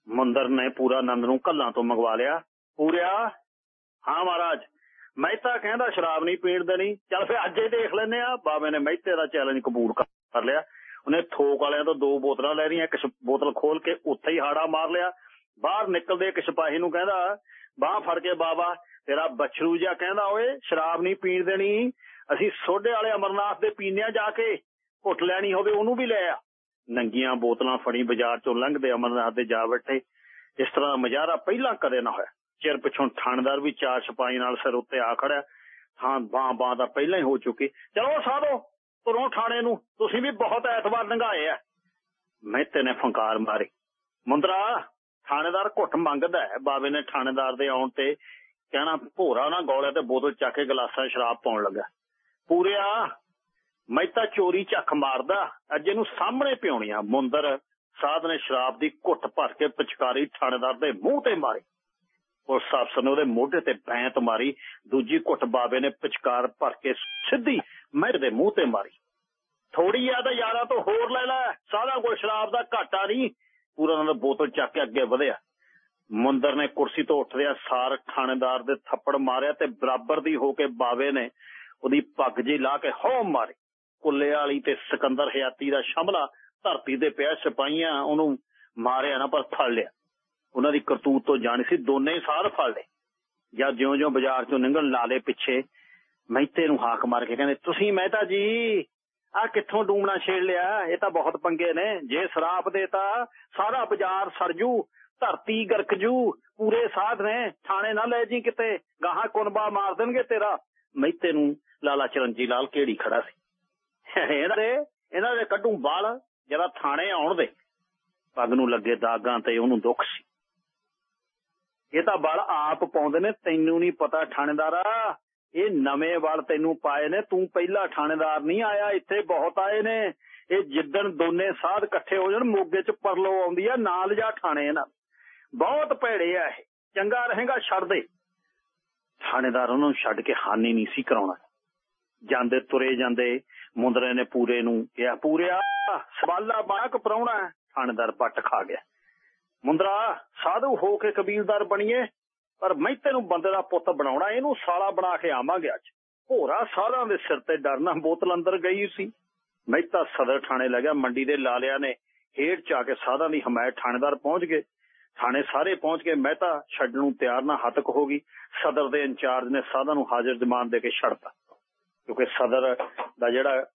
ਮੰਦਰ ਨੇ ਪੂਰਾ ਆਨੰਦ ਨੂੰ ਕੱਲਾਂ ਤੋਂ ਮੰਗਵਾ ਲਿਆ। ਪੂਰਿਆ? ਹਾਂ ਮਹਾਰਾਜ, ਮਹਿਤਾ ਕਹਿੰਦਾ ਸ਼ਰਾਬ ਨਹੀਂ ਪੀਣ ਦੇਣੀ। ਚੱਲ ਫੇ ਅੱਜ ਹੀ ਦੇਖ ਲੈਨੇ ਆ ਬਾਬੇ ਨੇ ਮਹਿਤੇ ਦਾ ਚੈਲੰਜ ਕਬੂਲ ਕਰ ਲਿਆ। ਉਹਨੇ ਥੋਕ ਵਾਲਿਆਂ ਤੋਂ ਦੋ ਬੋਤਲਾਂ ਲੈ ਰਹੀਆਂ, ਇੱਕ ਬੋਤਲ ਖੋਲ ਕੇ ਉੱਥੇ ਹੀ ਹਾੜਾ ਮਾਰ ਲਿਆ। ਬਾਹਰ ਨਿਕਲਦੇ ਇੱਕ ਸਿਪਾਹੀ ਨੂੰ ਕਹਿੰਦਾ, ਬਾਹ ਫੜ ਕੇ ਬਾਬਾ, ਤੇਰਾ ਬਛਰੂ ਜਿਹਾ ਕਹਿੰਦਾ ਓਏ, ਸ਼ਰਾਬ ਨਹੀਂ ਪੀਣ ਦੇਣੀ। ਅਸੀਂ ਸੋਡੇ ਵਾਲੇ ਅਮਰਨਾਥ ਦੇ ਪੀਨਿਆ ਜਾ ਕੇ ਘੁੱਟ ਲੈਣੀ ਹੋਵੇ, ਉਹਨੂੰ ਵੀ ਲੈ ਆ। ਨੰਗੀਆਂ ਬੋਤਲਾਂ ਫੜੀ ਬਾਜ਼ਾਰ ਚੋਂ ਲੰਘਦੇ ਅਮਰਨਾਥ ਦੇ ਜਾ ਬੈਠੇ। ਇਸ ਤਰ੍ਹਾਂ ਦਾ ਮਜ਼ਾਰਾ ਪਹਿਲਾਂ ਕਦੇ ਨਾ ਹੋਇਆ। ਚਿਰ ਪਿਛੋਂ ਥਾਣਦਾਰ ਵੀ ਚਾਰ ਸਿਪਾਹੀ ਨਾਲ ਸਿਰ ਉੱਤੇ ਆ ਖੜਿਆ। ਥਾਂ ਬਾਹ ਬਾਹ ਦਾ ਪਹਿਲਾਂ ਹੀ ਹੋ ਚੁੱਕੀ। ਚਲੋ ਸਾਧੋ ਤੁਰੋਂ ਥਾਣੇ ਨੂੰ। ਤੁਸੀਂ ਵੀ ਬਹੁਤ ਐਤਵਾਰ ਲੰਘਾਏ ਆ। ਮਹਿਤੇ ਨੇ ਫੰਕਾਰ ਮਾਰੀ। ਮੁੰਦਰਾ, ਥਾਣੇਦਾਰ ਘੁੱਟ ਮੰਗਦਾ ਹੈ। ਬਾਬੇ ਨੇ ਥਾਣੇਦਾਰ ਦੇ ਆਉਣ ਤੇ ਕਹਿਣਾ, ਭੋਰਾ ਨਾ ਗੋਲੇ ਤੇ ਬੋਤਲ ਚੱਕ ਕੇ ਗਲਾਸਾਂ ਸ਼ਰਾਬ ਪਾਉਣ ਲੱਗਾ। ਪੂਰਿਆ। ਮੈਂ ਤਾਂ ਚੋਰੀ ਝੱਖ ਮਾਰਦਾ। ਅੱਜ ਇਹਨੂੰ ਸਾਹਮਣੇ ਪਿਉਣੀਆਂ ਮੁੰਦਰ ਸਾਧ ਨੇ ਸ਼ਰਾਬ ਦੀ ਘੁੱਟ ਭਰ ਕੇ ਪਿਚਕਾਰੀ ਥਾਣੇਦਾਰ ਦੇ ਮੂੰਹ ਤੇ ਮਾਰੀ। ਉਸ ਅਫਸਰ ਨੇ ਉਹਦੇ ਮੋਢੇ ਤੇ ਬੈਂਤ ਮਾਰੀ। ਦੂਜੀ ਘੁੱਟ ਬਾਬੇ ਨੇ ਪਿਚਕਾਰ ਭਰ ਕੇ ਸਿੱਧੀ ਮਹਿਰ ਦੇ ਮੂੰਹ ਤੇ ਮਾਰੀ। ਥੋੜੀ ਆ ਤਾਂ ਯਾਰਾਂ ਤੋਂ ਹੋਰ ਲੈ ਲੈ। ਸਾਰਾ ਕੋਈ ਸ਼ਰਾਬ ਦਾ ਘਾਟਾ ਨਹੀਂ। ਪੂਰਾ ਉਹਨਾਂ ਬੋਤਲ ਚੱਕ ਕੇ ਅੱਗੇ ਵਧਿਆ। ਮੁੰਦਰ ਨੇ ਕੁਰਸੀ ਤੋਂ ਉੱਠਦਿਆਂ ਸਾਰ ਥਾਣੇਦਾਰ ਦੇ ਥੱਪੜ ਮਾਰਿਆ ਤੇ ਬਰਾਬਰ ਦੀ ਹੋ ਕੇ ਬਾਵੇ ਨੇ ਉਹਦੀ ਪੱਗ ਜੀ ਲਾ ਕੇ ਹੋ ਮਾਰੀ। ਕੁੱਲੇ ਵਾਲੀ ਤੇ ਸਿਕੰਦਰ ਹਯਾਤੀ ਦਾ ਸ਼ਮਲਾ ਧਰਤੀ ਦੇ ਪਿਆ, ਸਿਪਾਹੀਆਂ ਉਹਨੂੰ ਮਾਰਿਆ ਨਾ ਪਰ ਫੜ ਲਿਆ। ਉਹਨਾਂ ਦੀ ਕਰਤੂਤ ਤੋਂ ਜਾਣੀ ਸੀ ਦੋਨੇ ਹੀ ਫੜ ਲਏ। ਜਾਂ ਜਿਉਂ-ਜਿਉਂ ਬਾਜ਼ਾਰ ਚੋਂ ਨਿਕਲਣ ਲਾਲੇ ਪਿੱਛੇ, ਮਹਿਤੇ ਨੂੰ ਹਾਕ ਮਾਰ ਕੇ ਕਹਿੰਦੇ, ਤੁਸੀਂ ਮਹਿਤਾ ਜੀ ਆ ਕਿੱਥੋਂ ਡੂਮਣਾ ਛੇੜ ਲਿਆ? ਇਹ ਤਾਂ ਬਹੁਤ ਪੰਗੇ ਨੇ। ਜੇ ਸ਼ਰਾਬ ਦੇਤਾ ਸਾਰਾ ਬਾਜ਼ਾਰ ਸਰਜੂ ਧਰਤੀ ਗਰਕਜੂ ਪੂਰੇ ਸਾਧ ਨੇ। ਥਾਣੇ ਨਾ ਲੈ ਜੀ ਕਿਤੇ, ਗਾਹਾਂ ਕੁਨਬਾ ਮਾਰ ਦੇਣਗੇ ਤੇਰਾ। ਮਹਿਤੇ ਨੂੰ ਲਾਲਾ ਚਰਨਜੀ ਲਾਲ ਕਿਹੜੀ ਖੜਾ ਸੀ? ਇਹਨਾਂ ਦੇ ਇਹਨਾਂ ਦੇ ਕੱਢੂ ਬਾਲ ਜਿਹੜਾ ਥਾਣੇ ਆਉਣ ਦੇ। ਪੱਗ ਨੂੰ ਲੱਗੇ ਦਾਗਾਂ ਤੇ ਉਹਨੂੰ ਦੁੱਖ ਸੀ। ਇਹ ਤਾਂ ਬਲ ਆਪ ਪਾਉਂਦੇ ਨੇ, ਤੈਨੂੰ ਨਹੀਂ ਪਤਾ ਥਾਣੇਦਾਰਾ ਇਹ ਨਵੇਂ ਬਲ ਤੈਨੂੰ ਪਾਏ ਨੇ, ਤੂੰ ਪਹਿਲਾ ਥਾਣੇਦਾਰ ਨਹੀਂ ਆਇਆ, ਇੱਥੇ ਬਹੁਤ ਆਏ ਨੇ। ਇਹ ਜਿੱਦਣ ਦੋਨੇ ਸਾਧ ਇਕੱਠੇ ਹੋ ਜਾਣ, ਮੋਗੇ ਚ ਪਰਲੋ ਆਉਂਦੀ ਆ, ਨਾਲ ਜਾ ਥਾਣੇ ਇਹਨਾਂ ਬਹੁਤ ਭੈੜੇ ਆ ਇਹ, ਚੰਗਾ ਰਹੇਗਾ, ਛੱਡ ਦੇ। ਥਾਣੇਦਾਰ ਉਹਨੂੰ ਛੱਡ ਕੇ ਹਾਨੀ ਨਹੀਂ ਸੀ ਕਰਾਉਣਾ। ਜਾਂਦੇ, ਤੁਰੇ ਜਾਂਦੇ, ਮੁੰਦਰੇ ਨੇ ਪੂਰੇ ਨੂੰ ਕਿਹਾ ਪੂਰਿਆ ਸਵਾਲਾ ਬਾਕ ਪਰਾਉਣਾ ਥਾਣੇਦਾਰ ਪੱਟ ਖਾ ਗਿਆ। ਮੁੰਦਰਾ, ਸਾਧੂ ਹੋ ਕੇ ਕਬੀਲਦਾਰ ਬਣੀਏ, ਪਰ ਮੈਂ ਤੈਨੂੰ ਬੰਦੇ ਦਾ ਪੁੱਤ ਬਣਾਉਣਾ, ਇਹਨੂੰ ਸਾਲਾ ਬਣਾ ਕੇ ਆਵਾਂਗੇ ਅੱਜ। ਭੋਰਾ ਸਾਰਿਆਂ ਦੇ ਸਿਰ ਤੇ ਡਰਨਾ ਬੋਤਲ ਅੰਦਰ ਗਈ ਸੀ। ਮੈਂ ਤਾਂ ਸਦਰ ਥਾਣੇ ਲੱਗਿਆ ਮੰਡੀ ਦੇ ਲਾਲਿਆ ਨੇ ਹੇਠ ਚਾ ਕੇ ਸਾਧਾਂ ਦੀ ਹਮਾਇਤ ਥਾਣੇਦਾਰ ਪਹੁੰਚ ਗਏ। ਥਾਣੇ ਸਾਰੇ ਪਹੁੰਚ ਕੇ ਮਹਿਤਾ ਛੱਡਣ ਨੂੰ ਤਿਆਰ ਨਾ, ਹੱਤਕ ਹੋ ਗਈ। ਸਦਰ ਦੇ ਇੰਚਾਰਜ ਨੇ ਸਾਧਾਂ ਨੂੰ ਹਾਜ਼ਰ ਜ਼ਮਾਨ ਦੇ ਕੇ ਛੱਡਤਾ। ਕਿਉਂਕਿ ਸਦਰ ਦਾ ਜਿਹੜਾ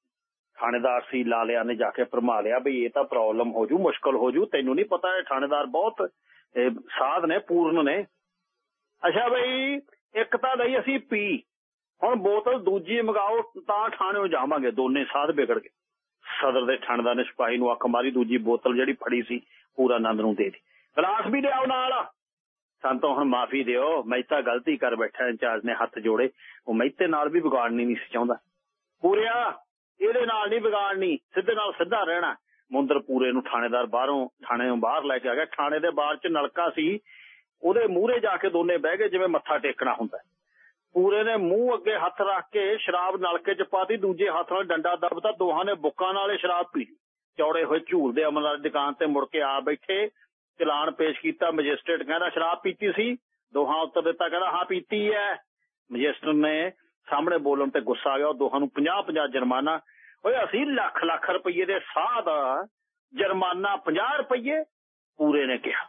ਥਾਣੇਦਾਰ ਸੀ, ਲਾਲਿਆ ਨੇ ਜਾ ਕੇ ਭਰਮਾ ਲਿਆ ਵੀ ਇਹ ਤਾਂ ਪ੍ਰੋਬਲਮ ਹੋ ਜੂ, ਮੁਸ਼ਕਲ ਹੋ ਜੂ। ਤੈਨੂੰ ਨਹੀਂ ਪਤਾ ਇਹ ਥਾਣੇਦਾਰ ਬਹੁਤ ਸਾਧ ਨੇ, ਪੂਰਨ ਨੇ। ਅੱਛਾ ਬਈ, ਇੱਕ ਤਾਂ ਲਈ ਅਸੀਂ ਪੀ। ਹੁਣ ਬੋਤਲ ਦੂਜੀ ਮੰਗਾਓ, ਤਾਂ ਥਾਣੇੋਂ ਜਾਵਾਂਗੇ, ਦੋਨੇ ਸਾਧ ਵਿਗੜ ਗਏ। ਸਦਰ ਦੇ ਥਾਣੇਦਾਰ ਨੇ ਸਿਪਾਹੀ ਨੂੰ ਅੱਖ ਮਾਰੀ, ਦੂਜੀ ਬੋਤਲ ਜਿਹੜੀ ਫੜੀ ਸੀ, ਪੂਰਾ ਆਨੰਦ ਨੂੰ ਦੇ ਦਿੱਤੀ। ਗਲਾਸ ਵੀ ਲਿਆਓ ਨਾਲ। ਸੰਤੋਂ ਹੁਣ ਮਾਫੀ ਦਿਓ, ਮੈਂ ਤਾਂ ਗਲਤੀ ਕਰ ਬੈਠਾ ਇੰਚਾਰਜ ਨੇ ਹੱਥ ਜੋੜੇ। ਉਹ ਮੈਤੇ ਨਾਲ ਵੀ ਵਿਗਾੜਨੀ ਨਹੀਂ ਸੀ ਚਾਹੁੰਦਾ। ਪੂਰਿਆ, ਇਹਦੇ ਨਾਲ ਨਹੀਂ ਵਿਗਾੜਨੀ, ਸਿੱਧੇ ਨਾਲ ਸਿੱਧਾ ਰਹਿਣਾ। ਮੁੰਦਰ ਪੂਰੇ ਨੂੰ ਥਾਣੇਦਾਰ ਬਾਹਰੋਂ, ਥਾਣੇ ਬਾਹਰ ਲੈ ਕੇ ਆ ਗਿਆ। ਥਾਣੇ ਦੇ ਬਾਹਰ 'ਚ ਨਲਕਾ ਸੀ। ਉਹਦੇ ਮੂਹਰੇ ਜਾ ਕੇ ਦੋਨੇ ਬਹਿ ਗਏ, ਜਿਵੇਂ ਮੱਥਾ ਟੇਕਣਾ ਹੁੰਦਾ। ਪੂਰੇ ਨੇ ਮੂੰਹ ਅੱਗੇ ਹੱਥ ਰੱਖ ਕੇ ਸ਼ਰਾਬ ਨਲਕੇ 'ਚ ਪਾਤੀ, ਦੂਜੇ ਹੱਥ ਨਾਲ ਡੰਡਾ ਦਬਤਾ। ਦੋਹਾਂ ਨੇ ਬੁੱਕਾਂ ਨਾਲ ਸ਼ਰਾਬ ਪੀ ਲਈ। ਚੌੜੇ ਹੋਏ ਝੂਲ ਦੇ ਅਮਲ ਦੀ ਦੁਕਾਨ ਤੇ ਮੁੜ ਕੇ ਆ ਬੈਠੇ। ਚਲਾਨ ਪੇਸ਼ ਕੀਤਾ, ਮੈਜਿਸਟ੍ਰੇਟ ਕਹਿੰਦਾ ਸ਼ਰਾਬ ਪੀਤੀ ਸੀ, ਦੋਹਾਂ ਉੱਤਰ ਦਿੱਤਾ, ਕਹਿੰਦਾ ਹਾਂ ਪੀਤੀ ਹੈ। ਮੈਜਿਸਟ੍ਰੇਟ ਨੇ ਸਾਹਮਣੇ ਬੋਲਣ ਤੇ ਗੁੱਸਾ ਆ ਗਿਆ ਦੋਹਾਂ ਨੂੰ 50 50 ਜੁਰਮਾਨਾ, ਓਏ ਅਸੀਂ ਲੱਖ ਲੱਖ ਰੁਪਏ ਦੇ ਸਾਹ ਦਾ ਜੁਰਮਾਨਾ 50 ਰੁਪਏ ਪੂਰੇ ਨੇ ਕਿਹਾ।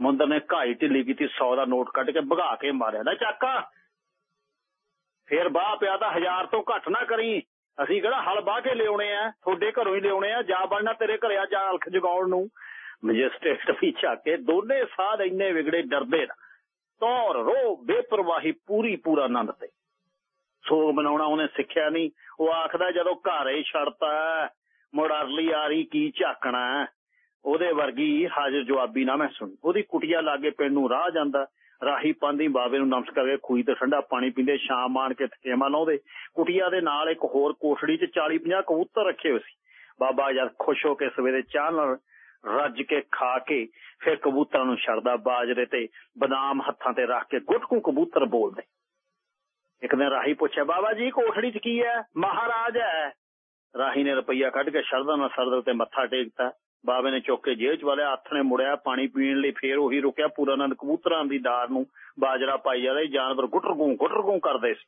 ਮੁੰਦਰ ਨੇ ਘਾਈ ਢਿੱਲੀ ਕੀਤੀ 100 ਦਾ ਨੋਟ ਕੱਢ ਕੇ ਭਗਾ ਕੇ ਮਾਰਿਆ ਨਾ ਚਾਕਾ। ਫੇਰ ਬਾਹ ਪਿਆ ਤਾਂ ਹਜ਼ਾਰ ਤੋਂ ਘੱਟ ਨਾ ਕਰੀ। ਅਸੀਂ ਕਿਹੜਾ ਹਲ ਬਾਹ ਕੇ ਲਿਆਉਣੇ ਆ, ਤੁਹਾਡੇ ਘਰੋਂ ਹੀ ਲਿਆਉਣੇ ਆ, ਜਾ ਬਣਨਾ ਤੇਰੇ ਘਰੇ ਆ, ਜਾ ਅਲਖ ਜਗਾਉਣ ਨੂੰ। ਮੈਜਿਸਟ੍ਰੇਟ ਵੀ ਝਾਕੇ ਦੋਨੇ ਸਾਧ ਇੰਨੇ ਵਿਗੜੇ ਡਰਦੇ ਨਾ। ਤੌਰ ਰੋ ਬੇਪਰਵਾਹੀ ਪੂਰੀ, ਪੂਰਾ ਆਨੰਦ ਤੇ। ਸੋਗ ਮਨਾਉਣਾ ਉਹਨੇ ਸਿੱਖਿਆ ਨਹੀਂ। ਉਹ ਆਖਦਾ, ਜਦੋਂ ਘਰ ਛੜਤਾ ਮੁੜ ਆਰੀ ਕੀ ਝਾਕਣਾ? ਉਹਦੇ ਵਰਗੀ ਹਾਜ਼ਰ ਜਵਾਬੀ ਨਾ ਮੈਂ ਸੁਣੀ। ਉਹਦੀ ਕੁਟਿਆ ਲਾਗੇ ਪਿੰਡ ਨੂੰ ਰਾਹ ਜਾਂਦਾ। ਰਾਹੀ ਪਾਂਦੀ ਬਾਬੇ ਨੂੰ ਨਮਸ ਕਰਕੇ ਖੂਈ ਤੇ ਠੰਡਾ ਪਾਣੀ ਪੀਂਦੇ, ਸ਼ਾਮ ਆਣ ਕੇ ਥਕੇਮਾ ਲਾਉਂਦੇ। ਕੁਟਿਆ ਦੇ ਨਾਲ ਇੱਕ ਹੋਰ ਕੋਠੜੀ 'ਚ 40 50 ਕਬੂਤਰ ਰੱਖੇ ਹੋਏ ਸੀ। ਬਾਬਾ ਜਦ ਖੁਸ਼ ਹੋ ਕੇ ਸਵੇਰੇ ਚਾਹ ਨਾਲ ਰੱਜ ਕੇ ਖਾ ਕੇ ਫਿਰ ਕਬੂਤਰਾਂ ਨੂੰ ਛੱਡਦਾ ਬਾਜਰੇ ਤੇ ਬਦਾਮ ਹੱਥਾਂ ਤੇ ਰੱਖ ਕੇ ਗੁਟਕੂ ਕਬੂਤਰ ਬੋਲਦੇ। ਇੱਕ ਦਿਨ ਰਾਹੀ ਪੁੱਛਿਆ, ਬਾਬਾ ਜੀ, ਕੋਠੜੀ 'ਚ ਕੀ ਹੈ? ਮਹਾਰਾਜ ਹੈ। ਰਾਹੀ ਨੇ ਰੁਪਈਆ ਕੱਢ ਕੇ ਸ਼ਰਧਾ ਨਾਲ ਸਰਦਰ ਤੇ ਮੱਥਾ ਟੇਕਤਾ। ਬਾਬੇ ਨੇ ਚੁੱਕ ਕੇ ਜੇਲ੍ਹ 'ਚ ਵਾਲਿਆ, ਹੱਥ ਨੇ ਮੁੜਿਆ, ਪਾਣੀ ਪੀਣ ਲਈ ਫੇਰ ਉਹੀ ਰੁਕਿਆ। ਪੂਰਾ ਨੰਦ ਕਬੂਤਰਾਂ ਦੀ ਡਾਰ ਨੂੰ ਬਾਜਰਾ ਪਾਈ ਜਾਂਦੇ ਜਾਨਵਰ ਗੁਟਰਗੂ ਗੁਟਰਗੂ ਕਰਦੇ ਸੀ।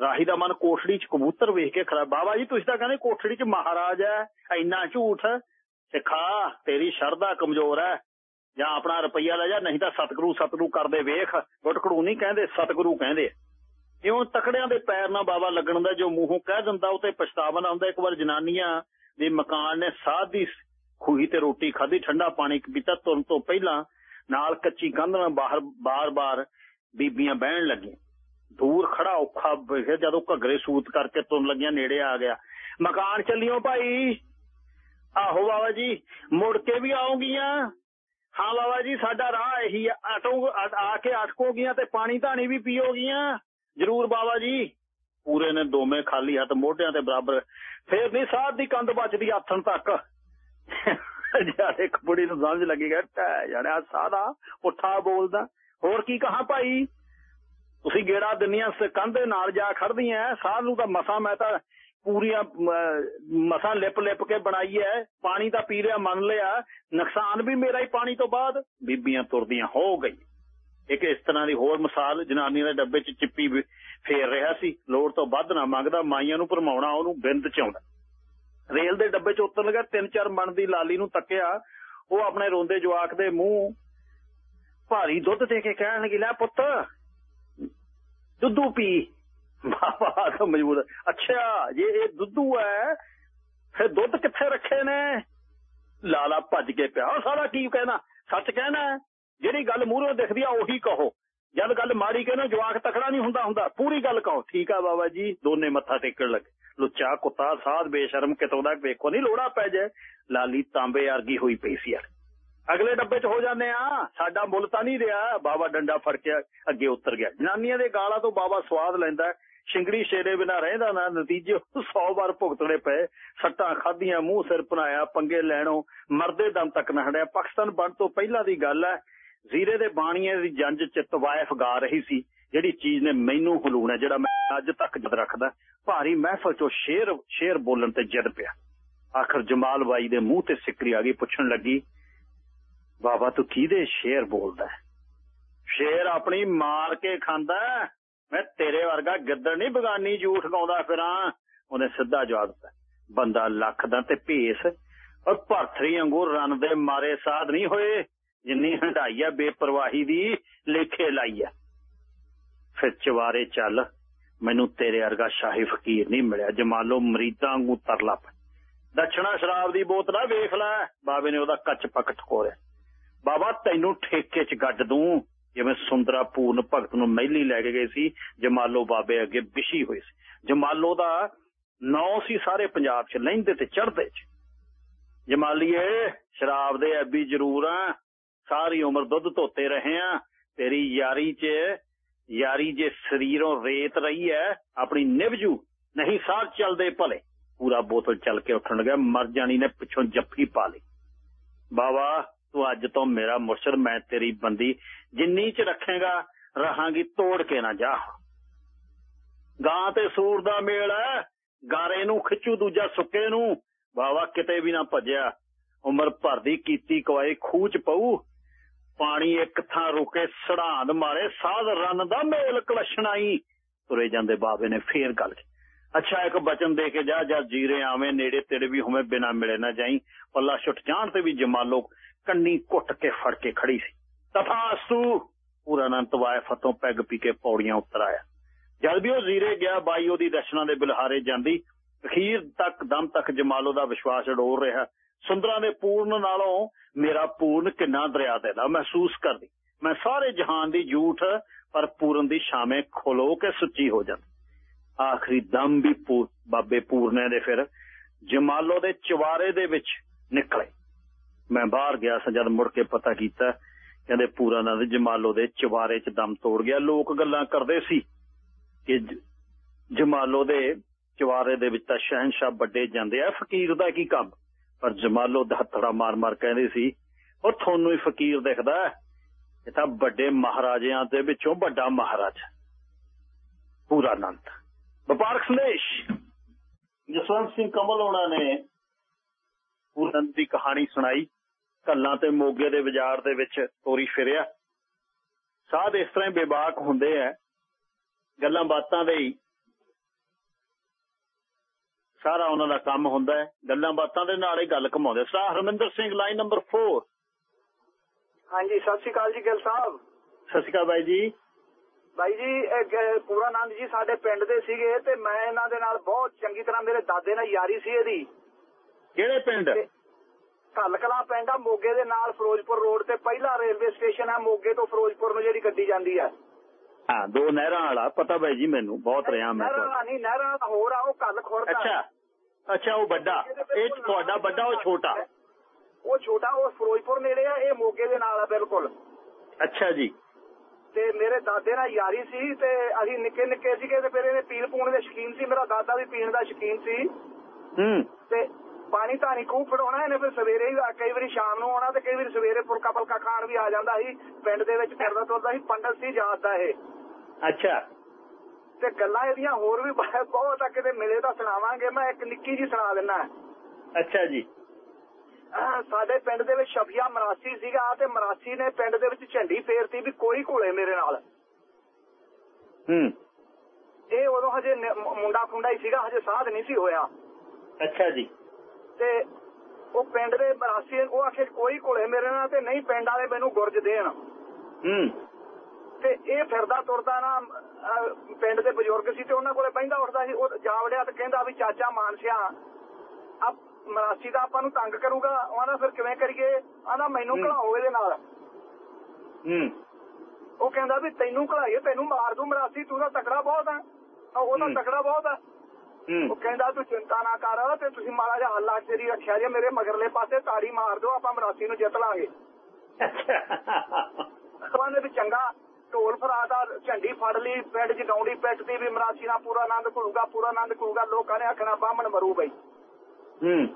ਰਾਹੀ ਦਾ ਮਨ ਕੋਠੜੀ 'ਚ ਕਬੂਤਰ ਵੇਖ ਕੇ ਖੜਾ, ਬਾਬਾ ਜੀ, ਤੁਸੀਂ ਤਾਂ ਕਹਿੰਦੇ ਕੋਠੜੀ 'ਚ ਮਹਾਰਾਜ ਹੈ, ਇੰਨਾ ਝੂਠ ਸਿਖਾ ਤੇਰੀ ਸ਼ਰਧਾ ਕਮਜ਼ੋਰ ਹੈ। ਜਾਂ ਆਪਣਾ ਰੁਪਈਆ ਲੈ ਜਾ, ਨਹੀਂ ਤਾਂ ਸਤਿਗੁਰੂ ਸਤਿਗੁਰੂ ਕਰਦੇ ਵੇਖ। ਗੁਟਕੜੂ ਨਹੀਂ ਕਹਿੰਦੇ, ਸਤਿਗੁਰੂ ਕਹਿੰਦੇ। ਇਉਂ ਤਕੜਿਆਂ ਦੇ ਪੈਰ ਨਾਲ ਬਾਬਾ ਲੱਗਣ ਦਾ ਜੋ ਮੂੰਹੋਂ ਕਹਿ ਦਿੰਦਾ, ਉਹ ਤੇ ਪਛਤਾਵਾ ਹੁੰਦਾ। ਇੱਕ ਵਾਰ ਜਨਾਨੀਆਂ ਦੇ ਮਕਾਨ ਨੇ ਸਾਧ ਖੂਹੀ ਤੇ ਰੋਟੀ ਖਾਧੀ, ਠੰਡਾ ਪਾਣੀ ਪੀਤਾ ਤੁਰਨ ਤੋਂ ਪਹਿਲਾਂ ਨਾਲ ਕੱਚੀ ਕੰਧ ਨਾਲ ਬਾਹਰ, ਬਾਰ-ਬਾਰ ਬੀਬੀਆਂ ਬਹਿਣ ਲੱਗੀਆਂ। ਦੂਰ ਖੜਾ ਔਖਾ ਵੇਖਿਆ, ਜਦੋਂ ਘੱਗਰੇ ਸੂਤ ਕਰਕੇ ਤੁਰਨ ਲੱਗਿਆ, ਨੇੜੇ ਆ ਗਿਆ। ਮਕਾਨ ਚੱਲਿਓ ਭਾਈ। ਆਹੋ ਬਾਬਾ ਜੀ, ਮੁੜ ਕੇ ਵੀ ਆਉਂਗੀਆਂ। ਹਾਂ ਬਾਬਾ ਜੀ, ਸਾਡਾ ਰਾਹ ਇਹੀ ਆ। ਆਟੋ ਆ ਕੇ ਅਟਕੋਗੀਆਂ ਤੇ ਪਾਣੀ ਧਾਣੀ ਵੀ ਪੀਓਗੀਆਂ। ਜਰੂਰ ਬਾਬਾ ਜੀ। ਪੂਰੇ ਨੇ ਦੋਵੇਂ ਖਾਲੀ ਹੱਥ, ਮੋਢਿਆਂ ਤੇ ਬਰਾਬਰ। ਫੇਰ ਨਹੀਂ, ਸਾਧ ਦੀ ਕੰਧ ਬਚਦੀ ਆਥਣ ਤੱਕ। ਜਦ ਇੱਕ ਬੁੜੀ ਨੂੰ ਸਮਝ ਲੱਗੇਗਾ ਟੈ ਜਾਣਿਆ ਸਾਦਾ ਪੁੱਠਾ ਬੋਲਦਾ। ਹੋਰ ਕੀ ਕਹਾ ਭਾਈ? ਤੁਸੀਂ ਗੇੜਾ ਦਿੰਨੀਆਂ ਕੰਧ ਨਾਲ ਜਾ ਖੜਦੀਆਂ ਸਾਧ ਨੂੰ ਤਾਂ ਮਸਾ ਮੈਂ ਤਾਂ ਪੂਰੀਆਂ ਮਸਾ ਲਿਪ ਲਿਪ ਕੇ ਬਣਾਈ ਐ ਪਾਣੀ ਤਾਂ ਪੀ ਲਿਆ, ਮੰਨ ਲਿਆ। ਨੁਕਸਾਨ ਵੀ ਮੇਰਾ ਹੀ ਪਾਣੀ ਤੋਂ ਬਾਅਦ, ਬੀਬੀਆਂ ਤੁਰਦੀਆਂ ਹੋ ਗਈ। ਇੱਕ ਇਸ ਤਰ੍ਹਾਂ ਦੀ ਹੋਰ ਮਿਸਾਲ ਜਨਾਨੀਆਂ ਦੇ ਡੱਬੇ 'ਚ ਚਿੱਪੀ ਫੇਰ ਰਿਹਾ ਸੀ। ਲੋੜ ਤੋਂ ਵੱਧ ਨਾ ਮੰਗਦਾ, ਮਾਈਆਂ ਨੂੰ ਭਰਮਾਉਣਾ, ਉਹਨੂੰ ਬਿੰਦ 'ਚ ਆਉਂਦਾ। ਰੇਲ ਦੇ ਡੱਬੇ 'ਚ ਉਤਰਨ ਲੱਗਾ, ਤਿੰਨ ਚਾਰ ਮਣ ਦੀ ਲਾਲੀ ਨੂੰ ਤੱਕਿਆ। ਉਹ ਆਪਣੇ ਰੋਂਦੇ ਜਵਾਕ ਦੇ ਮੂੰਹ ਭਾਰੀ ਦੁੱਧ ਦੇ ਕੇ ਕਹਿਣ ਲੱਗੀ, ਲੈ ਪੁੱਤ, ਦੁੱਧੂ ਪੀ। ਬਾਬਾ ਤਾਂ ਮਜਬੂਰ ਅੱਛਾ, ਜੇ ਇਹ ਦੁੱਧੂ ਹੈ, ਫਿਰ ਦੁੱਧ ਕਿੱਥੇ ਰੱਖੇ ਨੇ? ਲਾਲਾ ਭੱਜ ਕੇ ਪਿਆ। ਉਹ ਸਾਲਾ ਕੀ ਕਹਿਣਾ? ਸੱਚ ਕਹਿਣਾ ਜਿਹੜੀ ਗੱਲ ਮੂਹਰੋਂ ਦਿਖਦੀ ਆ, ਉਹੀ ਕਹੋ। ਜਦ ਗੱਲ ਮਾੜੀ ਕਹਿੰਦੇ ਜਵਾਕ ਤਕੜਾ ਨਹੀਂ ਹੁੰਦਾ ਹੁੰਦਾ। ਪੂਰੀ ਗੱਲ ਕਹੋ। ਠੀਕ ਆ ਬਾਬਾ ਜੀ, ਦੋਨੇ ਮੱਥਾ ਟੇਕਣ ਲੱਗੇ। ਲੁੱਚਾ ਕੁੱਤਾ, ਸਾਧ, ਬੇਸ਼ਰਮ, ਕਿਤੋਂ ਦਾ ਵੇਖੋ, ਨਹੀਂ ਲੋੜਾ ਪੈ ਜਾਏ। ਲਾਲੀ ਤਾਂਬੇ ਵਰਗੀ ਹੋਈ ਪਈ ਸੀ ਯਾਰ। ਅਗਲੇ ਡੱਬੇ 'ਚ ਹੋ ਜਾਂਦੇ ਆ। ਸਾਡਾ ਮੁੱਲ ਤਾਂ ਨਹੀਂ ਰਿਹਾ। ਬਾਬਾ ਡੰਡਾ ਫੜ ਕੇ ਅੱਗੇ ਉਤਰ ਗਿਆ। ਜਨਾਨੀਆਂ ਦੇ ਗਾਲਾਂ ਤੋਂ ਬਾਬਾ ਸਵਾਦ ਲੈਂਦਾ ਸ਼ਿੰਗੜੀ ਸ਼ੇਰੇ ਬਿਨਾ ਰਹਿੰਦਾ ਨਾ, ਨਤੀਜੇ 100 ਵਾਰ ਭੁਗਤਣੇ ਪਏ। ਸੱਟਾਂ ਖਾਧੀਆਂ, ਮੂੰਹ ਸਿਰ ਪਨਾਇਆ ਪੰਗੇ ਲੈਣੋਂ ਮਰਦੇ ਦਮ ਤੱਕ ਨਾ ਹੜਿਆ ਪਾਕਿਸਤਾਨ ਬਣ ਤੋਂ ਪਹਿਲਾਂ ਦੀ ਗੱਲ ਹੈ, ਜ਼ੀਰੇ ਦੇ ਬਾਣੀਏ ਦੀ ਜੰਜ ਚ ਤਵਾਇਫ ਗਾ ਰਹੀ ਸੀ। ਜਿਹੜੀ ਚੀਜ਼ ਨੇ ਮੈਨੂੰ ਹਲੂਣਾ ਜਿਹੜਾ ਮੈਂ ਅੱਜ ਤੱਕ ਜਦ ਰੱਖਦਾ। ਭਾਰੀ ਮਹਿਫਲ ਚੋਂ ਸ਼ੇਰ ਸ਼ੇਰ ਬੋਲਣ ਤੇ ਜਿੱਦ ਪਿਆ। ਆਖਰ ਜਮਾਲ ਬਾਈ ਦੇ ਮੂੰਹ ਤੇ ਸਿੱਕਰੀ ਆ ਗਈ, ਪੁੱਛਣ ਲੱਗੀ, ਬਾਬਾ, ਤੂੰ ਕਿਹਦੇ ਸ਼ੇਰ ਬੋਲਦਾ ਸ਼ੇਰ ਆਪਣੀ ਮਾਰ ਕੇ ਖਾਂਦਾ ਮੈਂ ਤੇਰੇ ਵਰਗਾ ਗਿੱਦੜ ਨਹੀਂ ਬਗਾਨੀ ਝੂਠ ਗਾਉਂਦਾ ਫਿਰਾਂ। ਉਹਨੇ ਸਿੱਧਾ ਜਵਾਬ ਦਿੱਤਾ, ਬੰਦਾ ਲੱਖ ਦਾ ਤੇ ਭੇਸ, ਔਰ ਭਰਥਰੀ ਵਾਂਗੂ ਰਨ ਦੇ ਮਾਰੇ ਸਾਧ ਨਹੀਂ ਹੋਏ, ਜਿੰਨੀ ਹੰਡਾਈ ਆ, ਬੇਪਰਵਾਹੀ ਦੀ ਲੇਖੇ ਲਾਈ ਆ। ਫਿਰ ਚਵਾਰੇ ਚੱਲ, ਮੈਨੂੰ ਤੇਰੇ ਵਰਗਾ ਸ਼ਾਹੀ ਫਕੀਰ ਨਹੀਂ ਮਿਲਿਆ, ਜਮਾਲੋ ਮਰੀਦਾਂ ਵਾਂਗੂ ਤਰਲਾ ਪੈ ਦਛਣਾ ਸ਼ਰਾਬ ਦੀ ਬੋਤਲ ਵੇਖ ਲੈ ਬਾਬੇ ਨੇ ਉਹਦਾ ਕੱਚ ਪੱਕ ਠਕੋਰਿਆ। ਬਾਬਾ ਤੈਨੂੰ ਠੇਕੇ 'ਚ ਗੱਡ ਦੂੰ ਜਿਵੇਂ ਸੁੰਦਰਾ ਪੂਰਨ ਭਗਤ ਨੂੰ ਮਹਿਲੀ ਲੈ ਕੇ ਗਏ ਸੀ, ਜਮਾਲੋ ਬਾਬੇ ਅੱਗੇ ਵਿਸ਼ੀ ਹੋਏ ਸੀ। ਜਮਾਲੋ ਦਾ ਨੌ ਸੀ ਸਾਰੇ ਪੰਜਾਬ 'ਚ, ਲਹਿੰਦੇ ਤੇ ਚੜਦੇ 'ਚ। ਜਮਾਲੀਏ, ਸ਼ਰਾਬ ਦੇ ਐਬੀ ਜ਼ਰੂਰ ਆ, ਸਾਰੀ ਉਮਰ ਦੁੱਧ ਧੋਤੇ ਰਹੇ ਆ, ਤੇਰੀ ਯਾਰੀ 'ਚ, ਯਾਰੀ ਜੇ ਸਰੀਰੋਂ ਰੇਤ ਰਹੀ ਹੈ ਆਪਣੀ ਨਿਭਜੂ, ਨਹੀਂ ਸਾਹ ਚੱਲਦੇ ਭਲੇ। ਪੂਰਾ ਬੋਤਲ ਚੱਲ ਕੇ ਉੱਠਣ ਗਿਆ, ਮਰ ਜਾਣੀ ਨੇ ਪਿੱਛੋਂ ਜੱਫੀ ਪਾ ਲਈ। ਬਾਬਾ ਤੂੰ ਅੱਜ ਤੋਂ ਮੇਰਾ ਮੁਰਸ਼ਦ, ਮੈਂ ਤੇਰੀ ਬੰਦੀ। ਜਿੰਨੀ ਚ ਰੱਖੇਗਾ, ਰਹਾਂਗੀ, ਤੋੜ ਕੇ ਨਾ ਜਾ। ਗਾਂ ਤੇ ਸੂਰ ਦਾ ਮੇਲ ਹੈ ਗਾਰੇ ਨੂੰ ਖਿੱਚੂ ਦੂਜਾ ਸੁੱਕੇ ਨੂੰ। ਬਾਬਾ ਕਿਤੇ ਵੀ ਨਾ ਭੱਜਿਆ, ਉਮਰ ਭਰ ਦੀ ਕੀਤੀ ਕਵਾਈ ਖੂਚ ਪਊ। ਪਾਣੀ ਇੱਕ ਥਾਂ ਰੁਕੇ, ਸੜਾਂਦ ਮਾਰੇ, ਸਾਧ ਰਨ ਦਾ ਮੇਲ ਕਲਸ਼ਣਾਈ। ਤੁਰੇ ਜਾਂਦੇ ਬਾਬੇ ਨੇ ਫੇਰ ਗੱਲ ਅੱਛਾ, ਇੱਕ ਬਚਨ ਦੇ ਕੇ ਜਾ, ਜਦ ਜੀਰੇ ਆਵੇਂ, ਨੇੜੇ ਤੇੜੇ ਵੀ ਹੋਵੇਂ, ਬਿਨਾ ਮਿਲੇ ਨਾ ਜਾਈ। ਪੱਲਾ ਛੁੱਟ ਜਾਣ ਤੇ ਵੀ ਜਮਾਲੋ ਕੰਨੀ ਘੁੱਟ ਕੇ ਫੜ ਕੇ ਖੜੀ ਸੀ। ਤਥਾਸਤੂ ਪੂਰਾ ਅਨੰਤ ਵਾਇ ਪੈਗ ਪੀ ਕੇ ਪੌੜੀਆਂ ਉੱਤਰ ਆਇਆ। ਜਦ ਵੀ ਉਹ ਜ਼ੀਰੇ ਗਿਆ, ਬਾਈ ਉਹਦੀ ਦਰਸ਼ਨਾਂ ਦੇ ਬਿਲਹਾਰੇ ਜਾਂਦੀ। ਅਖੀਰ ਤੱਕ, ਦਮ ਤੱਕ ਜਮਾਲੋ ਦਾ ਵਿਸ਼ਵਾਸ ਅਡੋਰ ਰਿਹਾ। ਸੁੰਦਰਾਂ ਦੇ ਪੂਰਨ ਨਾਲੋਂ ਮੇਰਾ ਪੂਰਨ ਕਿੰਨਾ ਦਰਿਆ ਦੇ ਦਾ ਮਹਿਸੂਸ ਕਰਦੀ। ਮੈਂ ਸਾਰੇ ਜਹਾਨ ਦੀ ਝੂਠ ਪਰ ਪੂਰਨ ਦੀ ਸ਼ਾਮੇ ਖੋਲੋ ਕੇ ਸੁੱਚੀ ਹੋ ਜਾਂਦੀ। ਆਖਰੀ ਦਮ ਵੀ ਪੂ- ਬਾਬੇ ਪੂਰਨੇ ਦੇ ਫਿਰ ਜਮਾਲੋ ਦੇ ਚਵਾਰੇ ਦੇ ਵਿੱਚ ਨਿਕਲੇ। ਮੈਂ ਬਾਹਰ ਗਿਆ ਸਾਂ ਜਦ ਮੁੜ ਕੇ ਪਤਾ ਕੀਤਾ, ਕਹਿੰਦੇ ਪੂਰਾ ਨੰਦ ਜਮਾਲੋ ਦੇ ਚਵਾਰੇ 'ਚ ਦਮ ਤੋੜ ਗਿਆ। ਲੋਕ ਗੱਲਾਂ ਕਰਦੇ ਸੀ ਕਿ ਜਮਾਲੋ ਦੇ ਚਵਾਰੇ ਦੇ ਵਿੱਚ ਤਾਂ ਸ਼ਹਿਨशाह ਵੱਡੇ ਜਾਂਦੇ ਆ। ਫਕੀਰ ਦਾ ਕੀ ਕੰਮ? ਪਰ ਜਮਾਲੋ ਦਾ ਮਾਰ ਮਾਰ ਕਹਿੰਦੇ ਸੀ, ਉਹ ਤੁਹਾਨੂੰ ਹੀ ਫਕੀਰ ਦਿਖਦਾ ਇਹ ਤਾਂ ਵੱਡੇ ਮਹਾਰਾਜਿਆਂ ਦੇ ਵਿੱਚੋਂ ਵੱਡਾ ਮਹਾਰਾਜਾ ਪੂਰਾ ਨੰਦ। ਵਪਾਰਕ ਸੰਦੇਸ਼। ਜਸਵੰਤ ਸਿੰਘ ਕਮਲ ਹੋਣਾ ਨੇ ਪੂਰਨ ਦੀ ਕਹਾਣੀ ਸੁਣਾਈ। ਕੱਲਾਂ ਤੇ ਮੋਗੇ ਦੇ ਬਾਜ਼ਾਰ ਦੇ ਵਿੱਚ ਤੋਰੀ ਫਿਰਿਆ। ਸਾਧ ਇਸ ਤਰ੍ਹਾਂ ਬੇਬਾਕ ਹੁੰਦੇ ਆ। ਗੱਲਾਂ ਬਾਤਾਂ ਦੇ ਹੀ ਸਾਰਾ ਉਹਨਾਂ ਦਾ ਕੰਮ ਹੁੰਦਾ ਹੈ। ਗੱਲਾਂ ਬਾਤਾਂ ਦੇ ਨਾਲ ਹੀ ਗੱਲ ਘਮਾਉਂਦੇ ਸਾ ਹਰਮਿੰਦਰ ਸਿੰਘ ਲਾਈਨ ਨੰਬਰ 4 ਹਾਂਜੀ ਸਤਿ ਸ਼੍ਰੀ ਅਕਾਲ ਜੀ ਗਿੱਲ ਸਾਹਿਬ। ਸਤਿ ਸ਼੍ਰੀ ਅਕਾਲ ਬਾਈ ਜੀ। ਬਾਈ ਜੀ ਪੂਰਾ ਆਨੰਦ ਜੀ ਸਾਡੇ ਪਿੰਡ ਦੇ ਸੀਗੇ ਤੇ ਮੈਂ ਇਹਨਾਂ ਦੇ ਨਾਲ ਬਹੁਤ ਚੰਗੀ ਤਰ੍ਹਾਂ ਮੇਰੇ ਦਾਦੇ ਨਾਲ ਯਾਰੀ ਸੀ ਇਹਦੀ। ਕਿਹੜੇ ਪਿੰਡ? ਤੇ ਕਲਕਲਾ ਪਿੰਡ ਆ ਮੋਗੇ ਦੇ ਨਾਲ ਫਿਰੋਜ਼ਪੁਰ ਰੋਡ ਤੇ ਪਹਿਲਾ ਰੇਲਵੇ ਸਟੇਸ਼ਨ ਹੈ ਮੋਗੇ ਤੋਂ ਫਿਰੋਜ਼ਪੁਰ ਨੂੰ ਜਿਹੜੀ ਗੱਡੀ ਜਾਂਦੀ ਹੈ ਹਾਂ ਦੋ ਨਹਿਰਾਂ ਵਾਲਾ ਪਤਾ ਬਾਈ ਜੀ ਮੈਨੂੰ ਬਹੁਤ ਰਿਹਾ ਮੈਂ ਨਹਿਰਾਂ ਨਹੀਂ ਨਹਿਰਾਂ ਵਾਲਾ ਹੋਰ ਆ ਉਹ ਕੱਲ ਖੁਰਦ ਆ। ਅੱਛਾ ਅੱਛਾ ਉਹ ਵੱਡਾ। ਇਹ ਤੁਹਾਡਾ ਵੱਡਾ ਉਹ ਛੋਟਾ? ਉਹ ਛੋਟਾ ਉਹ ਫਿਰੋਜ਼ਪੁਰ ਨੇੜੇ ਆ ਇਹ ਮੋਗੇ ਦੇ ਨਾਲ ਆ ਬਿਲਕੁਲ। ਅੱਛਾ ਜੀ। ਤੇ ਮੇਰੇ ਦਾਦੇ ਨਾਲ ਯਾਰੀ ਸੀ ਤੇ ਅਸੀਂ ਨਿੱਕੇ ਨਿੱਕੇ ਸੀਗੇ ਤੇ ਫਿਰ ਇਹਨੇ ਪੀਣ ਪੂਣ ਦੇ ਸ਼ੌਕੀਨ ਸੀ ਮੇਰਾ ਦਾਦਾ ਵੀ ਪੀਣ ਦਾ ਸ਼ੌਕੀਨ ਸੀ। ਹੂੰ। ਤੇ ਪਾਣੀ ਧਾਣੀ ਖੂਬ ਫੜਾਉਣਾ ਇਹਨੇ ਫਿਰ ਸਵੇਰੇ ਹੀ ਕਈ ਵਾਰੀ ਸ਼ਾਮ ਨੂੰ ਆਉਣਾ ਤੇ ਕਈ ਵਾਰੀ ਸਵੇਰੇ ਫੁਲਕਾ ਫੁਲਕਾ ਖਾਣ ਵੀ ਆ ਜਾਂਦਾ ਸੀ ਪਿੰਡ ਦੇ ਵਿੱਚ ਫਿਰਦਾ ਤੁਰਦਾ ਸੀ ਪੰਡਤ ਸੀ ਜਾਤਦਾ ਇਹ। ਅੱਛਾ। ਤੇ ਗੱਲਾਂ ਇਹਦੀਆਂ ਹੋਰ ਵੀ ਬਹੁਤ ਆ ਕਿਤੇ ਮਿਲੇ ਤਾਂ ਸੁਣਾਵਾਂਗੇ ਮੈਂ ਇੱਕ ਨਿੱਕੀ ਜੀ ਸੁਣਾ ਦਿੰਨਾ। ਅੱਛਾ ਜੀ। ਸਾਡੇ ਪਿੰਡ ਦੇ ਵਿੱਚ ਸ਼ਫੀਆ ਮਰਾਸੀ ਸੀਗਾ ਤੇ ਮਰਾਸੀ ਨੇ ਪਿੰਡ ਦੇ ਵਿੱਚ ਝੰਡੀ ਫੇਰਤੀ ਵੀ ਕੋਈ ਘੋਲੇ ਮੇਰੇ ਨਾਲ। ਹੂੰ। ਇਹ ਉਦੋਂ ਹਜੇ ਮੁੰਡਾ ਖੁੰਡਾ ਹੀ ਸੀਗਾ ਹਜੇ ਸਾਧ ਨਹੀਂ ਸੀ ਹੋਇਆ। ਅੱਛਾ ਜੀ। ਤੇ ਉਹ ਪਿੰਡ ਦੇ ਮਰਾਸੀ ਉਹ ਆਖੇ ਕੋਈ ਘੋਲੇ ਮੇਰੇ ਨਾਲ ਤੇ ਨਹੀਂ ਪਿੰਡ ਵਾਲੇ ਮੈਨੂੰ ਗੁਰਜ ਦੇਣ। ਹੂੰ। ਤੇ ਇਹ ਫਿਰਦਾ ਤੁਰਦਾ ਨਾ ਪਿੰਡ ਦੇ ਬਜ਼ੁਰਗ ਸੀ ਤੇ ਉਹਨਾਂ ਕੋਲੇ ਬਹਿੰਦਾ ਉੱਠਦਾ ਸੀ ਉਹ ਜਾ ਵੜਿਆ ਤੇ ਕਹਿੰਦਾ ਵੀ ਚਾਚਾ ਮਾਨਸਿਆ ਆ ਮਰਾਸੀ ਦਾ ਆਪਾਂ ਨੂੰ ਤੰਗ ਕਰੂਗਾ। ਉਹਨਾਂ ਫਿਰ ਕਿਵੇਂ ਕਰੀਏ? ਆਂਦਾ ਮੈਨੂੰ। ਘਲਾਓ ਇਹਦੇ ਨਾਲ। ਹੂੰ। ਉਹ ਕਹਿੰਦਾ ਵੀ ਤੈਨੂੰ ਘਲਾਈਏ ਤੈਨੂੰ ਮਾਰ ਦੂੰ ਮਰਾਸੀ ਤੂੰ ਤਾਂ ਤਕੜਾ ਬਹੁਤ ਆ। ਆ ਉਹ ਤਾਂ ਹੂੰ। ਤਕੜਾ ਬਹੁਤ ਆ। ਉਹ ਕਹਿੰਦਾ ਤੂੰ ਚਿੰਤਾ ਨਾ ਕਰ ਤੇ ਤੁਸੀਂ ਮਾੜਾ ਜਿਹਾ ਹੱਲਾ ਤੇਰੀ ਰੱਖਿਆ ਜੇ ਮੇਰੇ ਮਗਰਲੇ ਪਾਸੇ ਤਾੜੀ ਮਾਰ ਦਿਓ ਆਪਾਂ ਮਰਾਸੀ ਨੂੰ ਜਿੱਤ ਲਾਂਗੇ। ਉਹਨੇ ਵੀ ਚੰਗਾ ਢੋਲ ਫਰਾਦਾ ਝੰਡੀ ਫੜ ਲਈ ਪਿੰਡ ਚ ਗਾਉਂਡੀ ਪਿੱਟਦੀ ਵੀ ਮਰਾਸੀ ਨਾਲ ਪੂਰਾ ਆਨੰਦ ਘੁਲੂਗਾ ਪੂਰਾ ਆਨੰਦ ਘੁਲੂਗਾ ਲੋਕਾਂ ਨੇ ਆਖਣਾ ਬਾਹਮਣ ਮਰੂ ਬਈ। ਹੂੰ।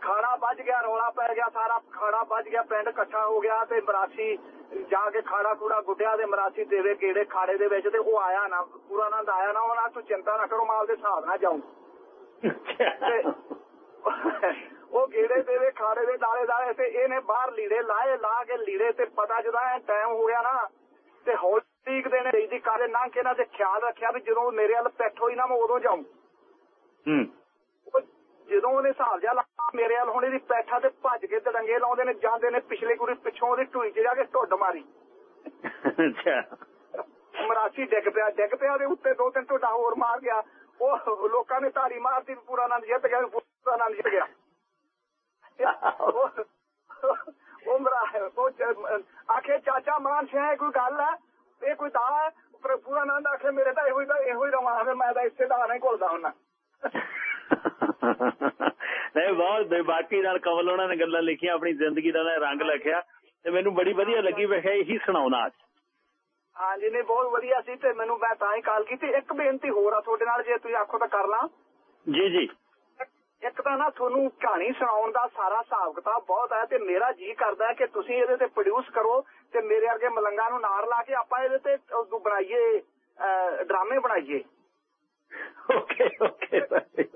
ਖਾੜਾ ਵੱਜ ਗਿਆ ਰੌਲਾ ਪੈ ਗਿਆ ਸਾਰਾ ਖਾੜਾ ਵੱਜ ਗਿਆ ਪਿੰਡ ਇਕੱਠਾ ਹੋ ਗਿਆ ਤੇ ਮਰਾਸੀ ਜਾ ਕੇ ਖਾੜਾ ਕੂੜਾ ਗੁੱਡਿਆ ਦੇ ਮਰਾਸੀ ਦੇਵੇ ਗੇੜੇ ਖਾੜੇ ਦੇ ਵਿੱਚ ਤੇ ਉਹ ਆਇਆ ਨਾ, ਪੂਰਾ ਆਨੰਦ ਆਇਆ ਨਾ, ਉਹਨਾਂ ਤੂੰ ਚਿੰਤਾ ਨਾ ਕਰੋ ਮਾਲ ਦੇ ਹਿਸਾਬ ਨਾਲ ਜਾਊਂ। ਉਹ ਗੇੜੇ ਦੇਵੇ ਖਾੜੇ ਦੇ ਦਾਲੇ ਦਾਲੇ ਤੇ ਇਹਨੇ ਬਾਹਰ ਲੀੜੇ ਲਾਏ, ਲਾ ਕੇ ਲੀੜੇ ਤੇ ਪਤਾ ਜਦੋਂ ਟਾਈਮ ਹੋ ਗਿਆ ਨਾ, ਤੇ ਹੌਲੀ ਤੀਕ ਦੇ ਨੇ ਦੀ ਕਾਲੇ ਨਾ ਕੇ ਇਹਨਾਂ ਦੇ ਖਿਆਲ ਰੱਖਿਆ ਵੀ ਜਦੋਂ ਮੇਰੇ ਵੱਲ ਪਿੱਠ ਹੋਈ ਨਾ, ਮੈਂ ਉਦੋਂ ਜਾਊਂ। ਹੂੰ। ਜਦੋਂ ਉਹਨੇ ਹਿਸਾਬ ਜਿਹਾ ਲਾਇਆ ਮੇਰੇ ਵੱਲ ਹੁਣ ਇਹਦੀ ਪੈਠਾ ਤੇ ਭੱਜ ਕੇ ਤੜੰਗੇ ਲਾਉਂਦੇ ਨੇ ਜਾਂਦੇ ਨੇ ਪਿਛਲੇ ਕੁੜੀ ਪਿੱਛੋਂ ਉਹਦੀ ਢੂਈ 'ਚ ਜਾ ਕੇ ਢੁੱਡ ਮਾਰੀ। ਅੱਛਾ। ਮਰਾਸੀ ਡਿੱਗ ਪਿਆ ਡਿੱਗ ਪਿਆ ਦੇ ਉੱਤੇ ਦੋ ਤਿੰਨ ਢੋਡਾ ਹੋਰ ਮਾਰ ਗਿਆ। ਉਹ ਲੋਕਾਂ ਨੇ ਧਾਰੀ ਮਾਰਤੀ ਪੂਰਾ ਆਨੰਦ ਜਿੱਤ ਗਿਆ ਪੂਰਾ ਆਨੰਦ ਜਿੱਤ ਗਿਆ। ਉਹ- ਮਰਾ ਉਹ ਆਖੇ ਚਾਚਾ ਮਾਨ ਸਿੰਘ ਕੋਈ ਗੱਲ ਹੈ? ਇਹ ਕੋਈ ਦਾ ਪਰ ਆਨੰਦ ਆਖੇ ਮੇਰੇ ਤਾਂ ਇਹੋ ਹੀ ਇਹੋ ਹੀ ਰਵਾਂ ਮੈਂ ਤਾਂ ਇਸੇ ਦਾ ਨਹੀਂ ਘੁਲਦਾ ਹੁੰਨਾ। ਨਹੀਂ ਬਹੁਤ ਬੇਬਾਕੀ ਨਾਲ ਕਵਲ ਉਹਨਾਂ ਨੇ ਗੱਲਾਂ ਲਿਖੀਆਂ ਆਪਣੀ ਜ਼ਿੰਦਗੀ ਦਾ ਰੰਗ ਲਿਖਿਆ ਤੇ ਮੈਨੂੰ ਬੜੀ ਵਧੀਆ ਲੱਗੀ ਕਿਹਾ ਇਹੀ ਸੁਣਾਉਣਾ ਅੱਜ। ਹਾਂਜੀ ਨਹੀਂ ਬਹੁਤ ਵਧੀਆ ਸੀ ਤੇ ਮੈਨੂੰ ਮੈਂ ਤਾਂ ਹੀ ਕਾਲ ਕੀਤੀ। ਇੱਕ ਬੇਨਤੀ ਹੋਰ ਆ ਤੁਹਾਡੇ ਨਾਲ ਜੇ ਤੁਸੀਂ ਆਖੋ ਤਾਂ ਕਰ ਲਾਂ। ਜੀ ਜੀ। ਇੱਕ ਤਾਂ ਨਾ ਤੁਹਾਨੂੰ ਕਹਾਣੀ ਸੁਣਾਉਣ ਦਾ ਸਾਰਾ ਹਿਸਾਬ ਕਿਤਾਬ ਬਹੁਤ ਹੈ ਤੇ ਮੇਰਾ ਜੀ ਕਰਦਾ ਕਿ ਤੁਸੀਂ ਇਹਦੇ ਤੇ ਪ੍ਰੋਡਿਊਸ ਕਰੋ ਤੇ ਮੇਰੇ ਵਰਗੇ ਮਲੰਗਾਂ ਨੂੰ ਨਾਲ ਲਾ ਕੇ ਆਪਾਂ ਇਹਦੇ ਤੇ ਬਣਾਈਏ ਡਰਾਮੇ ਬਣਾਈਏ। ਓਕੇ ਓਕੇ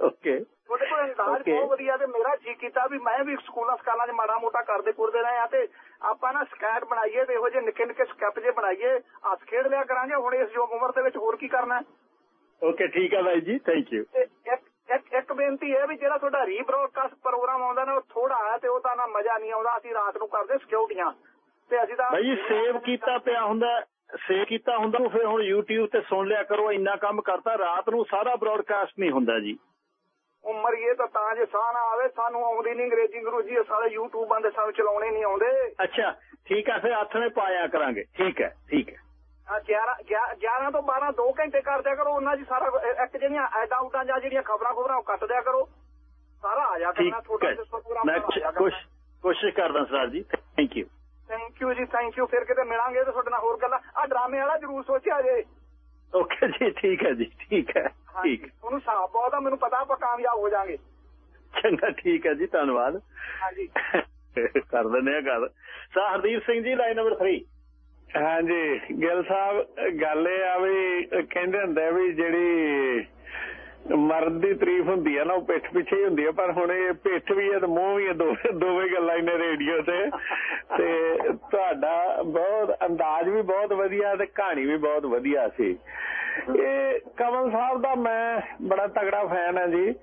ਓਕੇ ਤੁਹਾਡੇ ਕੋਲ ਅੰਦਾਜ਼. ਬਹੁਤ ਵਧੀਆ ਤੇ ਮੇਰਾ ਜੀ ਕੀਤਾ ਵੀ ਮੈਂ ਵੀ ਸਕੂਲਾਂ ਸਕਾਲਾਂ 'ਚ ਮਾੜਾ ਮੋਟਾ ਕਰਦੇ ਕੁਰਦੇ ਰਹੇ ਆ ਤੇ ਆਪਾਂ ਨਾ ਸਕੈਟ ਬਣਾਈਏ ਤੇ ਇਹੋ ਜਿਹੇ ਨਿੱਕੇ ਨਿੱਕੇ ਸਕੈਪ ਜੇ ਬਣਾਈਏ ਹੱਸ ਖੇਡ ਲਿਆ ਕਰਾਂਗੇ ਹੁਣ ਇਸ ਯੋਗ ਉਮਰ ਦੇ ਵਿੱਚ ਹੋਰ ਕੀ ਕਰਨਾ? ਓਕੇ ਠੀਕ ਹੈ ਬਾਈ ਜੀ ਥੈਂਕ ਯੂ ਇੱਕ ਇੱਕ ਬੇਨਤੀ ਹੈ ਵੀ ਜਿਹੜਾ ਤੁਹਾਡਾ ਰੀਬ੍ਰੋਡਕਾਸਟ ਪ੍ਰੋਗਰਾਮ ਆਉਂਦਾ ਨਾ ਉਹ ਥੋੜਾ ਹੈ ਤੇ ਉਹ ਤਾਂ ਨਾ ਮਜ਼ਾ ਨਹੀਂ ਆਉਂਦਾ ਅਸੀਂ ਰਾਤ ਨੂੰ ਕਰਦੇ ਸਿਕਿਉਰਟੀਆਂ ਤੇ ਅਸੀਂ ਤਾਂ ਬਾਈ ਜੀ ਸੇਵ ਕੀਤਾ ਪਿਆ ਹੁੰਦਾ ਸੇਵ ਕੀਤਾ ਹੁੰਦਾ ਉਹ ਫਿਰ ਹੁਣ YouTube ਤੇ ਸੁਣ ਲਿਆ ਕਰੋ ਇੰਨਾ ਕੰਮ ਕਰਤਾ ਰਾਤ ਨੂੰ ਸਾਰਾ ਬ੍ਰੌਡਕਾਸਟ ਨਹੀਂ ਹੁੰਦਾ ਜੀ। ਉਮਰ ਇਹ ਤਾਂ ਤਾਂ ਜੇ ਸਾਹ ਨਾ ਆਵੇ ਸਾਨੂੰ ਆਉਂਦੀ ਨਹੀਂ ਅੰਗਰੇਜ਼ੀ ਅੰਗਰੂਜੀ ਇਹ ਸਾਰੇ YouTube ਬੰਦੇ ਸਾਨੂੰ ਚਲਾਉਣੇ ਨਹੀਂ ਆਉਂਦੇ। ਅੱਛਾ ਠੀਕ ਹੈ ਫਿਰ ਹੱਥ ਨੇ ਪਾਇਆ ਕਰਾਂਗੇ। ਠੀਕ ਹੈ ਠੀਕ ਹੈ। ਆ 11 11 ਤੋਂ 12 2 ਘੰਟੇ ਕਰ ਦਿਆ ਕਰੋ ਉਹਨਾਂ ਜੀ ਸਾਰਾ ਇੱਕ ਜਿਹੜੀਆਂ ਐਡਾਂ ਉਡਾਂ ਜਾਂ ਜਿਹੜੀਆਂ ਖਬਰਾਂ ਖਬਰਾਂ ਉਹ ਕੱਟ ਦਿਆ ਕਰੋ। ਸਾਰਾ ਆ ਜਾ ਕਰਨਾ ਤੁਹਾਡਾ ਹੈ। ਜਿਸ ਪ੍ਰੋਗਰਾਮ ਮੈਂ ਜਾ ਕੋਸ਼ਿਸ਼ ਕਰਦਾ ਸਰ ਜੀ। ਥੈਂਕ ਯੂ ਥੈਂਕ ਯੂ ਜੀ ਥੈਂਕ ਯੂ ਫਿਰ ਕਿਤੇ ਮਿਲਾਂਗੇ ਤੇ ਤੁਹਾਡੇ ਨਾਲ ਹੋਰ ਗੱਲਾਂ। ਆ ਡਰਾਮੇ ਵਾਲਾ ਜ਼ਰੂਰ ਸੋਚਿਆ ਜੇ। ਓਕੇ ਜੀ ਠੀਕ ਹੈ ਜੀ ਠੀਕ ਹੈ ਠੀਕ। ਤੁਹਾਨੂੰ ਸਾਹ ਬਹੁਤ ਆ ਮੈਨੂੰ ਪਤਾ ਆਪਾਂ ਕਾਮਯਾਬ ਹੋ ਜਾਾਂਗੇ। ਚੰਗਾ ਠੀਕ ਹੈ ਜੀ ਧੰਨਵਾਦ। ਹਾਂਜੀ। ਕਰ ਦਿੰਦੇ ਆ ਗੱਲ। Sir Hardeep Singh ji line number 3 ਹਾਂਜੀ ਗਿੱਲ ਸਾਹਿਬ ਗੱਲ ਇਹ ਆ ਵੀ ਕਹਿੰਦੇ ਹੁੰਦੇ ਆ ਵੀ ਜਿਹੜੀ ਮਰਦ ਦੀ ਤਾਰੀਫ ਹੁੰਦੀ ਆ ਨਾ, ਉਹ ਪਿੱਠ ਪਿੱਛੇ ਹੀ ਹੁੰਦੀ ਆ, ਪਰ ਹੁਣ ਇਹ ਪਿੱਠ ਵੀ ਹੈ ਤੇ ਮੂੰਹ ਵੀ ਹੈ ਦੋਵੇਂ ਦੋਵੇਂ ਗੱਲਾਂ ਨੇ ਰੇਡੀਓ ਤੇ। ਤੇ ਤੁਹਾਡਾ ਬਹੁਤ ਅੰਦਾਜ਼ ਵੀ ਬਹੁਤ ਵਧੀਆ ਤੇ ਕਹਾਣੀ ਵੀ ਬਹੁਤ ਵਧੀਆ ਸੀ। ਇਹ ਕਮਲ ਸਾਹਿਬ ਦਾ ਮੈਂ ਬੜਾ ਤਗੜਾ ਫੈਨ ਹਾਂ ਜੀ,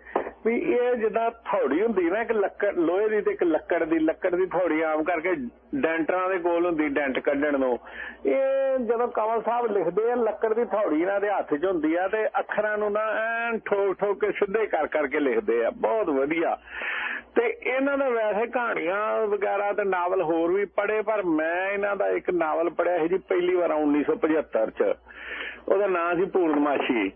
ਵੀ ਇਹ ਜਿੱਦਾਂ ਥੌੜੀ ਹੁੰਦੀ ਨਾ ਇੱਕ ਲੱਕੜ, ਲੋਹੇ ਦੀ ਤੇ ਇੱਕ ਲੱਕੜ ਦੀ ਲੱਕੜ ਦੀ ਥੌੜੀ ਆਮ ਕਰਕੇ ਡੈਂਟਰਾਂ ਦੇ ਕੋਲ ਹੁੰਦੀ ਡੈਂਟ ਕੱਢਣ ਨੂੰ। ਇਹ ਜਦੋਂ ਕਮਲ ਸਾਹਿਬ ਲਿਖਦੇ ਆ, ਲੱਕੜ ਦੀ ਥੌੜੀ ਇਹਨਾਂ ਦੇ ਹੱਥ 'ਚ ਹੁੰਦੀ ਆ ਤੇ ਅੱਖਰਾਂ ਨੂੰ ਨਾ ਐਨ ਠੋਕ ਠੋਕ ਕੇ ਸਿੱਧੇ ਕਰ ਕਰਕੇ ਲਿਖਦੇ ਆ, ਬਹੁਤ ਵਧੀਆ। ਤੇ ਇਹਨਾਂ ਦਾ ਵੈਸੇ ਕਹਾਣੀਆਂ ਵਗੈਰਾ ਤੇ ਨਾਵਲ ਹੋਰ ਵੀ ਪੜ੍ਹੇ, ਪਰ ਮੈਂ ਇਹਨਾਂ ਦਾ ਇੱਕ ਨਾਵਲ ਪੜਿਆ ਸੀ ਜੀ, ਪਹਿਲੀ ਵਾਰ 1975 ਚ। ਉਹਦਾ ਨਾਂ ਸੀ ਪੂਰਨਮਾਸ਼ੀ।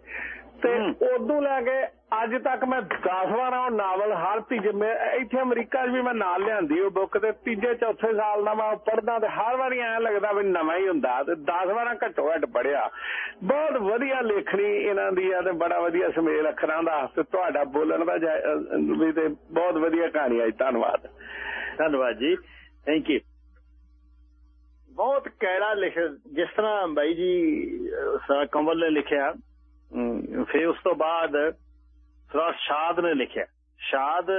ਤੇ ਉਦੋਂ ਲੈ ਕੇ ਅੱਜ ਤੱਕ ਮੈਂ 10 ਵਾਰ ਉਹ ਨਾਵਲ ਹਰ ਤੀਜੇ ਇੱਥੇ ਅਮਰੀਕਾ 'ਚ ਵੀ ਮੈਂ ਨਾਲ ਲਿਆਂਦੀ ਉਹ ਬੁੱਕ ਤੇ ਤੀਜੇ ਚੌਥੇ ਸਾਲ ਦਾ ਮੈਂ ਪੜ੍ਹਦਾ ਤੇ ਹਰ ਵਾਰੀ ਐਂ ਲੱਗਦਾ ਵੀ ਨਵਾਂ ਹੀ ਹੁੰਦਾ ਤੇ 10 ਵਾਰਾਂ ਘੱਟੋ ਘੱਟ ਪੜ੍ਹਿਆ। ਬਹੁਤ ਵਧੀਆ ਲੇਖਣੀ ਇਹਨਾਂ ਦੀ ਆ ਤੇ ਬੜਾ ਵਧੀਆ ਸਮੇਲ ਅੱਖਰਾਂ ਦਾ ਤੇ ਤੁਹਾਡਾ ਬੋਲਣ ਦਾ ਵੀ ਤੇ ਬਹੁਤ ਵਧੀਆ ਕਹਾਣੀ ਆਈ ਧੰਨਵਾਦ। ਧੰਨਵਾਦ ਜੀ। ਥੈਂਕ ਯੂ ਬਹੁਤ ਕੈੜਾ ਲਿਖ ਜਿਸ ਤਰ੍ਹਾਂ ਬਾਈ ਜੀ ਅਹ, ਕੰਵਲ ਨੇ ਲਿਖਿਆ ਅਮ, ਫਿਰ ਉਸ ਤੋਂ ਬਾਅਦ ਸਰ ਸ਼ਾਦ ਨੇ ਲਿਖਿਆ। ਸ਼ਾਦ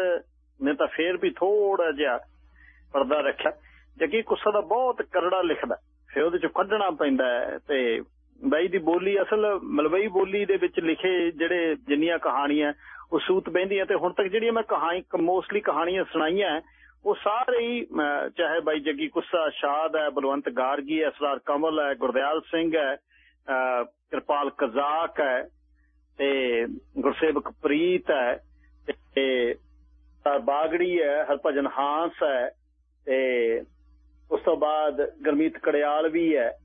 ਨੇ ਤਾਂ ਫੇਰ ਵੀ ਥੋੜਾ ਜਿਹਾ ਪਰਦਾ ਰੱਖਿਆ ਜੱਗੀ ਕੁੱਸਾ ਦਾ ਬਹੁਤ ਕਰੜਾ ਲਿਖਦਾ ਫਿਰ ਉਹਦੇ ਚ ਕੱਢਣਾ ਪੈਂਦਾ ਤੇ ਬਾਈ ਦੀ ਬੋਲੀ ਅਸਲ ਮਲਵਈ ਬੋਲੀ ਦੇ ਵਿੱਚ ਲਿਖੇ ਜਿਹੜੇ ਜਿੰਨੀਆਂ ਕਹਾਣੀਆਂ ਉਹ ਸੂਤ ਬਹਿੰਦੀਆਂ ਤੇ ਹੁਣ ਤੱਕ ਜਿਹੜੀਆਂ ਮੈਂ ਕਹਾਣੀ ਮੋਸਟਲੀ ਕਹਾਣੀਆਂ ਸੁਣਾਈਆਂ ਉਹ ਸਾਰੇ ਹੀ ਚਾਹੇ ਬਾਈ ਜੱਗੀ ਕੁੱਸਾ ਸ਼ਾਦ ਹੈ ਬਲਵੰਤ ਗਾਰਗੀ ਹੈ ਸਰਦਾਰ ਕਮਲ ਹੈ ਗੁਰਦਿਆਲ ਸਿੰਘ ਹੈ ਕਿਰਪਾਲ ਕਜ਼ਾਕ ਹੈ ਤੇ ਗੁਰਸੇਵਕ ਪ੍ਰੀਤ ਹੈ ਤੇ ਬਾਗੜੀ ਹੈ ਹਰਭਜਨ ਹਾਂਸ ਹੈ ਤੇ ਉਸ ਤੋਂ ਬਾਅਦ ਗਰਮੀਤ ਕੜਿਆਲ ਵੀ ਹੈ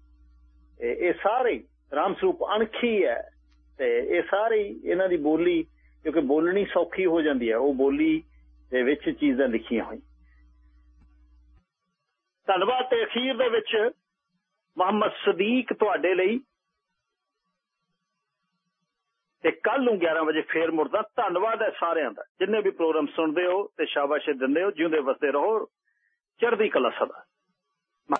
ਤੇ ਇਹ ਸਾਰੇ ਹੀ, ਰਾਮ ਸਰੂਪ ਅਣਖੀ ਹੈ ਤੇ ਇਹ ਸਾਰੇ ਹੀ ਇਹਨਾਂ ਦੀ ਬੋਲੀ ਕਿਉਂਕਿ ਬੋਲਣੀ ਸੌਖੀ ਹੋ ਜਾਂਦੀ ਹੈ ਉਹ ਬੋਲੀ ਦੇ ਵਿੱਚ ਚੀਜ਼ਾਂ ਲਿਖੀਆਂ ਹੋਈਆਂ। ਧੰਨਵਾਦ ਤੇ ਅਖੀਰ ਦੇ ਵਿੱਚ ਮੁਹੰਮਦ ਸਦੀਕ ਤੁਹਾਡੇ ਲਈ। ਤੇ ਕੱਲ ਨੂੰ 11 ਵਜੇ ਫੇਰ ਮੁੜਦਾ। ਧੰਨਵਾਦ ਹੈ ਸਾਰਿਆਂ ਦਾ। ਜਿੰਨੇ ਵੀ ਪ੍ਰੋਗਰਾਮ ਸੁਣਦੇ ਹੋ ਤੇ ਸ਼ਾਬਾਸ਼ ਦਿੰਦੇ ਹੋ, ਜਿਉਂਦੇ ਵਸਦੇ ਰਹੋ। ਚੜ੍ਹਦੀ ਕਲਾ ਸਦਾ।